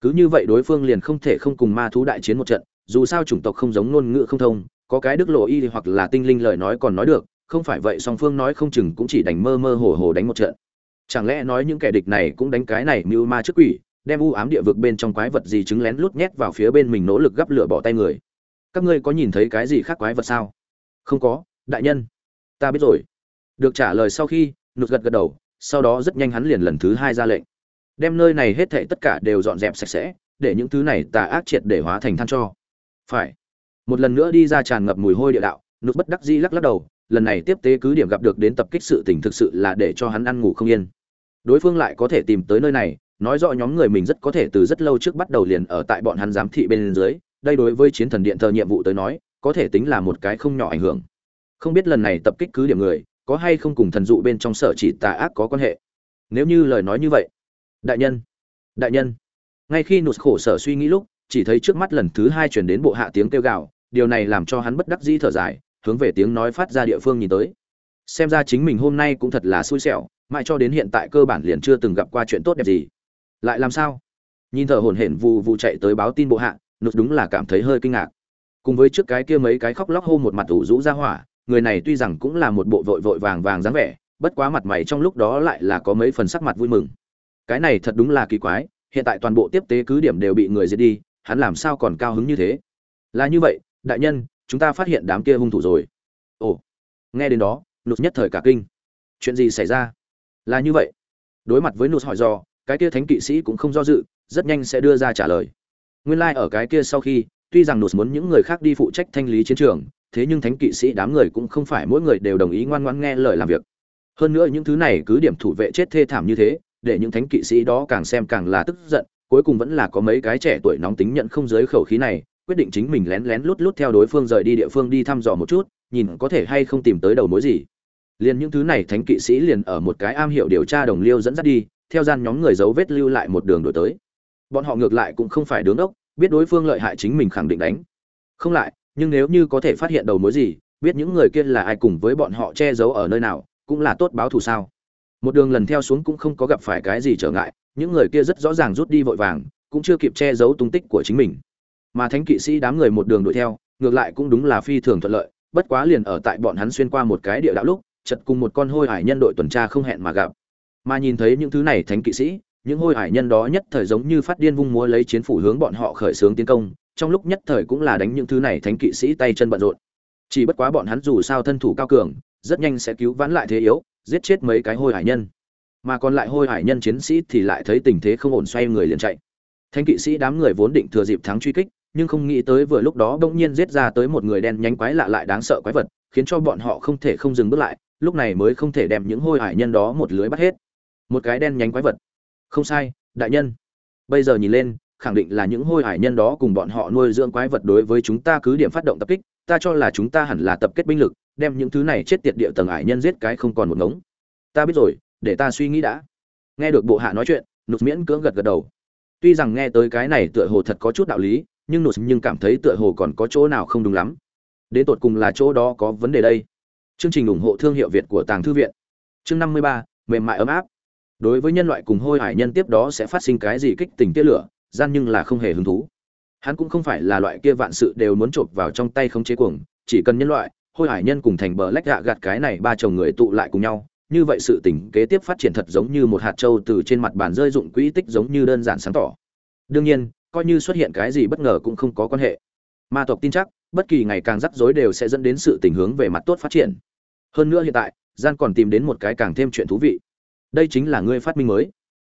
cứ như vậy đối phương liền không thể không cùng ma thú đại chiến một trận, dù sao chủng tộc không giống ngôn ngữ không thông, có cái đức lộ y hoặc là tinh linh lời nói còn nói được, không phải vậy song phương nói không chừng cũng chỉ đánh mơ mơ hồ hồ đánh một trận. Chẳng lẽ nói những kẻ địch này cũng đánh cái này mưu ma trước quỷ, đem u ám địa vực bên trong quái vật gì chứng lén lút nhét vào phía bên mình nỗ lực gắp lửa bỏ tay người? Các ngươi có nhìn thấy cái gì khác quái vật sao? Không có, đại nhân. Ta biết rồi. Được trả lời sau khi nụt gật gật đầu, sau đó rất nhanh hắn liền lần thứ hai ra lệnh đem nơi này hết thảy tất cả đều dọn dẹp sạch sẽ, để những thứ này tà ác triệt để hóa thành than cho. Phải. Một lần nữa đi ra tràn ngập mùi hôi địa đạo nút bất đắc dĩ lắc lắc đầu, lần này tiếp tế cứ điểm gặp được đến tập kích sự tình thực sự là để cho hắn ăn ngủ không yên. Đối phương lại có thể tìm tới nơi này, nói rõ nhóm người mình rất có thể từ rất lâu trước bắt đầu liền ở tại bọn hắn giám thị bên dưới, đây đối với chiến thần điện thờ nhiệm vụ tới nói, có thể tính là một cái không nhỏ ảnh hưởng. Không biết lần này tập kích cứ điểm người, có hay không cùng thần dụ bên trong sở chỉ tà ác có quan hệ? Nếu như lời nói như vậy đại nhân. Đại nhân. Ngay khi nụt khổ sở suy nghĩ lúc, chỉ thấy trước mắt lần thứ hai chuyển đến bộ hạ tiếng kêu gào, điều này làm cho hắn bất đắc dĩ thở dài, hướng về tiếng nói phát ra địa phương nhìn tới. Xem ra chính mình hôm nay cũng thật là xui xẻo, mãi cho đến hiện tại cơ bản liền chưa từng gặp qua chuyện tốt đẹp gì. Lại làm sao? Nhìn thở hổn hển vụ vụ chạy tới báo tin bộ hạ, nụt đúng là cảm thấy hơi kinh ngạc. Cùng với trước cái kia mấy cái khóc lóc hô một mặt ủ rũ ra hỏa, người này tuy rằng cũng là một bộ vội vội vàng vàng dáng vẻ, bất quá mặt mày trong lúc đó lại là có mấy phần sắc mặt vui mừng cái này thật đúng là kỳ quái, hiện tại toàn bộ tiếp tế cứ điểm đều bị người giết đi, hắn làm sao còn cao hứng như thế? Là như vậy, đại nhân, chúng ta phát hiện đám kia hung thủ rồi. Ồ, nghe đến đó, nụt nhất thời cả kinh. Chuyện gì xảy ra? Là như vậy. Đối mặt với nụt hỏi do cái kia thánh kỵ sĩ cũng không do dự, rất nhanh sẽ đưa ra trả lời. Nguyên lai ở cái kia sau khi, tuy rằng nụt muốn những người khác đi phụ trách thanh lý chiến trường, thế nhưng thánh kỵ sĩ đám người cũng không phải mỗi người đều đồng ý ngoan ngoãn nghe lời làm việc. Hơn nữa những thứ này cứ điểm thủ vệ chết thê thảm như thế để những thánh kỵ sĩ đó càng xem càng là tức giận, cuối cùng vẫn là có mấy cái trẻ tuổi nóng tính nhận không giới khẩu khí này, quyết định chính mình lén lén lút lút theo đối phương rời đi địa phương đi thăm dò một chút, nhìn có thể hay không tìm tới đầu mối gì. Liền những thứ này thánh kỵ sĩ liền ở một cái am hiểu điều tra đồng liêu dẫn dắt đi, theo gian nhóm người dấu vết lưu lại một đường đổi tới. Bọn họ ngược lại cũng không phải đứng ốc biết đối phương lợi hại chính mình khẳng định đánh. Không lại, nhưng nếu như có thể phát hiện đầu mối gì, biết những người kia là ai cùng với bọn họ che giấu ở nơi nào, cũng là tốt báo thù sao? Một đường lần theo xuống cũng không có gặp phải cái gì trở ngại, những người kia rất rõ ràng rút đi vội vàng, cũng chưa kịp che giấu tung tích của chính mình. Mà thánh kỵ sĩ đám người một đường đuổi theo, ngược lại cũng đúng là phi thường thuận lợi, bất quá liền ở tại bọn hắn xuyên qua một cái địa đạo lúc, chật cùng một con hôi hải nhân đội tuần tra không hẹn mà gặp. Mà nhìn thấy những thứ này thánh kỵ sĩ, những hôi hải nhân đó nhất thời giống như phát điên vung múa lấy chiến phủ hướng bọn họ khởi xướng tiến công, trong lúc nhất thời cũng là đánh những thứ này thánh kỵ sĩ tay chân bận rộn. Chỉ bất quá bọn hắn dù sao thân thủ cao cường rất nhanh sẽ cứu vãn lại thế yếu, giết chết mấy cái hôi hải nhân. Mà còn lại hôi hải nhân chiến sĩ thì lại thấy tình thế không ổn, xoay người liền chạy. Thanh kỵ sĩ đám người vốn định thừa dịp thắng truy kích, nhưng không nghĩ tới vừa lúc đó bỗng nhiên giết ra tới một người đen nhánh quái lạ lại đáng sợ quái vật, khiến cho bọn họ không thể không dừng bước lại, lúc này mới không thể đem những hôi hải nhân đó một lưới bắt hết. Một cái đen nhánh quái vật. Không sai, đại nhân. Bây giờ nhìn lên, khẳng định là những hôi hải nhân đó cùng bọn họ nuôi dưỡng quái vật đối với chúng ta cứ điểm phát động tập kích, ta cho là chúng ta hẳn là tập kết binh lực đem những thứ này chết tiệt địa tầng hải nhân giết cái không còn một ngống. Ta biết rồi, để ta suy nghĩ đã. Nghe được bộ hạ nói chuyện, nụt miễn cưỡng gật gật đầu. Tuy rằng nghe tới cái này tựa hồ thật có chút đạo lý, nhưng nụt nhưng cảm thấy tựa hồ còn có chỗ nào không đúng lắm. Đến tột cùng là chỗ đó có vấn đề đây? Chương trình ủng hộ thương hiệu việt của tàng thư viện. Chương năm mươi ba, mềm mại ấm áp. Đối với nhân loại cùng hôi hải nhân tiếp đó sẽ phát sinh cái gì kích tình tia lửa, gian nhưng là không hề hứng thú. Hắn cũng không phải là loại kia vạn sự đều muốn chộp vào trong tay không chế cuồng, chỉ cần nhân loại hôi hải nhân cùng thành bờ lách gạ gạt cái này ba chồng người tụ lại cùng nhau, như vậy sự tình kế tiếp phát triển thật giống như một hạt trâu từ trên mặt bàn rơi dụng quỹ tích giống như đơn giản sáng tỏ. Đương nhiên, coi như xuất hiện cái gì bất ngờ cũng không có quan hệ. Ma tộc tin chắc, bất kỳ ngày càng rắc rối đều sẽ dẫn đến sự tình hướng về mặt tốt phát triển. Hơn nữa hiện tại, gian còn tìm đến một cái càng thêm chuyện thú vị. Đây chính là ngươi phát minh mới.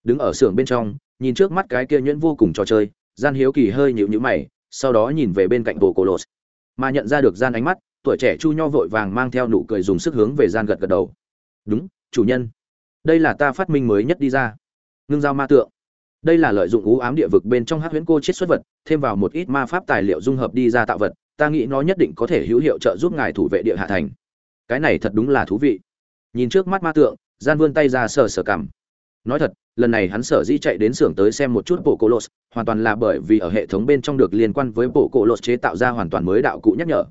Đứng ở xưởng bên trong, nhìn trước mắt cái kia nhuyễn vô cùng trò chơi, gian hiếu kỳ hơi nhịu nhữ mày, sau đó nhìn về bên cạnh bộ cổ lột. Mà nhận ra được gian ánh mắt tuổi trẻ chu nho vội vàng mang theo nụ cười dùng sức hướng về gian gật gật đầu. Đúng, chủ nhân. Đây là ta phát minh mới nhất đi ra. Ngưng giao ma tượng. Đây là lợi dụng ú ám địa vực bên trong hát huyễn cô chết xuất vật, thêm vào một ít ma pháp tài liệu dung hợp đi ra tạo vật, ta nghĩ nó nhất định có thể hữu hiệu trợ giúp ngài thủ vệ địa hạ thành. Cái này thật đúng là thú vị. Nhìn trước mắt ma tượng, gian vươn tay ra sờ sờ cằm. Nói thật, lần này hắn sở dĩ chạy đến xưởng tới xem một chút bộ cổ lột, hoàn toàn là bởi vì ở hệ thống bên trong được liên quan với bộ cổ lột chế tạo ra hoàn toàn mới đạo cụ nhắc nhở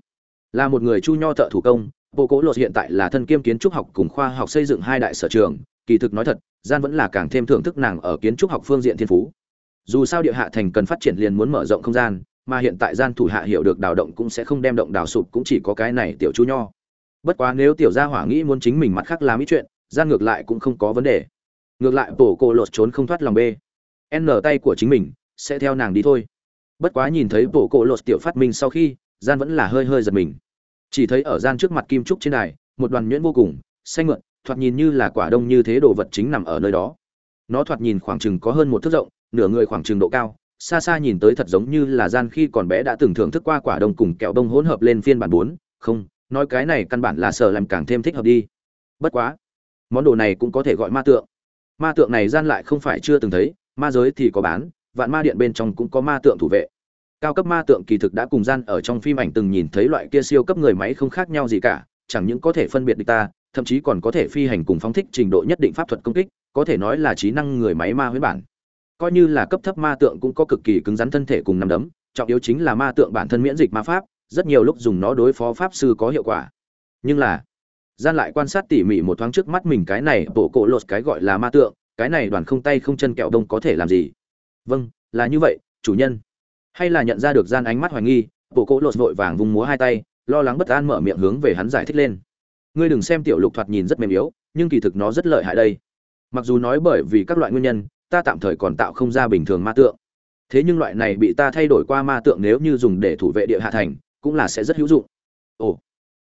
là một người chu nho thợ thủ công, bộ cố lột hiện tại là thân kiêm kiến trúc học cùng khoa học xây dựng hai đại sở trường, kỳ thực nói thật, gian vẫn là càng thêm thưởng thức nàng ở kiến trúc học phương diện thiên phú. Dù sao địa hạ thành cần phát triển liền muốn mở rộng không gian, mà hiện tại gian thủ hạ hiểu được đào động cũng sẽ không đem động đào sụp cũng chỉ có cái này tiểu chu nho. Bất quá nếu tiểu gia hỏa nghĩ muốn chính mình mặt khác làm ý chuyện, gian ngược lại cũng không có vấn đề. Ngược lại bổ cô lột trốn không thoát lòng b n tay của chính mình, sẽ theo nàng đi thôi. Bất quá nhìn thấy bổ cô lột tiểu phát minh sau khi, gian vẫn là hơi hơi giật mình chỉ thấy ở gian trước mặt kim trúc trên đài, một đoàn nhuyễn vô cùng, xanh mượn thoạt nhìn như là quả đông như thế đồ vật chính nằm ở nơi đó. Nó thoạt nhìn khoảng chừng có hơn một thước rộng, nửa người khoảng chừng độ cao, xa xa nhìn tới thật giống như là gian khi còn bé đã từng thưởng thức qua quả đông cùng kẹo đông hỗn hợp lên phiên bản bốn. Không, nói cái này căn bản là sợ làm càng thêm thích hợp đi. Bất quá, món đồ này cũng có thể gọi ma tượng. Ma tượng này gian lại không phải chưa từng thấy, ma giới thì có bán, vạn ma điện bên trong cũng có ma tượng thủ vệ cao cấp ma tượng kỳ thực đã cùng gian ở trong phim ảnh từng nhìn thấy loại kia siêu cấp người máy không khác nhau gì cả, chẳng những có thể phân biệt được ta, thậm chí còn có thể phi hành cùng phóng thích trình độ nhất định pháp thuật công kích, có thể nói là trí năng người máy ma huyết bản. Coi như là cấp thấp ma tượng cũng có cực kỳ cứng rắn thân thể cùng nắm đấm, trọng yếu chính là ma tượng bản thân miễn dịch ma pháp, rất nhiều lúc dùng nó đối phó pháp sư có hiệu quả. Nhưng là, gian lại quan sát tỉ mỉ một thoáng trước mắt mình cái này, bộ cổ lột cái gọi là ma tượng, cái này đoàn không tay không chân kẹo đông có thể làm gì? Vâng là như vậy, chủ nhân hay là nhận ra được gian ánh mắt hoài nghi bộ cổ lột vội vàng vùng múa hai tay, lo lắng bất an mở miệng hướng về hắn giải thích lên. Ngươi đừng xem tiểu lục thoạt nhìn rất mềm yếu, nhưng kỳ thực nó rất lợi hại đây. Mặc dù nói bởi vì các loại nguyên nhân, ta tạm thời còn tạo không ra bình thường ma tượng. Thế nhưng loại này bị ta thay đổi qua ma tượng nếu như dùng để thủ vệ địa hạ thành, cũng là sẽ rất hữu dụng. Ồ,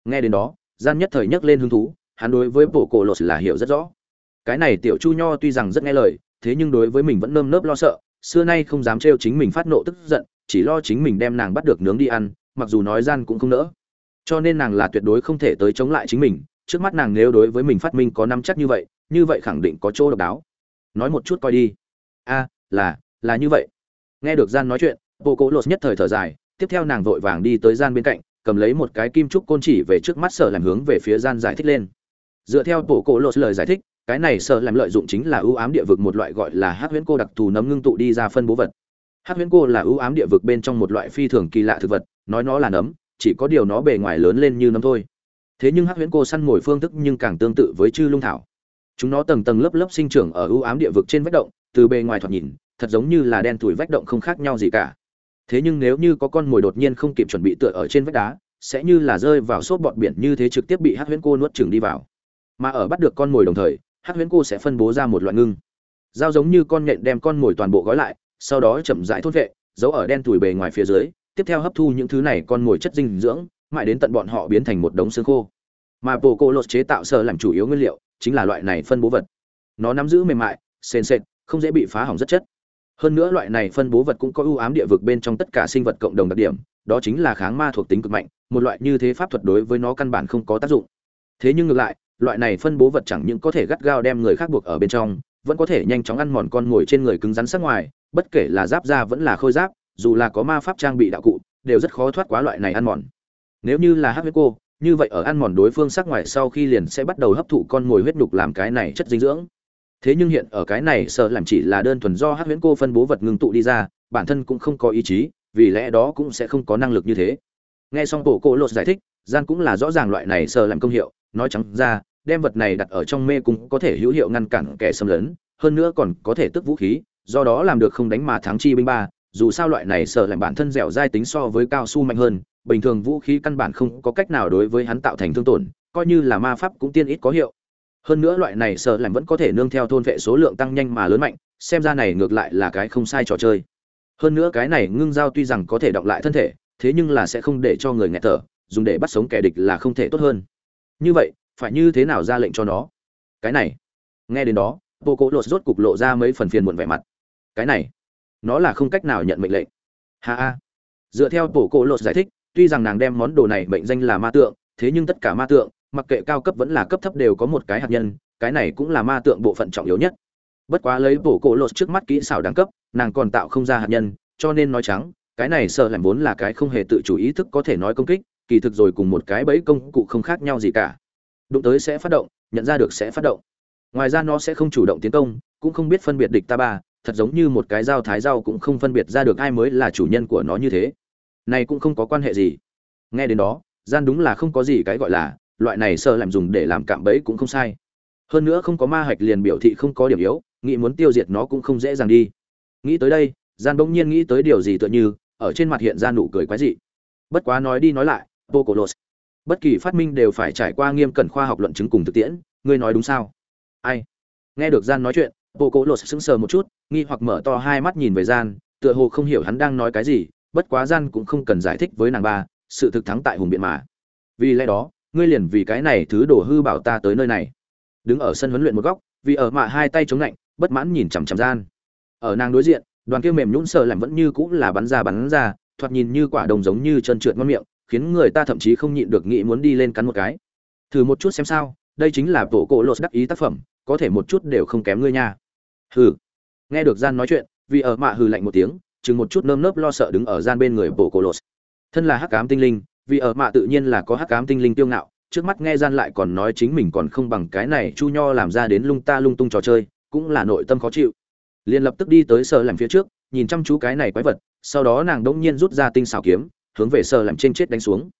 nghe đến đó, gian nhất thời nhấc lên hứng thú, hắn đối với bộ cổ lột là hiểu rất rõ. Cái này tiểu chu nho tuy rằng rất nghe lời, thế nhưng đối với mình vẫn nơm nớp lo sợ, xưa nay không dám trêu chính mình phát nộ tức giận chỉ lo chính mình đem nàng bắt được nướng đi ăn, mặc dù nói gian cũng không nỡ. Cho nên nàng là tuyệt đối không thể tới chống lại chính mình, trước mắt nàng nếu đối với mình phát minh có năm chắc như vậy như vậy khẳng định có chỗ độc đáo. Nói một chút coi đi. A, là là như vậy. Nghe được gian nói chuyện bộ cố lột nhất thời thở dài, tiếp theo nàng vội vàng đi tới gian bên cạnh, cầm lấy một cái kim trúc côn chỉ về trước mắt sở làm hướng về phía gian giải thích lên. Dựa theo bộ cổ lột lời giải thích, cái này sở làm lợi dụng chính là ưu ám địa vực một loại gọi là hát huyễn cô đặc thù nấm ngưng tụ đi ra phân bố vật hát huyễn cô là ưu ám địa vực bên trong một loại phi thường kỳ lạ thực vật, nói nó là nấm, chỉ có điều nó bề ngoài lớn lên như nấm thôi. Thế nhưng hát huyễn cô săn mồi phương thức nhưng càng tương tự với chư lung thảo. Chúng nó tầng tầng lớp lớp sinh trưởng ở ưu ám địa vực trên vách động, từ bề ngoài thoạt nhìn, thật giống như là đen thủi vách động không khác nhau gì cả. Thế nhưng nếu như có con mồi đột nhiên không kịp chuẩn bị tựa ở trên vách đá, sẽ như là rơi vào xốp bọt biển như thế trực tiếp bị hát huyễn cô nuốt chừng đi vào. Mà ở bắt được con mồi đồng thời hát huyễn cô sẽ phân bố ra một loại ngưng. Dao giống như con nhện đem con mồi toàn bộ gói lại sau đó chậm rãi thốt vệ, giấu ở đen tủi bề ngoài phía dưới, tiếp theo hấp thu những thứ này con mồi chất dinh dưỡng, mãi đến tận bọn họ biến thành một đống xương khô. Mà bồ cô lột chế tạo sơ làm chủ yếu nguyên liệu chính là loại này phân bố vật. Nó nắm giữ mềm mại, sền sệt, không dễ bị phá hỏng rất chất. Hơn nữa loại này phân bố vật cũng có ưu ám địa vực bên trong tất cả sinh vật cộng đồng đặc điểm, đó chính là kháng ma thuộc tính cực mạnh, một loại như thế pháp thuật đối với nó căn bản không có tác dụng. Thế nhưng ngược lại, loại này phân bố vật chẳng những có thể gắt gao đem người khác buộc ở bên trong vẫn có thể nhanh chóng ăn mòn con ngồi trên người cứng rắn sắc ngoài, bất kể là giáp da vẫn là khôi giáp, dù là có ma pháp trang bị đạo cụ, đều rất khó thoát quá loại này ăn mòn. Nếu như là hát huyết cô, như vậy ở ăn mòn đối phương sắc ngoài sau khi liền sẽ bắt đầu hấp thụ con ngồi huyết đục làm cái này chất dinh dưỡng. Thế nhưng hiện ở cái này sợ làm chỉ là đơn thuần do hát huyễn cô phân bố vật ngưng tụ đi ra, bản thân cũng không có ý chí, vì lẽ đó cũng sẽ không có năng lực như thế. Nghe xong bộ cô lột giải thích, gian cũng là rõ ràng loại này sợ làm công hiệu, nói trắng ra đem vật này đặt ở trong mê cung có thể hữu hiệu ngăn cản kẻ xâm lấn, hơn nữa còn có thể tức vũ khí, do đó làm được không đánh mà thắng chi binh ba. Dù sao loại này sợ làm bản thân dẻo dai tính so với cao su mạnh hơn, bình thường vũ khí căn bản không có cách nào đối với hắn tạo thành thương tổn, coi như là ma pháp cũng tiên ít có hiệu. Hơn nữa loại này sợ làm vẫn có thể nương theo thôn vệ số lượng tăng nhanh mà lớn mạnh, xem ra này ngược lại là cái không sai trò chơi. Hơn nữa cái này ngưng dao tuy rằng có thể đọng lại thân thể, thế nhưng là sẽ không để cho người nghẹt thở, dùng để bắt sống kẻ địch là không thể tốt hơn. Như vậy phải như thế nào ra lệnh cho nó? Cái này, nghe đến đó bộ cỗ lột rốt cục lộ ra mấy phần phiền muộn vẻ mặt. Cái này, nó là không cách nào nhận mệnh lệnh. Ha ha. Dựa theo bộ cỗ lột giải thích, tuy rằng nàng đem món đồ này mệnh danh là ma tượng, thế nhưng tất cả ma tượng, mặc kệ cao cấp vẫn là cấp thấp đều có một cái hạt nhân, cái này cũng là ma tượng bộ phận trọng yếu nhất. Bất quá lấy bộ cổ lột trước mắt kỹ xảo đẳng cấp, nàng còn tạo không ra hạt nhân, cho nên nói trắng, cái này sợ làm vốn là cái không hề tự chủ ý thức có thể nói công kích, kỳ thực rồi cùng một cái bẫy công cụ không khác nhau gì cả đụng tới sẽ phát động, nhận ra được sẽ phát động. Ngoài ra nó sẽ không chủ động tiến công, cũng không biết phân biệt địch ta ba, thật giống như một cái dao thái dao cũng không phân biệt ra được ai mới là chủ nhân của nó như thế. Này cũng không có quan hệ gì. Nghe đến đó, gian đúng là không có gì cái gọi là, loại này sợ làm dùng để làm cạm bẫy cũng không sai. Hơn nữa không có ma hạch liền biểu thị không có điểm yếu, nghĩ muốn tiêu diệt nó cũng không dễ dàng đi. Nghĩ tới đây, gian bỗng nhiên nghĩ tới điều gì tựa như, ở trên mặt hiện ra nụ cười quái dị. Bất quá nói đi nói lại, pocolos bất kỳ phát minh đều phải trải qua nghiêm cẩn khoa học luận chứng cùng thực tiễn. Ngươi nói đúng sao? Ai? Nghe được gian nói chuyện bộ cố lột sững sờ một chút, nghi hoặc mở to hai mắt nhìn về gian, tựa hồ không hiểu hắn đang nói cái gì, bất quá gian cũng không cần giải thích với nàng ba, sự thực thắng tại hùng biện mà. Vì lẽ đó, ngươi liền vì cái này thứ đổ hư bảo ta tới nơi này. Đứng ở sân huấn luyện một góc, vì ở mạ hai tay chống lạnh, bất mãn nhìn chằm chằm gian. Ở nàng đối diện, đoàn kia mềm nhũn sờ lạnh vẫn như cũng là bắn ra bắn ra, thoạt nhìn như quả đồng giống như chân trượt ngon miệng khiến người ta thậm chí không nhịn được nghĩ muốn đi lên cắn một cái. Thử một chút xem sao, đây chính là tổ cổ lột đắc ý tác phẩm, có thể một chút đều không kém ngươi nha. Hừ. Nghe được gian nói chuyện, vì ở mạ hừ lạnh một tiếng, chừng một chút nơm nớp lo sợ đứng ở gian bên người bộ cổ lột. Thân là hắc ám tinh linh, vì ở mạ tự nhiên là có hắc ám tinh linh tiêu ngạo, trước mắt nghe gian lại còn nói chính mình còn không bằng cái này chu nho làm ra đến lung ta lung tung trò chơi, cũng là nội tâm khó chịu. Liền lập tức đi tới sở làm phía trước, nhìn chăm chú cái này quái vật, sau đó nàng đỗng nhiên rút ra tinh xảo kiếm hướng về sờ làm trên chết đánh xuống.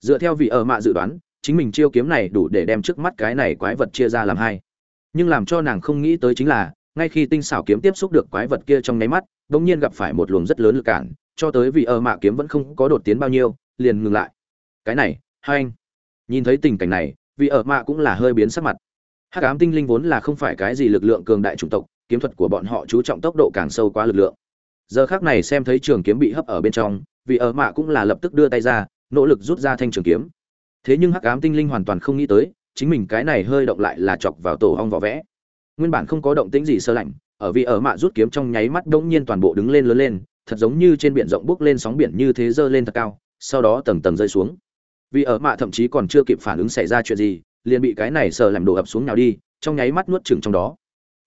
Dựa theo vị ở mạ dự đoán, chính mình chiêu kiếm này đủ để đem trước mắt cái này quái vật chia ra làm hai. Nhưng làm cho nàng không nghĩ tới chính là, ngay khi tinh xảo kiếm tiếp xúc được quái vật kia trong nháy mắt đống nhiên gặp phải một luồng rất lớn lực cản, cho tới vị ở mạ kiếm vẫn không có đột tiến bao nhiêu, liền ngừng lại. Cái này, hai anh. Nhìn thấy tình cảnh này, vị ở mạ cũng là hơi biến sắc mặt. Hắc ám tinh linh vốn là không phải cái gì lực lượng cường đại chủng tộc, kiếm thuật của bọn họ chú trọng tốc độ càng sâu quá lực lượng. Giờ khác này xem thấy trường kiếm bị hấp ở bên trong vì ở mạ cũng là lập tức đưa tay ra, nỗ lực rút ra thanh trường kiếm. Thế nhưng hắc ám tinh linh hoàn toàn không nghĩ tới, chính mình cái này hơi động lại là chọc vào tổ ong vỏ vẽ. Nguyên bản không có động tĩnh gì sơ lạnh, ở vì ở mạ rút kiếm trong nháy mắt đống nhiên toàn bộ đứng lên lớn lên, thật giống như trên biển rộng bước lên sóng biển như thế dơ lên thật cao, sau đó tầng tầng rơi xuống. Vì ở mạ thậm chí còn chưa kịp phản ứng xảy ra chuyện gì, liền bị cái này sờ làm đổ ập xuống nào đi, trong nháy mắt nuốt chừng trong đó.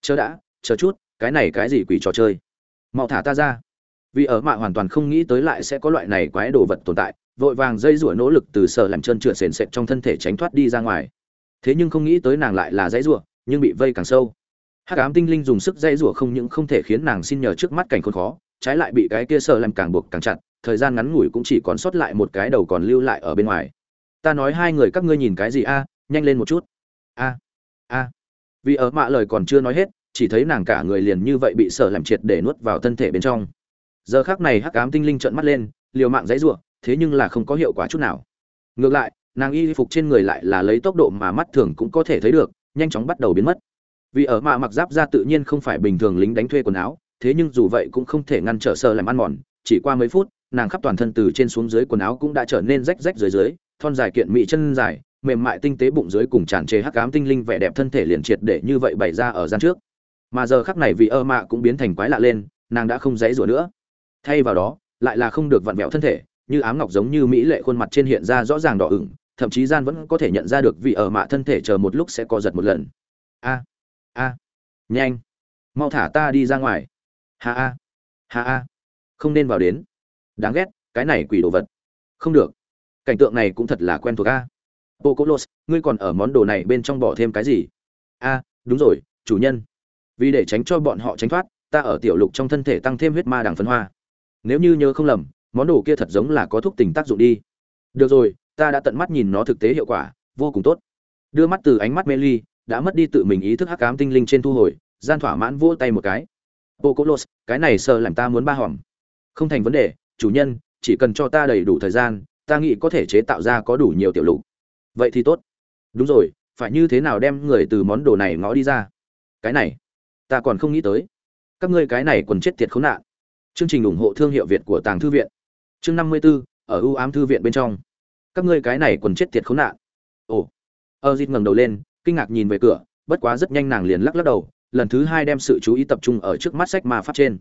Chờ đã, chờ chút, cái này cái gì quỷ trò chơi? Mau thả ta ra vì ở mạ hoàn toàn không nghĩ tới lại sẽ có loại này quái đồ vật tồn tại, vội vàng dây rủa nỗ lực từ sợ làm chân trượt sền sệt trong thân thể tránh thoát đi ra ngoài. Thế nhưng không nghĩ tới nàng lại là dãy rủa, nhưng bị vây càng sâu. Hắc ám tinh linh dùng sức dãy rủa không những không thể khiến nàng xin nhờ trước mắt cảnh khốn khó, trái lại bị cái kia sợ làm càng buộc càng chặt, thời gian ngắn ngủi cũng chỉ còn sót lại một cái đầu còn lưu lại ở bên ngoài. Ta nói hai người các ngươi nhìn cái gì a, nhanh lên một chút. A a. Vì ở mạ lời còn chưa nói hết, chỉ thấy nàng cả người liền như vậy bị sợ làm triệt để nuốt vào thân thể bên trong giờ khác này hắc ám tinh linh trợn mắt lên, liều mạng dãy ruộng thế nhưng là không có hiệu quả chút nào. Ngược lại, nàng y phục trên người lại là lấy tốc độ mà mắt thường cũng có thể thấy được, nhanh chóng bắt đầu biến mất. Vì ở mạ mặc giáp ra tự nhiên không phải bình thường lính đánh thuê quần áo, thế nhưng dù vậy cũng không thể ngăn trở sợ làm ăn mòn. Chỉ qua mấy phút, nàng khắp toàn thân từ trên xuống dưới quần áo cũng đã trở nên rách rách dưới dưới, thon dài kiện mị chân dài, mềm mại tinh tế bụng dưới cùng tràn trề hắc ám tinh linh vẻ đẹp thân thể liền triệt để như vậy bày ra ở gian trước. Mà giờ khắc này vì ơ mạ cũng biến thành quái lạ lên, nàng đã không dãy rủa nữa thay vào đó, lại là không được vặn vẹo thân thể, như ám ngọc giống như mỹ lệ khuôn mặt trên hiện ra rõ ràng đỏ ửng, thậm chí gian vẫn có thể nhận ra được vì ở mạ thân thể chờ một lúc sẽ co giật một lần. A a, nhanh, mau thả ta đi ra ngoài. Ha, a ha, a, không nên vào đến. Đáng ghét, cái này quỷ đồ vật. Không được. Cảnh tượng này cũng thật là quen thuộc a. Pocolos, ngươi còn ở món đồ này bên trong bỏ thêm cái gì? A, đúng rồi, chủ nhân. Vì để tránh cho bọn họ tránh thoát, ta ở tiểu lục trong thân thể tăng thêm huyết ma đằng phấn hoa nếu như nhớ không lầm, món đồ kia thật giống là có thuốc tình tác dụng đi. Được rồi, ta đã tận mắt nhìn nó thực tế hiệu quả, vô cùng tốt. Đưa mắt từ ánh mắt mê ly, đã mất đi tự mình ý thức hắc cám tinh linh trên thu hồi, gian thỏa mãn vỗ tay một cái. Pocolos, cái này sợ làm ta muốn ba hỏng không thành vấn đề, chủ nhân, chỉ cần cho ta đầy đủ thời gian, ta nghĩ có thể chế tạo ra có đủ nhiều tiểu lục. Vậy thì tốt. Đúng rồi, phải như thế nào đem người từ món đồ này ngó đi ra? Cái này, ta còn không nghĩ tới. Các ngươi cái này còn chết tiệt khốn nạn chương trình ủng hộ thương hiệu việt của tàng thư viện. Chương năm mươi 54, ở ưu ám thư viện bên trong. Các ngươi cái này còn chết tiệt khốn nạn. Ồ. Ơ dịt ngẩng đầu lên kinh ngạc nhìn về cửa bất quá rất nhanh nàng liền lắc lắc đầu lần thứ hai đem sự chú ý tập trung ở trước mắt sách ma pháp trên.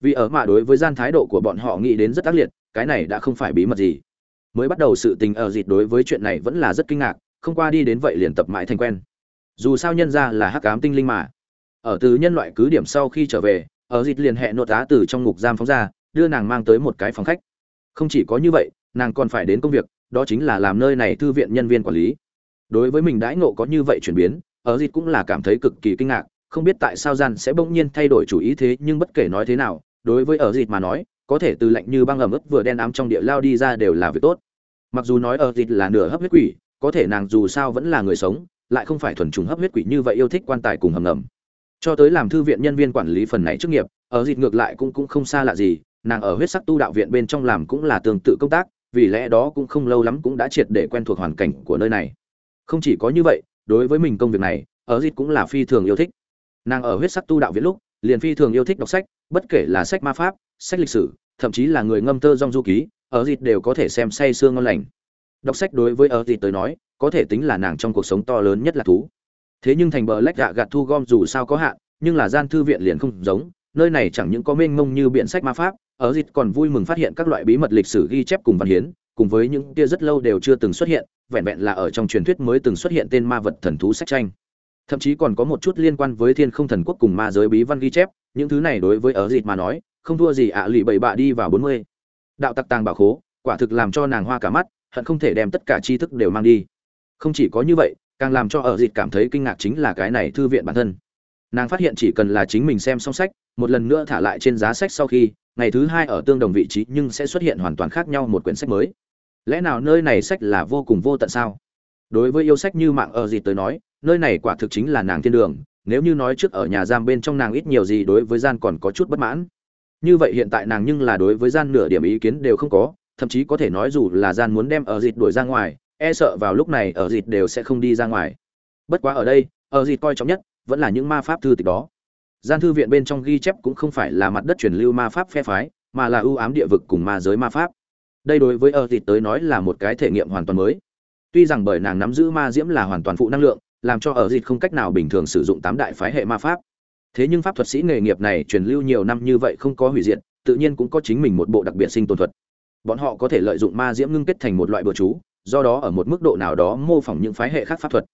Vì ở mà đối với gian thái độ của bọn họ nghĩ đến rất ác liệt cái này đã không phải bí mật gì. Mới bắt đầu sự tình ở dịt đối với chuyện này vẫn là rất kinh ngạc không qua đi đến vậy liền tập mãi thành quen. Dù sao nhân ra là hắc ám tinh linh mà. Ở từ nhân loại cứ điểm sau khi trở về ở dịt liền hẹn nội tá từ trong ngục giam phóng ra, đưa nàng mang tới một cái phòng khách. Không chỉ có như vậy, nàng còn phải đến công việc, đó chính là làm nơi này thư viện nhân viên quản lý. Đối với mình đãi ngộ có như vậy chuyển biến, ở dịt cũng là cảm thấy cực kỳ kinh ngạc, không biết tại sao gian sẽ bỗng nhiên thay đổi chủ ý thế, nhưng bất kể nói thế nào, đối với ở dịt mà nói, có thể từ lạnh như băng ẩm ướt vừa đen ám trong địa lao đi ra đều là việc tốt. Mặc dù nói ở dịt là nửa hấp huyết quỷ, có thể nàng dù sao vẫn là người sống, lại không phải thuần trùng hấp huyết quỷ như vậy yêu thích quan tài cùng hầm ngầm cho tới làm thư viện nhân viên quản lý phần này chức nghiệp, ở dịp ngược lại cũng cũng không xa lạ gì, nàng ở huyết sắc tu đạo viện bên trong làm cũng là tương tự công tác, vì lẽ đó cũng không lâu lắm cũng đã triệt để quen thuộc hoàn cảnh của nơi này. Không chỉ có như vậy, đối với mình công việc này, ở dịp cũng là phi thường yêu thích. Nàng ở huyết sắc tu đạo viện lúc, liền phi thường yêu thích đọc sách, bất kể là sách ma pháp, sách lịch sử, thậm chí là người ngâm thơ dong du ký, ở dịp đều có thể xem say sương ngon lành. Đọc sách đối với ở dịp tới nói, có thể tính là nàng trong cuộc sống to lớn nhất là thú thế nhưng thành bờ lách dạ gạt thu gom dù sao có hạn, nhưng là gian thư viện liền không giống, nơi này chẳng những có mênh mông như biện sách ma pháp, ở dịch còn vui mừng phát hiện các loại bí mật lịch sử ghi chép cùng văn hiến, cùng với những kia rất lâu đều chưa từng xuất hiện, vẹn vẹn là ở trong truyền thuyết mới từng xuất hiện tên ma vật thần thú sách tranh. Thậm chí còn có một chút liên quan với thiên không thần quốc cùng ma giới bí văn ghi chép, những thứ này đối với ở dịch mà nói, không thua gì ạ lụy bảy bạ đi vào bốn mươi. Đạo tặc tàng bảo khố, quả thực làm cho nàng hoa cả mắt, hận không thể đem tất cả tri thức đều mang đi. Không chỉ có như vậy càng làm cho ở dịt cảm thấy kinh ngạc chính là cái này thư viện bản thân. Nàng phát hiện chỉ cần là chính mình xem xong sách, một lần nữa thả lại trên giá sách sau khi, ngày thứ hai ở tương đồng vị trí nhưng sẽ xuất hiện hoàn toàn khác nhau một quyển sách mới. Lẽ nào nơi này sách là vô cùng vô tận sao? Đối với yêu sách như mạng ở dịt tới nói, nơi này quả thực chính là nàng thiên đường, nếu như nói trước ở nhà giam bên trong nàng ít nhiều gì đối với gian còn có chút bất mãn. Như vậy hiện tại nàng nhưng là đối với gian nửa điểm ý kiến đều không có, thậm chí có thể nói dù là gian muốn đem ở dịt đuổi ra ngoài e sợ vào lúc này ở dịt đều sẽ không đi ra ngoài. Bất quá ở đây, ở dịt coi trọng nhất vẫn là những ma pháp thư tịch đó. Gian thư viện bên trong ghi chép cũng không phải là mặt đất truyền lưu ma pháp phe phái, mà là ưu ám địa vực cùng ma giới ma pháp. Đây đối với ở dịt tới nói là một cái thể nghiệm hoàn toàn mới. Tuy rằng bởi nàng nắm giữ ma diễm là hoàn toàn phụ năng lượng, làm cho ở dịt không cách nào bình thường sử dụng tám đại phái hệ ma pháp. Thế nhưng pháp thuật sĩ nghề nghiệp này truyền lưu nhiều năm như vậy không có hủy diệt, tự nhiên cũng có chính mình một bộ đặc biệt sinh tồn thuật. Bọn họ có thể lợi dụng ma diễm ngưng kết thành một loại bừa chú do đó ở một mức độ nào đó mô phỏng những phái hệ khác pháp thuật.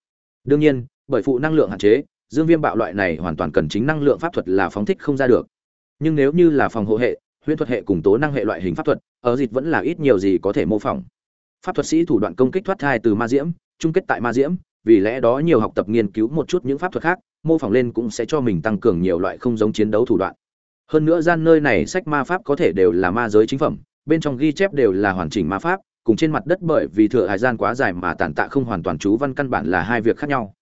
Đương nhiên, bởi phụ năng lượng hạn chế, dương viêm bạo loại này hoàn toàn cần chính năng lượng pháp thuật là phóng thích không ra được. Nhưng nếu như là phòng hộ hệ, huyễn thuật hệ cùng tố năng hệ loại hình pháp thuật, ở dịch vẫn là ít nhiều gì có thể mô phỏng. Pháp thuật sĩ thủ đoạn công kích thoát thai từ ma diễm, chung kết tại ma diễm, vì lẽ đó nhiều học tập nghiên cứu một chút những pháp thuật khác, mô phỏng lên cũng sẽ cho mình tăng cường nhiều loại không giống chiến đấu thủ đoạn. Hơn nữa gian nơi này sách ma pháp có thể đều là ma giới chính phẩm, bên trong ghi chép đều là hoàn chỉnh ma pháp cùng trên mặt đất bởi vì thừa hải gian quá dài mà tàn tạ không hoàn toàn chú văn căn bản là hai việc khác nhau.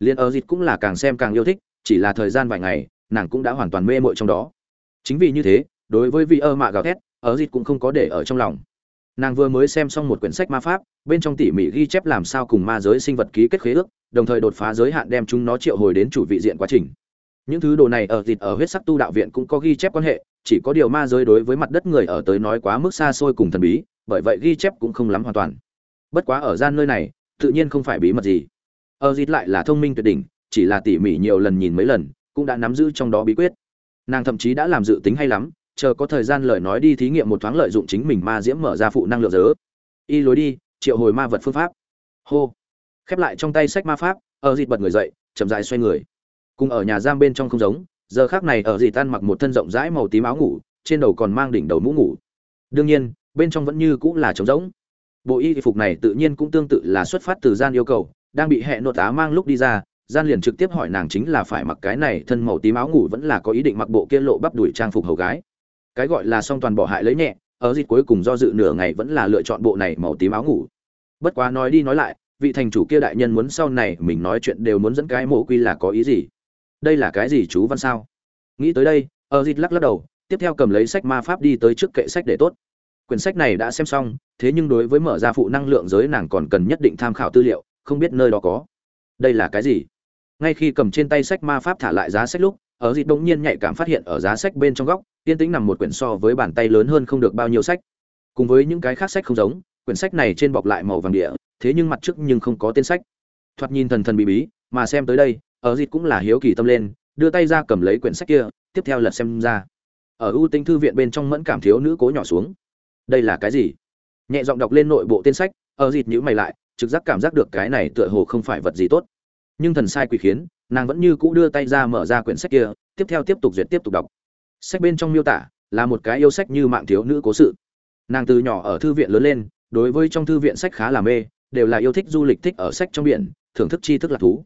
Liên ở dịch cũng là càng xem càng yêu thích, chỉ là thời gian vài ngày, nàng cũng đã hoàn toàn mê mội trong đó. Chính vì như thế, đối với vị ơ mạ gào thét, ở dịch cũng không có để ở trong lòng. Nàng vừa mới xem xong một quyển sách ma pháp, bên trong tỉ mỉ ghi chép làm sao cùng ma giới sinh vật ký kết khế ước, đồng thời đột phá giới hạn đem chúng nó triệu hồi đến chủ vị diện quá trình. Những thứ đồ này ở thịt ở huyết sắc tu đạo viện cũng có ghi chép quan hệ, chỉ có điều ma giới đối với mặt đất người ở tới nói quá mức xa xôi cùng thần bí bởi vậy ghi chép cũng không lắm hoàn toàn. Bất quá ở gian nơi này, tự nhiên không phải bí mật gì. Ở dịt lại là thông minh tuyệt đỉnh, chỉ là tỉ mỉ nhiều lần nhìn mấy lần, cũng đã nắm giữ trong đó bí quyết. Nàng thậm chí đã làm dự tính hay lắm, chờ có thời gian lời nói đi thí nghiệm một thoáng lợi dụng chính mình ma diễm mở ra phụ năng lượng giới. Y lối đi, triệu hồi ma vật phương pháp. Hô. Khép lại trong tay sách ma pháp, ở dịt bật người dậy, chậm rãi xoay người. Cùng ở nhà giam bên trong không giống, giờ khác này ở dịt tan mặc một thân rộng rãi màu tím áo ngủ, trên đầu còn mang đỉnh đầu mũ ngủ. Đương nhiên bên trong vẫn như cũng là trống rỗng. Bộ y phục này tự nhiên cũng tương tự là xuất phát từ gian yêu cầu, đang bị hệ nội tá mang lúc đi ra, gian liền trực tiếp hỏi nàng chính là phải mặc cái này thân màu tím áo ngủ vẫn là có ý định mặc bộ kia lộ bắp đuổi trang phục hầu gái. Cái gọi là song toàn bỏ hại lấy nhẹ, ở dịp cuối cùng do dự nửa ngày vẫn là lựa chọn bộ này màu tím áo ngủ. Bất quá nói đi nói lại, vị thành chủ kia đại nhân muốn sau này mình nói chuyện đều muốn dẫn cái mộ quy là có ý gì? Đây là cái gì chú văn sao? Nghĩ tới đây, ở dịp lắc lắc đầu, tiếp theo cầm lấy sách ma pháp đi tới trước kệ sách để tốt quyển sách này đã xem xong, thế nhưng đối với mở ra phụ năng lượng giới nàng còn cần nhất định tham khảo tư liệu, không biết nơi đó có. Đây là cái gì? Ngay khi cầm trên tay sách ma pháp thả lại giá sách lúc, ở dịp bỗng nhiên nhạy cảm phát hiện ở giá sách bên trong góc tiên tĩnh nằm một quyển so với bàn tay lớn hơn không được bao nhiêu sách. Cùng với những cái khác sách không giống, quyển sách này trên bọc lại màu vàng địa, thế nhưng mặt trước nhưng không có tên sách. Thoạt nhìn thần thần bí bí, mà xem tới đây, ở dịp cũng là hiếu kỳ tâm lên, đưa tay ra cầm lấy quyển sách kia, tiếp theo lật xem ra. Ở ưu tinh thư viện bên trong mẫn cảm thiếu nữ cố nhỏ xuống đây là cái gì? Nhẹ giọng đọc lên nội bộ tên sách, ở dịt nhữ mày lại, trực giác cảm giác được cái này tựa hồ không phải vật gì tốt. Nhưng thần sai quỷ khiến, nàng vẫn như cũ đưa tay ra mở ra quyển sách kia, tiếp theo tiếp tục duyệt tiếp tục đọc. Sách bên trong miêu tả, là một cái yêu sách như mạng thiếu nữ cố sự. Nàng từ nhỏ ở thư viện lớn lên, đối với trong thư viện sách khá là mê, đều là yêu thích du lịch thích ở sách trong biển, thưởng thức tri thức lạc thú.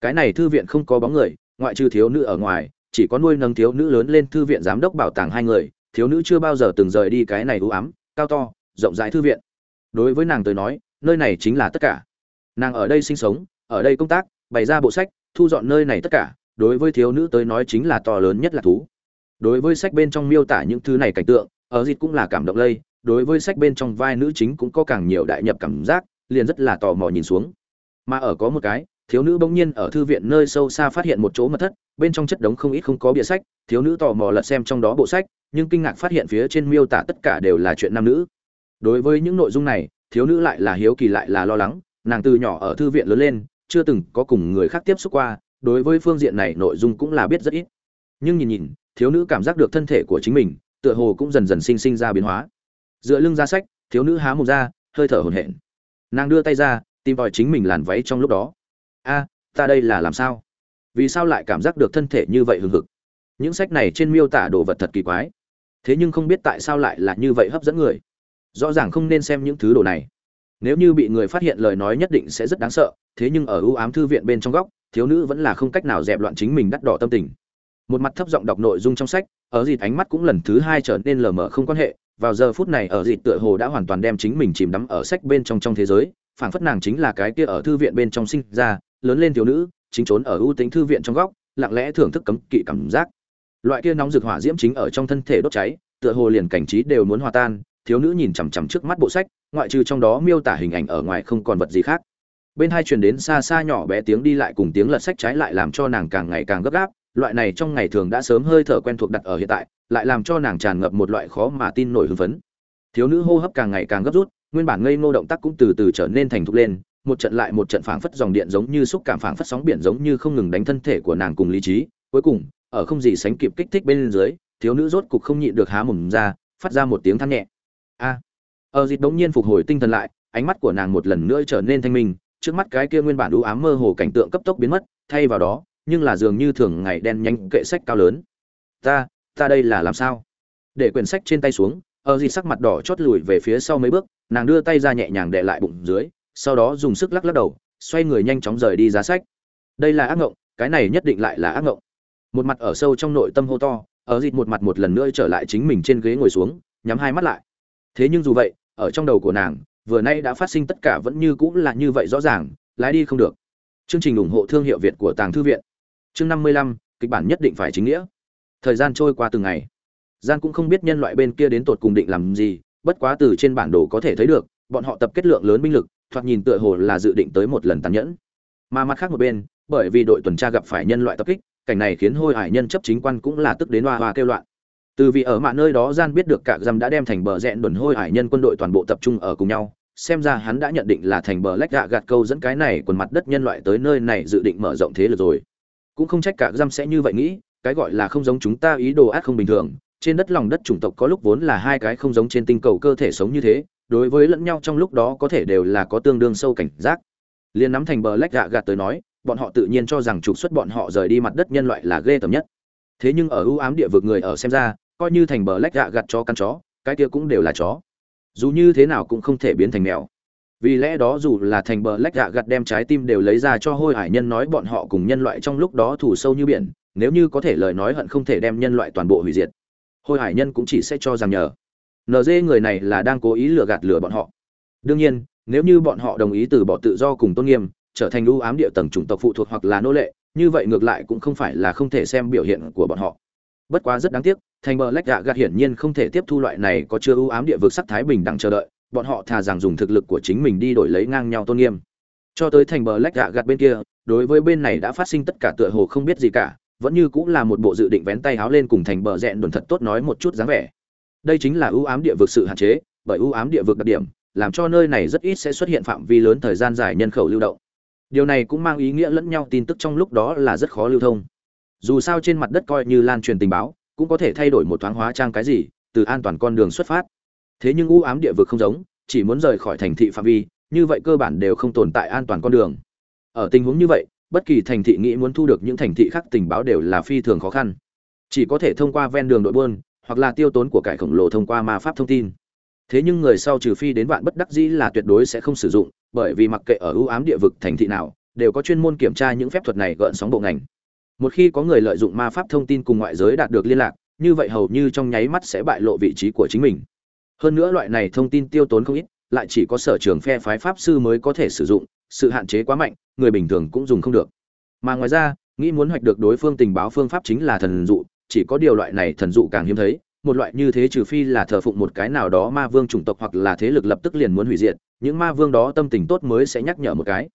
Cái này thư viện không có bóng người, ngoại trừ thiếu nữ ở ngoài, chỉ có nuôi nâng thiếu nữ lớn lên thư viện giám đốc bảo tàng hai người, thiếu nữ chưa bao giờ từng rời đi cái này ưu ám cao to, rộng rãi thư viện. Đối với nàng tới nói, nơi này chính là tất cả. Nàng ở đây sinh sống, ở đây công tác, bày ra bộ sách, thu dọn nơi này tất cả, đối với thiếu nữ tới nói chính là to lớn nhất là thú. Đối với sách bên trong miêu tả những thứ này cảnh tượng, ở dịp cũng là cảm động lây, đối với sách bên trong vai nữ chính cũng có càng nhiều đại nhập cảm giác, liền rất là tò mò nhìn xuống. Mà ở có một cái, thiếu nữ bỗng nhiên ở thư viện nơi sâu xa phát hiện một chỗ mật thất, bên trong chất đống không ít không có bìa sách, thiếu nữ tò mò lật xem trong đó bộ sách nhưng kinh ngạc phát hiện phía trên miêu tả tất cả đều là chuyện nam nữ. Đối với những nội dung này, thiếu nữ lại là hiếu kỳ lại là lo lắng, nàng từ nhỏ ở thư viện lớn lên, chưa từng có cùng người khác tiếp xúc qua, đối với phương diện này nội dung cũng là biết rất ít. Nhưng nhìn nhìn, thiếu nữ cảm giác được thân thể của chính mình, tựa hồ cũng dần dần sinh sinh ra biến hóa. Dựa lưng ra sách, thiếu nữ há mồm ra, hơi thở hổn hển. Nàng đưa tay ra, tìm tòi chính mình làn váy trong lúc đó. A, ta đây là làm sao? Vì sao lại cảm giác được thân thể như vậy hừng hực? Những sách này trên miêu tả đồ vật thật kỳ quái thế nhưng không biết tại sao lại là như vậy hấp dẫn người. Rõ ràng không nên xem những thứ đồ này. Nếu như bị người phát hiện lời nói nhất định sẽ rất đáng sợ, thế nhưng ở ưu ám thư viện bên trong góc, thiếu nữ vẫn là không cách nào dẹp loạn chính mình đắt đỏ tâm tình. Một mặt thấp giọng đọc nội dung trong sách, ở dịt ánh mắt cũng lần thứ hai trở nên lờ mờ không quan hệ, vào giờ phút này ở dịt tựa hồ đã hoàn toàn đem chính mình chìm đắm ở sách bên trong trong thế giới, phảng phất nàng chính là cái kia ở thư viện bên trong sinh ra, lớn lên thiếu nữ, chính trốn ở ưu tính thư viện trong góc, lặng lẽ thưởng thức cấm kỵ cảm giác loại kia nóng rực hỏa diễm chính ở trong thân thể đốt cháy, tựa hồ liền cảnh trí đều muốn hòa tan, thiếu nữ nhìn chằm chằm trước mắt bộ sách, ngoại trừ trong đó miêu tả hình ảnh ở ngoài không còn vật gì khác. Bên hai truyền đến xa xa nhỏ bé tiếng đi lại cùng tiếng lật sách trái lại làm cho nàng càng ngày càng gấp gáp, loại này trong ngày thường đã sớm hơi thở quen thuộc đặt ở hiện tại, lại làm cho nàng tràn ngập một loại khó mà tin nổi hưng phấn. Thiếu nữ hô hấp càng ngày càng gấp rút, nguyên bản ngây ngô động tác cũng từ từ trở nên thành thục lên, một trận lại một trận phảng phất dòng điện giống như xúc cảm phảng phất sóng biển giống như không ngừng đánh thân thể của nàng cùng lý trí, cuối cùng ở không gì sánh kịp kích thích bên dưới, thiếu nữ rốt cục không nhịn được há mồm ra, phát ra một tiếng than nhẹ. A. À. ở dịch đống nhiên phục hồi tinh thần lại, ánh mắt của nàng một lần nữa trở nên thanh minh, trước mắt cái kia nguyên bản u ám mơ hồ cảnh tượng cấp tốc biến mất, thay vào đó, nhưng là dường như thường ngày đen nhánh kệ sách cao lớn. Ta ta đây là làm sao? Để quyển sách trên tay xuống ở dịch sắc mặt đỏ chót lùi về phía sau mấy bước, nàng đưa tay ra nhẹ nhàng đè lại bụng dưới, sau đó dùng sức lắc lắc đầu, xoay người nhanh chóng rời đi giá sách. Đây là ác ngộng, cái này nhất định lại là ác ngộng một mặt ở sâu trong nội tâm hô to, ở dịt một mặt một lần nữa trở lại chính mình trên ghế ngồi xuống, nhắm hai mắt lại. Thế nhưng dù vậy, ở trong đầu của nàng, vừa nay đã phát sinh tất cả vẫn như cũng là như vậy rõ ràng, lái đi không được. Chương trình ủng hộ thương hiệu việt của tàng thư viện. Chương năm mươi lăm, kịch bản nhất định phải chính nghĩa. Thời gian trôi qua từng ngày. Gian cũng không biết nhân loại bên kia đến tột cùng định làm gì, bất quá từ trên bản đồ có thể thấy được, bọn họ tập kết lượng lớn binh lực, thoạt nhìn tựa hồ là dự định tới một lần tàn nhẫn. Mà mặt khác một bên, bởi vì đội tuần tra gặp phải nhân loại tập kích cảnh này khiến hôi hải nhân chấp chính quan cũng là tức đến hoa hoa kêu loạn. Từ vì ở mạ nơi đó gian biết được cả dăm đã đem thành bờ rẽn đồn hôi hải nhân quân đội toàn bộ tập trung ở cùng nhau, xem ra hắn đã nhận định là thành bờ lách gạ gạt câu dẫn cái này quần mặt đất nhân loại tới nơi này dự định mở rộng thế lực rồi. Cũng không trách cả giam sẽ như vậy nghĩ, cái gọi là không giống chúng ta ý đồ ác không bình thường, trên đất lòng đất chủng tộc có lúc vốn là hai cái không giống trên tinh cầu cơ thể sống như thế, đối với lẫn nhau trong lúc đó có thể đều là có tương đương sâu cảnh giác. Liền nắm thành bờ lách gạ gạt tới nói bọn họ tự nhiên cho rằng trục xuất bọn họ rời đi mặt đất nhân loại là ghê tởm nhất. Thế nhưng ở ưu ám địa vực người ở xem ra, coi như thành bờ lách gạ gặt cho căn chó, cái kia cũng đều là chó. Dù như thế nào cũng không thể biến thành mèo. Vì lẽ đó dù là thành bờ lách gạ gặt đem trái tim đều lấy ra cho hôi hải nhân nói bọn họ cùng nhân loại trong lúc đó thủ sâu như biển, nếu như có thể lời nói hận không thể đem nhân loại toàn bộ hủy diệt, hôi hải nhân cũng chỉ sẽ cho rằng nhờ. Nd người này là đang cố ý lừa gạt lừa bọn họ. Đương nhiên, nếu như bọn họ đồng ý từ bỏ tự do cùng tôn nghiêm trở thành ưu ám địa tầng chủng tộc phụ thuộc hoặc là nô lệ, như vậy ngược lại cũng không phải là không thể xem biểu hiện của bọn họ. Bất quá rất đáng tiếc, thành bờ lách gạ gạt hiển nhiên không thể tiếp thu loại này có chưa ưu ám địa vực sắc thái bình đẳng chờ đợi, bọn họ thà rằng dùng thực lực của chính mình đi đổi lấy ngang nhau tôn nghiêm. Cho tới thành bờ lách gạ gạt bên kia, đối với bên này đã phát sinh tất cả tựa hồ không biết gì cả, vẫn như cũng là một bộ dự định vén tay háo lên cùng thành bờ rẽn đồn thật tốt nói một chút dáng vẻ. Đây chính là ưu ám địa vực sự hạn chế, bởi ưu ám địa vực đặc điểm, làm cho nơi này rất ít sẽ xuất hiện phạm vi lớn thời gian dài nhân khẩu lưu động điều này cũng mang ý nghĩa lẫn nhau tin tức trong lúc đó là rất khó lưu thông. Dù sao trên mặt đất coi như lan truyền tình báo, cũng có thể thay đổi một thoáng hóa trang cái gì, từ an toàn con đường xuất phát. Thế nhưng u ám địa vực không giống, chỉ muốn rời khỏi thành thị phạm vi, như vậy cơ bản đều không tồn tại an toàn con đường. Ở tình huống như vậy, bất kỳ thành thị nghĩ muốn thu được những thành thị khác tình báo đều là phi thường khó khăn. Chỉ có thể thông qua ven đường đội buôn, hoặc là tiêu tốn của cải khổng lồ thông qua ma pháp thông tin. Thế nhưng người sau trừ phi đến vạn bất đắc dĩ là tuyệt đối sẽ không sử dụng bởi vì mặc kệ ở ưu ám địa vực thành thị nào, đều có chuyên môn kiểm tra những phép thuật này gợn sóng bộ ngành. Một khi có người lợi dụng ma pháp thông tin cùng ngoại giới đạt được liên lạc, như vậy hầu như trong nháy mắt sẽ bại lộ vị trí của chính mình. Hơn nữa loại này thông tin tiêu tốn không ít, lại chỉ có sở trường phe phái pháp sư mới có thể sử dụng, sự hạn chế quá mạnh, người bình thường cũng dùng không được. Mà ngoài ra, nghĩ muốn hoạch được đối phương tình báo phương pháp chính là thần dụ, chỉ có điều loại này thần dụ càng hiếm thấy, một loại như thế trừ phi là thờ phụng một cái nào đó ma vương chủng tộc hoặc là thế lực lập tức liền muốn hủy diệt những ma vương đó tâm tình tốt mới sẽ nhắc nhở một cái.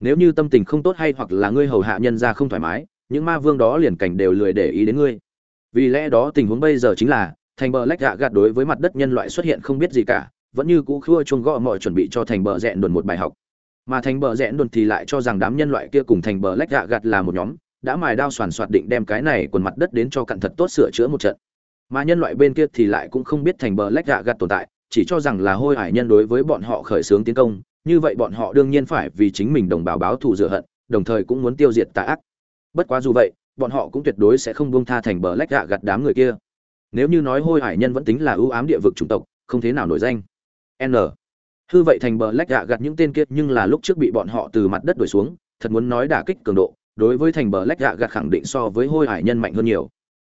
Nếu như tâm tình không tốt hay hoặc là ngươi hầu hạ nhân ra không thoải mái, những ma vương đó liền cảnh đều lười để ý đến ngươi. Vì lẽ đó tình huống bây giờ chính là, thành bờ lách gạ gạt đối với mặt đất nhân loại xuất hiện không biết gì cả, vẫn như cũ khua chuông gõ mọi chuẩn bị cho thành bờ rẽ đồn một bài học. Mà thành bờ rẽ đồn thì lại cho rằng đám nhân loại kia cùng thành bờ lách gạ gạt là một nhóm, đã mài đao soàn soạt định đem cái này quần mặt đất đến cho cặn thật tốt sửa chữa một trận. Mà nhân loại bên kia thì lại cũng không biết thành bờ lách gạ gạt tồn tại chỉ cho rằng là hôi hải nhân đối với bọn họ khởi xướng tiến công, như vậy bọn họ đương nhiên phải vì chính mình đồng bào báo thù rửa hận, đồng thời cũng muốn tiêu diệt tà ác. Bất quá dù vậy, bọn họ cũng tuyệt đối sẽ không buông tha thành bờ lách gạ gặt đám người kia. Nếu như nói hôi hải nhân vẫn tính là ưu ám địa vực chủng tộc, không thế nào nổi danh. N. Hư vậy thành bờ lách gạ gặt những tên kia nhưng là lúc trước bị bọn họ từ mặt đất đuổi xuống, thật muốn nói đả kích cường độ, đối với thành bờ lách gạ gặt khẳng định so với hôi hải nhân mạnh hơn nhiều.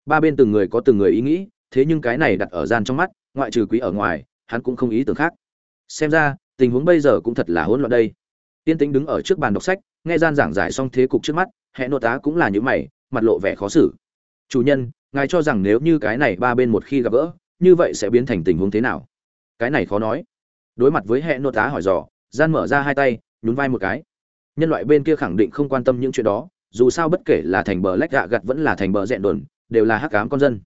Ba bên từng người có từng người ý nghĩ, thế nhưng cái này đặt ở gian trong mắt, ngoại trừ quý ở ngoài hắn cũng không ý tưởng khác. Xem ra, tình huống bây giờ cũng thật là hỗn loạn đây. Tiên tính đứng ở trước bàn đọc sách, nghe gian giảng giải xong thế cục trước mắt hệ nội tá cũng là những mày, mặt lộ vẻ khó xử. Chủ nhân, ngài cho rằng nếu như cái này ba bên một khi gặp gỡ, như vậy sẽ biến thành tình huống thế nào? Cái này khó nói. Đối mặt với hệ nội tá hỏi dò, gian mở ra hai tay, nhún vai một cái. Nhân loại bên kia khẳng định không quan tâm những chuyện đó, dù sao bất kể là thành bờ lách gạ gặt vẫn là thành bờ dẹn đồn, đều là hắc cám con dân.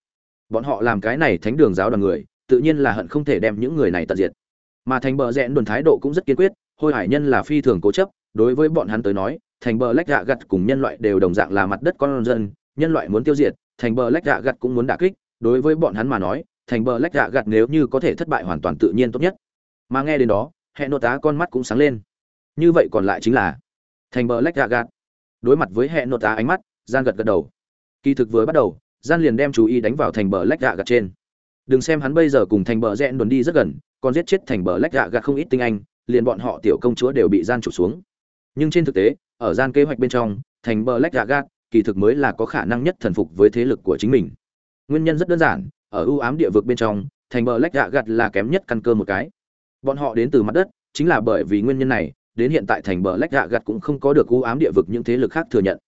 Bọn họ làm cái này thánh đường giáo đoàn người tự nhiên là hận không thể đem những người này tận diệt. Mà thành bờ rẽn đồn thái độ cũng rất kiên quyết, hôi hải nhân là phi thường cố chấp, đối với bọn hắn tới nói, thành bờ lách gạ gặt cùng nhân loại đều đồng dạng là mặt đất con dân, nhân loại muốn tiêu diệt, thành bờ lách gạ gặt cũng muốn đả kích, đối với bọn hắn mà nói, thành bờ lách gạ gặt nếu như có thể thất bại hoàn toàn tự nhiên tốt nhất. Mà nghe đến đó hệ Nô tá con mắt cũng sáng lên. Như vậy còn lại chính là thành bờ lách gạ gặt. Đối mặt với hệ nội tá ánh mắt gian gật gật đầu. Kỳ thực vừa bắt đầu gian liền đem chú ý đánh vào thành bờ lách gạ gặt trên đừng xem hắn bây giờ cùng thành bờ rẽ đồn đi rất gần, còn giết chết thành bờ lách gạ gạt không ít tinh anh, liền bọn họ tiểu công chúa đều bị gian trục xuống. Nhưng trên thực tế, ở gian kế hoạch bên trong, thành bờ lách gạ gạt kỳ thực mới là có khả năng nhất thần phục với thế lực của chính mình. Nguyên nhân rất đơn giản, ở ưu ám địa vực bên trong, thành bờ lách gạ gạt là kém nhất căn cơ một cái. Bọn họ đến từ mặt đất, chính là bởi vì nguyên nhân này, đến hiện tại thành bờ lách gạ gạt cũng không có được ưu ám địa vực những thế lực khác thừa nhận.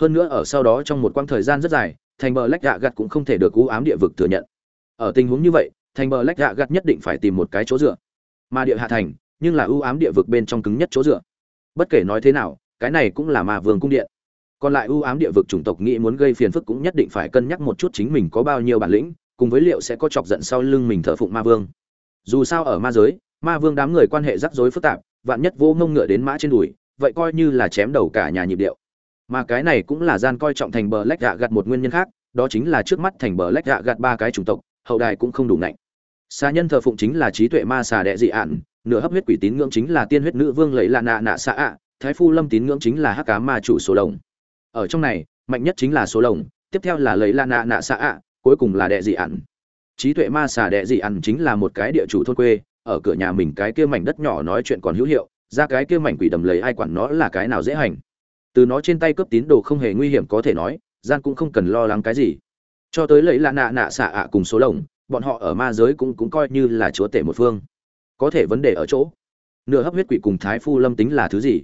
Hơn nữa ở sau đó trong một quãng thời gian rất dài, thành bờ lách gạ gạt cũng không thể được ưu ám địa vực thừa nhận ở tình huống như vậy, thành bờ lách dạ gạ gặt nhất định phải tìm một cái chỗ dựa. Mà địa hạ thành, nhưng là ưu ám địa vực bên trong cứng nhất chỗ dựa. Bất kể nói thế nào, cái này cũng là ma vương cung điện. Còn lại ưu ám địa vực chủng tộc nghĩ muốn gây phiền phức cũng nhất định phải cân nhắc một chút chính mình có bao nhiêu bản lĩnh, cùng với liệu sẽ có chọc giận sau lưng mình thờ phụng ma vương. Dù sao ở ma giới, ma vương đám người quan hệ rắc rối phức tạp, vạn nhất vô ngông ngựa đến mã trên đùi, vậy coi như là chém đầu cả nhà nhịp điệu. Mà cái này cũng là gian coi trọng thành bờ lách dạ gạ gặt một nguyên nhân khác, đó chính là trước mắt thành bờ lách dạ gạ gặt ba cái chủng tộc hậu đài cũng không đủ nạnh xà nhân thờ phụng chính là trí tuệ ma xà đệ dị ạn nửa hấp huyết quỷ tín ngưỡng chính là tiên huyết nữ vương lấy lạ nạ nạ xạ ạ thái phu lâm tín ngưỡng chính là hắc cá ma chủ số lồng. ở trong này mạnh nhất chính là số lồng, tiếp theo là lấy lạ nạ nạ xạ ạ cuối cùng là đệ dị ạn. Trí tuệ ma xà đệ dị ạn chính là một cái địa chủ thôn quê ở cửa nhà mình cái kia mảnh đất nhỏ nói chuyện còn hữu hiệu ra cái kia mảnh quỷ đầm lấy ai quản nó là cái nào dễ hành. Từ nó trên tay cướp tín đồ không hề nguy hiểm có thể nói gian cũng không cần lo lắng cái gì cho tới lấy là nạ nạ xạ ạ cùng số lồng, bọn họ ở ma giới cũng cũng coi như là chúa tể một phương. Có thể vấn đề ở chỗ, nửa hấp huyết quỷ cùng thái phu lâm tính là thứ gì?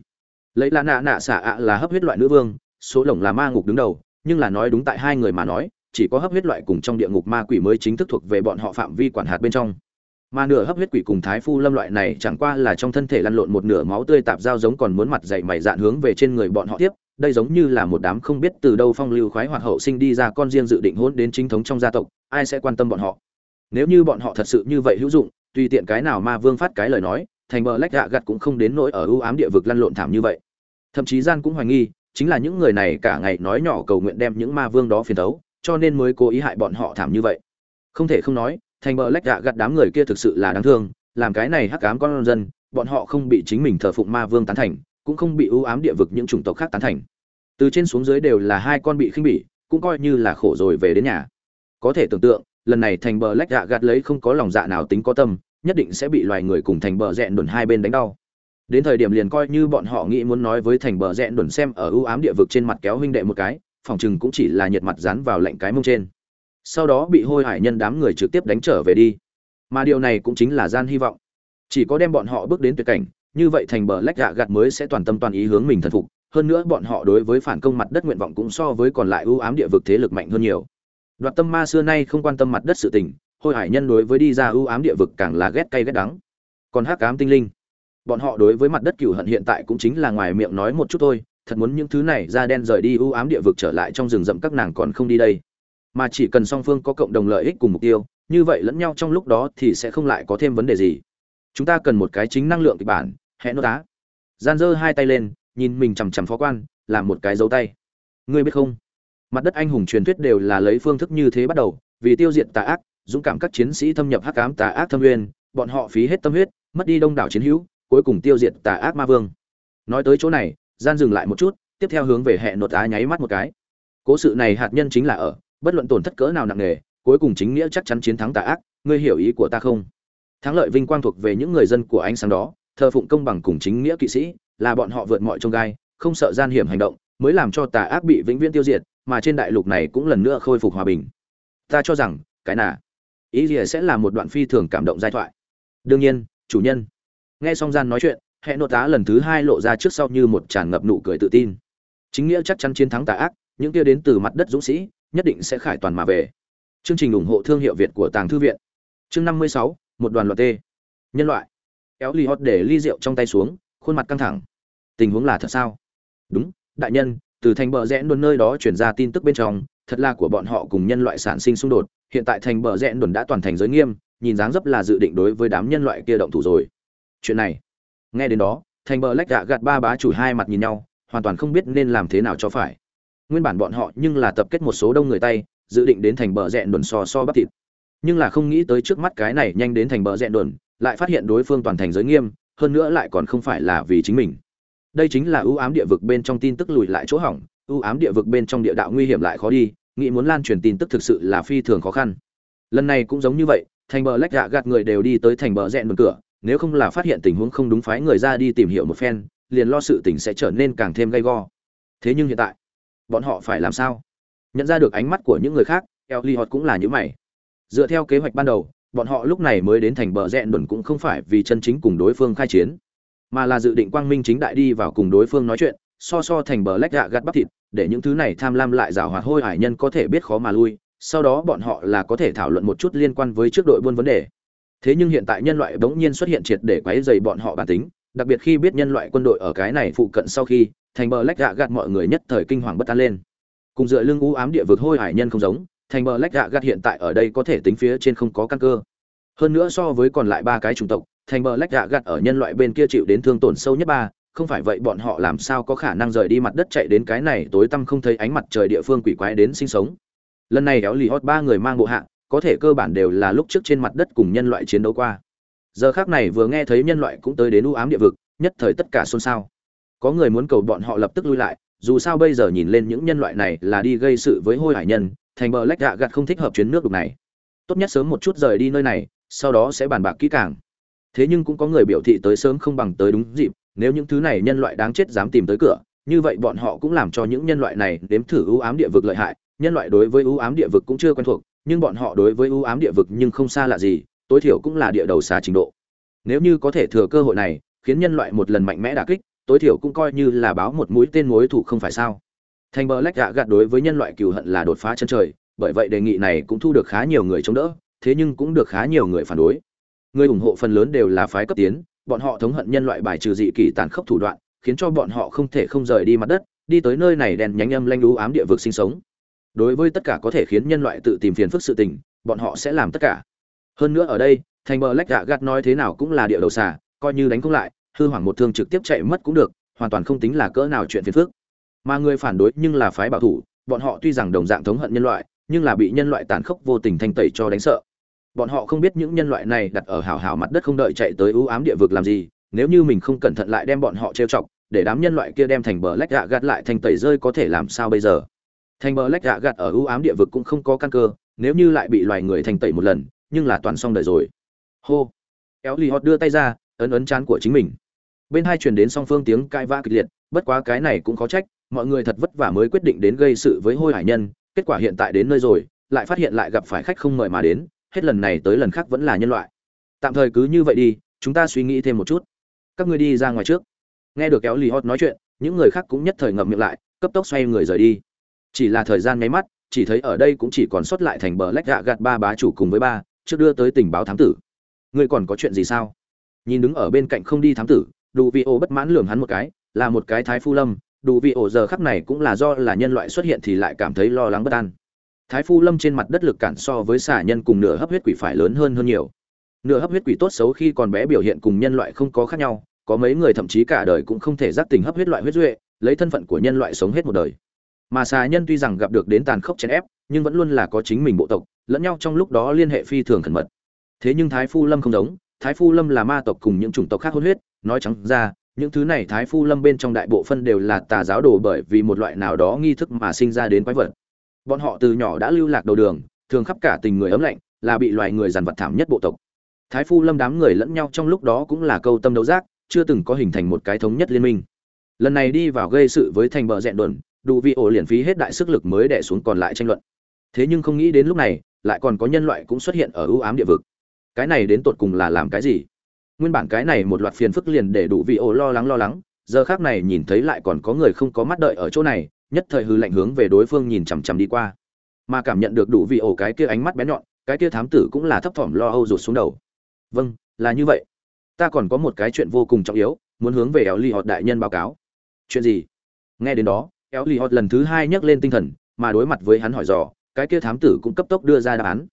Lấy là nạ nạ xạ ạ là hấp huyết loại nữ vương, số lồng là ma ngục đứng đầu, nhưng là nói đúng tại hai người mà nói, chỉ có hấp huyết loại cùng trong địa ngục ma quỷ mới chính thức thuộc về bọn họ phạm vi quản hạt bên trong. Mà nửa hấp huyết quỷ cùng thái phu lâm loại này chẳng qua là trong thân thể lăn lộn một nửa máu tươi tạp dao giống còn muốn mặt dày mày dạn hướng về trên người bọn họ tiếp đây giống như là một đám không biết từ đâu phong lưu khoái hoạt hậu sinh đi ra con riêng dự định hôn đến chính thống trong gia tộc, ai sẽ quan tâm bọn họ? Nếu như bọn họ thật sự như vậy hữu dụng, tùy tiện cái nào ma vương phát cái lời nói, thành bờ lách gạ gặt cũng không đến nỗi ở ưu ám địa vực lăn lộn thảm như vậy. Thậm chí gian cũng hoài nghi, chính là những người này cả ngày nói nhỏ cầu nguyện đem những ma vương đó phiền thấu, cho nên mới cố ý hại bọn họ thảm như vậy. Không thể không nói, thành bờ lách gạ gặt đám người kia thực sự là đáng thương, làm cái này hắc ám con dân, bọn họ không bị chính mình thờ phụng ma vương tán thành, cũng không bị ưu ám địa vực những chủng tộc khác tán thành từ trên xuống dưới đều là hai con bị khinh bỉ, cũng coi như là khổ rồi về đến nhà. Có thể tưởng tượng, lần này thành bờ lách dạ gạt lấy không có lòng dạ nào tính có tâm, nhất định sẽ bị loài người cùng thành bờ rẽn đồn hai bên đánh đau. Đến thời điểm liền coi như bọn họ nghĩ muốn nói với thành bờ rẽn đồn xem ở ưu ám địa vực trên mặt kéo huynh đệ một cái, phòng chừng cũng chỉ là nhiệt mặt dán vào lệnh cái mông trên. Sau đó bị hôi hải nhân đám người trực tiếp đánh trở về đi. Mà điều này cũng chính là gian hy vọng. Chỉ có đem bọn họ bước đến tuyệt cảnh, như vậy thành bờ lách dạ gạt mới sẽ toàn tâm toàn ý hướng mình thần phục hơn nữa bọn họ đối với phản công mặt đất nguyện vọng cũng so với còn lại ưu ám địa vực thế lực mạnh hơn nhiều. Đoạt tâm ma xưa nay không quan tâm mặt đất sự tình, hôi hải nhân đối với đi ra ưu ám địa vực càng là ghét cay ghét đắng. Còn hắc ám tinh linh, bọn họ đối với mặt đất cửu hận hiện tại cũng chính là ngoài miệng nói một chút thôi, thật muốn những thứ này ra đen rời đi ưu ám địa vực trở lại trong rừng rậm các nàng còn không đi đây. Mà chỉ cần song phương có cộng đồng lợi ích cùng mục tiêu, như vậy lẫn nhau trong lúc đó thì sẽ không lại có thêm vấn đề gì. Chúng ta cần một cái chính năng lượng kịch bản, hẹn nó tá gian dơ hai tay lên nhìn mình chằm chằm phó quan làm một cái dấu tay. Ngươi biết không? Mặt đất anh hùng truyền thuyết đều là lấy phương thức như thế bắt đầu, vì tiêu diệt tà ác, dũng cảm các chiến sĩ thâm nhập hắc ám tà ác thâm nguyên, bọn họ phí hết tâm huyết, mất đi đông đảo chiến hữu, cuối cùng tiêu diệt tà ác ma vương. Nói tới chỗ này, gian dừng lại một chút, tiếp theo hướng về hệ nột á nháy mắt một cái. Cố sự này hạt nhân chính là ở, bất luận tổn thất cỡ nào nặng nề, cuối cùng chính nghĩa chắc chắn chiến thắng tà ác, ngươi hiểu ý của ta không? Thắng lợi vinh quang thuộc về những người dân của ánh sáng đó, thờ phụng công bằng cùng chính nghĩa kỵ sĩ là bọn họ vượt mọi trông gai, không sợ gian hiểm hành động, mới làm cho tà ác bị vĩnh viễn tiêu diệt, mà trên đại lục này cũng lần nữa khôi phục hòa bình. Ta cho rằng, cái nà ý gì sẽ là một đoạn phi thường cảm động giai thoại. Đương nhiên, chủ nhân. Nghe xong gian nói chuyện, hệ nội tá lần thứ hai lộ ra trước sau như một tràn ngập nụ cười tự tin. Chính nghĩa chắc chắn chiến thắng tà ác, những kia đến từ mặt đất dũng sĩ, nhất định sẽ khải toàn mà về. Chương trình ủng hộ thương hiệu việt của tàng thư viện. Chương năm mươi sáu, một đoàn loạt tê. Nhân loại. Kéo ly hót để ly rượu trong tay xuống khuôn mặt căng thẳng. Tình huống là thật sao? Đúng, đại nhân, từ thành bờ rẽ đồn nơi đó chuyển ra tin tức bên trong, thật là của bọn họ cùng nhân loại sản sinh xung đột, hiện tại thành bờ rẽ đồn đã toàn thành giới nghiêm, nhìn dáng dấp là dự định đối với đám nhân loại kia động thủ rồi. Chuyện này, nghe đến đó, thành bờ lách gạ gạt ba bá chủ hai mặt nhìn nhau, hoàn toàn không biết nên làm thế nào cho phải. Nguyên bản bọn họ nhưng là tập kết một số đông người tay, dự định đến thành bờ rẽ đồn so so bắp thịt. Nhưng là không nghĩ tới trước mắt cái này nhanh đến thành bờ rẽ đồn, lại phát hiện đối phương toàn thành giới nghiêm hơn nữa lại còn không phải là vì chính mình. Đây chính là ưu ám địa vực bên trong tin tức lùi lại chỗ hỏng, ưu ám địa vực bên trong địa đạo nguy hiểm lại khó đi, nghĩ muốn lan truyền tin tức thực sự là phi thường khó khăn. Lần này cũng giống như vậy, thành bờ lách gạ gạt người đều đi tới thành bờ rẽn một cửa, nếu không là phát hiện tình huống không đúng phái người ra đi tìm hiểu một phen, liền lo sự tình sẽ trở nên càng thêm gay go. Thế nhưng hiện tại, bọn họ phải làm sao? Nhận ra được ánh mắt của những người khác eo ly hot cũng là như mày. Dựa theo kế hoạch ban đầu bọn họ lúc này mới đến thành bờ rẽn đồn cũng không phải vì chân chính cùng đối phương khai chiến, mà là dự định quang minh chính đại đi vào cùng đối phương nói chuyện, so so thành bờ lách gạ gắt bắp thịt, để những thứ này tham lam lại rào hoạt hôi hải nhân có thể biết khó mà lui, sau đó bọn họ là có thể thảo luận một chút liên quan với trước đội buôn vấn đề. Thế nhưng hiện tại nhân loại bỗng nhiên xuất hiện triệt để quấy dày bọn họ bản tính, đặc biệt khi biết nhân loại quân đội ở cái này phụ cận sau khi, thành bờ lách gạ gạt mọi người nhất thời kinh hoàng bất an lên. Cùng dựa lưng u ám địa vực hôi hải nhân không giống thành bờ lách gạ gạt hiện tại ở đây có thể tính phía trên không có căn cơ. Hơn nữa so với còn lại ba cái chủng tộc, thành bờ lách gạ gặt ở nhân loại bên kia chịu đến thương tổn sâu nhất ba, không phải vậy bọn họ làm sao có khả năng rời đi mặt đất chạy đến cái này tối tăm không thấy ánh mặt trời địa phương quỷ quái đến sinh sống. Lần này éo lì hót ba người mang bộ hạ, có thể cơ bản đều là lúc trước trên mặt đất cùng nhân loại chiến đấu qua. Giờ khác này vừa nghe thấy nhân loại cũng tới đến u ám địa vực, nhất thời tất cả xôn xao. Có người muốn cầu bọn họ lập tức lui lại, dù sao bây giờ nhìn lên những nhân loại này là đi gây sự với hôi hải nhân thành bờ lách gạ gạt không thích hợp chuyến nước đục này. Tốt nhất sớm một chút rời đi nơi này, sau đó sẽ bàn bạc kỹ càng. Thế nhưng cũng có người biểu thị tới sớm không bằng tới đúng dịp, nếu những thứ này nhân loại đáng chết dám tìm tới cửa, như vậy bọn họ cũng làm cho những nhân loại này đếm thử ưu ám địa vực lợi hại. Nhân loại đối với ưu ám địa vực cũng chưa quen thuộc, nhưng bọn họ đối với ưu ám địa vực nhưng không xa lạ gì, tối thiểu cũng là địa đầu xá trình độ. Nếu như có thể thừa cơ hội này, khiến nhân loại một lần mạnh mẽ đả kích, tối thiểu cũng coi như là báo một mũi tên mối thủ không phải sao thành bờ lách gạ gạt đối với nhân loại cừu hận là đột phá chân trời, bởi vậy đề nghị này cũng thu được khá nhiều người chống đỡ, thế nhưng cũng được khá nhiều người phản đối. Người ủng hộ phần lớn đều là phái cấp tiến, bọn họ thống hận nhân loại bài trừ dị kỳ tàn khốc thủ đoạn, khiến cho bọn họ không thể không rời đi mặt đất, đi tới nơi này đèn nhánh âm lanh lú ám địa vực sinh sống. Đối với tất cả có thể khiến nhân loại tự tìm phiền phức sự tình, bọn họ sẽ làm tất cả. Hơn nữa ở đây, thành bờ lách gạ gạt nói thế nào cũng là địa đầu xà, coi như đánh không lại, hư hoảng một thương trực tiếp chạy mất cũng được, hoàn toàn không tính là cỡ nào chuyện phiền phức mà người phản đối nhưng là phái bảo thủ, bọn họ tuy rằng đồng dạng thống hận nhân loại, nhưng là bị nhân loại tàn khốc vô tình thanh tẩy cho đánh sợ. Bọn họ không biết những nhân loại này đặt ở hảo hảo mặt đất không đợi chạy tới ưu ám địa vực làm gì, nếu như mình không cẩn thận lại đem bọn họ trêu chọc, để đám nhân loại kia đem thành bờ lách gạ gạt lại thành tẩy rơi có thể làm sao bây giờ? Thành bờ lách gạ gạt ở ưu ám địa vực cũng không có căn cơ, nếu như lại bị loài người thành tẩy một lần, nhưng là toàn xong đời rồi. Hô. Éo lì hót đưa tay ra, ấn ấn chán của chính mình. Bên hai truyền đến song phương tiếng cãi vã kịch liệt, bất quá cái này cũng khó trách mọi người thật vất vả mới quyết định đến gây sự với hôi hải nhân, kết quả hiện tại đến nơi rồi, lại phát hiện lại gặp phải khách không mời mà đến, hết lần này tới lần khác vẫn là nhân loại. Tạm thời cứ như vậy đi, chúng ta suy nghĩ thêm một chút. Các ngươi đi ra ngoài trước. Nghe được kéo lì hót nói chuyện, những người khác cũng nhất thời ngậm miệng lại, cấp tốc xoay người rời đi. Chỉ là thời gian nháy mắt, chỉ thấy ở đây cũng chỉ còn sót lại thành bờ lách gạ gạt ba bá chủ cùng với ba, trước đưa tới tình báo thám tử. Ngươi còn có chuyện gì sao? Nhìn đứng ở bên cạnh không đi thám tử đủ vị ô bất mãn lường hắn một cái, là một cái thái phu lâm đủ vị ổ giờ khắc này cũng là do là nhân loại xuất hiện thì lại cảm thấy lo lắng bất an. Thái phu lâm trên mặt đất lực cản so với xả nhân cùng nửa hấp huyết quỷ phải lớn hơn hơn nhiều. Nửa hấp huyết quỷ tốt xấu khi còn bé biểu hiện cùng nhân loại không có khác nhau, có mấy người thậm chí cả đời cũng không thể giác tình hấp huyết loại huyết duệ, lấy thân phận của nhân loại sống hết một đời. Mà xà nhân tuy rằng gặp được đến tàn khốc chèn ép, nhưng vẫn luôn là có chính mình bộ tộc, lẫn nhau trong lúc đó liên hệ phi thường khẩn mật. Thế nhưng thái phu lâm không giống, thái phu lâm là ma tộc cùng những chủng tộc khác hôn huyết, nói trắng ra những thứ này thái phu lâm bên trong đại bộ phân đều là tà giáo đồ bởi vì một loại nào đó nghi thức mà sinh ra đến quái vật. Bọn họ từ nhỏ đã lưu lạc đầu đường, thường khắp cả tình người ấm lạnh, là bị loài người dằn vật thảm nhất bộ tộc. Thái phu lâm đám người lẫn nhau trong lúc đó cũng là câu tâm đấu giác, chưa từng có hình thành một cái thống nhất liên minh. Lần này đi vào gây sự với thành bờ rẹn đồn, đủ vị ổ liền phí hết đại sức lực mới đẻ xuống còn lại tranh luận. Thế nhưng không nghĩ đến lúc này, lại còn có nhân loại cũng xuất hiện ở ưu ám địa vực. Cái này đến tột cùng là làm cái gì? Nguyên bản cái này một loạt phiền phức liền để đủ vị ổ lo lắng lo lắng, giờ khác này nhìn thấy lại còn có người không có mắt đợi ở chỗ này, nhất thời hư lạnh hướng về đối phương nhìn chằm chằm đi qua. Mà cảm nhận được đủ vị ổ cái kia ánh mắt bé nhọn, cái kia thám tử cũng là thấp thỏm lo âu rụt xuống đầu. Vâng là như vậy. Ta còn có một cái chuyện vô cùng trọng yếu, muốn hướng về éo ly họt đại nhân báo cáo. Chuyện gì? Nghe đến đó éo ly họt lần thứ hai nhắc lên tinh thần, mà đối mặt với hắn hỏi dò, cái kia thám tử cũng cấp tốc đưa ra đáp án.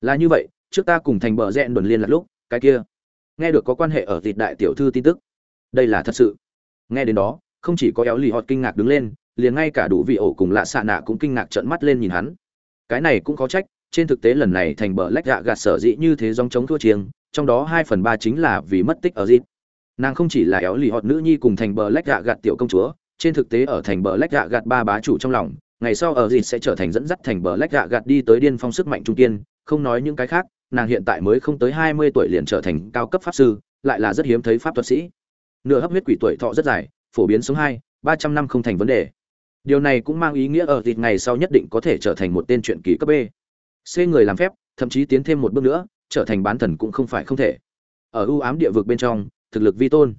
Là như vậy, trước ta cùng thành bờ rẽ đồn liên lạc lúc, cái kia nghe được có quan hệ ở thịt đại tiểu thư tin tức. Đây là thật sự. Nghe đến đó, không chỉ có éo lì họt kinh ngạc đứng lên, liền ngay cả đủ vị ổ cùng lạ xạ nạ cũng kinh ngạc trợn mắt lên nhìn hắn. Cái này cũng có trách, trên thực tế lần này thành bờ lách gạ gạt sở dĩ như thế dòng chống thua chiêng, trong đó hai phần ba chính là vì mất tích ở dịp nàng không chỉ là éo lì họt nữ nhi cùng thành bờ lách gạ gạt tiểu công chúa, trên thực tế ở thành bờ lách gạ gạt ba bá chủ trong lòng, ngày sau ở dịp sẽ trở thành dẫn dắt thành bờ lách gạ gạt đi tới điên phong sức mạnh trung kiên, không nói những cái khác nàng hiện tại mới không tới hai mươi tuổi liền trở thành cao cấp pháp sư, lại là rất hiếm thấy pháp thuật sĩ. Nửa hấp huyết quỷ tuổi thọ rất dài, phổ biến sống hai, ba trăm năm không thành vấn đề. Điều này cũng mang ý nghĩa ở dịp ngày sau nhất định có thể trở thành một tên truyện kỳ cấp b. C người làm phép, thậm chí tiến thêm một bước nữa, trở thành bán thần cũng không phải không thể. Ở ưu ám địa vực bên trong, thực lực vi tôn.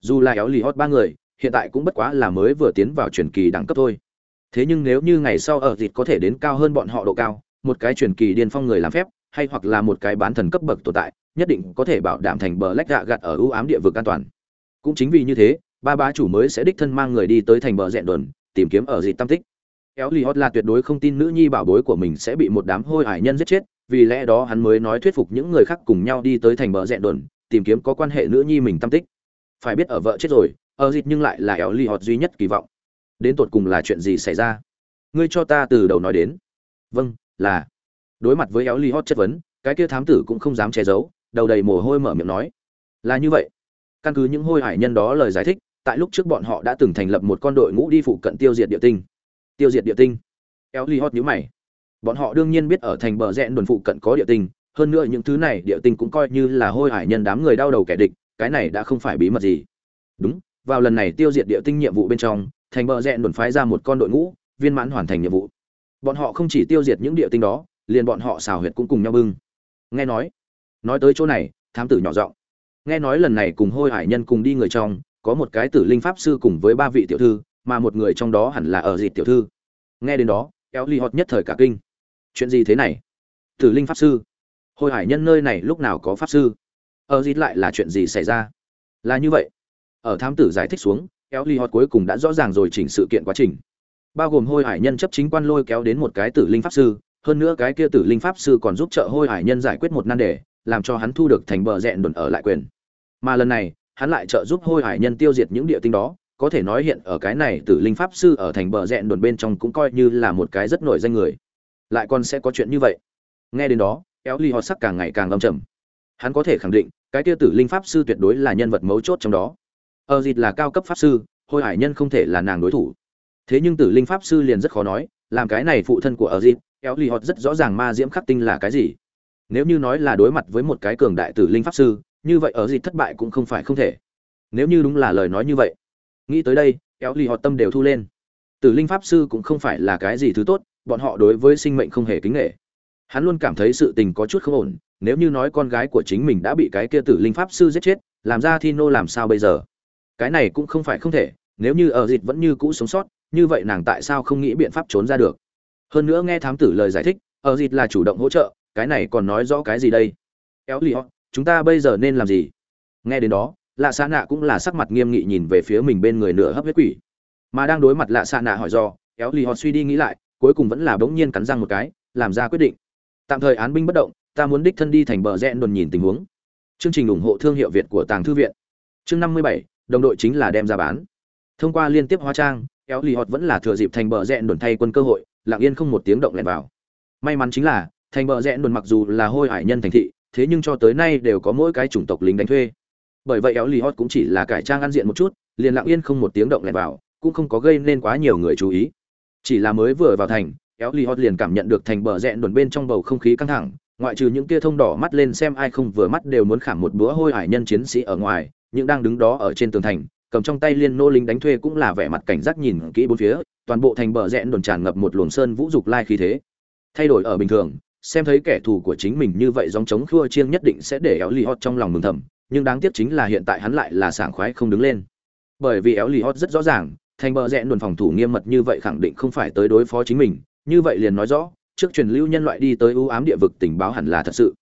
Dù là éo lì hót ba người, hiện tại cũng bất quá là mới vừa tiến vào truyền kỳ đẳng cấp thôi. Thế nhưng nếu như ngày sau ở dịp có thể đến cao hơn bọn họ độ cao, một cái truyền kỳ điên phong người làm phép hay hoặc là một cái bán thần cấp bậc tồn tại, nhất định có thể bảo đảm thành bờ lách gạ gạt ở ưu ám địa vực an toàn. Cũng chính vì như thế, ba bá chủ mới sẽ đích thân mang người đi tới thành bờ rẹn đồn, tìm kiếm ở dị tam tích. Kéo lì hót là tuyệt đối không tin nữ nhi bảo bối của mình sẽ bị một đám hôi hải nhân giết chết, vì lẽ đó hắn mới nói thuyết phục những người khác cùng nhau đi tới thành bờ rẹn đồn, tìm kiếm có quan hệ nữ nhi mình tâm tích. Phải biết ở vợ chết rồi, ở dịch nhưng lại là kéo ly hot duy nhất kỳ vọng. Đến tột cùng là chuyện gì xảy ra? Ngươi cho ta từ đầu nói đến. Vâng là đối mặt với éo ly hot chất vấn, cái kia thám tử cũng không dám che giấu, đầu đầy mồ hôi mở miệng nói. Là như vậy. Căn cứ những hôi hải nhân đó lời giải thích, tại lúc trước bọn họ đã từng thành lập một con đội ngũ đi phụ cận tiêu diệt địa tinh. Tiêu diệt địa tinh. Éo ly hot nhíu mày. Bọn họ đương nhiên biết ở thành bờ rẽ đồn phụ cận có địa tinh, hơn nữa những thứ này địa tinh cũng coi như là hôi hải nhân đám người đau đầu kẻ địch, cái này đã không phải bí mật gì. Đúng, vào lần này tiêu diệt địa tinh nhiệm vụ bên trong, thành bờ rẽ đồn phái ra một con đội ngũ, viên mãn hoàn thành nhiệm vụ. Bọn họ không chỉ tiêu diệt những địa tinh đó liền bọn họ xào huyệt cũng cùng nhau bưng. Nghe nói nói tới chỗ này, thám tử nhỏ giọng. Nghe nói lần này cùng hôi hải nhân cùng đi người trong, có một cái tử linh pháp sư cùng với ba vị tiểu thư, mà một người trong đó hẳn là ở dịp tiểu thư. Nghe đến đó éo ly hot nhất thời cả kinh. Chuyện gì thế này? Tử linh pháp sư. Hôi hải nhân nơi này lúc nào có pháp sư? Ở dịp lại là chuyện gì xảy ra? Là như vậy. Ở thám tử giải thích xuống éo ly hot cuối cùng đã rõ ràng rồi chỉnh sự kiện quá trình. Bao gồm hôi hải nhân chấp chính quan lôi kéo đến một cái tử linh pháp sư hơn nữa cái kia tử linh pháp sư còn giúp trợ hôi hải nhân giải quyết một nan đề, làm cho hắn thu được thành bờ rẽn đồn ở lại quyền. Mà lần này, hắn lại trợ giúp hôi hải nhân tiêu diệt những địa tinh đó, có thể nói hiện ở cái này tử linh pháp sư ở thành bờ rẽn đồn bên trong cũng coi như là một cái rất nổi danh người. Lại còn sẽ có chuyện như vậy. Nghe đến đó, éo ly họ sắc càng ngày càng lâm trầm. Hắn có thể khẳng định, cái kia tử linh pháp sư tuyệt đối là nhân vật mấu chốt trong đó. Ở dịt là cao cấp pháp sư, hôi hải nhân không thể là nàng đối thủ. Thế nhưng tử linh pháp sư liền rất khó nói, làm cái này phụ thân của ở dịt éo ly họ rất rõ ràng ma diễm khắc tinh là cái gì. Nếu như nói là đối mặt với một cái cường đại tử linh pháp sư, như vậy ở dịt thất bại cũng không phải không thể. Nếu như đúng là lời nói như vậy, nghĩ tới đây éo ly họ tâm đều thu lên. Tử linh pháp sư cũng không phải là cái gì thứ tốt, bọn họ đối với sinh mệnh không hề kính nghệ hắn luôn cảm thấy sự tình có chút không ổn, nếu như nói con gái của chính mình đã bị cái kia tử linh pháp sư giết chết, làm ra thì nô làm sao bây giờ? Cái này cũng không phải không thể, nếu như ở dịt vẫn như cũ sống sót, như vậy nàng tại sao không nghĩ biện pháp trốn ra được? Hơn nữa nghe thám tử lời giải thích, ở dịt là chủ động hỗ trợ, cái này còn nói rõ cái gì đây? Éo lì họ, chúng ta bây giờ nên làm gì? Nghe đến đó, lạ xa nạ cũng là sắc mặt nghiêm nghị nhìn về phía mình bên người nửa hấp huyết quỷ. Mà đang đối mặt lạ xa nạ hỏi do éo lì họ suy đi nghĩ lại, cuối cùng vẫn là bỗng nhiên cắn răng một cái, làm ra quyết định. Tạm thời án binh bất động, ta muốn đích thân đi thành bờ rẽ đồn nhìn tình huống. Chương trình ủng hộ thương hiệu việt của tàng thư viện. Chương năm mươi bảy, đồng đội chính là đem ra bán. Thông qua liên tiếp hóa trang éo lì họ vẫn là thừa dịp thành bờ rẽ đồn thay quân cơ hội lặng yên không một tiếng động lẻn vào. May mắn chính là, thành bờ rẽ đồn mặc dù là hôi hải nhân thành thị, thế nhưng cho tới nay đều có mỗi cái chủng tộc lính đánh thuê. Bởi vậy éo lì hot cũng chỉ là cải trang ăn diện một chút, liền lặng yên không một tiếng động lẻn vào, cũng không có gây nên quá nhiều người chú ý. Chỉ là mới vừa vào thành éo lì hot liền cảm nhận được thành bờ rẽ đồn bên trong bầu không khí căng thẳng, ngoại trừ những kia thông đỏ mắt lên xem ai không vừa mắt đều muốn khảm một bữa hôi hải nhân chiến sĩ ở ngoài, những đang đứng đó ở trên tường thành cầm trong tay liên nô lính đánh thuê cũng là vẻ mặt cảnh giác nhìn kỹ bốn phía, toàn bộ thành bờ rẽ đồn tràn ngập một luồng sơn vũ dục lai khí thế. Thay đổi ở bình thường, xem thấy kẻ thù của chính mình như vậy dòng chống khua chiêng nhất định sẽ để éo lì hót trong lòng mừng thầm, nhưng đáng tiếc chính là hiện tại hắn lại là sảng khoái không đứng lên. Bởi vì éo lì hót rất rõ ràng, thành bờ rẽ đồn phòng thủ nghiêm mật như vậy khẳng định không phải tới đối phó chính mình, như vậy liền nói rõ, trước truyền lưu nhân loại đi tới ưu ám địa vực tình báo hẳn là thật sự.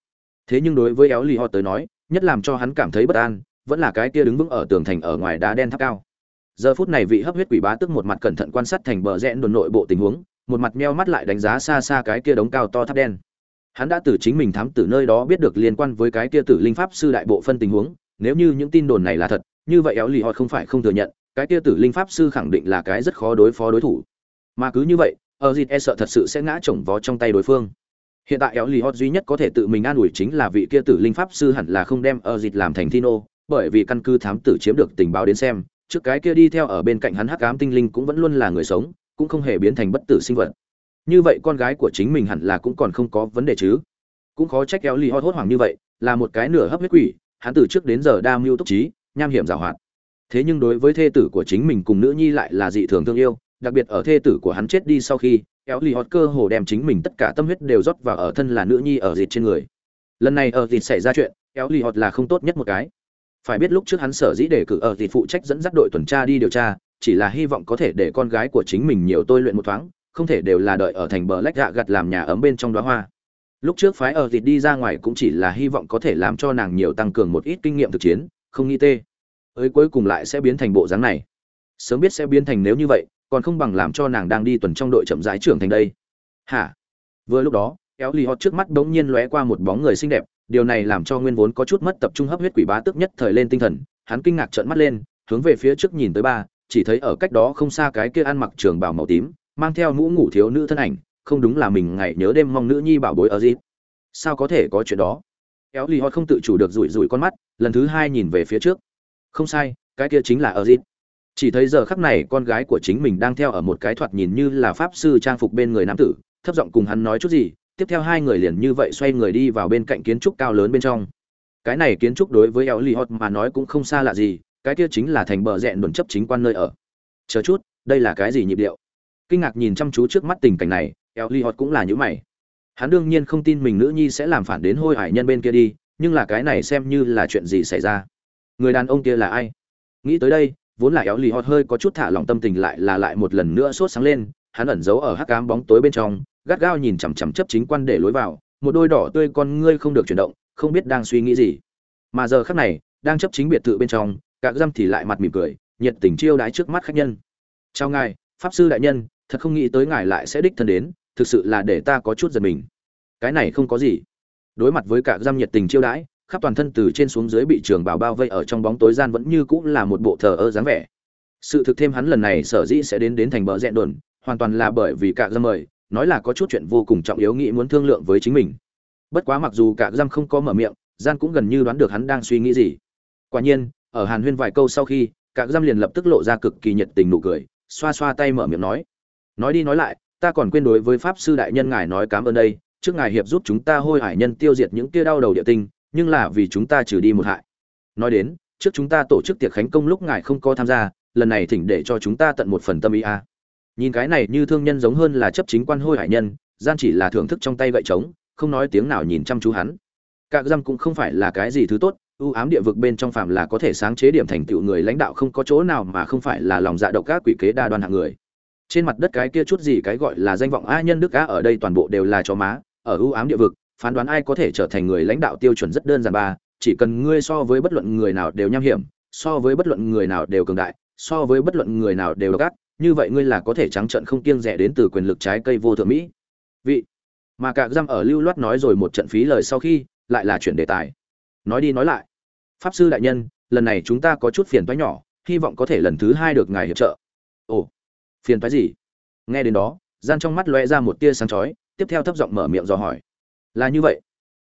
Thế nhưng đối với éo lì hót tới nói, nhất làm cho hắn cảm thấy bất an vẫn là cái kia đứng vững ở tường thành ở ngoài đá đen tháp cao. Giờ phút này vị hấp huyết quỷ bá tức một mặt cẩn thận quan sát thành bờ rẽ đồn nội bộ tình huống, một mặt meo mắt lại đánh giá xa xa cái kia đống cao to tháp đen. Hắn đã từ chính mình thám tử nơi đó biết được liên quan với cái kia tử linh pháp sư đại bộ phân tình huống, nếu như những tin đồn này là thật, như vậy éo lì họ không phải không thừa nhận, cái kia tử linh pháp sư khẳng định là cái rất khó đối phó đối thủ. Mà cứ như vậy, ở dịt e sợ thật sự sẽ ngã chồng vó trong tay đối phương. Hiện tại éo lì họ duy nhất có thể tự mình an ủi chính là vị kia tử linh pháp sư hẳn là không đem ở dịt làm thành thino bởi vì căn cứ thám tử chiếm được tình báo đến xem, trước cái kia đi theo ở bên cạnh hắn hắc ám tinh linh cũng vẫn luôn là người sống, cũng không hề biến thành bất tử sinh vật. Như vậy con gái của chính mình hẳn là cũng còn không có vấn đề chứ. Cũng khó trách kéo ly hot hốt hoảng như vậy, là một cái nửa hấp huyết quỷ, hắn từ trước đến giờ đa mưu túc trí, nham hiểm giảo hoạt. Thế nhưng đối với thê tử của chính mình cùng nữ nhi lại là dị thường thương yêu, đặc biệt ở thê tử của hắn chết đi sau khi kéo ly hot cơ hồ đem chính mình tất cả tâm huyết đều rót vào ở thân là nữ nhi ở dịt trên người. Lần này ở dịt xảy ra chuyện kéo ly hot là không tốt nhất một cái phải biết lúc trước hắn sở dĩ để cử ở thì phụ trách dẫn dắt đội tuần tra đi điều tra, chỉ là hy vọng có thể để con gái của chính mình nhiều tôi luyện một thoáng, không thể đều là đợi ở thành bờ lách gạ gặt làm nhà ấm bên trong đóa hoa. Lúc trước phái ở thịt đi ra ngoài cũng chỉ là hy vọng có thể làm cho nàng nhiều tăng cường một ít kinh nghiệm thực chiến, không nghĩ tê. Ấy cuối cùng lại sẽ biến thành bộ dáng này. Sớm biết sẽ biến thành nếu như vậy, còn không bằng làm cho nàng đang đi tuần trong đội chậm rãi trưởng thành đây. Hả? Vừa lúc đó kéo lì họ trước mắt bỗng nhiên lóe qua một bóng người xinh đẹp điều này làm cho nguyên vốn có chút mất tập trung hấp huyết quỷ bá tức nhất thời lên tinh thần, hắn kinh ngạc trợn mắt lên, hướng về phía trước nhìn tới ba, chỉ thấy ở cách đó không xa cái kia ăn mặc trường bào màu tím, mang theo mũ ngủ thiếu nữ thân ảnh, không đúng là mình ngày nhớ đêm mong nữ nhi bảo bối ở gì. Sao có thể có chuyện đó? Kéo lì hót không tự chủ được rủi rủi con mắt, lần thứ hai nhìn về phía trước. Không sai, cái kia chính là ở gì. Chỉ thấy giờ khắc này con gái của chính mình đang theo ở một cái thoạt nhìn như là pháp sư trang phục bên người nam tử, thấp giọng cùng hắn nói chút gì tiếp theo hai người liền như vậy xoay người đi vào bên cạnh kiến trúc cao lớn bên trong. Cái này kiến trúc đối với eo lì hot mà nói cũng không xa lạ gì, cái kia chính là thành bờ rẽ đồn chấp chính quan nơi ở. Chờ chút, đây là cái gì nhịp điệu? Kinh ngạc nhìn chăm chú trước mắt tình cảnh này eo lì hot cũng là những mày. Hắn đương nhiên không tin mình nữ nhi sẽ làm phản đến hôi hải nhân bên kia đi, nhưng là cái này xem như là chuyện gì xảy ra? Người đàn ông kia là ai? Nghĩ tới đây, vốn là éo lì hot hơi có chút thả lòng tâm tình lại là lại một lần nữa sốt sáng lên, hắn ẩn giấu ở hắc cám bóng tối bên trong gắt gao nhìn chằm chằm chấp chính quan để lối vào, một đôi đỏ tươi con ngươi không được chuyển động, không biết đang suy nghĩ gì. Mà giờ khắc này, đang chấp chính biệt thự bên trong, cả dăm thì lại mặt mỉm cười, nhiệt tình chiêu đái trước mắt khách nhân. Chào ngài, pháp sư đại nhân, thật không nghĩ tới ngài lại sẽ đích thân đến, thực sự là để ta có chút giật mình. Cái này không có gì. Đối mặt với cả dăm nhiệt tình chiêu đãi, khắp toàn thân từ trên xuống dưới bị trường bảo bao vây ở trong bóng tối gian vẫn như cũng là một bộ thờ ơ dáng vẻ. Sự thực thêm hắn lần này sở dĩ sẽ đến đến thành bờ rẽ đồn, hoàn toàn là bởi vì cả dăm mời nói là có chút chuyện vô cùng trọng yếu nghĩ muốn thương lượng với chính mình. Bất quá mặc dù cả Giang không có mở miệng gian cũng gần như đoán được hắn đang suy nghĩ gì. Quả nhiên, ở hàn huyên vài câu sau khi, cả Giang liền lập tức lộ ra cực kỳ nhiệt tình nụ cười, xoa xoa tay mở miệng nói nói đi nói lại, ta còn quên đối với pháp sư đại nhân ngài nói cảm ơn đây, trước ngài hiệp giúp chúng ta hôi hải nhân tiêu diệt những tia đau đầu địa tinh, nhưng là vì chúng ta trừ đi một hại. Nói đến, trước chúng ta tổ chức tiệc khánh công lúc ngài không có tham gia, lần này thỉnh để cho chúng ta tận một phần tâm ý a nhìn cái này như thương nhân giống hơn là chấp chính quan hôi hải nhân gian chỉ là thưởng thức trong tay gậy trống, không nói tiếng nào nhìn chăm chú hắn. Cạc răm cũng không phải là cái gì thứ tốt ưu ám địa vực bên trong phạm là có thể sáng chế điểm thành tựu người lãnh đạo không có chỗ nào mà không phải là lòng dạ độc các quỷ kế đa đoan hạng người. Trên mặt đất cái kia chút gì cái gọi là danh vọng a nhân đức á ở đây toàn bộ đều là chó má, ở ưu ám địa vực, phán đoán ai có thể trở thành người lãnh đạo tiêu chuẩn rất đơn giản ba, chỉ cần ngươi so với bất luận người nào đều nham hiểm, so với bất luận người nào đều cường đại, so với bất luận người nào đều độc ác như vậy ngươi là có thể trắng trợn không kiêng rẻ đến từ quyền lực trái cây vô thượng mỹ. Vị. Mà cả giam ở lưu loát nói rồi một trận phí lời sau khi, lại là chuyển đề tài. Nói đi nói lại. Pháp sư đại nhân, lần này chúng ta có chút phiền toái nhỏ, hy vọng có thể lần thứ hai được ngài hiệp trợ. Ồ. Phiền toái gì? Nghe đến đó, gian trong mắt lóe ra một tia sáng chói, tiếp theo thấp giọng mở miệng dò hỏi. Là như vậy.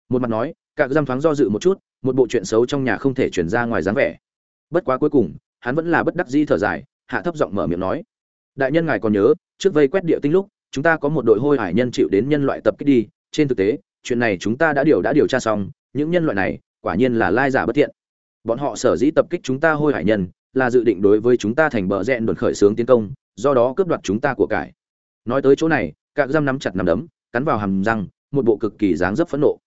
Một mặt nói cả giam thoáng do dự một chút, một bộ chuyện xấu trong nhà không thể chuyển ra ngoài dáng vẻ. Bất quá cuối cùng, hắn vẫn là bất đắc dĩ thở dài, hạ thấp giọng mở miệng nói đại nhân ngài còn nhớ, trước vây quét địa tinh lúc, chúng ta có một đội hôi hải nhân chịu đến nhân loại tập kích đi. Trên thực tế, chuyện này chúng ta đã điều đã điều tra xong. Những nhân loại này, quả nhiên là lai giả bất thiện. Bọn họ sở dĩ tập kích chúng ta hôi hải nhân, là dự định đối với chúng ta thành bờ rẽn đột khởi xướng tiến công, do đó cướp đoạt chúng ta của cải. Nói tới chỗ này cạc giam nắm chặt nắm đấm, cắn vào hàm răng, một bộ cực kỳ dáng dấp phẫn nộ.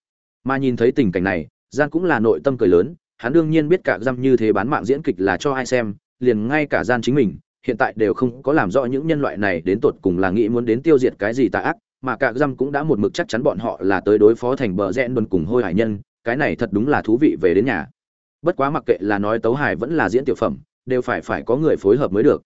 Mà nhìn thấy tình cảnh này gian cũng là nội tâm cười lớn, hắn đương nhiên biết cạc giam như thế bán mạng diễn kịch là cho ai xem, liền ngay cả gian chính mình hiện tại đều không có làm rõ những nhân loại này đến tột cùng là nghĩ muốn đến tiêu diệt cái gì tà ác, mà cả giam cũng đã một mực chắc chắn bọn họ là tới đối phó thành bờ rẽn đồn cùng hôi hải nhân, cái này thật đúng là thú vị về đến nhà. Bất quá mặc kệ là nói tấu hài vẫn là diễn tiểu phẩm, đều phải phải có người phối hợp mới được.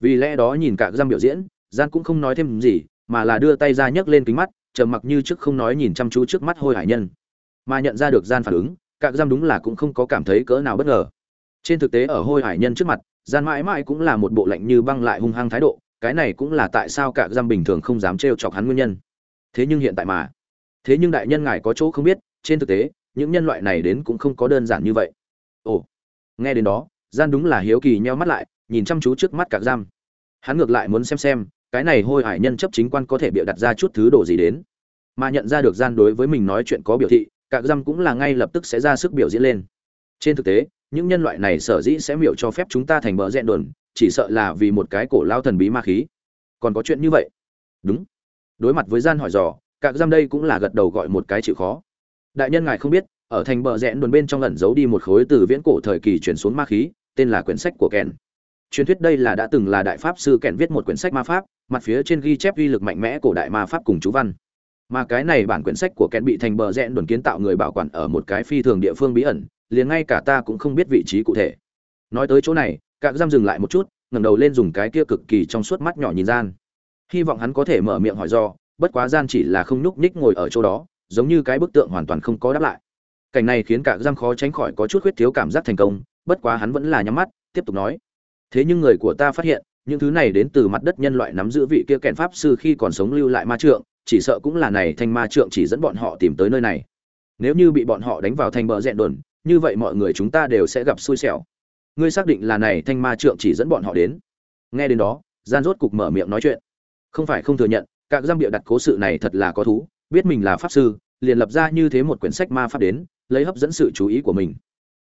Vì lẽ đó nhìn cả giam biểu diễn gian cũng không nói thêm gì, mà là đưa tay ra nhấc lên kính mắt, trầm mặc như trước không nói nhìn chăm chú trước mắt hôi hải nhân. Mà nhận ra được gian phản ứng cạc giam đúng là cũng không có cảm thấy cỡ nào bất ngờ trên thực tế ở hôi hải nhân trước mặt, gian mãi mãi cũng là một bộ lạnh như băng lại hung hăng thái độ, cái này cũng là tại sao cả giam bình thường không dám trêu chọc hắn nguyên nhân. Thế nhưng hiện tại mà, thế nhưng đại nhân ngài có chỗ không biết, trên thực tế, những nhân loại này đến cũng không có đơn giản như vậy. Ồ, nghe đến đó, gian đúng là hiếu kỳ nheo mắt lại, nhìn chăm chú trước mắt cả giam. Hắn ngược lại muốn xem xem, cái này hôi hải nhân chấp chính quan có thể bịa đặt ra chút thứ đồ gì đến. Mà nhận ra được gian đối với mình nói chuyện có biểu thị cạc giam cũng là ngay lập tức sẽ ra sức biểu diễn lên. Trên thực tế những nhân loại này sở dĩ sẽ miểu cho phép chúng ta thành bờ rẽ đồn, chỉ sợ là vì một cái cổ lao thần bí ma khí. Còn có chuyện như vậy? Đúng. Đối mặt với gian hỏi dò, cạc giam đây cũng là gật đầu gọi một cái chịu khó. Đại nhân ngài không biết, ở thành bờ rẽn đồn bên trong ẩn giấu đi một khối từ viễn cổ thời kỳ chuyển xuống ma khí, tên là quyển sách của kèn. Truyền thuyết đây là đã từng là đại pháp sư kèn viết một quyển sách ma pháp, mặt phía trên ghi chép uy lực mạnh mẽ cổ đại ma pháp cùng chú văn. Mà cái này bản quyển sách của kèn bị thành bờ rẽn đồn kiến tạo người bảo quản ở một cái phi thường địa phương bí ẩn liền ngay cả ta cũng không biết vị trí cụ thể. Nói tới chỗ này cạc giam dừng lại một chút, ngẩng đầu lên dùng cái kia cực kỳ trong suốt mắt nhỏ nhìn gian. Hy vọng hắn có thể mở miệng hỏi do, bất quá gian chỉ là không nhúc nhích ngồi ở chỗ đó, giống như cái bức tượng hoàn toàn không có đáp lại. Cảnh này khiến cả giam khó tránh khỏi có chút khuyết thiếu cảm giác thành công, bất quá hắn vẫn là nhắm mắt, tiếp tục nói. Thế nhưng người của ta phát hiện, những thứ này đến từ mặt đất nhân loại nắm giữ vị kia kèn pháp sư khi còn sống lưu lại ma trượng, chỉ sợ cũng là này thanh ma trượng chỉ dẫn bọn họ tìm tới nơi này. Nếu như bị bọn họ đánh vào thành bờ rẹn đồn như vậy mọi người chúng ta đều sẽ gặp xui xẻo. Ngươi xác định là này thanh ma trượng chỉ dẫn bọn họ đến. Nghe đến đó, gian rốt cục mở miệng nói chuyện. Không phải không thừa nhận các giam bịa đặt cố sự này thật là có thú, biết mình là pháp sư, liền lập ra như thế một quyển sách ma pháp đến, lấy hấp dẫn sự chú ý của mình.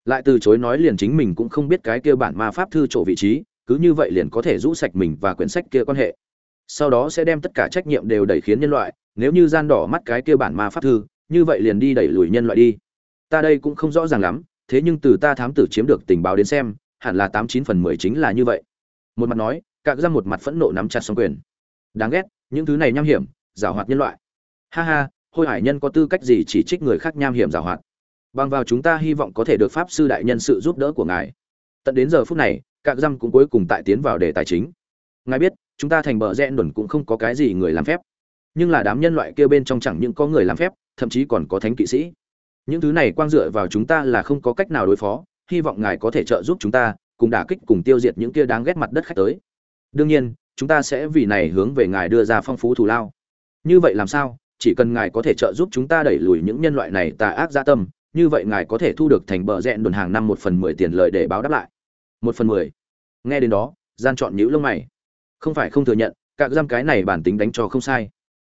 Lại từ chối nói liền chính mình cũng không biết cái kia bản ma pháp thư chỗ vị trí, cứ như vậy liền có thể rũ sạch mình và quyển sách kia quan hệ. Sau đó sẽ đem tất cả trách nhiệm đều đẩy khiến nhân loại, nếu như gian đỏ mắt cái kia bản ma pháp thư, như vậy liền đi đẩy lùi nhân loại đi ta đây cũng không rõ ràng lắm, thế nhưng từ ta thám tử chiếm được tình báo đến xem, hẳn là tám chín phần mười chính là như vậy. Một mặt nói cạc ra một mặt phẫn nộ nắm chặt xong quyền. Đáng ghét, những thứ này nham hiểm, giảo hoạt nhân loại. Ha ha, hôi hải nhân có tư cách gì chỉ trích người khác nham hiểm giảo hoạt? Bằng vào chúng ta hy vọng có thể được pháp sư đại nhân sự giúp đỡ của ngài. Tận đến giờ phút này cạc răm cũng cuối cùng tại tiến vào đề tài chính. Ngài biết, chúng ta thành bờ rẽ đồn cũng không có cái gì người làm phép. Nhưng là đám nhân loại kia bên trong chẳng những có người làm phép, thậm chí còn có thánh kỵ sĩ những thứ này quang dựa vào chúng ta là không có cách nào đối phó, hy vọng ngài có thể trợ giúp chúng ta, cùng đả kích cùng tiêu diệt những kia đáng ghét mặt đất khách tới. Đương nhiên, chúng ta sẽ vì này hướng về ngài đưa ra phong phú thù lao. Như vậy làm sao? Chỉ cần ngài có thể trợ giúp chúng ta đẩy lùi những nhân loại này tà ác gia tâm, như vậy ngài có thể thu được thành bờ rẽn đồn hàng năm một phần mười tiền lợi để báo đáp lại. Một phần mười. Nghe đến đó gian chọn nhữ lông mày. Không phải không thừa nhận các giam cái này bản tính đánh cho không sai.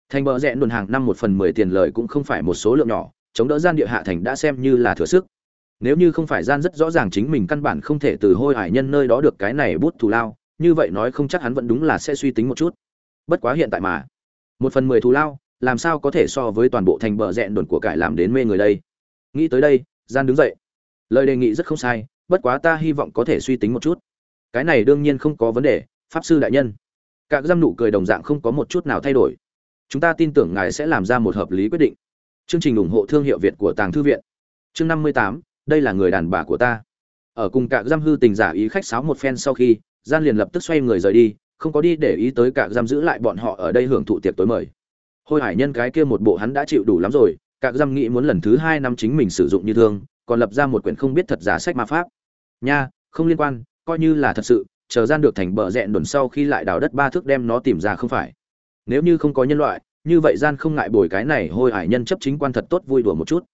Thành bờ rẽn đồn hàng năm một phần mười tiền lời cũng không phải một số lượng nhỏ chống đỡ gian địa hạ thành đã xem như là thừa sức. Nếu như không phải gian rất rõ ràng chính mình căn bản không thể từ hôi hải nhân nơi đó được cái này bút thù lao, như vậy nói không chắc hắn vẫn đúng là sẽ suy tính một chút. Bất quá hiện tại mà, một phần mười thù lao, làm sao có thể so với toàn bộ thành bờ rẹn đồn của cải làm đến mê người đây? Nghĩ tới đây, gian đứng dậy. Lời đề nghị rất không sai, bất quá ta hy vọng có thể suy tính một chút. Cái này đương nhiên không có vấn đề, pháp sư đại nhân. Các giam nụ cười đồng dạng không có một chút nào thay đổi. Chúng ta tin tưởng ngài sẽ làm ra một hợp lý quyết định chương trình ủng hộ thương hiệu việt của tàng thư viện. Chương năm mươi tám, đây là người đàn bà của ta. Ở cùng cả giam hư tình giả ý khách sáo một phen sau khi, gian liền lập tức xoay người rời đi, không có đi để ý tới cả giam giữ lại bọn họ ở đây hưởng thụ tiệc tối mời. Hôi hải nhân cái kia một bộ hắn đã chịu đủ lắm rồi cả giam nghĩ muốn lần thứ hai năm chính mình sử dụng như thương, còn lập ra một quyển không biết thật giả sách ma pháp. Nha, không liên quan, coi như là thật sự, chờ gian được thành bờ rẽn đồn sau khi lại đào đất ba thước đem nó tìm ra không phải. Nếu như không có nhân loại như vậy gian không ngại bồi cái này hôi hải nhân chấp chính quan thật tốt vui đùa một chút.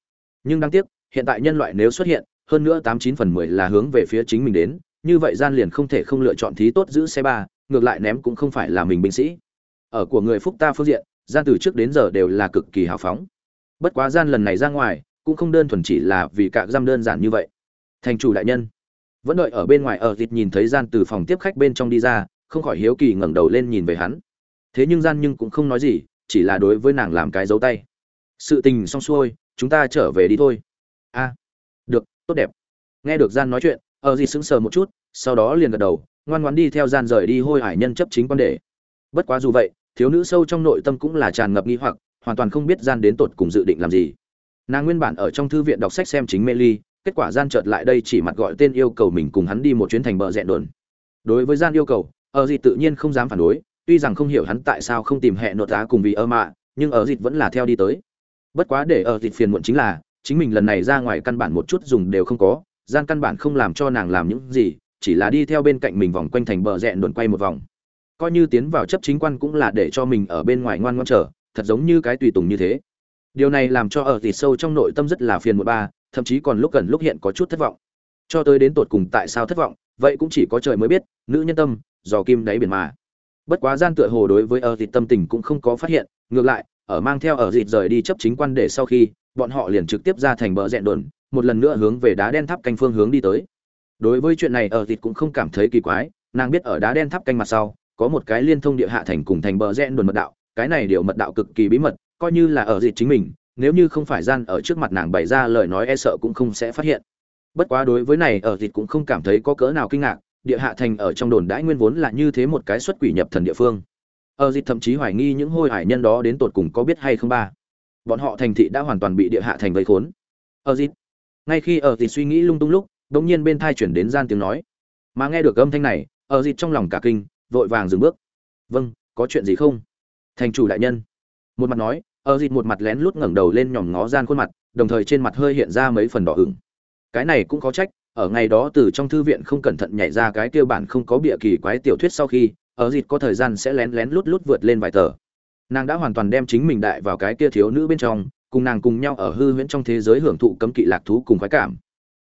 Nhưng đáng tiếc, hiện tại nhân loại nếu xuất hiện, hơn nữa tám chín phần mười là hướng về phía chính mình đến, như vậy gian liền không thể không lựa chọn thí tốt giữ xe ba, ngược lại ném cũng không phải là mình binh sĩ. Ở của người phúc ta phương diện, gian từ trước đến giờ đều là cực kỳ hào phóng. Bất quá gian lần này ra ngoài, cũng không đơn thuần chỉ là vì cả giam đơn giản như vậy. Thành chủ đại nhân, vẫn đợi ở bên ngoài ở thịt nhìn thấy gian từ phòng tiếp khách bên trong đi ra, không khỏi hiếu kỳ ngẩng đầu lên nhìn về hắn. Thế nhưng gian nhưng cũng không nói gì chỉ là đối với nàng làm cái dấu tay. Sự tình xong xuôi, chúng ta trở về đi thôi. A, được, tốt đẹp. Nghe được gian nói chuyện, ở gì sững sờ một chút, sau đó liền gật đầu, ngoan ngoãn đi theo gian rời đi hôi hải nhân chấp chính quan đề bất quá dù vậy, thiếu nữ sâu trong nội tâm cũng là tràn ngập nghi hoặc, hoàn toàn không biết gian đến tột cùng dự định làm gì. Nàng nguyên bản ở trong thư viện đọc sách xem chính mê ly, kết quả gian chợt lại đây chỉ mặt gọi tên yêu cầu mình cùng hắn đi một chuyến thành bờ rẽ đồn. Đối với gian yêu cầu, ở gì tự nhiên không dám phản đối tuy rằng không hiểu hắn tại sao không tìm hẹn nội tá cùng vì ơ mạ, nhưng ở dịt vẫn là theo đi tới. Bất quá để ở dịt phiền muộn chính là, chính mình lần này ra ngoài căn bản một chút dùng đều không có, gian căn bản không làm cho nàng làm những gì, chỉ là đi theo bên cạnh mình vòng quanh thành bờ rẽ đồn quay một vòng. Coi như tiến vào chấp chính quan cũng là để cho mình ở bên ngoài ngoan ngoan trở thật giống như cái tùy tùng như thế. Điều này làm cho ở dịt sâu trong nội tâm rất là phiền một ba, thậm chí còn lúc gần lúc hiện có chút thất vọng. Cho tới đến tột cùng tại sao thất vọng, vậy cũng chỉ có trời mới biết, nữ nhân tâm dò kim đáy biển mà bất quá gian tựa hồ đối với ở thịt tâm tình cũng không có phát hiện, ngược lại, ở mang theo ở thịt rời đi chấp chính quan để sau khi, bọn họ liền trực tiếp ra thành bờ rẹn đồn, một lần nữa hướng về đá đen tháp canh phương hướng đi tới. Đối với chuyện này ở thịt cũng không cảm thấy kỳ quái, nàng biết ở đá đen tháp canh mặt sau, có một cái liên thông địa hạ thành cùng thành bờ rẽn đồn mật đạo, cái này điều mật đạo cực kỳ bí mật, coi như là ở thịt chính mình, nếu như không phải gian ở trước mặt nàng bày ra lời nói e sợ cũng không sẽ phát hiện. Bất quá đối với này ở thịt cũng không cảm thấy có cỡ nào kinh ngạc địa hạ thành ở trong đồn đãi nguyên vốn là như thế một cái xuất quỷ nhập thần địa phương. Ở dịch thậm chí hoài nghi những hôi hải nhân đó đến tột cùng có biết hay không ba. Bọn họ thành thị đã hoàn toàn bị địa hạ thành vây khốn. Ở dịch. Ngay khi ở dịch suy nghĩ lung tung lúc, đột nhiên bên thai chuyển đến gian tiếng nói. Mà nghe được âm thanh này ở dịch trong lòng cả kinh, vội vàng dừng bước. Vâng có chuyện gì không? Thành chủ đại nhân. Một mặt nói ở dịch một mặt lén lút ngẩng đầu lên nhòm ngó gian khuôn mặt, đồng thời trên mặt hơi hiện ra mấy phần đỏ ửng. Cái này cũng có trách ở ngày đó từ trong thư viện không cẩn thận nhảy ra cái tiêu bản không có bịa kỳ quái tiểu thuyết sau khi, ở dịt có thời gian sẽ lén lén lút lút vượt lên vài tờ. Nàng đã hoàn toàn đem chính mình đại vào cái kia thiếu nữ bên trong, cùng nàng cùng nhau ở hư huyễn trong thế giới hưởng thụ cấm kỵ lạc thú cùng khoái cảm.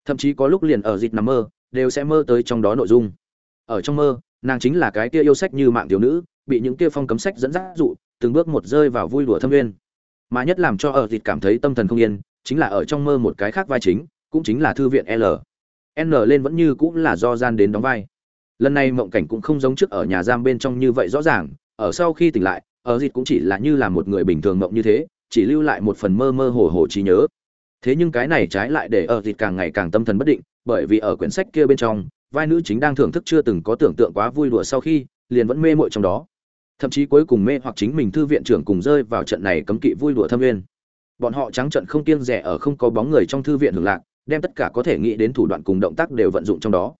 Thậm chí có lúc liền ở dịt nằm mơ, đều sẽ mơ tới trong đó nội dung. Ở trong mơ, nàng chính là cái kia yêu sách như mạng thiếu nữ, bị những kia phong cấm sách dẫn dắt dụ, từng bước một rơi vào vui đùa thâm nguyên. Mà nhất làm cho ở dịt cảm thấy tâm thần không yên, chính là ở trong mơ một cái khác vai chính, cũng chính là thư viện l n lên vẫn như cũng là do gian đến đóng vai. Lần này mộng cảnh cũng không giống trước ở nhà giam bên trong như vậy rõ ràng, ở sau khi tỉnh lại, ở dịch cũng chỉ là như là một người bình thường mộng như thế, chỉ lưu lại một phần mơ mơ hồ hồ trí nhớ. Thế nhưng cái này trái lại để ở dịch càng ngày càng tâm thần bất định, bởi vì ở quyển sách kia bên trong, vai nữ chính đang thưởng thức chưa từng có tưởng tượng quá vui đùa sau khi, liền vẫn mê mội trong đó. Thậm chí cuối cùng mê hoặc chính mình thư viện trưởng cùng rơi vào trận này cấm kỵ vui đùa thâm nguyên bọn họ trắng trận không kiêng rẻ ở không có bóng người trong thư viện hưởng lạc đem tất cả có thể nghĩ đến thủ đoạn cùng động tác đều vận dụng trong đó.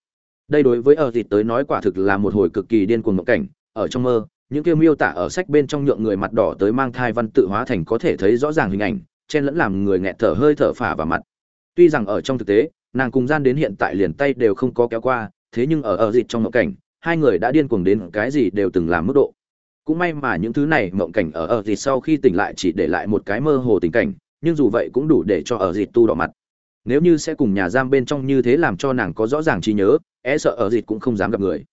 Đây đối với ở dịt tới nói quả thực là một hồi cực kỳ điên cuồng mộng cảnh. Ở trong mơ, những kêu miêu tả ở sách bên trong nhượng người mặt đỏ tới mang thai văn tự hóa thành có thể thấy rõ ràng hình ảnh, chen lẫn làm người nghẹt thở hơi thở phả vào mặt. Tuy rằng ở trong thực tế, nàng cùng gian đến hiện tại liền tay đều không có kéo qua, thế nhưng ở ở dịt trong mộng cảnh, hai người đã điên cuồng đến cái gì đều từng làm mức độ. Cũng may mà những thứ này mộng cảnh ở ở dịt sau khi tỉnh lại chỉ để lại một cái mơ hồ tình cảnh, nhưng dù vậy cũng đủ để cho ở dịt tu đỏ mặt nếu như sẽ cùng nhà giam bên trong như thế làm cho nàng có rõ ràng trí nhớ e sợ ở dịt cũng không dám gặp người.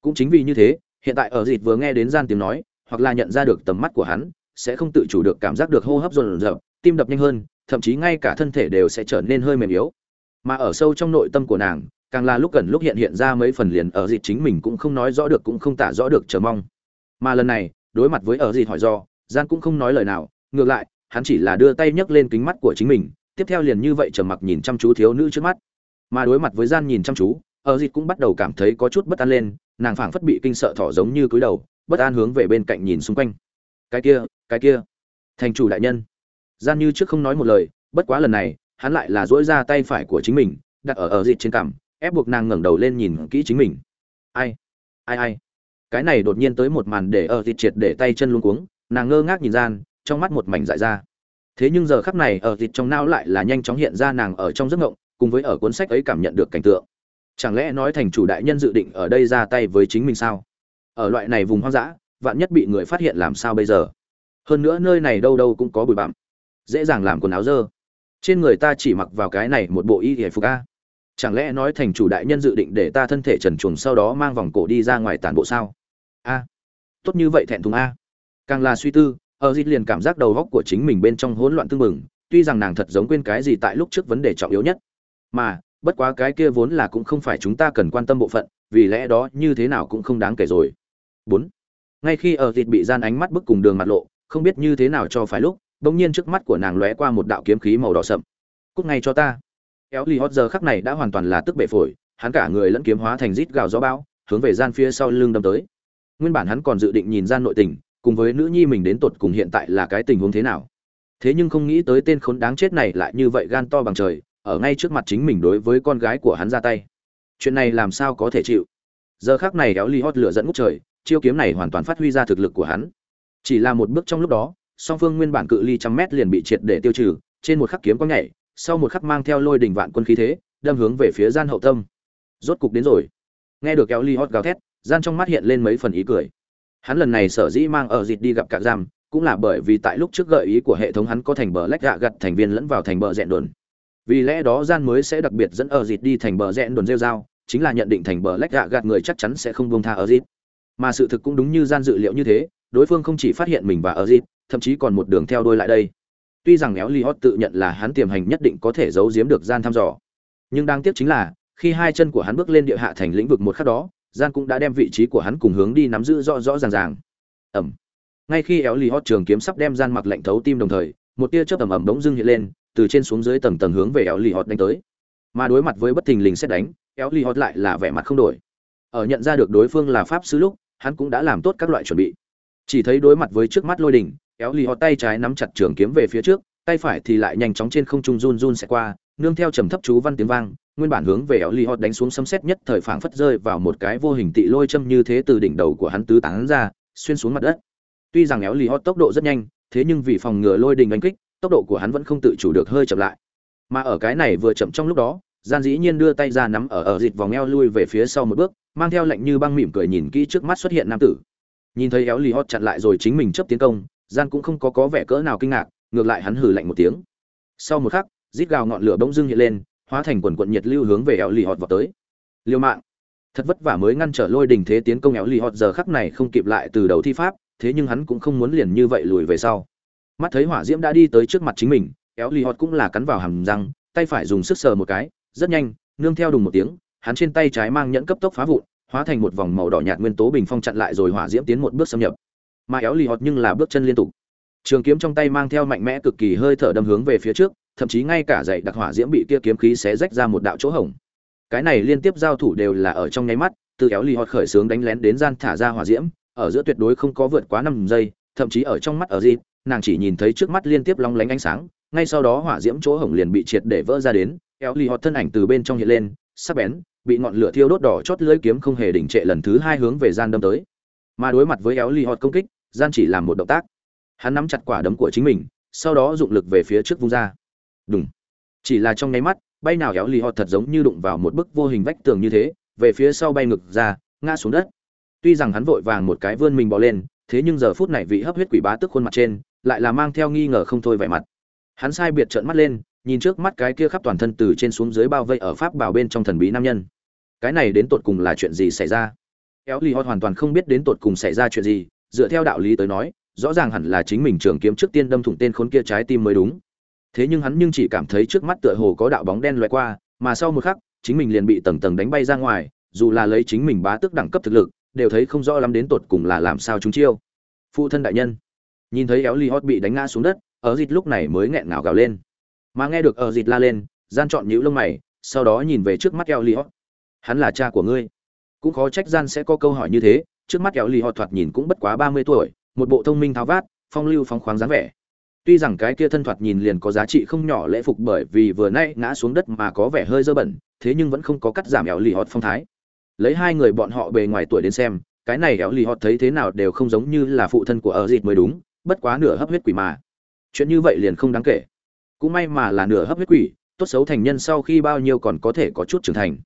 Cũng chính vì như thế, hiện tại ở dịt vừa nghe đến gian tiếng nói, hoặc là nhận ra được tầm mắt của hắn, sẽ không tự chủ được cảm giác được hô hấp dồn dập tim đập nhanh hơn, thậm chí ngay cả thân thể đều sẽ trở nên hơi mềm yếu. Mà ở sâu trong nội tâm của nàng, càng là lúc gần lúc hiện hiện ra mấy phần liền ở dịt chính mình cũng không nói rõ được cũng không tả rõ được chờ mong. Mà lần này, đối mặt với ở dịt hỏi do, gian cũng không nói lời nào, ngược lại, hắn chỉ là đưa tay nhấc lên kính mắt của chính mình tiếp theo liền như vậy trầm mặc nhìn chăm chú thiếu nữ trước mắt. Mà đối mặt với gian nhìn chăm chú, ở dịch cũng bắt đầu cảm thấy có chút bất an lên, nàng phảng phất bị kinh sợ thỏ giống như cúi đầu, bất an hướng về bên cạnh nhìn xung quanh. Cái kia cái kia. Thành chủ đại nhân. Gian như trước không nói một lời, bất quá lần này, hắn lại là dỗi ra tay phải của chính mình, đặt ở ở dịch trên cằm, ép buộc nàng ngẩng đầu lên nhìn kỹ chính mình. Ai? Ai ai? Cái này đột nhiên tới một màn để ở dịch triệt để tay chân luống cuống, nàng ngơ ngác nhìn gian, trong mắt một mảnh dại ra thế nhưng giờ khắc này, ở thịt trong não lại là nhanh chóng hiện ra nàng ở trong giấc ngộng, cùng với ở cuốn sách ấy cảm nhận được cảnh tượng. Chẳng lẽ nói thành chủ đại nhân dự định ở đây ra tay với chính mình sao? Ở loại này vùng hoang dã, vạn nhất bị người phát hiện làm sao bây giờ? Hơn nữa nơi này đâu đâu cũng có bụi bặm. Dễ dàng làm quần áo dơ. Trên người ta chỉ mặc vào cái này một bộ y hề phục a. Chẳng lẽ nói thành chủ đại nhân dự định để ta thân thể trần truồng sau đó mang vòng cổ đi ra ngoài tàn bộ sao? A. Tốt như vậy thẹn thùng a. Càng là suy tư ở dít liền cảm giác đầu góc của chính mình bên trong hỗn loạn tương mừng tuy rằng nàng thật giống quên cái gì tại lúc trước vấn đề trọng yếu nhất. Mà, bất quá cái kia vốn là cũng không phải chúng ta cần quan tâm bộ phận, vì lẽ đó như thế nào cũng không đáng kể rồi. Bốn, ngay khi ở dịt bị gian ánh mắt bức cùng đường mặt lộ, không biết như thế nào cho phải lúc, bỗng nhiên trước mắt của nàng lóe qua một đạo kiếm khí màu đỏ sậm. Cúc ngay cho ta. Kéo lì hót giờ khắc này đã hoàn toàn là tức bệ phổi, hắn cả người lẫn kiếm hóa thành rít gào gió bão, hướng về gian phía sau lưng đâm tới. Nguyên bản hắn còn dự định nhìn gian nội tình cùng với nữ nhi mình đến tột cùng hiện tại là cái tình huống thế nào. Thế nhưng không nghĩ tới tên khốn đáng chết này lại như vậy gan to bằng trời, ở ngay trước mặt chính mình đối với con gái của hắn ra tay. Chuyện này làm sao có thể chịu? Giờ khác này kéo ly hót lửa dẫn ngút trời, chiêu kiếm này hoàn toàn phát huy ra thực lực của hắn. Chỉ là một bước trong lúc đó, song phương nguyên bản cự ly trăm mét liền bị triệt để tiêu trừ, trên một khắc kiếm có nhảy, sau một khắc mang theo lôi đỉnh vạn quân khí thế, đâm hướng về phía gian hậu tâm. Rốt cục đến rồi. Nghe được kéo ly hót gào thét, gian trong mắt hiện lên mấy phần ý cười hắn lần này sở dĩ mang ở dịt đi gặp cả giam, cũng là bởi vì tại lúc trước gợi ý của hệ thống hắn có thành bờ lách gạ gặt thành viên lẫn vào thành bờ rẽn đồn. Vì lẽ đó gian mới sẽ đặc biệt dẫn ở dịt đi thành bờ rẽn đồn rêu dao chính là nhận định thành bờ lách gạ gạt người chắc chắn sẽ không buông tha ở dịt. Mà sự thực cũng đúng như gian dự liệu như thế, đối phương không chỉ phát hiện mình và ở dịt, thậm chí còn một đường theo đuôi lại đây. Tuy rằng éo li tự nhận là hắn tiềm hành nhất định có thể giấu giếm được gian thăm dò. Nhưng đáng tiếc chính là, khi hai chân của hắn bước lên địa hạ thành lĩnh vực một khắc đó gian cũng đã đem vị trí của hắn cùng hướng đi nắm giữ rõ rõ ràng ràng. Ẩm. Ngay khi éo li hot trường kiếm sắp đem gian mặc lạnh thấu tim đồng thời, một tia chớp ẩm ẩm bỗng dưng hiện lên, từ trên xuống dưới tầng tầng hướng về éo li hot đánh tới. Mà đối mặt với bất thình lình xét đánh éo li hot lại là vẻ mặt không đổi. Ở nhận ra được đối phương là pháp sư lúc, hắn cũng đã làm tốt các loại chuẩn bị. Chỉ thấy đối mặt với trước mắt lôi đỉnh éo li hot tay trái nắm chặt trường kiếm về phía trước, tay phải thì lại nhanh chóng trên không trung run run sẽ qua nương theo trầm thấp chú văn tiếng vang, nguyên bản hướng về eo li hot đánh xuống sấm sét nhất thời phảng phất rơi vào một cái vô hình tị lôi châm như thế từ đỉnh đầu của hắn tứ tán ra, xuyên xuống mặt đất. Tuy rằng eo li hot tốc độ rất nhanh, thế nhưng vì phòng ngừa lôi đình đánh kích, tốc độ của hắn vẫn không tự chủ được hơi chậm lại. Mà ở cái này vừa chậm trong lúc đó, gian dĩ nhiên đưa tay ra nắm ở ở dịt vòng eo lui về phía sau một bước, mang theo lệnh như băng mỉm cười nhìn kỹ trước mắt xuất hiện nam tử. Nhìn thấy éo lì hót chặn lại rồi chính mình chấp tiến công, gian cũng không có có vẻ cỡ nào kinh ngạc, ngược lại hắn hừ lạnh một tiếng. Sau một khắc rít gào ngọn lửa bỗng dưng hiện lên, hóa thành quần quần nhiệt lưu hướng về éo lì hót vọt tới. Liêu mạng. Thật vất vả mới ngăn trở lôi đình thế tiến công éo lì hót giờ khắc này không kịp lại từ đầu thi pháp, thế nhưng hắn cũng không muốn liền như vậy lùi về sau. Mắt thấy hỏa diễm đã đi tới trước mặt chính mình éo lì hót cũng là cắn vào hàm răng, tay phải dùng sức sờ một cái, rất nhanh, nương theo đùng một tiếng, hắn trên tay trái mang nhẫn cấp tốc phá vụn, hóa thành một vòng màu đỏ nhạt nguyên tố bình phong chặn lại rồi hỏa diễm tiến một bước xâm nhập. Mà éo lì hót nhưng là bước chân liên tục. Trường kiếm trong tay mang theo mạnh mẽ cực kỳ hơi thở đâm hướng về phía trước thậm chí ngay cả dạy đặc hỏa diễm bị kia kiếm khí xé rách ra một đạo chỗ hổng. Cái này liên tiếp giao thủ đều là ở trong nháy mắt, từ kéo lì hót khởi sướng đánh lén đến gian thả ra hỏa diễm, ở giữa tuyệt đối không có vượt quá năm giây, thậm chí ở trong mắt ở gì nàng chỉ nhìn thấy trước mắt liên tiếp long lánh ánh sáng, ngay sau đó hỏa diễm chỗ hổng liền bị triệt để vỡ ra đến, kéo lì hót thân ảnh từ bên trong hiện lên, sắc bén, bị ngọn lửa thiêu đốt đỏ chót lưỡi kiếm không hề đỉnh trệ lần thứ hai hướng về gian đâm tới. Mà đối mặt với éo lì hót công kích, gian chỉ làm một động tác. Hắn nắm chặt quả đấm của chính mình, sau đó dụng lực về phía trước vung ra. Đùng. chỉ là trong nháy mắt, bay nào éo lì họ thật giống như đụng vào một bức vô hình vách tường như thế, về phía sau bay ngực ra, ngã xuống đất. Tuy rằng hắn vội vàng một cái vươn mình bò lên, thế nhưng giờ phút này vị hấp huyết quỷ bá tức khuôn mặt trên, lại là mang theo nghi ngờ không thôi vẻ mặt. Hắn sai biệt trợn mắt lên, nhìn trước mắt cái kia khắp toàn thân từ trên xuống dưới bao vây ở pháp bảo bên trong thần bí nam nhân. Cái này đến tột cùng là chuyện gì xảy ra? Éo li hot hoàn toàn không biết đến tột cùng xảy ra chuyện gì, dựa theo đạo lý tới nói, rõ ràng hẳn là chính mình trường kiếm trước tiên đâm thủng tên khốn kia trái tim mới đúng thế nhưng hắn nhưng chỉ cảm thấy trước mắt tựa hồ có đạo bóng đen loại qua, mà sau một khắc, chính mình liền bị tầng tầng đánh bay ra ngoài, dù là lấy chính mình bá tức đẳng cấp thực lực, đều thấy không rõ lắm đến tột cùng là làm sao chúng chiêu. Phụ thân đại nhân. Nhìn thấy éo li hót bị đánh ngã xuống đất ở dịt lúc này mới nghẹn ngào gào lên. Mà nghe được ở dịt la lên, gian chọn nhũ lông mày, sau đó nhìn về trước mắt éo li hót. Hắn là cha của ngươi. Cũng khó trách gian sẽ có câu hỏi như thế, trước mắt éo li hót thoạt nhìn cũng bất quá ba mươi tuổi, một bộ thông minh tháo vát, phong lưu phóng khoáng dáng vẻ tuy rằng cái kia thân thoạt nhìn liền có giá trị không nhỏ lễ phục bởi vì vừa nay ngã xuống đất mà có vẻ hơi dơ bẩn, thế nhưng vẫn không có cắt giảm éo lì hot phong thái. Lấy hai người bọn họ bề ngoài tuổi đến xem, cái này éo lì hot thấy thế nào đều không giống như là phụ thân của ở dịt mới đúng, bất quá nửa hấp huyết quỷ mà. Chuyện như vậy liền không đáng kể. Cũng may mà là nửa hấp huyết quỷ, tốt xấu thành nhân sau khi bao nhiêu còn có thể có chút trưởng thành.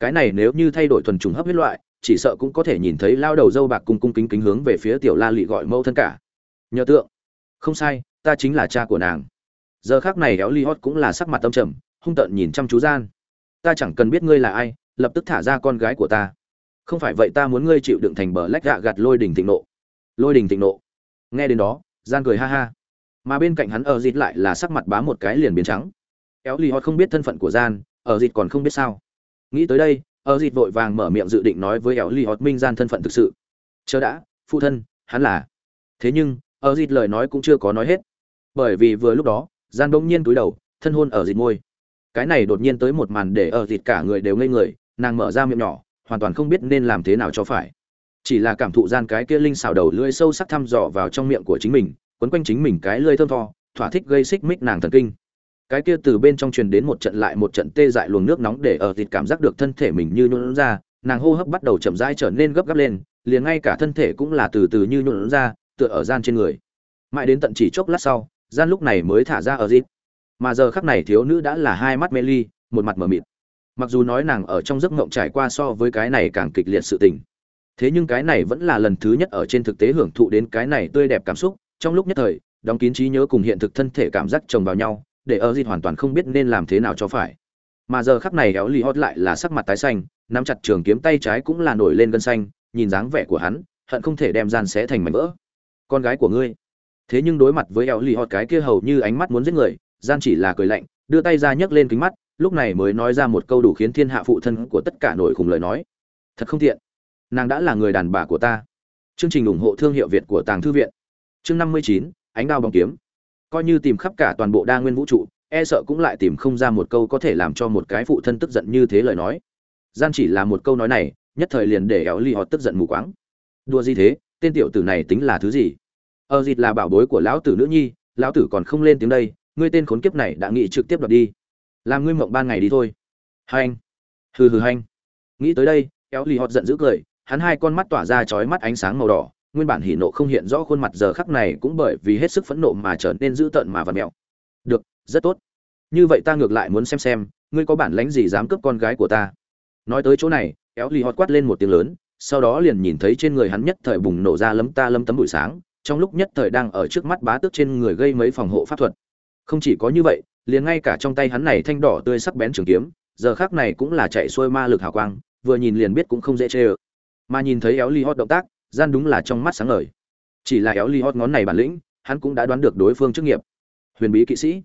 Cái này nếu như thay đổi thuần trùng hấp huyết loại, chỉ sợ cũng có thể nhìn thấy lao đầu dâu bạc cung cung kính kính hướng về phía tiểu la lị gọi mẫu thân cả. Nhờ tượng. Không sai ta chính là cha của nàng. Giờ khác này éo li hót cũng là sắc mặt tâm trầm, hung tợn nhìn chăm chú gian. Ta chẳng cần biết ngươi là ai, lập tức thả ra con gái của ta. Không phải vậy ta muốn ngươi chịu đựng thành bờ lách gạ gạt lôi đình thịnh nộ. Lôi đình thịnh nộ. Nghe đến đó, gian cười ha ha. Mà bên cạnh hắn ở dịt lại là sắc mặt bá một cái liền biến trắng. Éo li hót không biết thân phận của gian ở dịt còn không biết sao. Nghĩ tới đây ở dịt vội vàng mở miệng dự định nói với éo li hót minh gian thân phận thực sự. Chờ đã, phụ thân, hắn là. Thế nhưng ở dịt lời nói cũng chưa có nói hết bởi vì vừa lúc đó, gian bỗng nhiên túi đầu, thân hôn ở dịt môi. Cái này đột nhiên tới một màn để ở dịt cả người đều ngây người, nàng mở ra miệng nhỏ, hoàn toàn không biết nên làm thế nào cho phải. Chỉ là cảm thụ gian cái kia linh xào đầu lưỡi sâu sắc thăm dò vào trong miệng của chính mình, quấn quanh chính mình cái lưỡi thơm tho, thỏa thích gây xích mích nàng thần kinh. Cái kia từ bên trong truyền đến một trận lại một trận tê dại luồng nước nóng để ở thịt cảm giác được thân thể mình như nhuộn ra, nàng hô hấp bắt đầu chậm rãi trở nên gấp gáp lên, liền ngay cả thân thể cũng là từ từ như nhuộn ra, tựa ở gian trên người. Mãi đến tận chỉ chốc lát sau gian lúc này mới thả ra ở dịp. Mà giờ khắc này thiếu nữ đã là hai mắt mê ly, một mặt mờ mịt. Mặc dù nói nàng ở trong giấc mộng trải qua so với cái này càng kịch liệt sự tình. Thế nhưng cái này vẫn là lần thứ nhất ở trên thực tế hưởng thụ đến cái này tươi đẹp cảm xúc. Trong lúc nhất thời, đóng kín trí nhớ cùng hiện thực thân thể cảm giác chồng vào nhau, để ở dịp hoàn toàn không biết nên làm thế nào cho phải. Mà giờ khắc này éo lì hót lại là sắc mặt tái xanh, nắm chặt trường kiếm tay trái cũng là nổi lên gân xanh, nhìn dáng vẻ của hắn, hận không thể đem gian xé thành mảnh vỡ. Con gái của ngươi thế nhưng đối mặt với Eo lì họt cái kia hầu như ánh mắt muốn giết người, gian chỉ là cười lạnh, đưa tay ra nhấc lên kính mắt, lúc này mới nói ra một câu đủ khiến thiên hạ phụ thân của tất cả nổi khủng lời nói. Thật không tiện. Nàng đã là người đàn bà của ta. Chương trình ủng hộ thương hiệu việt của tàng thư viện. Chương năm mươi chín, ánh đao bóng kiếm. Coi như tìm khắp cả toàn bộ đa nguyên vũ trụ e sợ cũng lại tìm không ra một câu có thể làm cho một cái phụ thân tức giận như thế lời nói. Gian chỉ là một câu nói này, nhất thời liền để éo ly họ tức giận mù quáng. Đua gì thế? Tên tiểu tử này tính là thứ gì? Ở ờ, dịt là bảo bối của lão tử nữ nhi lão tử còn không lên tiếng đây ngươi tên khốn kiếp này đã nghĩ trực tiếp đoạt đi. Làm ngươi mộng ban ngày đi thôi. Hành hừ hừ hành nghĩ tới đây kéo ly hot giận dữ cười hắn hai con mắt tỏa ra chói mắt ánh sáng màu đỏ nguyên bản hỉ nộ không hiện rõ khuôn mặt giờ khắc này cũng bởi vì hết sức phẫn nộ mà trở nên dữ tợn mà vặn mèo được rất tốt. Như vậy ta ngược lại muốn xem xem ngươi có bản lãnh gì dám cướp con gái của ta? Nói tới chỗ này kéo lì hot quát lên một tiếng lớn sau đó liền nhìn thấy trên người hắn nhất thời bùng nổ ra lấm ta lấm tấm bụi sáng trong lúc nhất thời đang ở trước mắt bá tước trên người gây mấy phòng hộ pháp thuật. Không chỉ có như vậy, liền ngay cả trong tay hắn này thanh đỏ tươi sắc bén trường kiếm, giờ khác này cũng là chạy xuôi ma lực hào quang, vừa nhìn liền biết cũng không dễ chê ơ. Mà nhìn thấy éo ly hót động tác, gian đúng là trong mắt sáng ngời. Chỉ là éo ly hót ngón này bản lĩnh, hắn cũng đã đoán được đối phương chức nghiệp. Huyền bí kỵ sĩ.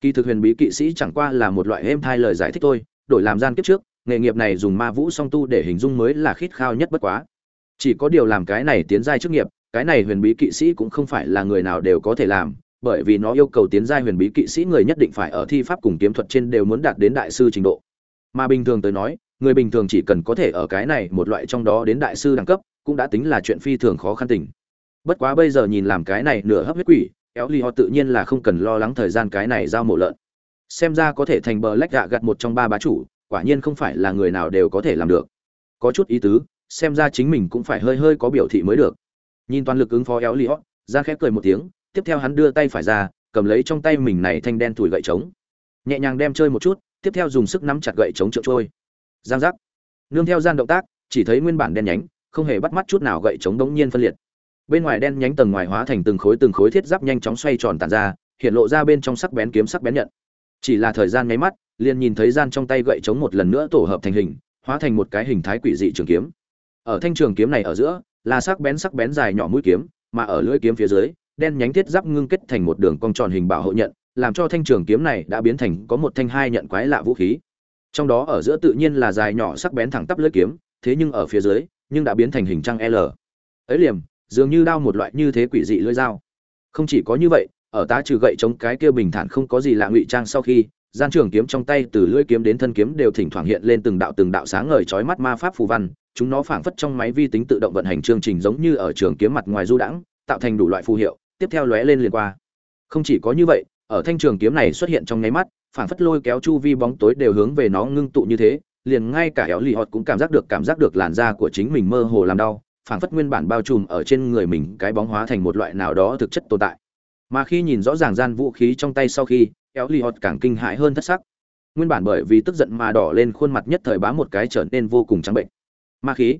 Kỳ thực huyền bí kỵ sĩ chẳng qua là một loại êm thai lời giải thích thôi, đổi làm gian kiếp trước, nghề nghiệp này dùng ma vũ song tu để hình dung mới là khít khao nhất bất quá. Chỉ có điều làm cái này tiến giai chức nghiệp cái này huyền bí kỵ sĩ cũng không phải là người nào đều có thể làm, bởi vì nó yêu cầu tiến giai huyền bí kỵ sĩ người nhất định phải ở thi pháp cùng kiếm thuật trên đều muốn đạt đến đại sư trình độ. Mà bình thường tới nói, người bình thường chỉ cần có thể ở cái này một loại trong đó đến đại sư đẳng cấp, cũng đã tính là chuyện phi thường khó khăn tình. Bất quá bây giờ nhìn làm cái này nửa hấp huyết quỷ, éo ly họ tự nhiên là không cần lo lắng thời gian cái này giao mổ lợn. Xem ra có thể thành bờ lách gạ gặt một trong ba bá chủ, quả nhiên không phải là người nào đều có thể làm được. Có chút ý tứ, xem ra chính mình cũng phải hơi hơi có biểu thị mới được nhìn toàn lực ứng phó éo ly hót ra khép cười một tiếng, tiếp theo hắn đưa tay phải ra, cầm lấy trong tay mình này thanh đen thủi gậy trống. Nhẹ nhàng đem chơi một chút, tiếp theo dùng sức nắm chặt gậy trống trượt trôi. Giang giác. Nương theo gian động tác, chỉ thấy nguyên bản đen nhánh, không hề bắt mắt chút nào gậy trống đống nhiên phân liệt. Bên ngoài đen nhánh tầng ngoài hóa thành từng khối từng khối thiết giáp nhanh chóng xoay tròn tàn ra, hiện lộ ra bên trong sắc bén kiếm sắc bén nhận. Chỉ là thời gian nháy mắt, liền nhìn thấy gian trong tay gậy trống một lần nữa tổ hợp thành hình, hóa thành một cái hình thái quỷ dị trường kiếm. Ở thanh trường kiếm này ở giữa là sắc bén sắc bén dài nhỏ mũi kiếm, mà ở lưỡi kiếm phía dưới, đen nhánh thiết giáp ngưng kết thành một đường cong tròn hình bảo hộ nhận, làm cho thanh trường kiếm này đã biến thành có một thanh hai nhận quái lạ vũ khí. Trong đó ở giữa tự nhiên là dài nhỏ sắc bén thẳng tắp lưỡi kiếm, thế nhưng ở phía dưới, nhưng đã biến thành hình trăng l. Ấy liềm, dường như đao một loại như thế quỷ dị lưỡi dao. Không chỉ có như vậy, ở tá trừ gậy chống cái kia bình thản không có gì lạ ngụy trang sau khi gian trường kiếm trong tay từ lưỡi kiếm đến thân kiếm đều thỉnh thoảng hiện lên từng đạo từng đạo sáng ngời chói mắt ma pháp phù văn, chúng nó phảng phất trong máy vi tính tự động vận hành chương trình giống như ở trường kiếm mặt ngoài du đãng, tạo thành đủ loại phù hiệu, tiếp theo lóe lên liền qua. Không chỉ có như vậy, ở thanh trường kiếm này xuất hiện trong nháy mắt, phảng phất lôi kéo chu vi bóng tối đều hướng về nó ngưng tụ như thế, liền ngay cả éo lì họt cũng cảm giác được cảm giác được làn da của chính mình mơ hồ làm đau, phảng phất nguyên bản bao trùm ở trên người mình cái bóng hóa thành một loại nào đó thực chất tồn tại. Mà khi nhìn rõ ràng gian vũ khí trong tay sau khi éo càng kinh hãi hơn thất sắc. Nguyên bản bởi vì tức giận mà đỏ lên khuôn mặt nhất thời bá một cái trở nên vô cùng trắng bệnh. Ma khí.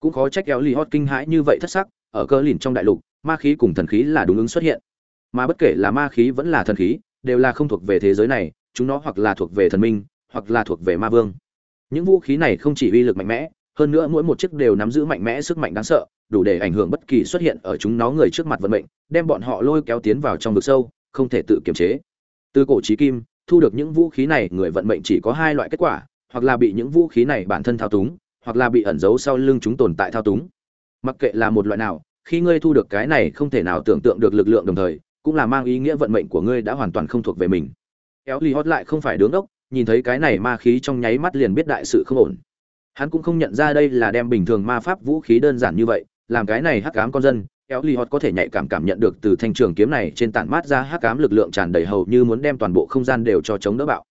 Cũng khó trách éo kinh hãi như vậy thất sắc, ở cơ lìn trong đại lục, ma khí cùng thần khí là đúng ứng xuất hiện. Mà bất kể là ma khí vẫn là thần khí, đều là không thuộc về thế giới này, chúng nó hoặc là thuộc về thần minh, hoặc là thuộc về ma vương. Những vũ khí này không chỉ uy lực mạnh mẽ, hơn nữa mỗi một chiếc đều nắm giữ mạnh mẽ sức mạnh đáng sợ, đủ để ảnh hưởng bất kỳ xuất hiện ở chúng nó người trước mặt vận mệnh, đem bọn họ lôi kéo tiến vào trong vực sâu, không thể tự kiềm chế từ cổ chí kim, thu được những vũ khí này, người vận mệnh chỉ có hai loại kết quả, hoặc là bị những vũ khí này bản thân thao túng, hoặc là bị ẩn giấu sau lưng chúng tồn tại thao túng. Mặc kệ là một loại nào, khi ngươi thu được cái này không thể nào tưởng tượng được lực lượng đồng thời, cũng là mang ý nghĩa vận mệnh của ngươi đã hoàn toàn không thuộc về mình. Kéo ly hót lại không phải đứng đốc, nhìn thấy cái này ma khí trong nháy mắt liền biết đại sự không ổn. Hắn cũng không nhận ra đây là đem bình thường ma pháp vũ khí đơn giản như vậy, làm cái này hắc ám con dân Éo ly hot có thể nhạy cảm cảm nhận được từ thanh trường kiếm này trên tản mát ra hắc ám lực lượng tràn đầy hầu như muốn đem toàn bộ không gian đều cho chống đỡ bạo.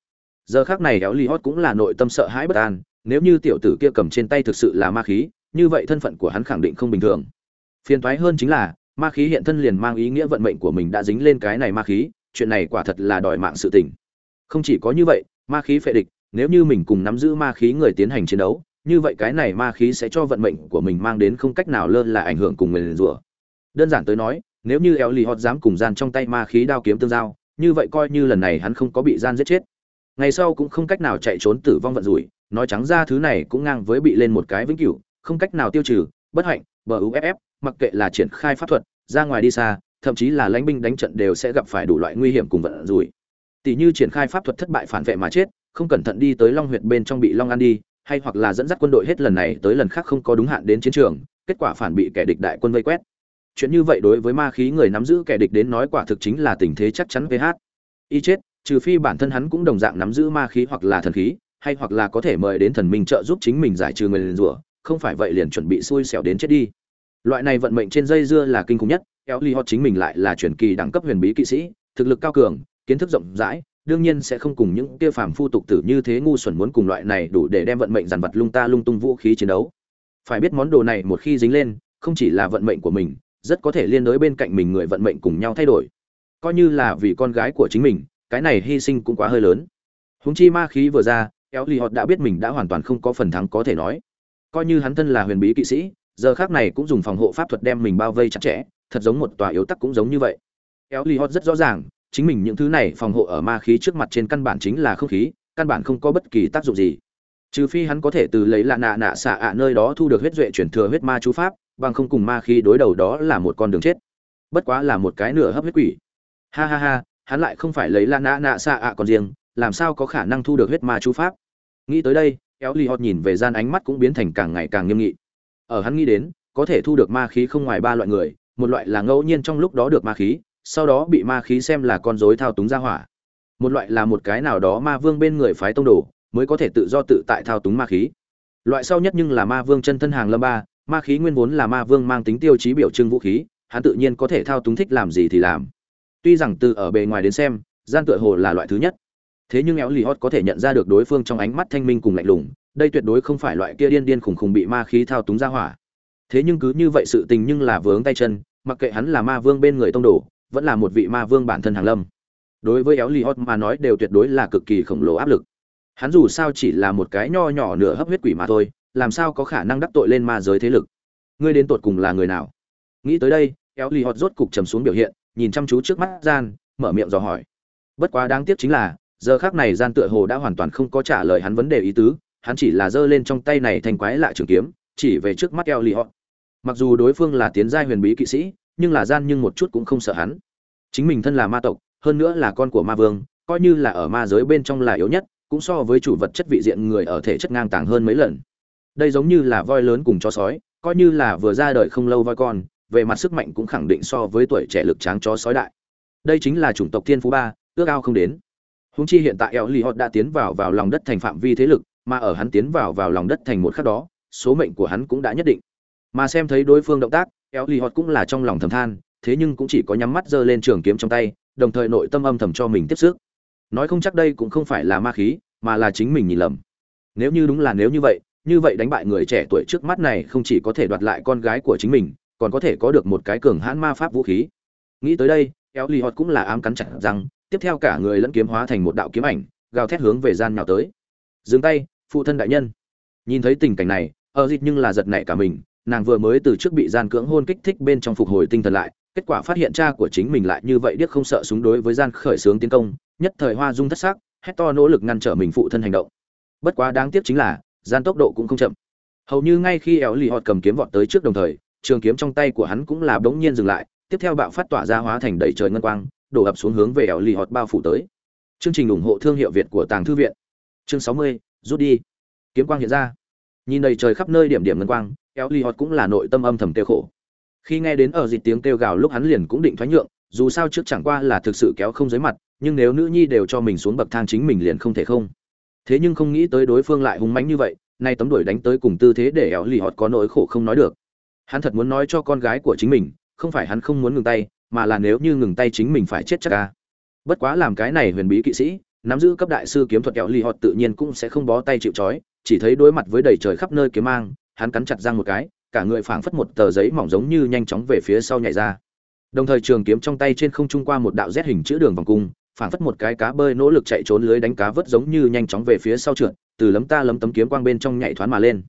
Giờ khác này Éo ly hot cũng là nội tâm sợ hãi bất an, nếu như tiểu tử kia cầm trên tay thực sự là ma khí, như vậy thân phận của hắn khẳng định không bình thường. Phiền thoái hơn chính là, ma khí hiện thân liền mang ý nghĩa vận mệnh của mình đã dính lên cái này ma khí, chuyện này quả thật là đòi mạng sự tình. Không chỉ có như vậy, ma khí phệ địch, nếu như mình cùng nắm giữ ma khí người tiến hành chiến đấu, như vậy cái này ma khí sẽ cho vận mệnh của mình mang đến không cách nào lơ là ảnh hưởng cùng người rủa đơn giản tới nói, nếu như eo lì hot dám cùng gian trong tay ma khí đao kiếm tương giao, như vậy coi như lần này hắn không có bị gian giết chết. Ngày sau cũng không cách nào chạy trốn tử vong vận rủi, nói trắng ra thứ này cũng ngang với bị lên một cái vĩnh cửu, không cách nào tiêu trừ, bất hạnh, bờ uff mặc kệ là triển khai pháp thuật, ra ngoài đi xa, thậm chí là lãnh binh đánh trận đều sẽ gặp phải đủ loại nguy hiểm cùng vận rủi. Tỷ như triển khai pháp thuật thất bại phản vệ mà chết, không cẩn thận đi tới long huyệt bên trong bị long ăn đi, hay hoặc là dẫn dắt quân đội hết lần này tới lần khác không có đúng hạn đến chiến trường, kết quả phản bị kẻ địch đại quân vây quét chuyện như vậy đối với ma khí người nắm giữ kẻ địch đến nói quả thực chính là tình thế chắc chắn vh y chết, trừ phi bản thân hắn cũng đồng dạng nắm giữ ma khí hoặc là thần khí, hay hoặc là có thể mời đến thần minh trợ giúp chính mình giải trừ người liền rủa, không phải vậy liền chuẩn bị xui xẻo đến chết đi. Loại này vận mệnh trên dây dưa là kinh khủng nhất, kéo ly hot chính mình lại là truyền kỳ đẳng cấp huyền bí kỵ sĩ, thực lực cao cường, kiến thức rộng rãi, đương nhiên sẽ không cùng những kia phàm phu tục tử như thế ngu xuẩn muốn cùng loại này đủ để đem vận mệnh dàn vật lung ta lung tung vũ khí chiến đấu. Phải biết món đồ này một khi dính lên, không chỉ là vận mệnh của mình rất có thể liên đối bên cạnh mình người vận mệnh cùng nhau thay đổi. Coi như là vì con gái của chính mình, cái này hy sinh cũng quá hơi lớn. Húng chi ma khí vừa ra, éo lì họ đã biết mình đã hoàn toàn không có phần thắng có thể nói. Coi như hắn thân là huyền bí kỵ sĩ, giờ khác này cũng dùng phòng hộ pháp thuật đem mình bao vây chặt chẽ, thật giống một tòa yếu tắc cũng giống như vậy. Éo lì họ rất rõ ràng, chính mình những thứ này phòng hộ ở ma khí trước mặt trên căn bản chính là không khí, căn bản không có bất kỳ tác dụng gì. Trừ phi hắn có thể từ lấy lạ nạ nạ xạ ạ nơi đó thu được huyết duệ chuyển thừa huyết ma chú pháp bằng không cùng ma khí đối đầu đó là một con đường chết. Bất quá là một cái nửa hấp huyết quỷ. Ha ha ha, hắn lại không phải lấy la nã nạ xạ ạ còn riêng, làm sao có khả năng thu được huyết ma chú pháp? Nghĩ tới đây, éo li hot nhìn về gian ánh mắt cũng biến thành càng ngày càng nghiêm nghị. Ở hắn nghĩ đến, có thể thu được ma khí không ngoài ba loại người, một loại là ngẫu nhiên trong lúc đó được ma khí, sau đó bị ma khí xem là con rối thao túng ra hỏa. Một loại là một cái nào đó ma vương bên người phái tông đồ, mới có thể tự do tự tại thao túng ma khí. Loại sau nhất nhưng là ma vương chân thân hàng lâm ba ma khí nguyên vốn là ma vương mang tính tiêu chí biểu trưng vũ khí, hắn tự nhiên có thể thao túng thích làm gì thì làm. Tuy rằng từ ở bề ngoài đến xem, gian tựa hồ là loại thứ nhất. Thế nhưng éo lì hót có thể nhận ra được đối phương trong ánh mắt thanh minh cùng lạnh lùng, đây tuyệt đối không phải loại kia điên điên khùng khùng bị ma khí thao túng ra hỏa. Thế nhưng cứ như vậy sự tình nhưng là vướng tay chân, mặc kệ hắn là ma vương bên người tông đồ, vẫn là một vị ma vương bản thân hàng lâm. Đối với éo lì hót mà nói đều tuyệt đối là cực kỳ khổng lồ áp lực. Hắn dù sao chỉ là một cái nho nhỏ nửa hấp huyết quỷ mà thôi làm sao có khả năng đắc tội lên ma giới thế lực? Ngươi đến tột cùng là người nào? Nghĩ tới đây éo lì hót rốt cục trầm xuống biểu hiện, nhìn chăm chú trước mắt gian, mở miệng dò hỏi. Bất quá đáng tiếc chính là, giờ khác này gian tựa hồ đã hoàn toàn không có trả lời hắn vấn đề ý tứ, hắn chỉ là giơ lên trong tay này thành quái lạ trường kiếm, chỉ về trước mắt eo lì họ mặc dù đối phương là tiến giai huyền bí kỵ sĩ, nhưng là gian nhưng một chút cũng không sợ hắn. Chính mình thân là ma tộc, hơn nữa là con của ma vương, coi như là ở ma giới bên trong là yếu nhất, cũng so với chủ vật chất vị diện người ở thể chất ngang tàng hơn mấy lần đây giống như là voi lớn cùng chó sói, coi như là vừa ra đời không lâu voi con, về mặt sức mạnh cũng khẳng định so với tuổi trẻ lực tráng chó sói đại. Đây chính là chủng tộc thiên phú ba, ước ao không đến. Húng chi hiện tại eo li hot đã tiến vào vào lòng đất thành phạm vi thế lực, mà ở hắn tiến vào vào lòng đất thành một khắc đó, số mệnh của hắn cũng đã nhất định. Mà xem thấy đối phương động tác, eo li hot cũng là trong lòng thầm than, thế nhưng cũng chỉ có nhắm mắt giơ lên trường kiếm trong tay, đồng thời nội tâm âm thầm cho mình tiếp sức. Nói không chắc đây cũng không phải là ma khí, mà là chính mình nhìn lầm. Nếu như đúng là nếu như vậy như vậy đánh bại người trẻ tuổi trước mắt này không chỉ có thể đoạt lại con gái của chính mình, còn có thể có được một cái cường hãn ma pháp vũ khí. Nghĩ tới đây eo lì hot cũng là ám cắn chặt rằng tiếp theo cả người lẫn kiếm hóa thành một đạo kiếm ảnh, gào thét hướng về gian nào tới. Dừng tay, phụ thân đại nhân. Nhìn thấy tình cảnh này ở dịt nhưng là giật nảy cả mình, nàng vừa mới từ trước bị gian cưỡng hôn kích thích bên trong phục hồi tinh thần lại, kết quả phát hiện cha của chính mình lại như vậy điếc không sợ súng đối với gian khởi xướng tiến công, nhất thời hoa dung thất sắc, hét to nỗ lực ngăn trở mình phụ thân hành động. Bất quá đáng tiếc chính là gian tốc độ cũng không chậm. Hầu như ngay khi éo lì họt cầm kiếm vọt tới trước đồng thời, trường kiếm trong tay của hắn cũng là bỗng nhiên dừng lại, tiếp theo bạo phát tỏa ra hóa thành đầy trời ngân quang, đổ ập xuống hướng về éo lì họt bao phủ tới. Chương trình ủng hộ thương hiệu việt của tàng thư viện. Chương sáu mươi, rút đi. Kiếm quang hiện ra. Nhìn đầy trời khắp nơi điểm điểm ngân quang éo lì họt cũng là nội tâm âm thầm tiêu khổ. Khi nghe đến ở dịch tiếng kêu gào lúc hắn liền cũng định thoái nhượng, dù sao trước chẳng qua là thực sự kéo không dưới mặt, nhưng nếu nữ nhi đều cho mình xuống bậc thang chính mình liền không thể không thế nhưng không nghĩ tới đối phương lại hung mãnh như vậy, nay tấm đuổi đánh tới cùng tư thế để éo lì họt có nỗi khổ không nói được. Hắn thật muốn nói cho con gái của chính mình, không phải hắn không muốn ngừng tay, mà là nếu như ngừng tay chính mình phải chết chắc ca bất quá làm cái này huyền bí kỵ sĩ, nắm giữ cấp đại sư kiếm thuật kẹo lì họt tự nhiên cũng sẽ không bó tay chịu trói, chỉ thấy đối mặt với đầy trời khắp nơi kiếm mang, hắn cắn chặt răng một cái, cả người phảng phất một tờ giấy mỏng giống như nhanh chóng về phía sau nhảy ra. Đồng thời trường kiếm trong tay trên không trung qua một đạo rét hình chữ đường vòng cung phảng phất một cái cá bơi nỗ lực chạy trốn lưới đánh cá vớt giống như nhanh chóng về phía sau trượt, từ lấm ta lấm tấm kiếm quang bên trong nhảy thoáng mà lên.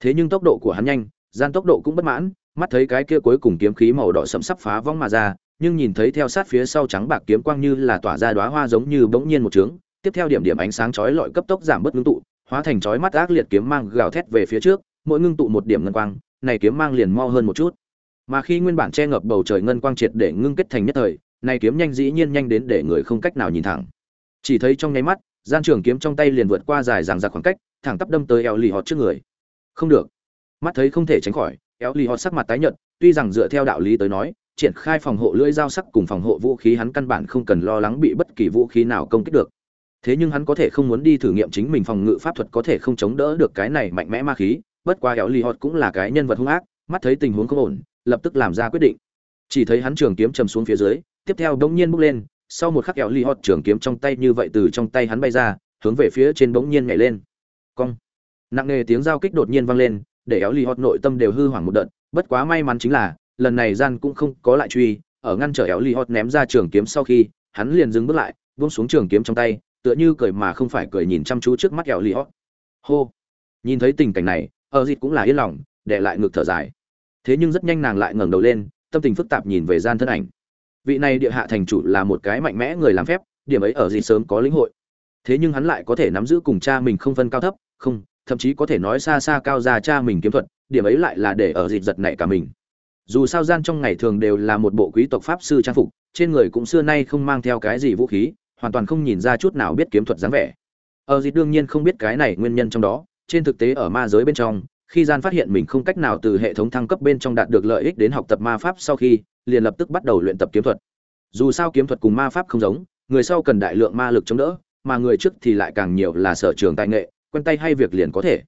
Thế nhưng tốc độ của hắn nhanh, gian tốc độ cũng bất mãn, mắt thấy cái kia cuối cùng kiếm khí màu đỏ sẫm sắp phá vong mà ra, nhưng nhìn thấy theo sát phía sau trắng bạc kiếm quang như là tỏa ra đóa hoa giống như bỗng nhiên một trướng tiếp theo điểm điểm ánh sáng chói lọi cấp tốc giảm bớt ngưng tụ, hóa thành chói mắt ác liệt kiếm mang gào thét về phía trước, mỗi ngưng tụ một điểm ngân quang, này kiếm mang liền mo hơn một chút. Mà khi nguyên bản che ngập bầu trời ngân quang triệt để ngưng kết thành nhất thời này kiếm nhanh dĩ nhiên nhanh đến để người không cách nào nhìn thẳng. Chỉ thấy trong nháy mắt, gian trường kiếm trong tay liền vượt qua dài dàng ra khoảng cách, thẳng tắp đâm tới eo lì họt trước người. Không được. Mắt thấy không thể tránh khỏi, eo lì họt sắc mặt tái nhợt, tuy rằng dựa theo đạo lý tới nói, triển khai phòng hộ lưỡi dao sắc cùng phòng hộ vũ khí hắn căn bản không cần lo lắng bị bất kỳ vũ khí nào công kích được. Thế nhưng hắn có thể không muốn đi thử nghiệm chính mình phòng ngự pháp thuật có thể không chống đỡ được cái này mạnh mẽ ma khí, bất qua eo lì họt cũng là cái nhân vật hung ác, mắt thấy tình huống không ổn, lập tức làm ra quyết định. Chỉ thấy hắn trường kiếm chầm xuống phía dưới tiếp theo đống nhiên bốc lên, sau một khắc kẹo ly hot trường kiếm trong tay như vậy từ trong tay hắn bay ra, hướng về phía trên bỗng nhiên nhảy lên. Cong. Nặng nề tiếng giao kích đột nhiên vang lên, để éo ly hot nội tâm đều hư hoảng một đợt, bất quá may mắn chính là, lần này gian cũng không có lại truy, ở ngăn trở éo ly hot ném ra trường kiếm sau khi, hắn liền dừng bước lại, buông xuống trường kiếm trong tay, tựa như cười mà không phải cười nhìn chăm chú trước mắt ẻo ly hot. hô. Nhìn thấy tình cảnh này ở dịch cũng là yên lòng, để lại ngực thở dài. Thế nhưng rất nhanh nàng lại ngẩng đầu lên, tâm tình phức tạp nhìn về gian thân ảnh vị này địa hạ thành chủ là một cái mạnh mẽ người làm phép, điểm ấy ở gì sớm có lĩnh hội. Thế nhưng hắn lại có thể nắm giữ cùng cha mình không phân cao thấp, không, thậm chí có thể nói xa xa cao ra cha mình kiếm thuật, điểm ấy lại là để ở dịp giật nảy cả mình. Dù sao gian trong ngày thường đều là một bộ quý tộc pháp sư trang phục, trên người cũng xưa nay không mang theo cái gì vũ khí, hoàn toàn không nhìn ra chút nào biết kiếm thuật dáng vẻ. Ở dịp đương nhiên không biết cái này nguyên nhân trong đó, trên thực tế ở ma giới bên trong khi gian phát hiện mình không cách nào từ hệ thống thăng cấp bên trong đạt được lợi ích đến học tập ma pháp sau khi, liền lập tức bắt đầu luyện tập kiếm thuật. Dù sao kiếm thuật cùng ma pháp không giống, người sau cần đại lượng ma lực chống đỡ, mà người trước thì lại càng nhiều là sở trường tài nghệ, quen tay hay việc liền có thể.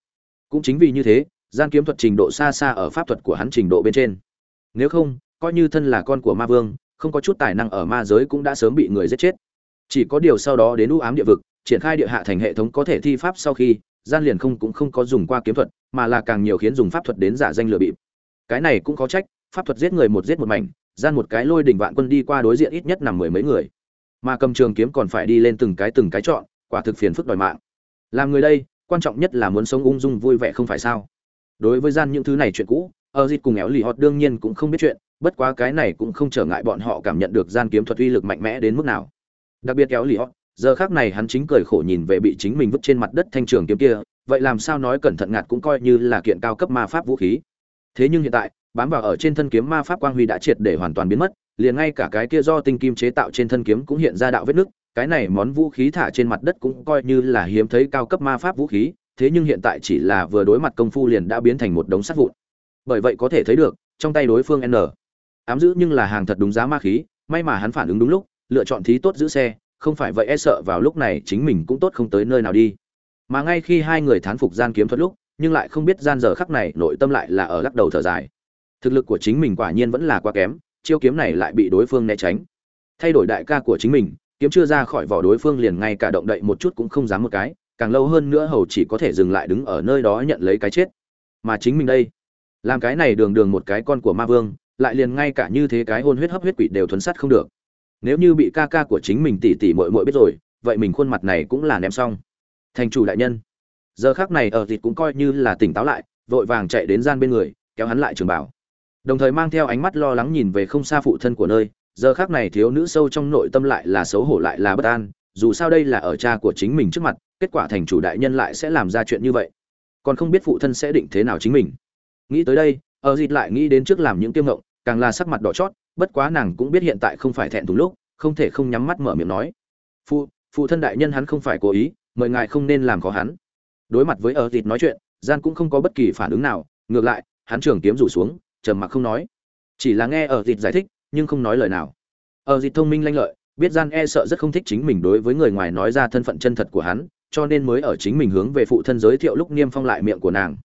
Cũng chính vì như thế, gian kiếm thuật trình độ xa xa ở pháp thuật của hắn trình độ bên trên. Nếu không, coi như thân là con của ma vương, không có chút tài năng ở ma giới cũng đã sớm bị người giết chết. Chỉ có điều sau đó đến u ám địa vực, triển khai địa hạ thành hệ thống có thể thi pháp sau khi, gian liền không cũng không có dùng qua kiếm thuật mà là càng nhiều khiến dùng pháp thuật đến giả danh lừa bịp. Cái này cũng có trách, pháp thuật giết người một giết một mảnh, gian một cái lôi đỉnh vạn quân đi qua đối diện ít nhất nằm mười mấy người. Mà cầm trường kiếm còn phải đi lên từng cái từng cái chọn, quả thực phiền phức đòi mạng. Làm người đây, quan trọng nhất là muốn sống ung dung vui vẻ không phải sao? Đối với gian những thứ này chuyện cũ ở dịt cùng éo lì họt đương nhiên cũng không biết chuyện, bất quá cái này cũng không trở ngại bọn họ cảm nhận được gian kiếm thuật uy lực mạnh mẽ đến mức nào. Đặc biệt éo lì họt giờ khác này hắn chính cười khổ nhìn về bị chính mình vứt trên mặt đất thanh trường kiếm kia, vậy làm sao nói cẩn thận ngạt cũng coi như là kiện cao cấp ma pháp vũ khí. Thế nhưng hiện tại, bám vào ở trên thân kiếm ma pháp quang huy đã triệt để hoàn toàn biến mất, liền ngay cả cái kia do tinh kim chế tạo trên thân kiếm cũng hiện ra đạo vết nứt cái này món vũ khí thả trên mặt đất cũng coi như là hiếm thấy cao cấp ma pháp vũ khí, thế nhưng hiện tại chỉ là vừa đối mặt công phu liền đã biến thành một đống sắt vụn. Bởi vậy có thể thấy được, trong tay đối phương n. Ám giữ nhưng là hàng thật đúng giá ma khí, may mà hắn phản ứng đúng lúc, lựa chọn thí tốt giữ xe không phải vậy e sợ vào lúc này chính mình cũng tốt không tới nơi nào đi. Mà ngay khi hai người thán phục gian kiếm thuật lúc, nhưng lại không biết gian giờ khắc này nội tâm lại là ở lắc đầu thở dài. Thực lực của chính mình quả nhiên vẫn là quá kém, chiêu kiếm này lại bị đối phương né tránh. Thay đổi đại ca của chính mình, kiếm chưa ra khỏi vỏ đối phương liền ngay cả động đậy một chút cũng không dám một cái, càng lâu hơn nữa hầu chỉ có thể dừng lại đứng ở nơi đó nhận lấy cái chết. Mà chính mình đây, làm cái này đường đường một cái con của ma vương, lại liền ngay cả như thế cái hôn huyết hấp huyết quỷ đều thuấn sát không được nếu như bị ca ca của chính mình tỉ tỉ mội mội biết rồi, vậy mình khuôn mặt này cũng là ném xong. Thành chủ đại nhân. Giờ khác này ở thịt cũng coi như là tỉnh táo lại, vội vàng chạy đến gian bên người, kéo hắn lại trường bảo. Đồng thời mang theo ánh mắt lo lắng nhìn về không xa phụ thân của nơi, giờ khác này thiếu nữ sâu trong nội tâm lại là xấu hổ lại là bất an, dù sao đây là ở cha của chính mình trước mặt, kết quả thành chủ đại nhân lại sẽ làm ra chuyện như vậy. Còn không biết phụ thân sẽ định thế nào chính mình. Nghĩ tới đây, ở dịt lại nghĩ đến trước làm những tiêm ngộng càng là sắc mặt đỏ chót, bất quá nàng cũng biết hiện tại không phải thẹn thùng lúc, không thể không nhắm mắt mở miệng nói. Phụ phụ thân đại nhân hắn không phải cố ý, mời ngài không nên làm khó hắn. Đối mặt với ở thịt nói chuyện, gian cũng không có bất kỳ phản ứng nào, ngược lại, hắn trường kiếm rủ xuống, trầm mặc không nói. Chỉ là nghe ở thịt giải thích, nhưng không nói lời nào. Ở thịt thông minh lanh lợi, biết gian e sợ rất không thích chính mình đối với người ngoài nói ra thân phận chân thật của hắn, cho nên mới ở chính mình hướng về phụ thân giới thiệu lúc niêm phong lại miệng của nàng.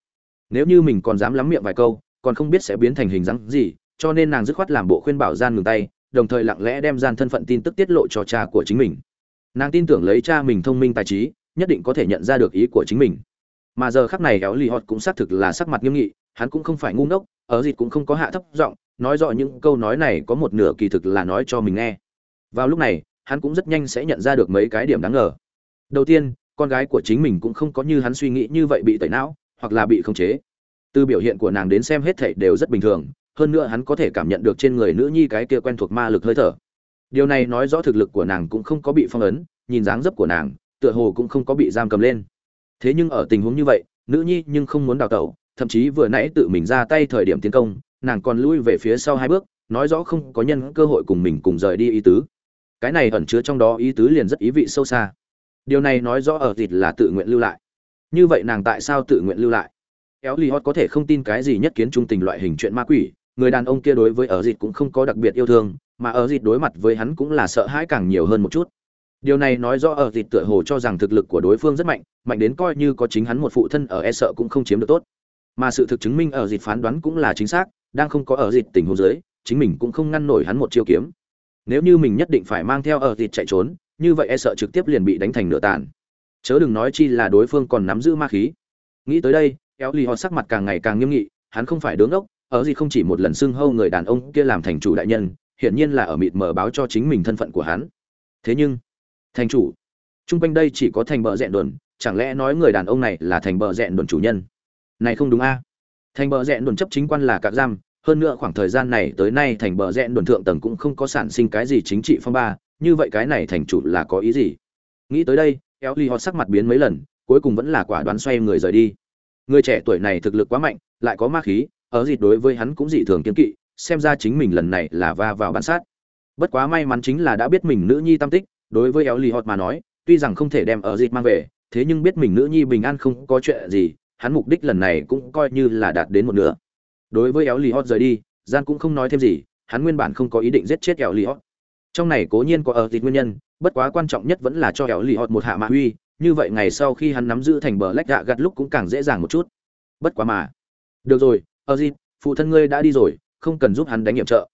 Nếu như mình còn dám lắm miệng vài câu, còn không biết sẽ biến thành hình dáng gì cho nên nàng dứt khoát làm bộ khuyên bảo gian ngừng tay, đồng thời lặng lẽ đem gian thân phận tin tức tiết lộ cho cha của chính mình. Nàng tin tưởng lấy cha mình thông minh tài trí, nhất định có thể nhận ra được ý của chính mình. Mà giờ khắc này éo lì họt cũng xác thực là sắc mặt nghiêm nghị, hắn cũng không phải ngu ngốc, ở dịt cũng không có hạ thấp giọng, nói rõ những câu nói này có một nửa kỳ thực là nói cho mình nghe. Vào lúc này, hắn cũng rất nhanh sẽ nhận ra được mấy cái điểm đáng ngờ. Đầu tiên, con gái của chính mình cũng không có như hắn suy nghĩ như vậy bị tẩy não, hoặc là bị khống chế. Từ biểu hiện của nàng đến xem hết thảy đều rất bình thường hơn nữa hắn có thể cảm nhận được trên người nữ nhi cái kia quen thuộc ma lực hơi thở. Điều này nói rõ thực lực của nàng cũng không có bị phong ấn, nhìn dáng dấp của nàng, tựa hồ cũng không có bị giam cầm lên. Thế nhưng ở tình huống như vậy, nữ nhi nhưng không muốn đào tẩu, thậm chí vừa nãy tự mình ra tay thời điểm tiến công, nàng còn lui về phía sau hai bước, nói rõ không có nhân cơ hội cùng mình cùng rời đi ý tứ. Cái này ẩn chứa trong đó ý tứ liền rất ý vị sâu xa. Điều này nói rõ ở thịt là tự nguyện lưu lại. Như vậy nàng tại sao tự nguyện lưu lại? Éo li hot có thể không tin cái gì nhất kiến trung tình loại hình chuyện ma quỷ người đàn ông kia đối với ở dịt cũng không có đặc biệt yêu thương, mà ở dịt đối mặt với hắn cũng là sợ hãi càng nhiều hơn một chút. Điều này nói rõ ở dịt tựa hồ cho rằng thực lực của đối phương rất mạnh mạnh đến coi như có chính hắn một phụ thân ở e sợ cũng không chiếm được tốt. Mà sự thực chứng minh ở dịt phán đoán cũng là chính xác, đang không có ở dịt tình huống dưới, chính mình cũng không ngăn nổi hắn một chiêu kiếm. Nếu như mình nhất định phải mang theo ở dịt chạy trốn, như vậy e sợ trực tiếp liền bị đánh thành nửa tàn. Chớ đừng nói chi là đối phương còn nắm giữ ma khí. Nghĩ tới đây kéo lì họ sắc mặt càng ngày càng nghiêm nghị, hắn không phải đứng ốc ở gì không chỉ một lần xưng hâu người đàn ông kia làm thành chủ đại nhân, hiển nhiên là ở mịt mờ báo cho chính mình thân phận của hắn. Thế nhưng, thành chủ, chung quanh đây chỉ có thành bờ rẹn đồn, chẳng lẽ nói người đàn ông này là thành bờ rẹn đồn chủ nhân? Này không đúng a. Thành bờ rẹn đồn chấp chính quan là cạm giam, hơn nữa khoảng thời gian này tới nay thành bờ rẽ đồn thượng tầng cũng không có sản sinh cái gì chính trị phong ba, như vậy cái này thành chủ là có ý gì? Nghĩ tới đây, eo ly họ sắc mặt biến mấy lần, cuối cùng vẫn là quả đoán xoay người rời đi. Người trẻ tuổi này thực lực quá mạnh, lại có ma khí ở dịt đối với hắn cũng dị thường kiên kỵ, xem ra chính mình lần này là va vào bản sát. Bất quá may mắn chính là đã biết mình nữ nhi tam tích, đối với éo lì hot mà nói, tuy rằng không thể đem ở dịt mang về, thế nhưng biết mình nữ nhi bình an không có chuyện gì, hắn mục đích lần này cũng coi như là đạt đến một nửa. Đối với éo lì hot rời đi, gian cũng không nói thêm gì, hắn nguyên bản không có ý định giết chết éo lì hot. Trong này cố nhiên có ở dịt nguyên nhân, bất quá quan trọng nhất vẫn là cho éo lì hot một hạ mạ huy như vậy ngày sau khi hắn nắm giữ thành bờ lách gạ gặt lúc cũng càng dễ dàng một chút. Bất quá mà. Được rồi ơ gì, phụ thân ngươi đã đi rồi, không cần giúp hắn đánh nhiệm trợ.